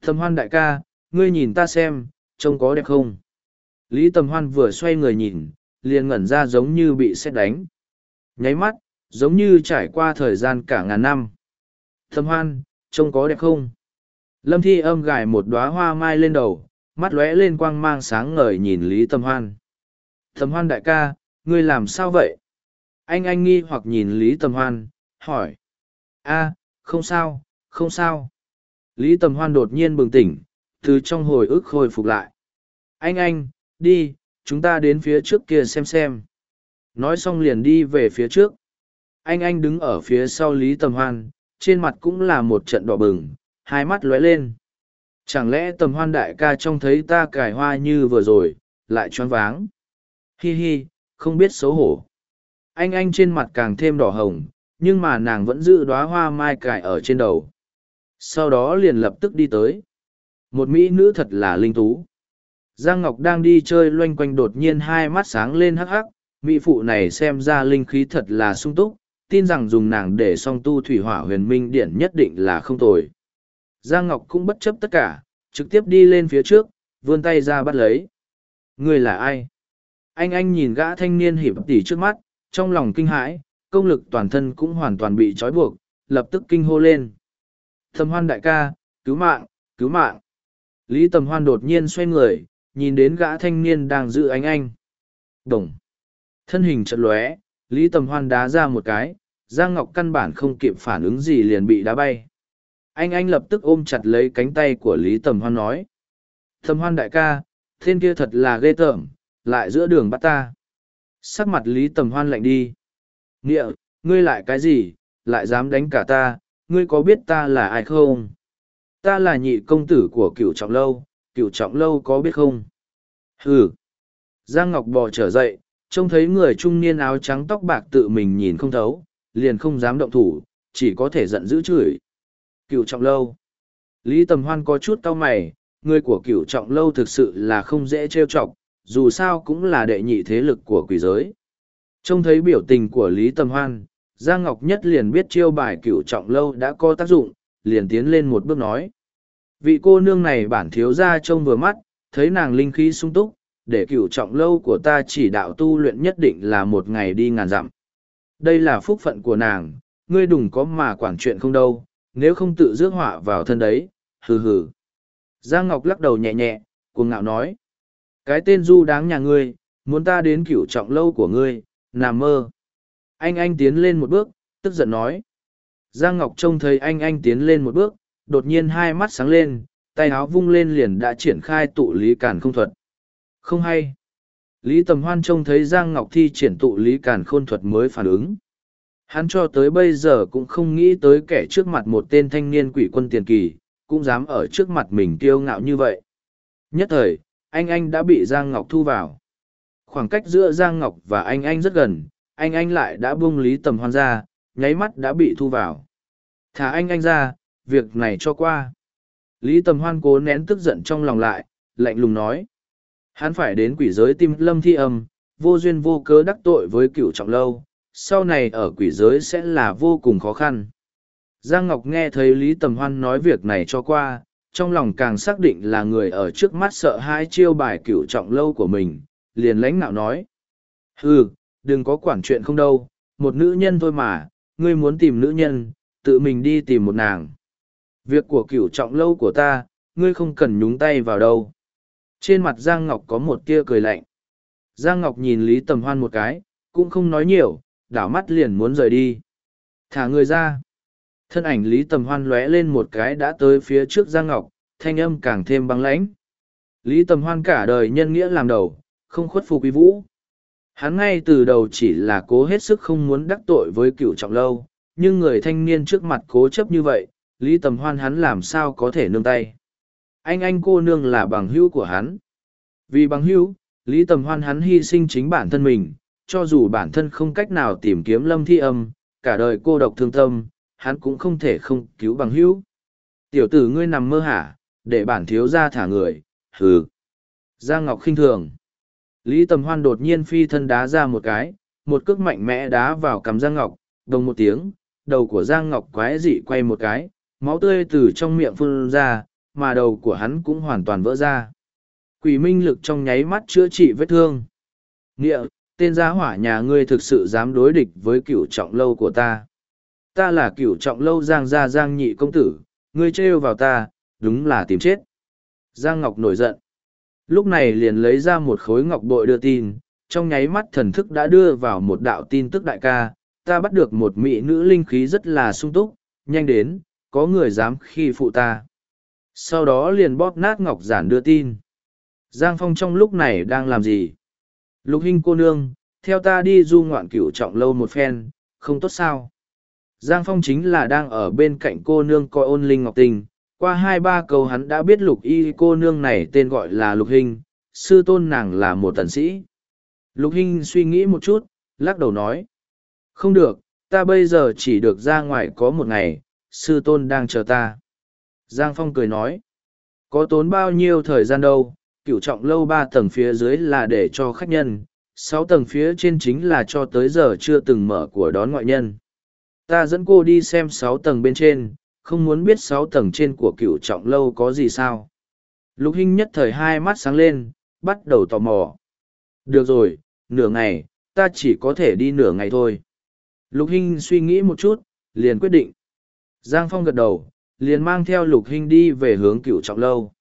Tầm Hoan đại ca, ngươi nhìn ta xem, trông có đẹp không? Lý Tầm Hoan vừa xoay người nhìn, liền ngẩn ra giống như bị xét đánh. Nháy mắt, giống như trải qua thời gian cả ngàn năm. Tầm Hoan, trông có đẹp không? Lâm Thi âm gài một đóa hoa mai lên đầu, mắt lóe lên quang mang sáng ngời nhìn Lý Tầm Hoan. Tầm Hoan đại ca, ngươi làm sao vậy? Anh anh nghi hoặc nhìn Lý Tầm Hoan, hỏi. a không sao, không sao. Lý Tầm Hoan đột nhiên bừng tỉnh, từ trong hồi ức khôi phục lại. Anh anh, đi, chúng ta đến phía trước kia xem xem. Nói xong liền đi về phía trước. Anh anh đứng ở phía sau Lý Tầm Hoan, trên mặt cũng là một trận đỏ bừng, hai mắt lóe lên. Chẳng lẽ Tầm Hoan đại ca trông thấy ta cài hoa như vừa rồi, lại choáng váng. Hi hi, không biết xấu hổ. Anh anh trên mặt càng thêm đỏ hồng, nhưng mà nàng vẫn giữ đóa hoa mai cài ở trên đầu. Sau đó liền lập tức đi tới. Một mỹ nữ thật là linh tú. Giang Ngọc đang đi chơi loanh quanh đột nhiên hai mắt sáng lên hắc hắc, mỹ phụ này xem ra linh khí thật là sung túc, tin rằng dùng nàng để song tu thủy hỏa huyền minh điển nhất định là không tồi. Giang Ngọc cũng bất chấp tất cả, trực tiếp đi lên phía trước, vươn tay ra bắt lấy. Người là ai? Anh anh nhìn gã thanh niên hiệp tỉ trước mắt, trong lòng kinh hãi, công lực toàn thân cũng hoàn toàn bị trói buộc, lập tức kinh hô lên. Thầm hoan đại ca, cứu mạng, cứu mạng. Lý tầm hoan đột nhiên xoay người, nhìn đến gã thanh niên đang giữ anh anh. Đồng. Thân hình chật lóe, Lý tầm hoan đá ra một cái, Giang Ngọc căn bản không kịp phản ứng gì liền bị đá bay. Anh anh lập tức ôm chặt lấy cánh tay của Lý tầm hoan nói. Tầm hoan đại ca, tên kia thật là ghê tởm, lại giữa đường bắt ta. Sắc mặt Lý tầm hoan lạnh đi. Nghĩa, ngươi lại cái gì, lại dám đánh cả ta, ngươi có biết ta là ai không? Ta là nhị công tử của cựu trọng lâu, cựu trọng lâu có biết không? Hừ! Giang Ngọc bò trở dậy, trông thấy người trung niên áo trắng tóc bạc tự mình nhìn không thấu, liền không dám động thủ, chỉ có thể giận dữ chửi. Cựu trọng lâu! Lý Tầm Hoan có chút cau mày, người của cựu trọng lâu thực sự là không dễ trêu chọc, dù sao cũng là đệ nhị thế lực của quỷ giới. Trông thấy biểu tình của Lý Tầm Hoan, Giang Ngọc Nhất liền biết chiêu bài cựu trọng lâu đã có tác dụng, liền tiến lên một bước nói. Vị cô nương này bản thiếu ra trông vừa mắt, thấy nàng linh khí sung túc, để cựu trọng lâu của ta chỉ đạo tu luyện nhất định là một ngày đi ngàn dặm. Đây là phúc phận của nàng, ngươi đừng có mà quản chuyện không đâu, nếu không tự rước họa vào thân đấy, hừ hừ. Giang Ngọc lắc đầu nhẹ nhẹ, cuồng ngạo nói. Cái tên du đáng nhà ngươi, muốn ta đến cửu trọng lâu của ngươi, nằm mơ. Anh anh tiến lên một bước, tức giận nói. Giang Ngọc trông thấy anh anh tiến lên một bước, đột nhiên hai mắt sáng lên, tay áo vung lên liền đã triển khai tụ lý cản không thuật. Không hay. Lý Tầm Hoan trông thấy Giang Ngọc thi triển tụ lý cản khôn thuật mới phản ứng. Hắn cho tới bây giờ cũng không nghĩ tới kẻ trước mặt một tên thanh niên quỷ quân tiền kỳ, cũng dám ở trước mặt mình kiêu ngạo như vậy. Nhất thời, anh anh đã bị Giang Ngọc thu vào. Khoảng cách giữa Giang Ngọc và anh anh rất gần, anh anh lại đã buông Lý Tầm Hoan ra, nháy mắt đã bị thu vào. Thả anh anh ra, việc này cho qua. Lý Tầm Hoan cố nén tức giận trong lòng lại, lạnh lùng nói. Hắn phải đến quỷ giới tim lâm thi âm, vô duyên vô cớ đắc tội với cựu trọng lâu, sau này ở quỷ giới sẽ là vô cùng khó khăn. Giang Ngọc nghe thấy Lý Tầm Hoan nói việc này cho qua, trong lòng càng xác định là người ở trước mắt sợ hai chiêu bài cựu trọng lâu của mình, liền lãnh nạo nói. Hừ, đừng có quản chuyện không đâu, một nữ nhân thôi mà, ngươi muốn tìm nữ nhân, tự mình đi tìm một nàng. Việc của cửu trọng lâu của ta, ngươi không cần nhúng tay vào đâu. Trên mặt Giang Ngọc có một tia cười lạnh. Giang Ngọc nhìn Lý Tầm Hoan một cái, cũng không nói nhiều, đảo mắt liền muốn rời đi. Thả người ra. Thân ảnh Lý Tầm Hoan lóe lên một cái đã tới phía trước Giang Ngọc, thanh âm càng thêm băng lãnh. Lý Tầm Hoan cả đời nhân nghĩa làm đầu, không khuất phục quý vũ. Hắn ngay từ đầu chỉ là cố hết sức không muốn đắc tội với cựu trọng lâu, nhưng người thanh niên trước mặt cố chấp như vậy, Lý Tầm Hoan hắn làm sao có thể nương tay. Anh anh cô nương là bằng hữu của hắn. Vì bằng hữu, Lý Tầm Hoan hắn hy sinh chính bản thân mình, cho dù bản thân không cách nào tìm kiếm lâm thi âm, cả đời cô độc thương tâm, hắn cũng không thể không cứu bằng hữu. Tiểu tử ngươi nằm mơ hả, để bản thiếu ra thả người, hừ. Giang Ngọc khinh thường. Lý Tầm Hoan đột nhiên phi thân đá ra một cái, một cước mạnh mẽ đá vào cằm Giang Ngọc, đồng một tiếng, đầu của Giang Ngọc quái dị quay một cái, máu tươi từ trong miệng phun ra, mà đầu của hắn cũng hoàn toàn vỡ ra. Quỷ minh lực trong nháy mắt chữa trị vết thương. Nghĩa, tên gia hỏa nhà ngươi thực sự dám đối địch với cửu trọng lâu của ta. Ta là cửu trọng lâu Giang gia Giang nhị công tử, ngươi trêu vào ta, đúng là tìm chết. Giang Ngọc nổi giận. Lúc này liền lấy ra một khối ngọc bội đưa tin, trong nháy mắt thần thức đã đưa vào một đạo tin tức đại ca, ta bắt được một mỹ nữ linh khí rất là sung túc, nhanh đến, có người dám khi phụ ta. Sau đó liền bóp nát ngọc giản đưa tin. Giang Phong trong lúc này đang làm gì? Lục Hinh cô nương, theo ta đi du ngoạn cửu trọng lâu một phen, không tốt sao. Giang Phong chính là đang ở bên cạnh cô nương coi ôn linh ngọc tình, qua hai ba câu hắn đã biết lục y cô nương này tên gọi là lục hình, sư tôn nàng là một tần sĩ. Lục hình suy nghĩ một chút, lắc đầu nói. Không được, ta bây giờ chỉ được ra ngoài có một ngày, sư tôn đang chờ ta. Giang Phong cười nói. Có tốn bao nhiêu thời gian đâu, cửu trọng lâu ba tầng phía dưới là để cho khách nhân, sáu tầng phía trên chính là cho tới giờ chưa từng mở của đón ngoại nhân. Ta dẫn cô đi xem sáu tầng bên trên, không muốn biết sáu tầng trên của cửu trọng lâu có gì sao. Lục Hinh nhất thời hai mắt sáng lên, bắt đầu tò mò. Được rồi, nửa ngày, ta chỉ có thể đi nửa ngày thôi. Lục Hinh suy nghĩ một chút, liền quyết định. Giang Phong gật đầu, liền mang theo Lục Hinh đi về hướng cửu trọng lâu.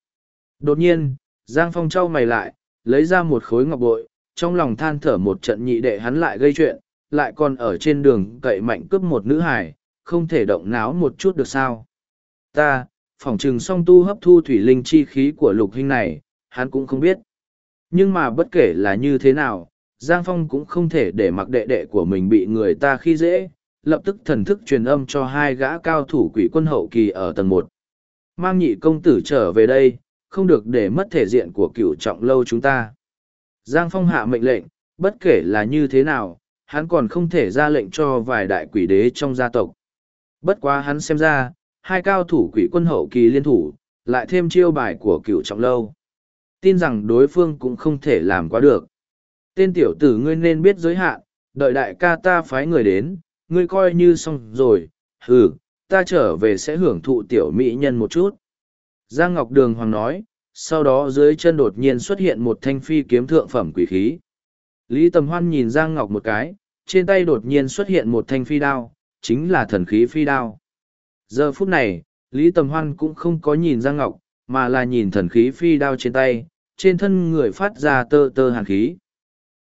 Đột nhiên, Giang Phong trao mày lại, lấy ra một khối ngọc bội, trong lòng than thở một trận nhị đệ hắn lại gây chuyện, lại còn ở trên đường cậy mạnh cướp một nữ hải, không thể động náo một chút được sao. Ta, phỏng trừng song tu hấp thu thủy linh chi khí của lục hình này, hắn cũng không biết. Nhưng mà bất kể là như thế nào, Giang Phong cũng không thể để mặc đệ đệ của mình bị người ta khi dễ, lập tức thần thức truyền âm cho hai gã cao thủ quỷ quân hậu kỳ ở tầng một. Mang nhị công tử trở về đây, không được để mất thể diện của cựu trọng lâu chúng ta. Giang Phong hạ mệnh lệnh, bất kể là như thế nào, hắn còn không thể ra lệnh cho vài đại quỷ đế trong gia tộc. Bất quá hắn xem ra, hai cao thủ quỷ quân hậu kỳ liên thủ, lại thêm chiêu bài của cựu trọng lâu. Tin rằng đối phương cũng không thể làm quá được. Tên tiểu tử ngươi nên biết giới hạn, đợi đại ca ta phái người đến, ngươi coi như xong rồi, hừ, ta trở về sẽ hưởng thụ tiểu mỹ nhân một chút. Giang Ngọc Đường Hoàng nói, sau đó dưới chân đột nhiên xuất hiện một thanh phi kiếm thượng phẩm quỷ khí. Lý Tầm Hoan nhìn Giang Ngọc một cái, trên tay đột nhiên xuất hiện một thanh phi đao, chính là thần khí phi đao. Giờ phút này, Lý Tầm Hoan cũng không có nhìn Giang Ngọc, mà là nhìn thần khí phi đao trên tay, trên thân người phát ra tơ tơ hàn khí.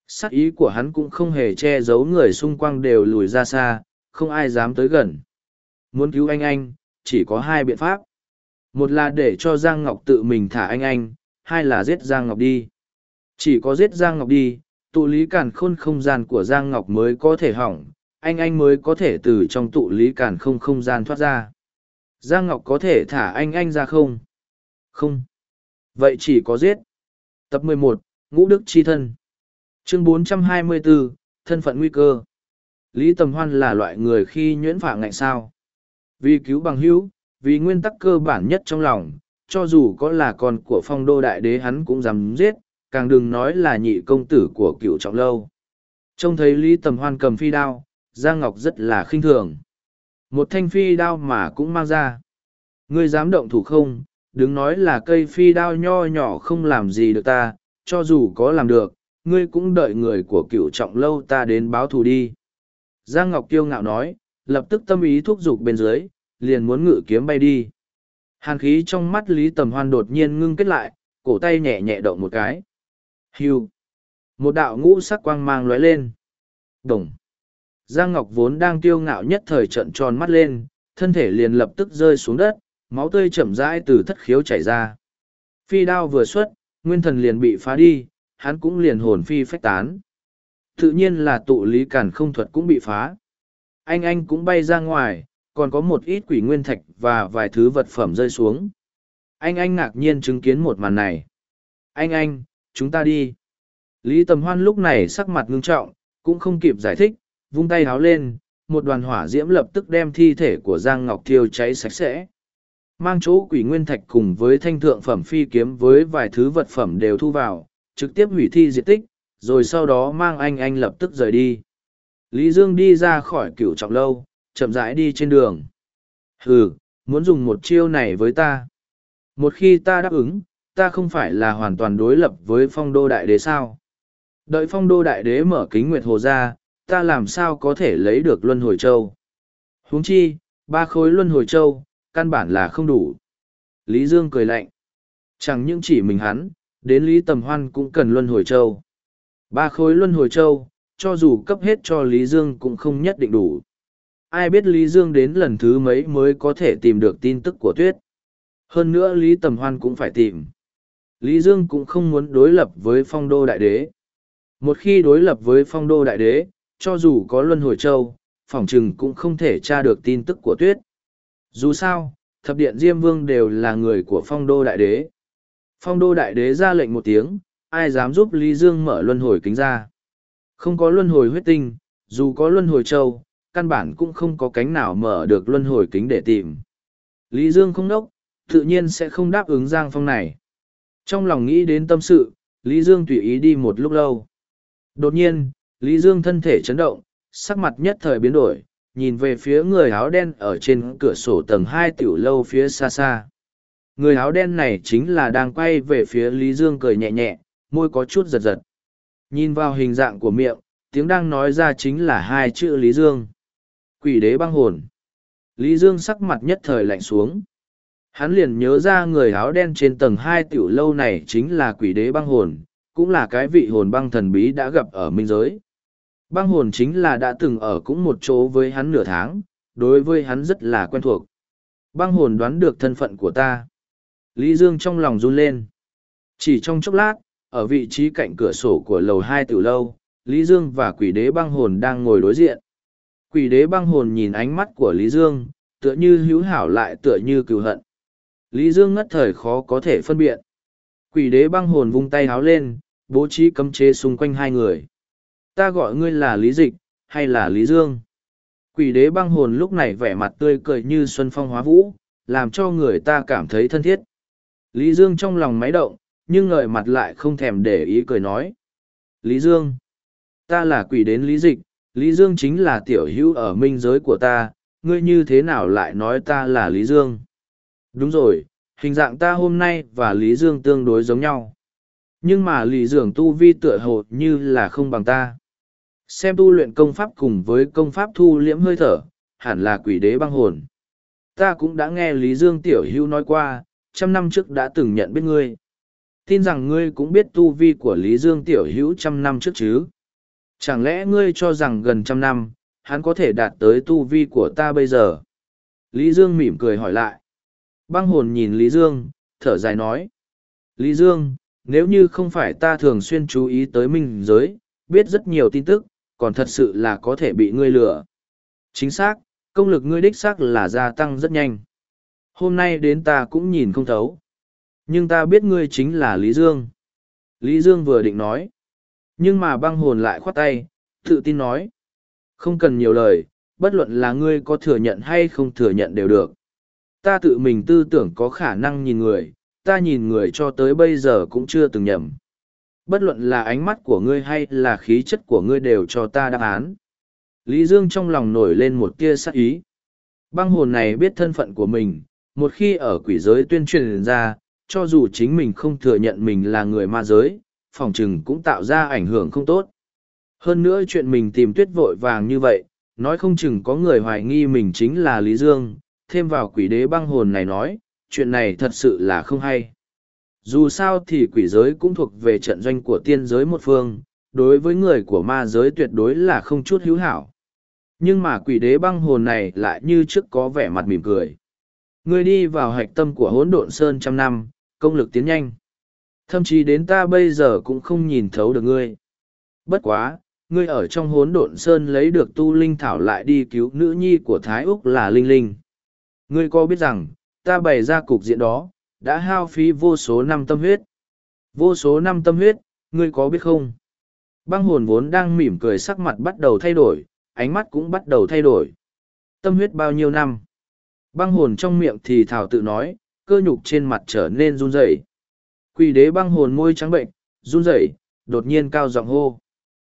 Sắc ý của hắn cũng không hề che giấu người xung quanh đều lùi ra xa, không ai dám tới gần. Muốn cứu anh anh, chỉ có hai biện pháp. Một là để cho Giang Ngọc tự mình thả anh anh, hai là giết Giang Ngọc đi. Chỉ có giết Giang Ngọc đi, tụ lý càn khôn không gian của Giang Ngọc mới có thể hỏng, anh anh mới có thể từ trong tụ lý càn không không gian thoát ra. Giang Ngọc có thể thả anh anh ra không? Không. Vậy chỉ có giết. Tập 11, Ngũ Đức Chi Thân. Chương 424, Thân phận nguy cơ. Lý Tầm Hoan là loại người khi nhuyễn phả ngạnh sao. Vì cứu bằng hữu, vì nguyên tắc cơ bản nhất trong lòng, cho dù có là con của phong đô đại đế hắn cũng dám giết, càng đừng nói là nhị công tử của cựu trọng lâu. Trông thấy Lý Tầm Hoan cầm phi đao, Giang Ngọc rất là khinh thường. Một thanh phi đao mà cũng mang ra. Ngươi dám động thủ không, đừng nói là cây phi đao nho nhỏ không làm gì được ta, cho dù có làm được, ngươi cũng đợi người của cựu trọng lâu ta đến báo thù đi. Giang Ngọc kiêu ngạo nói, lập tức tâm ý thúc giục bên dưới, liền muốn ngự kiếm bay đi. Hàn khí trong mắt Lý Tầm Hoan đột nhiên ngưng kết lại, cổ tay nhẹ nhẹ động một cái. Hưu. Một đạo ngũ sắc quang mang lóe lên. Đồng. Giang Ngọc vốn đang tiêu ngạo nhất thời trận tròn mắt lên, thân thể liền lập tức rơi xuống đất, máu tươi chậm rãi từ thất khiếu chảy ra. Phi đao vừa xuất, nguyên thần liền bị phá đi, hắn cũng liền hồn phi phách tán. Tự nhiên là tụ lý cản không thuật cũng bị phá. Anh anh cũng bay ra ngoài, còn có một ít quỷ nguyên thạch và vài thứ vật phẩm rơi xuống. Anh anh ngạc nhiên chứng kiến một màn này. Anh anh, chúng ta đi. Lý Tầm Hoan lúc này sắc mặt ngưng trọng, cũng không kịp giải thích, vung tay háo lên, một đoàn hỏa diễm lập tức đem thi thể của Giang Ngọc thiêu cháy sạch sẽ. Mang chỗ quỷ nguyên thạch cùng với thanh thượng phẩm phi kiếm với vài thứ vật phẩm đều thu vào, trực tiếp hủy thi diệt tích, rồi sau đó mang anh anh lập tức rời đi. Lý Dương đi ra khỏi cửu trọng lâu, chậm rãi đi trên đường. Hừ, muốn dùng một chiêu này với ta. Một khi ta đáp ứng, ta không phải là hoàn toàn đối lập với phong đô đại đế sao. Đợi phong đô đại đế mở kính nguyệt hồ ra, ta làm sao có thể lấy được luân hồi châu. huống chi, ba khối luân hồi châu, căn bản là không đủ. Lý Dương cười lạnh. Chẳng những chỉ mình hắn, đến Lý Tầm Hoan cũng cần luân hồi châu. Ba khối luân hồi châu, cho dù cấp hết cho Lý Dương cũng không nhất định đủ. Ai biết Lý Dương đến lần thứ mấy mới có thể tìm được tin tức của Tuyết. Hơn nữa Lý Tầm Hoan cũng phải tìm. Lý Dương cũng không muốn đối lập với phong đô đại đế. Một khi đối lập với phong đô đại đế, cho dù có luân hồi châu, phỏng chừng cũng không thể tra được tin tức của tuyết. Dù sao, thập điện Diêm Vương đều là người của phong đô đại đế. Phong đô đại đế ra lệnh một tiếng, ai dám giúp Lý Dương mở luân hồi kính ra. Không có luân hồi huyết tinh, dù có luân hồi châu, căn bản cũng không có cánh nào mở được luân hồi kính để tìm. Lý Dương không đốc, tự nhiên sẽ không đáp ứng Giang Phong này. Trong lòng nghĩ đến tâm sự, Lý Dương tùy ý đi một lúc lâu. Đột nhiên, Lý Dương thân thể chấn động, sắc mặt nhất thời biến đổi, nhìn về phía người áo đen ở trên cửa sổ tầng hai tiểu lâu phía xa xa. Người áo đen này chính là đang quay về phía Lý Dương cười nhẹ nhẹ, môi có chút giật giật. Nhìn vào hình dạng của miệng, tiếng đang nói ra chính là hai chữ Lý Dương. Quỷ đế băng hồn. Lý Dương sắc mặt nhất thời lạnh xuống. Hắn liền nhớ ra người áo đen trên tầng hai tiểu lâu này chính là quỷ đế băng hồn, cũng là cái vị hồn băng thần bí đã gặp ở minh giới. Băng hồn chính là đã từng ở cũng một chỗ với hắn nửa tháng, đối với hắn rất là quen thuộc. Băng hồn đoán được thân phận của ta. Lý Dương trong lòng run lên. Chỉ trong chốc lát, ở vị trí cạnh cửa sổ của lầu hai tiểu lâu, Lý Dương và quỷ đế băng hồn đang ngồi đối diện. Quỷ đế băng hồn nhìn ánh mắt của Lý Dương, tựa như hữu hảo lại tựa như cừu hận. Lý Dương ngất thời khó có thể phân biệt. Quỷ đế băng hồn vung tay háo lên, bố trí cấm chế xung quanh hai người. Ta gọi ngươi là Lý Dịch, hay là Lý Dương? Quỷ đế băng hồn lúc này vẻ mặt tươi cười như xuân phong hóa vũ, làm cho người ta cảm thấy thân thiết. Lý Dương trong lòng máy động, nhưng ngợi mặt lại không thèm để ý cười nói. Lý Dương, ta là quỷ đến Lý Dịch, Lý Dương chính là tiểu hữu ở minh giới của ta, ngươi như thế nào lại nói ta là Lý Dương? Đúng rồi, hình dạng ta hôm nay và Lý Dương tương đối giống nhau. Nhưng mà Lý Dương tu vi tựa hồ như là không bằng ta. Xem tu luyện công pháp cùng với công pháp thu liễm hơi thở, hẳn là quỷ đế băng hồn. Ta cũng đã nghe Lý Dương Tiểu Hữu nói qua, trăm năm trước đã từng nhận biết ngươi. Tin rằng ngươi cũng biết tu vi của Lý Dương Tiểu Hữu trăm năm trước chứ. Chẳng lẽ ngươi cho rằng gần trăm năm, hắn có thể đạt tới tu vi của ta bây giờ? Lý Dương mỉm cười hỏi lại. Băng hồn nhìn Lý Dương, thở dài nói. Lý Dương, nếu như không phải ta thường xuyên chú ý tới minh giới, biết rất nhiều tin tức, còn thật sự là có thể bị ngươi lừa. Chính xác, công lực ngươi đích xác là gia tăng rất nhanh. Hôm nay đến ta cũng nhìn không thấu. Nhưng ta biết ngươi chính là Lý Dương. Lý Dương vừa định nói. Nhưng mà băng hồn lại khoát tay, tự tin nói. Không cần nhiều lời, bất luận là ngươi có thừa nhận hay không thừa nhận đều được. Ta tự mình tư tưởng có khả năng nhìn người, ta nhìn người cho tới bây giờ cũng chưa từng nhầm. Bất luận là ánh mắt của ngươi hay là khí chất của ngươi đều cho ta đáp án. Lý Dương trong lòng nổi lên một tia sắc ý. Băng hồn này biết thân phận của mình, một khi ở quỷ giới tuyên truyền ra, cho dù chính mình không thừa nhận mình là người ma giới, phòng trừng cũng tạo ra ảnh hưởng không tốt. Hơn nữa chuyện mình tìm tuyết vội vàng như vậy, nói không chừng có người hoài nghi mình chính là Lý Dương, thêm vào quỷ đế băng hồn này nói, chuyện này thật sự là không hay. Dù sao thì quỷ giới cũng thuộc về trận doanh của tiên giới một phương, đối với người của ma giới tuyệt đối là không chút hữu hảo. Nhưng mà quỷ đế băng hồn này lại như trước có vẻ mặt mỉm cười. Ngươi đi vào hạch tâm của hỗn độn sơn trăm năm, công lực tiến nhanh. Thậm chí đến ta bây giờ cũng không nhìn thấu được ngươi. Bất quá, ngươi ở trong hốn độn sơn lấy được tu linh thảo lại đi cứu nữ nhi của Thái Úc là Linh Linh. Ngươi có biết rằng, ta bày ra cục diện đó, đã hao phí vô số năm tâm huyết. Vô số năm tâm huyết, ngươi có biết không? Băng hồn vốn đang mỉm cười sắc mặt bắt đầu thay đổi, ánh mắt cũng bắt đầu thay đổi. Tâm huyết bao nhiêu năm? Băng hồn trong miệng thì thảo tự nói, cơ nhục trên mặt trở nên run rẩy. Quỷ đế băng hồn môi trắng bệnh, run rẩy, đột nhiên cao giọng hô.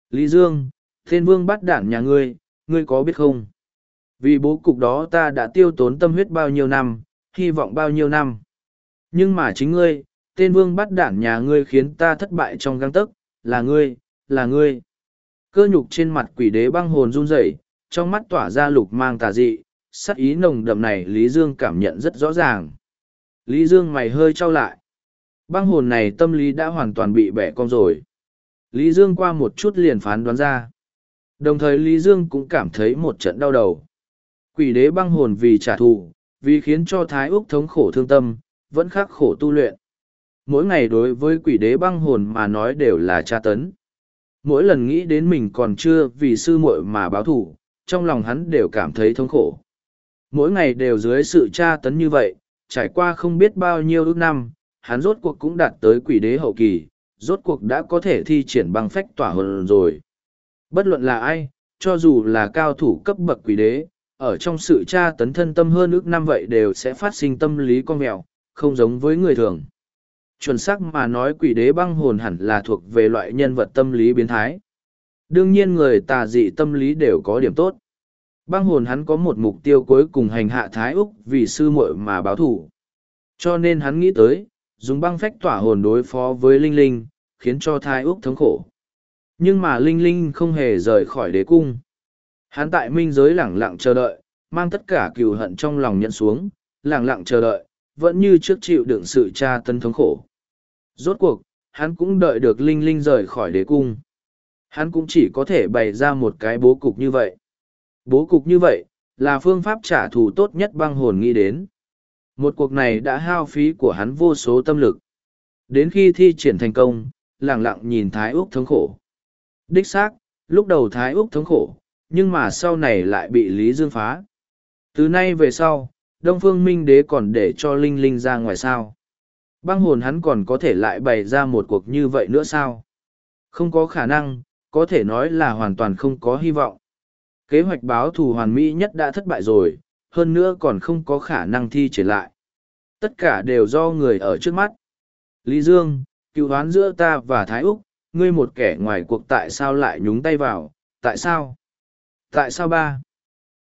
Lý Dương, thiên vương bắt đản nhà ngươi, ngươi có biết không? Vì bố cục đó ta đã tiêu tốn tâm huyết bao nhiêu năm, hy vọng bao nhiêu năm. Nhưng mà chính ngươi, tên vương bắt đản nhà ngươi khiến ta thất bại trong găng tấc, là ngươi, là ngươi. Cơ nhục trên mặt quỷ đế băng hồn run rẩy, trong mắt tỏa ra lục mang tà dị, sắc ý nồng đậm này Lý Dương cảm nhận rất rõ ràng. Lý Dương mày hơi trao lại. Băng hồn này tâm lý đã hoàn toàn bị bẻ cong rồi. Lý Dương qua một chút liền phán đoán ra. Đồng thời Lý Dương cũng cảm thấy một trận đau đầu. Quỷ đế băng hồn vì trả thù, vì khiến cho Thái Úc thống khổ thương tâm, vẫn khắc khổ tu luyện. Mỗi ngày đối với quỷ đế băng hồn mà nói đều là tra tấn. mỗi lần nghĩ đến mình còn chưa vì sư muội mà báo thù trong lòng hắn đều cảm thấy thống khổ mỗi ngày đều dưới sự tra tấn như vậy trải qua không biết bao nhiêu ước năm hắn rốt cuộc cũng đạt tới quỷ đế hậu kỳ rốt cuộc đã có thể thi triển băng phách tỏa hồn rồi bất luận là ai cho dù là cao thủ cấp bậc quỷ đế ở trong sự tra tấn thân tâm hơn ước năm vậy đều sẽ phát sinh tâm lý con mèo không giống với người thường chuẩn xác mà nói quỷ đế băng hồn hẳn là thuộc về loại nhân vật tâm lý biến thái. Đương nhiên người tà dị tâm lý đều có điểm tốt. Băng hồn hắn có một mục tiêu cuối cùng hành hạ Thái Úc vì sư muội mà báo thủ. Cho nên hắn nghĩ tới, dùng băng phách tỏa hồn đối phó với Linh Linh, khiến cho Thái Úc thống khổ. Nhưng mà Linh Linh không hề rời khỏi đế cung. Hắn tại minh giới lẳng lặng chờ đợi, mang tất cả cừu hận trong lòng nhận xuống, lẳng lặng chờ đợi, vẫn như trước chịu đựng sự tra tân thống khổ. Rốt cuộc, hắn cũng đợi được Linh Linh rời khỏi đế cung. Hắn cũng chỉ có thể bày ra một cái bố cục như vậy. Bố cục như vậy, là phương pháp trả thù tốt nhất băng hồn nghĩ đến. Một cuộc này đã hao phí của hắn vô số tâm lực. Đến khi thi triển thành công, lẳng lặng nhìn Thái Úc thống khổ. Đích xác, lúc đầu Thái Úc thống khổ, nhưng mà sau này lại bị Lý Dương phá. Từ nay về sau, Đông Phương Minh Đế còn để cho Linh Linh ra ngoài sao. Băng hồn hắn còn có thể lại bày ra một cuộc như vậy nữa sao? Không có khả năng, có thể nói là hoàn toàn không có hy vọng. Kế hoạch báo thù hoàn mỹ nhất đã thất bại rồi, hơn nữa còn không có khả năng thi triển lại. Tất cả đều do người ở trước mắt. Lý Dương, cựu đoán giữa ta và Thái Úc, ngươi một kẻ ngoài cuộc tại sao lại nhúng tay vào, tại sao? Tại sao ba?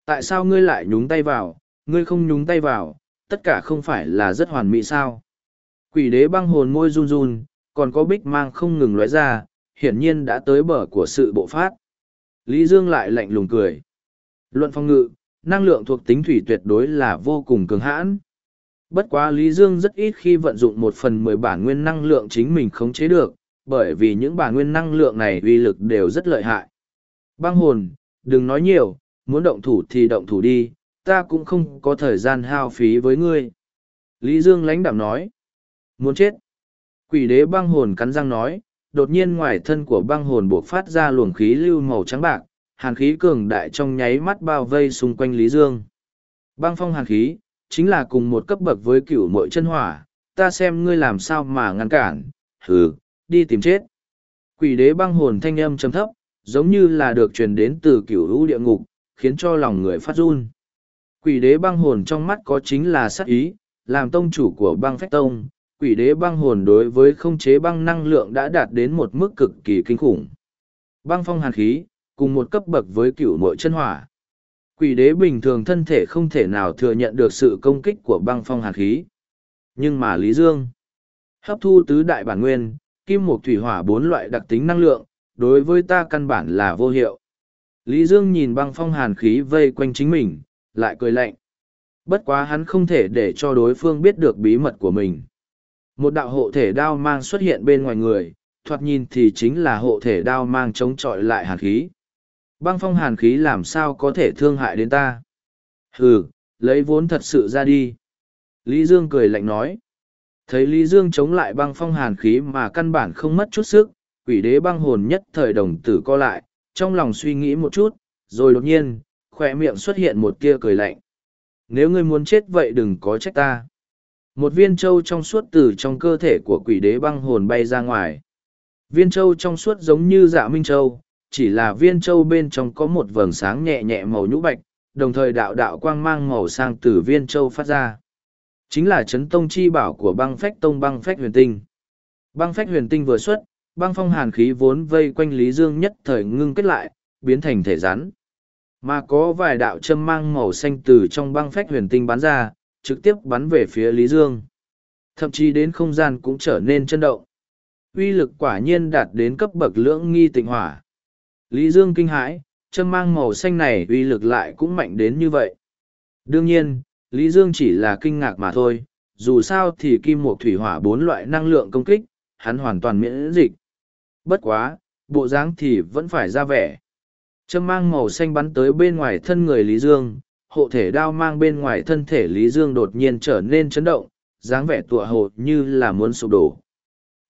Tại sao ngươi lại nhúng tay vào, ngươi không nhúng tay vào, tất cả không phải là rất hoàn mỹ sao? Quỷ đế băng hồn môi run run, còn có bích mang không ngừng lóe ra, hiển nhiên đã tới bờ của sự bộ phát. Lý Dương lại lạnh lùng cười. Luận phong ngự, năng lượng thuộc tính thủy tuyệt đối là vô cùng cường hãn. Bất quá Lý Dương rất ít khi vận dụng một phần mười bản nguyên năng lượng chính mình khống chế được, bởi vì những bản nguyên năng lượng này uy lực đều rất lợi hại. Băng hồn, đừng nói nhiều, muốn động thủ thì động thủ đi, ta cũng không có thời gian hao phí với ngươi. Lý Dương lãnh đạm nói. Muốn chết. Quỷ đế băng hồn cắn răng nói, đột nhiên ngoài thân của băng hồn buộc phát ra luồng khí lưu màu trắng bạc, hàn khí cường đại trong nháy mắt bao vây xung quanh Lý Dương. Băng phong hàn khí, chính là cùng một cấp bậc với cửu mội chân hỏa, ta xem ngươi làm sao mà ngăn cản, hừ, đi tìm chết. Quỷ đế băng hồn thanh âm trầm thấp, giống như là được truyền đến từ cửu lũ địa ngục, khiến cho lòng người phát run. Quỷ đế băng hồn trong mắt có chính là sát ý, làm tông chủ của băng phách tông, quỷ đế băng hồn đối với không chế băng năng lượng đã đạt đến một mức cực kỳ kinh khủng. Băng phong hàn khí, cùng một cấp bậc với cửu mội chân hỏa. Quỷ đế bình thường thân thể không thể nào thừa nhận được sự công kích của băng phong hàn khí. Nhưng mà Lý Dương, hấp thu tứ đại bản nguyên, kim một thủy hỏa bốn loại đặc tính năng lượng, đối với ta căn bản là vô hiệu. Lý Dương nhìn băng phong hàn khí vây quanh chính mình, lại cười lạnh. Bất quá hắn không thể để cho đối phương biết được bí mật của mình. Một đạo hộ thể đao mang xuất hiện bên ngoài người, thoạt nhìn thì chính là hộ thể đao mang chống chọi lại hàn khí. Băng phong hàn khí làm sao có thể thương hại đến ta? Hừ, lấy vốn thật sự ra đi. Lý Dương cười lạnh nói. Thấy Lý Dương chống lại băng phong hàn khí mà căn bản không mất chút sức, quỷ đế băng hồn nhất thời đồng tử co lại, trong lòng suy nghĩ một chút, rồi đột nhiên, khỏe miệng xuất hiện một tia cười lạnh. Nếu ngươi muốn chết vậy đừng có trách ta. Một viên châu trong suốt từ trong cơ thể của quỷ đế băng hồn bay ra ngoài. Viên châu trong suốt giống như dạ minh châu, chỉ là viên châu bên trong có một vầng sáng nhẹ nhẹ màu nhũ bạch, đồng thời đạo đạo quang mang màu sang từ viên châu phát ra. Chính là chấn tông chi bảo của băng phách tông băng phách huyền tinh. Băng phách huyền tinh vừa xuất, băng phong hàn khí vốn vây quanh Lý Dương nhất thời ngưng kết lại, biến thành thể rắn. Mà có vài đạo châm mang màu xanh từ trong băng phách huyền tinh bắn ra, trực tiếp bắn về phía Lý Dương. Thậm chí đến không gian cũng trở nên chân động. Uy lực quả nhiên đạt đến cấp bậc lưỡng nghi tịnh hỏa. Lý Dương kinh hãi, châm mang màu xanh này uy lực lại cũng mạnh đến như vậy. Đương nhiên, Lý Dương chỉ là kinh ngạc mà thôi, dù sao thì kim mộc thủy hỏa bốn loại năng lượng công kích, hắn hoàn toàn miễn dịch. Bất quá, bộ dáng thì vẫn phải ra vẻ. Châm mang màu xanh bắn tới bên ngoài thân người Lý Dương, hộ thể đao mang bên ngoài thân thể Lý Dương đột nhiên trở nên chấn động, dáng vẻ tụa hồ như là muốn sụp đổ.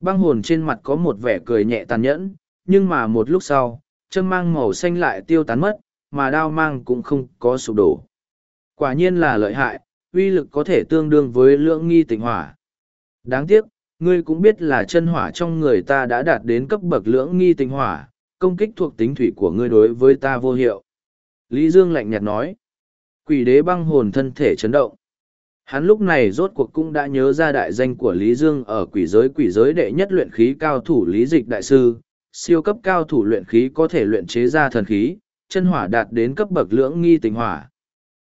Băng hồn trên mặt có một vẻ cười nhẹ tàn nhẫn, nhưng mà một lúc sau, châm mang màu xanh lại tiêu tán mất, mà đao mang cũng không có sụp đổ. Quả nhiên là lợi hại, uy lực có thể tương đương với lượng nghi tịnh hỏa. Đáng tiếc, ngươi cũng biết là chân hỏa trong người ta đã đạt đến cấp bậc lưỡng nghi tịnh hỏa, công kích thuộc tính thủy của ngươi đối với ta vô hiệu. Lý Dương lạnh nhạt nói. Quỷ đế băng hồn thân thể chấn động. Hắn lúc này rốt cuộc cũng đã nhớ ra đại danh của Lý Dương ở quỷ giới quỷ giới đệ nhất luyện khí cao thủ Lý Dịch Đại Sư, siêu cấp cao thủ luyện khí có thể luyện chế ra thần khí, chân hỏa đạt đến cấp bậc lưỡng nghi tình hỏa.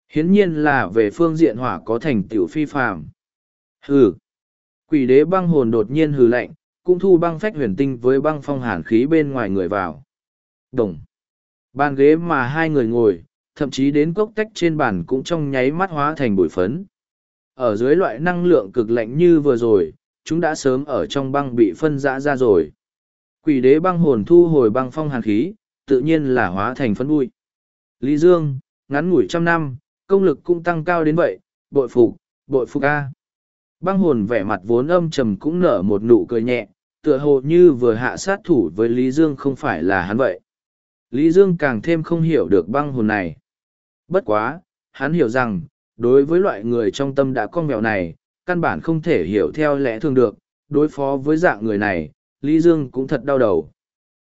Hiển nhiên là về phương diện hỏa có thành tiểu phi phàm. Hừ. Quỷ đế băng hồn đột nhiên hừ lạnh, cũng thu băng phách huyền tinh với băng phong hàn khí bên ngoài người vào. Đồng. Bàn ghế mà hai người ngồi, thậm chí đến cốc tách trên bàn cũng trong nháy mắt hóa thành bụi phấn. Ở dưới loại năng lượng cực lạnh như vừa rồi, chúng đã sớm ở trong băng bị phân rã ra rồi. Quỷ đế băng hồn thu hồi băng phong hàn khí, tự nhiên là hóa thành phấn bụi. Lý Dương, ngắn ngủi trăm năm, công lực cũng tăng cao đến vậy, bội phục, bội phục A. Băng hồn vẻ mặt vốn âm trầm cũng nở một nụ cười nhẹ, tựa hồ như vừa hạ sát thủ với Lý Dương không phải là hắn vậy. Lý Dương càng thêm không hiểu được băng hồn này. Bất quá, hắn hiểu rằng, đối với loại người trong tâm đã con mèo này, căn bản không thể hiểu theo lẽ thường được, đối phó với dạng người này, Lý Dương cũng thật đau đầu.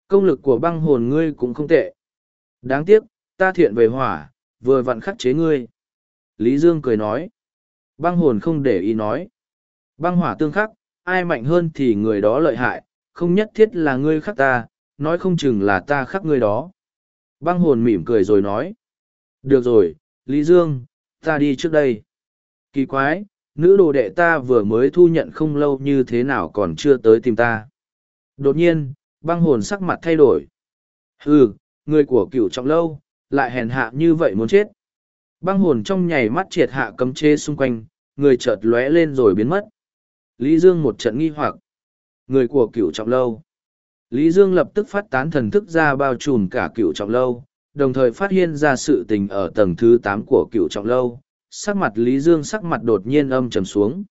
Công lực của băng hồn ngươi cũng không tệ. Đáng tiếc, ta thiện về hỏa, vừa vặn khắc chế ngươi. Lý Dương cười nói. Băng hồn không để ý nói. Băng hỏa tương khắc, ai mạnh hơn thì người đó lợi hại, không nhất thiết là ngươi khắc ta, nói không chừng là ta khắc ngươi đó. Băng hồn mỉm cười rồi nói. Được rồi, Lý Dương, ta đi trước đây. Kỳ quái, nữ đồ đệ ta vừa mới thu nhận không lâu như thế nào còn chưa tới tìm ta. Đột nhiên, băng hồn sắc mặt thay đổi. Hừ, người của cựu trọng lâu, lại hèn hạ như vậy muốn chết. Băng hồn trong nhảy mắt triệt hạ cấm chế xung quanh, người chợt lóe lên rồi biến mất. Lý Dương một trận nghi hoặc. Người của cựu trọng lâu. Lý Dương lập tức phát tán thần thức ra bao trùm cả cựu trọng lâu, đồng thời phát hiện ra sự tình ở tầng thứ tám của cựu trọng lâu. Sắc mặt Lý Dương sắc mặt đột nhiên âm trầm xuống.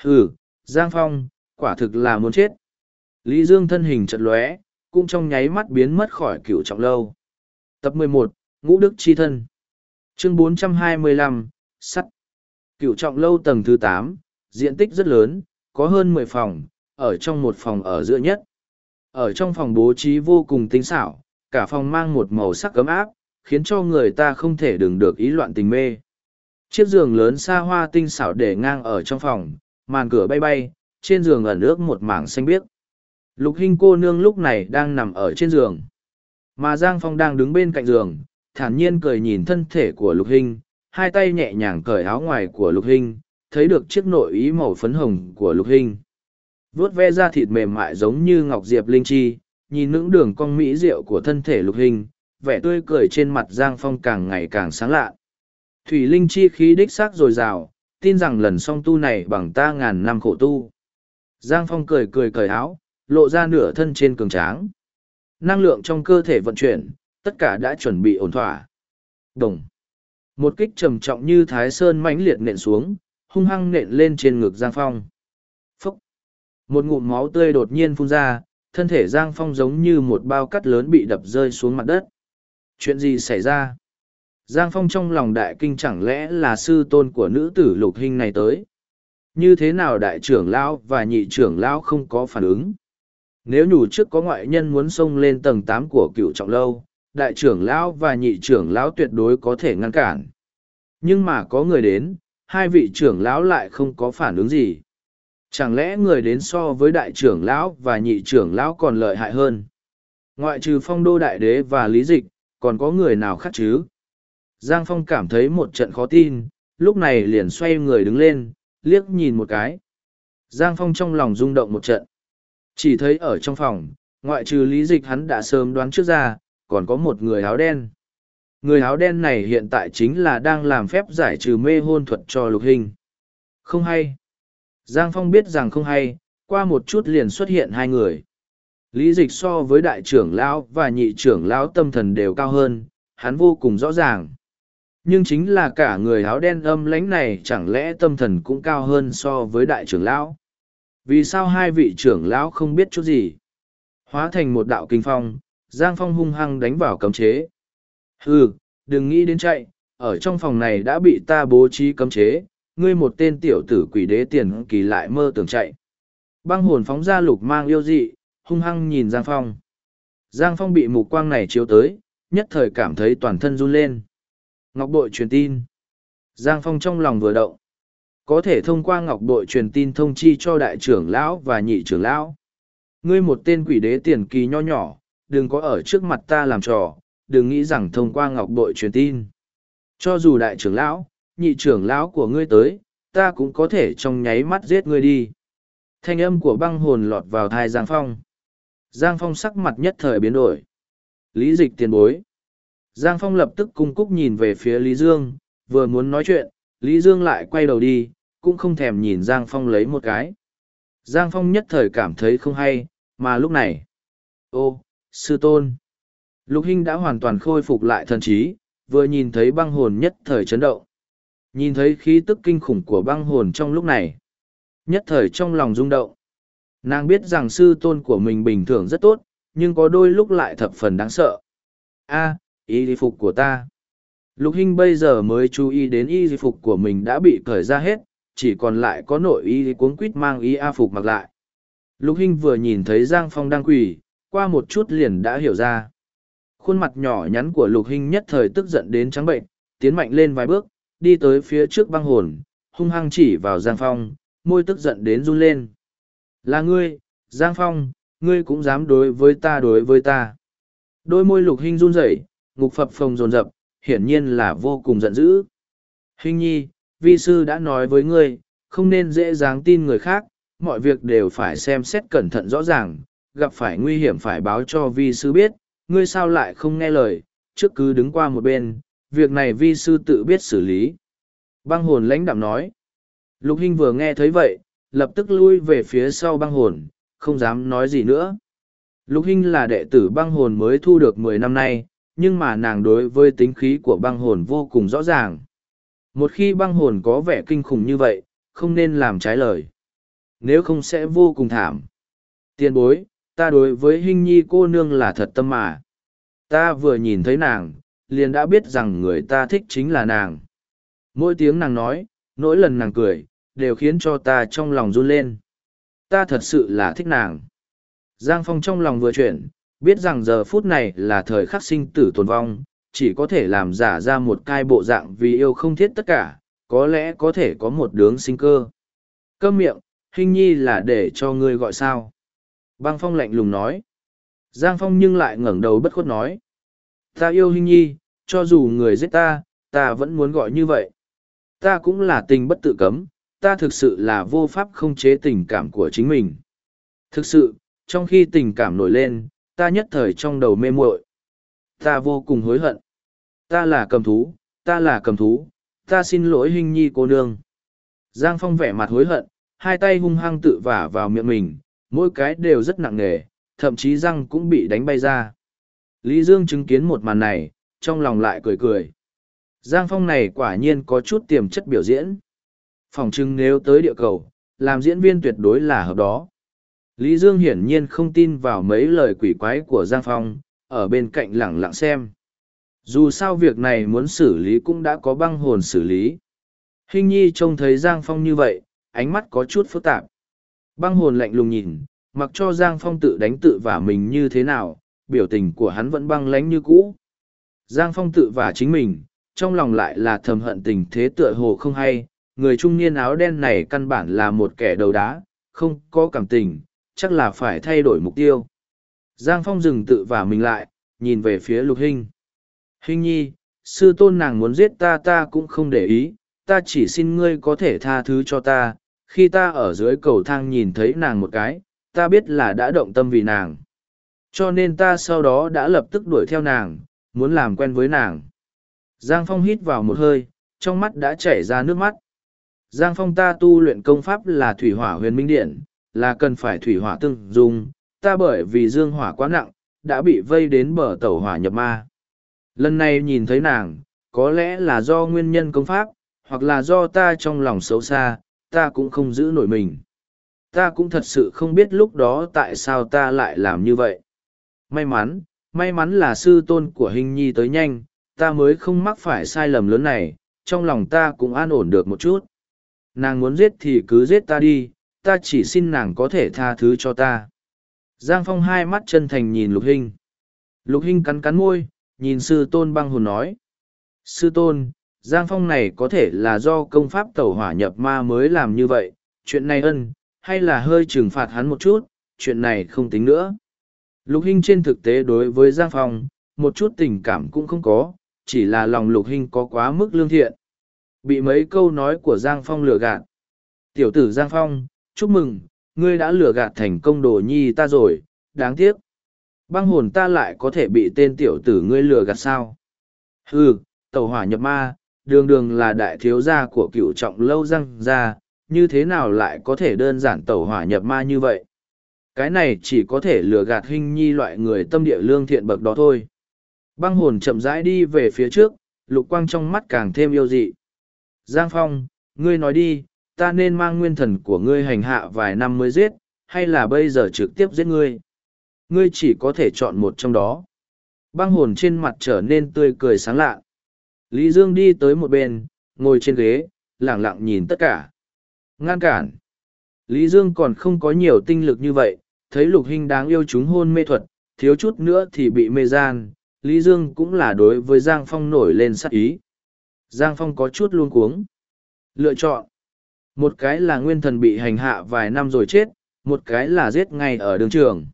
Hừ, Giang Phong, quả thực là muốn chết. Lý Dương thân hình chật lóe, cũng trong nháy mắt biến mất khỏi cựu trọng lâu. Tập 11, Ngũ Đức Chi Thân Chương 425, Sắt Cựu trọng lâu tầng thứ tám, diện tích rất lớn, có hơn mười phòng, ở trong một phòng ở giữa nhất. Ở trong phòng bố trí vô cùng tinh xảo, cả phòng mang một màu sắc cấm áp, khiến cho người ta không thể đừng được ý loạn tình mê. Chiếc giường lớn xa hoa tinh xảo để ngang ở trong phòng, màn cửa bay bay, trên giường ẩn ước một mảng xanh biếc. Lục Hinh cô nương lúc này đang nằm ở trên giường. Mà Giang Phong đang đứng bên cạnh giường, thản nhiên cười nhìn thân thể của Lục Hinh, hai tay nhẹ nhàng cởi áo ngoài của Lục Hinh, thấy được chiếc nội ý màu phấn hồng của Lục Hinh. Vuốt ve da thịt mềm mại giống như ngọc diệp linh chi, nhìn những đường cong mỹ diệu của thân thể Lục Hinh, vẻ tươi cười trên mặt Giang Phong càng ngày càng sáng lạ. Thủy linh chi khí đích xác dồi dào, tin rằng lần song tu này bằng ta ngàn năm khổ tu. Giang Phong cười cười cởi áo, lộ ra nửa thân trên cường tráng. Năng lượng trong cơ thể vận chuyển, tất cả đã chuẩn bị ổn thỏa. Đồng. Một kích trầm trọng như thái sơn mãnh liệt nện xuống, hung hăng nện lên trên ngực Giang Phong. Phúc. Một ngụm máu tươi đột nhiên phun ra, thân thể Giang Phong giống như một bao cắt lớn bị đập rơi xuống mặt đất. Chuyện gì xảy ra? Giang Phong trong lòng đại kinh chẳng lẽ là sư tôn của nữ tử lục hình này tới? Như thế nào đại trưởng lão và nhị trưởng lão không có phản ứng? Nếu nhủ trước có ngoại nhân muốn xông lên tầng tám của cựu trọng lâu, đại trưởng lão và nhị trưởng lão tuyệt đối có thể ngăn cản. Nhưng mà có người đến, hai vị trưởng lão lại không có phản ứng gì. Chẳng lẽ người đến so với đại trưởng lão và nhị trưởng lão còn lợi hại hơn? Ngoại trừ phong đô đại đế và lý dịch, còn có người nào khác chứ? Giang Phong cảm thấy một trận khó tin, lúc này liền xoay người đứng lên, liếc nhìn một cái. Giang Phong trong lòng rung động một trận. Chỉ thấy ở trong phòng, ngoại trừ lý dịch hắn đã sớm đoán trước ra, còn có một người áo đen. Người áo đen này hiện tại chính là đang làm phép giải trừ mê hôn thuật cho lục hình. Không hay. Giang Phong biết rằng không hay, qua một chút liền xuất hiện hai người. Lý dịch so với đại trưởng lão và nhị trưởng lão tâm thần đều cao hơn, hắn vô cùng rõ ràng. Nhưng chính là cả người áo đen âm lãnh này chẳng lẽ tâm thần cũng cao hơn so với đại trưởng lão. Vì sao hai vị trưởng lão không biết chút gì? Hóa thành một đạo kinh phong, Giang Phong hung hăng đánh vào cấm chế. Hừ, đừng nghĩ đến chạy, ở trong phòng này đã bị ta bố trí cấm chế, ngươi một tên tiểu tử quỷ đế tiền kỳ lại mơ tưởng chạy. Băng hồn phóng ra lục mang yêu dị, hung hăng nhìn Giang Phong. Giang Phong bị mục quang này chiếu tới, nhất thời cảm thấy toàn thân run lên. Ngọc bội truyền tin. Giang Phong trong lòng vừa động. Có thể thông qua ngọc bội truyền tin thông chi cho đại trưởng lão và nhị trưởng lão. Ngươi một tên quỷ đế tiền kỳ nho nhỏ, đừng có ở trước mặt ta làm trò, đừng nghĩ rằng thông qua ngọc bội truyền tin. Cho dù đại trưởng lão, nhị trưởng lão của ngươi tới, ta cũng có thể trong nháy mắt giết ngươi đi. Thanh âm của băng hồn lọt vào thai Giang Phong. Giang Phong sắc mặt nhất thời biến đổi. Lý dịch tiền bối. Giang Phong lập tức cung cúc nhìn về phía Lý Dương, vừa muốn nói chuyện, Lý Dương lại quay đầu đi, cũng không thèm nhìn Giang Phong lấy một cái. Giang Phong nhất thời cảm thấy không hay, mà lúc này. Ô, sư tôn. Lục Hinh đã hoàn toàn khôi phục lại thần trí, vừa nhìn thấy băng hồn nhất thời chấn động. Nhìn thấy khí tức kinh khủng của băng hồn trong lúc này. Nhất thời trong lòng rung động. Nàng biết rằng sư tôn của mình bình thường rất tốt, nhưng có đôi lúc lại thập phần đáng sợ. A, y phục của ta. Lục Hinh bây giờ mới chú ý đến y phục của mình đã bị cởi ra hết, chỉ còn lại có nội y cuống quýt mang y a phục mặc lại. Lục Hinh vừa nhìn thấy Giang Phong đang quỳ, qua một chút liền đã hiểu ra. Khuôn mặt nhỏ nhắn của Lục Hinh nhất thời tức giận đến trắng bệnh, tiến mạnh lên vài bước, đi tới phía trước băng hồn, hung hăng chỉ vào Giang Phong, môi tức giận đến run lên. Là ngươi, Giang Phong, ngươi cũng dám đối với ta đối với ta. Đôi môi Lục Hinh run rẩy, ngục phập phồng rồn rập, hiển nhiên là vô cùng giận dữ. Hinh nhi, vi sư đã nói với ngươi, không nên dễ dàng tin người khác, mọi việc đều phải xem xét cẩn thận rõ ràng, gặp phải nguy hiểm phải báo cho vi sư biết, ngươi sao lại không nghe lời, trước cứ đứng qua một bên, việc này vi sư tự biết xử lý. Băng hồn lãnh đạm nói. Lục Hinh vừa nghe thấy vậy, lập tức lui về phía sau băng hồn, không dám nói gì nữa. Lục Hinh là đệ tử băng hồn mới thu được mười năm nay, nhưng mà nàng đối với tính khí của băng hồn vô cùng rõ ràng. Một khi băng hồn có vẻ kinh khủng như vậy, không nên làm trái lời. Nếu không sẽ vô cùng thảm. Tiên bối, ta đối với hình nhi cô nương là thật tâm mà. Ta vừa nhìn thấy nàng, liền đã biết rằng người ta thích chính là nàng. Mỗi tiếng nàng nói, mỗi lần nàng cười, đều khiến cho ta trong lòng run lên. Ta thật sự là thích nàng. Giang Phong trong lòng vừa chuyển, biết rằng giờ phút này là thời khắc sinh tử tồn vong, chỉ có thể làm giả ra một cai bộ dạng vì yêu không thiết tất cả, có lẽ có thể có một đướng sinh cơ. Câm miệng, hình nhi là để cho ngươi gọi sao. Băng Phong lạnh lùng nói. Giang Phong nhưng lại ngẩng đầu bất khuất nói. Ta yêu hình nhi, cho dù người giết ta, ta vẫn muốn gọi như vậy. Ta cũng là tình bất tự cấm, ta thực sự là vô pháp không chế tình cảm của chính mình. Thực sự, trong khi tình cảm nổi lên, ta nhất thời trong đầu mê muội ta vô cùng hối hận. Ta là cầm thú ta là cầm thú ta xin lỗi hình nhi cô nương. Giang phong vẻ mặt hối hận hai tay hung hăng tự vả vào miệng mình mỗi cái đều rất nặng nề thậm chí răng cũng bị đánh bay ra. Lý dương chứng kiến một màn này trong lòng lại cười cười. Giang phong này quả nhiên có chút tiềm chất biểu diễn. Phòng chừng nếu tới địa cầu làm diễn viên tuyệt đối là hợp đó. Lý Dương hiển nhiên không tin vào mấy lời quỷ quái của Giang Phong, ở bên cạnh lẳng lặng xem. Dù sao việc này muốn xử lý cũng đã có băng hồn xử lý. Hình nhi trông thấy Giang Phong như vậy, ánh mắt có chút phức tạp. Băng hồn lạnh lùng nhìn, mặc cho Giang Phong tự đánh tự vả mình như thế nào, biểu tình của hắn vẫn băng lánh như cũ. Giang Phong tự vả chính mình, trong lòng lại là thầm hận tình thế tựa hồ không hay, người trung niên áo đen này căn bản là một kẻ đầu đá, không có cảm tình, chắc là phải thay đổi mục tiêu. Giang Phong dừng tự vả mình lại, nhìn về phía lục hình. Hình nhi, sư tôn nàng muốn giết ta ta cũng không để ý, ta chỉ xin ngươi có thể tha thứ cho ta, khi ta ở dưới cầu thang nhìn thấy nàng một cái, ta biết là đã động tâm vì nàng. Cho nên ta sau đó đã lập tức đuổi theo nàng, muốn làm quen với nàng. Giang Phong hít vào một hơi, trong mắt đã chảy ra nước mắt. Giang Phong ta tu luyện công pháp là thủy hỏa huyền minh điện, là cần phải thủy hỏa tương dung, ta bởi vì dương hỏa quá nặng, đã bị vây đến bờ tẩu hỏa nhập ma. Lần này nhìn thấy nàng, có lẽ là do nguyên nhân công pháp, hoặc là do ta trong lòng xấu xa, ta cũng không giữ nổi mình. ta cũng thật sự không biết lúc đó tại sao ta lại làm như vậy may mắn may mắn là sư tôn của hình nhi tới nhanh ta mới không mắc phải sai lầm lớn này trong lòng ta cũng an ổn được một chút nàng muốn giết thì cứ giết ta đi ta chỉ xin nàng có thể tha thứ cho ta giang phong hai mắt chân thành nhìn lục hinh. Lục hinh cắn cắn môi, nhìn sư tôn băng hồn nói. Sư tôn, giang phong này có thể là do công pháp tẩu hỏa nhập ma mới làm như vậy. Chuyện này ân, hay là hơi trừng phạt hắn một chút, chuyện này không tính nữa. Lục hinh trên thực tế đối với giang phong, một chút tình cảm cũng không có, chỉ là lòng lục hinh có quá mức lương thiện. Bị mấy câu nói của giang phong lừa gạt. Tiểu tử giang phong, chúc mừng ngươi đã lừa gạt thành công đồ nhi ta rồi, đáng tiếc. Băng hồn ta lại có thể bị tên tiểu tử ngươi lừa gạt sao? Ừ tàu hỏa nhập ma, đường đường là đại thiếu gia của cựu trọng lâu răng ra, như thế nào lại có thể đơn giản tàu hỏa nhập ma như vậy? Cái này chỉ có thể lừa gạt hình nhi loại người tâm địa lương thiện bậc đó thôi. Băng hồn chậm rãi đi về phía trước, lục quang trong mắt càng thêm yêu dị. Giang phong, ngươi nói đi ta nên mang nguyên thần của ngươi hành hạ vài năm mới giết, hay là bây giờ trực tiếp giết ngươi? Ngươi chỉ có thể chọn một trong đó. Băng hồn trên mặt trở nên tươi cười sáng lạ. Lý dương đi tới một bên, ngồi trên ghế, lẳng lặng nhìn tất cả. Ngăn cản. Lý dương còn không có nhiều tinh lực như vậy, thấy lục hình đáng yêu chúng hôn mê thuật, thiếu chút nữa thì bị mê gian. Lý dương cũng là đối với giang phong nổi lên sắc ý. Giang phong có chút luôn cuống. Lựa chọn một cái là nguyên thần bị hành hạ vài năm rồi chết, một cái là giết ngay ở đường trường.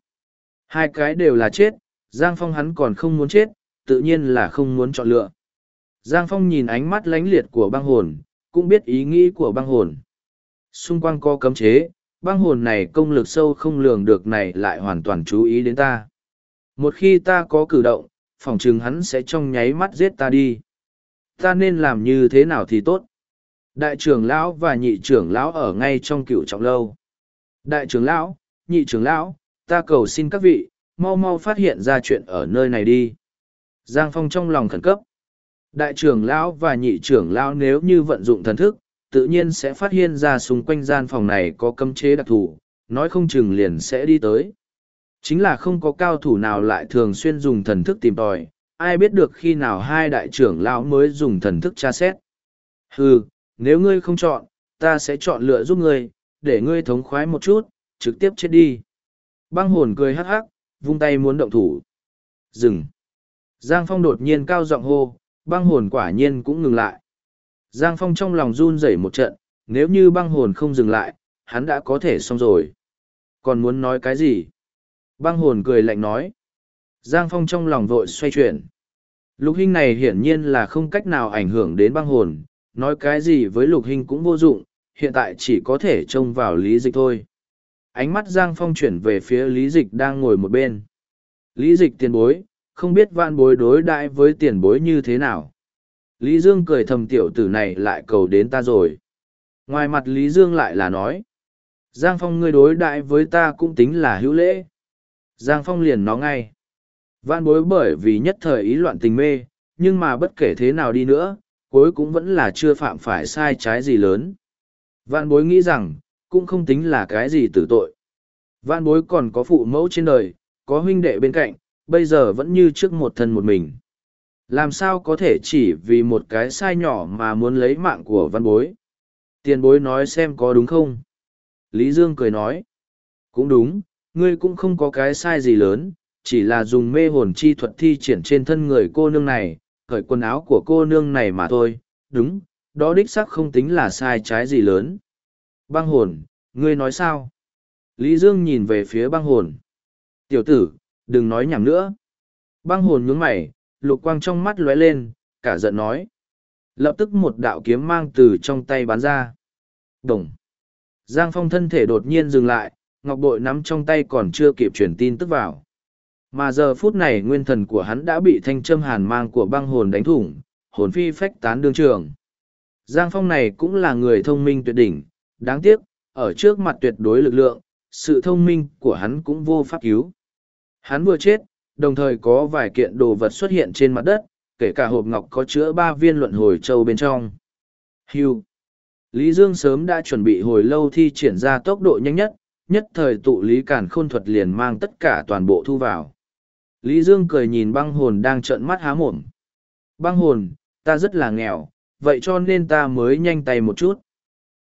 Hai cái đều là chết, giang phong hắn còn không muốn chết, tự nhiên là không muốn chọn lựa. Giang phong nhìn ánh mắt lánh liệt của băng hồn, cũng biết ý nghĩ của băng hồn. Xung quanh có cấm chế, băng hồn này công lực sâu không lường được này lại hoàn toàn chú ý đến ta. Một khi ta có cử động, phỏng chừng hắn sẽ trong nháy mắt giết ta đi. Ta nên làm như thế nào thì tốt? Đại trưởng lão và nhị trưởng lão ở ngay trong cựu trọng lâu. Đại trưởng lão, nhị trưởng lão, ta cầu xin các vị, mau mau phát hiện ra chuyện ở nơi này đi. Giang phong trong lòng khẩn cấp. Đại trưởng lão và nhị trưởng lão nếu như vận dụng thần thức, tự nhiên sẽ phát hiện ra xung quanh gian phòng này có cấm chế đặc thù, nói không chừng liền sẽ đi tới. Chính là không có cao thủ nào lại thường xuyên dùng thần thức tìm tòi, ai biết được khi nào hai đại trưởng lão mới dùng thần thức tra xét. Hừ nếu ngươi không chọn, ta sẽ chọn lựa giúp ngươi, để ngươi thống khoái một chút, trực tiếp chết đi. Băng hồn cười hắc hắc, vung tay muốn động thủ. Dừng. Giang phong đột nhiên cao giọng hô, băng hồn quả nhiên cũng ngừng lại. Giang phong trong lòng run rẩy một trận, nếu như băng hồn không dừng lại, hắn đã có thể xong rồi. Còn muốn nói cái gì? Băng hồn cười lạnh nói. Giang phong trong lòng vội xoay chuyển. Lục hình này hiển nhiên là không cách nào ảnh hưởng đến băng hồn nói cái gì với lục hình cũng vô dụng, hiện tại chỉ có thể trông vào lý dịch thôi. Ánh mắt giang phong chuyển về phía lý dịch đang ngồi một bên. Lý dịch tiền bối, không biết van bối đối đãi với tiền bối như thế nào? Lý dương cười thầm tiểu tử này lại cầu đến ta rồi. Ngoài mặt lý dương lại là nói, giang phong ngươi đối đãi với ta cũng tính là hữu lễ. Giang phong liền nó ngay van bối bởi vì nhất thời ý loạn tình mê, nhưng mà bất kể thế nào đi nữa cuối cũng vẫn là chưa phạm phải sai trái gì lớn Vạn bối nghĩ rằng cũng không tính là cái gì tử tội. Vạn bối còn có phụ mẫu trên đời, có huynh đệ bên cạnh, bây giờ vẫn như trước một thân một mình. Làm sao có thể chỉ vì một cái sai nhỏ mà muốn lấy mạng của văn bối? Tiền bối nói xem có đúng không? Lý Dương cười nói. Cũng đúng, ngươi cũng không có cái sai gì lớn, chỉ là dùng mê hồn chi thuật thi triển trên thân người cô nương này, cởi quần áo của cô nương này mà thôi. Đúng, đó đích xác không tính là sai trái gì lớn. Băng hồn, ngươi nói sao? Lý Dương nhìn về phía băng hồn. Tiểu tử, đừng nói nhảm nữa. Băng hồn nhướng mày, lục quang trong mắt lóe lên, cả giận nói. Lập tức một đạo kiếm mang từ trong tay bắn ra. Đồng. Giang Phong thân thể đột nhiên dừng lại, ngọc bội nắm trong tay còn chưa kịp truyền tin tức vào. Mà giờ phút này nguyên thần của hắn đã bị thanh châm hàn mang của băng hồn đánh thủng, hồn phi phách tán đương trường. Giang Phong này cũng là người thông minh tuyệt đỉnh, đáng tiếc, ở trước mặt tuyệt đối lực lượng, sự thông minh của hắn cũng vô pháp cứu. Hắn vừa chết, đồng thời có vài kiện đồ vật xuất hiện trên mặt đất, kể cả hộp ngọc có chứa ba viên luận hồi châu bên trong. Hưu. Lý Dương sớm đã chuẩn bị hồi lâu thi triển ra tốc độ nhanh nhất, nhất thời tụ lý cản khôn thuật liền mang tất cả toàn bộ thu vào. Lý Dương cười nhìn băng hồn đang trợn mắt há mồm. Băng hồn, ta rất là nghèo, vậy cho nên ta mới nhanh tay một chút.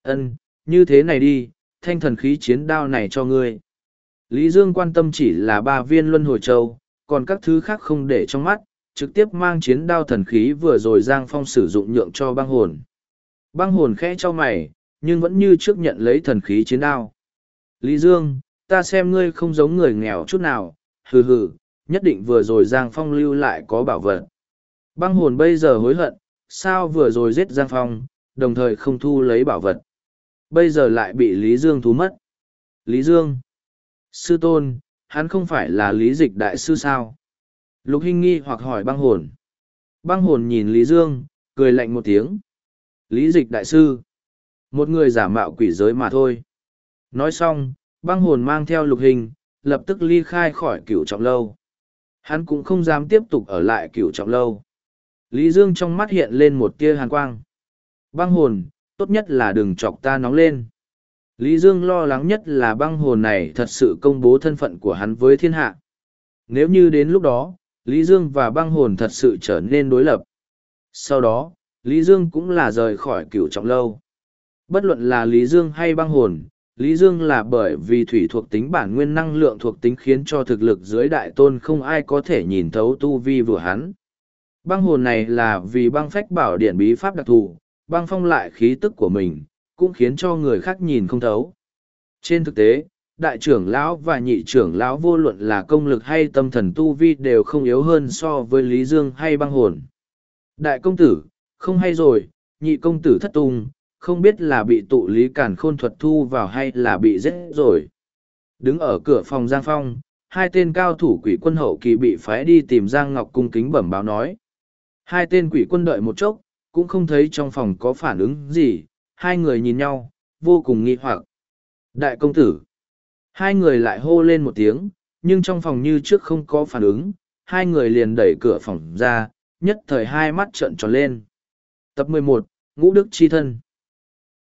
Ân, như thế này đi, thanh thần khí chiến đao này cho ngươi. Lý Dương quan tâm chỉ là ba viên luân hồi châu, còn các thứ khác không để trong mắt, trực tiếp mang chiến đao thần khí vừa rồi Giang Phong sử dụng nhượng cho băng hồn. Băng hồn khẽ cho mày, nhưng vẫn như trước nhận lấy thần khí chiến đao. Lý Dương, ta xem ngươi không giống người nghèo chút nào, hừ hừ, nhất định vừa rồi Giang Phong lưu lại có bảo vật. Băng hồn bây giờ hối hận, sao vừa rồi giết Giang Phong, đồng thời không thu lấy bảo vật. Bây giờ lại bị Lý Dương thú mất. Lý Dương. Sư tôn, hắn không phải là lý dịch đại sư sao? Lục Hinh nghi hoặc hỏi băng hồn. Băng hồn nhìn Lý Dương, cười lạnh một tiếng. Lý dịch đại sư. Một người giả mạo quỷ giới mà thôi. Nói xong, băng hồn mang theo lục hình, lập tức ly khai khỏi cửu trọng lâu. Hắn cũng không dám tiếp tục ở lại cửu trọng lâu. Lý Dương trong mắt hiện lên một tia hàn quang. Băng hồn, tốt nhất là đừng chọc ta nóng lên. Lý Dương lo lắng nhất là băng hồn này thật sự công bố thân phận của hắn với thiên hạ. Nếu như đến lúc đó, Lý Dương và băng hồn thật sự trở nên đối lập. Sau đó, Lý Dương cũng là rời khỏi cửu trọng lâu. Bất luận là Lý Dương hay băng hồn, Lý Dương là bởi vì thủy thuộc tính bản nguyên năng lượng thuộc tính khiến cho thực lực dưới đại tôn không ai có thể nhìn thấu tu vi vừa hắn. Băng hồn này là vì băng phách bảo điện bí pháp đặc thù, băng phong lại khí tức của mình, cũng khiến cho người khác nhìn không thấu. Trên thực tế, đại trưởng lão và nhị trưởng lão vô luận là công lực hay tâm thần tu vi đều không yếu hơn so với Lý Dương hay băng hồn. Đại công tử, không hay rồi, nhị công tử thất tung, không biết là bị tụ lý cản khôn thuật thu vào hay là bị giết rồi. Đứng ở cửa phòng Giang Phong, hai tên cao thủ quỷ quân hậu kỳ bị phái đi tìm Giang Ngọc cung kính bẩm báo nói. Hai tên quỷ quân đợi một chốc, cũng không thấy trong phòng có phản ứng gì, hai người nhìn nhau, vô cùng nghi hoặc. Đại công tử. Hai người lại hô lên một tiếng, nhưng trong phòng như trước không có phản ứng, hai người liền đẩy cửa phòng ra, nhất thời hai mắt trợn tròn lên. Tập 11, Ngũ Đức Chi Thân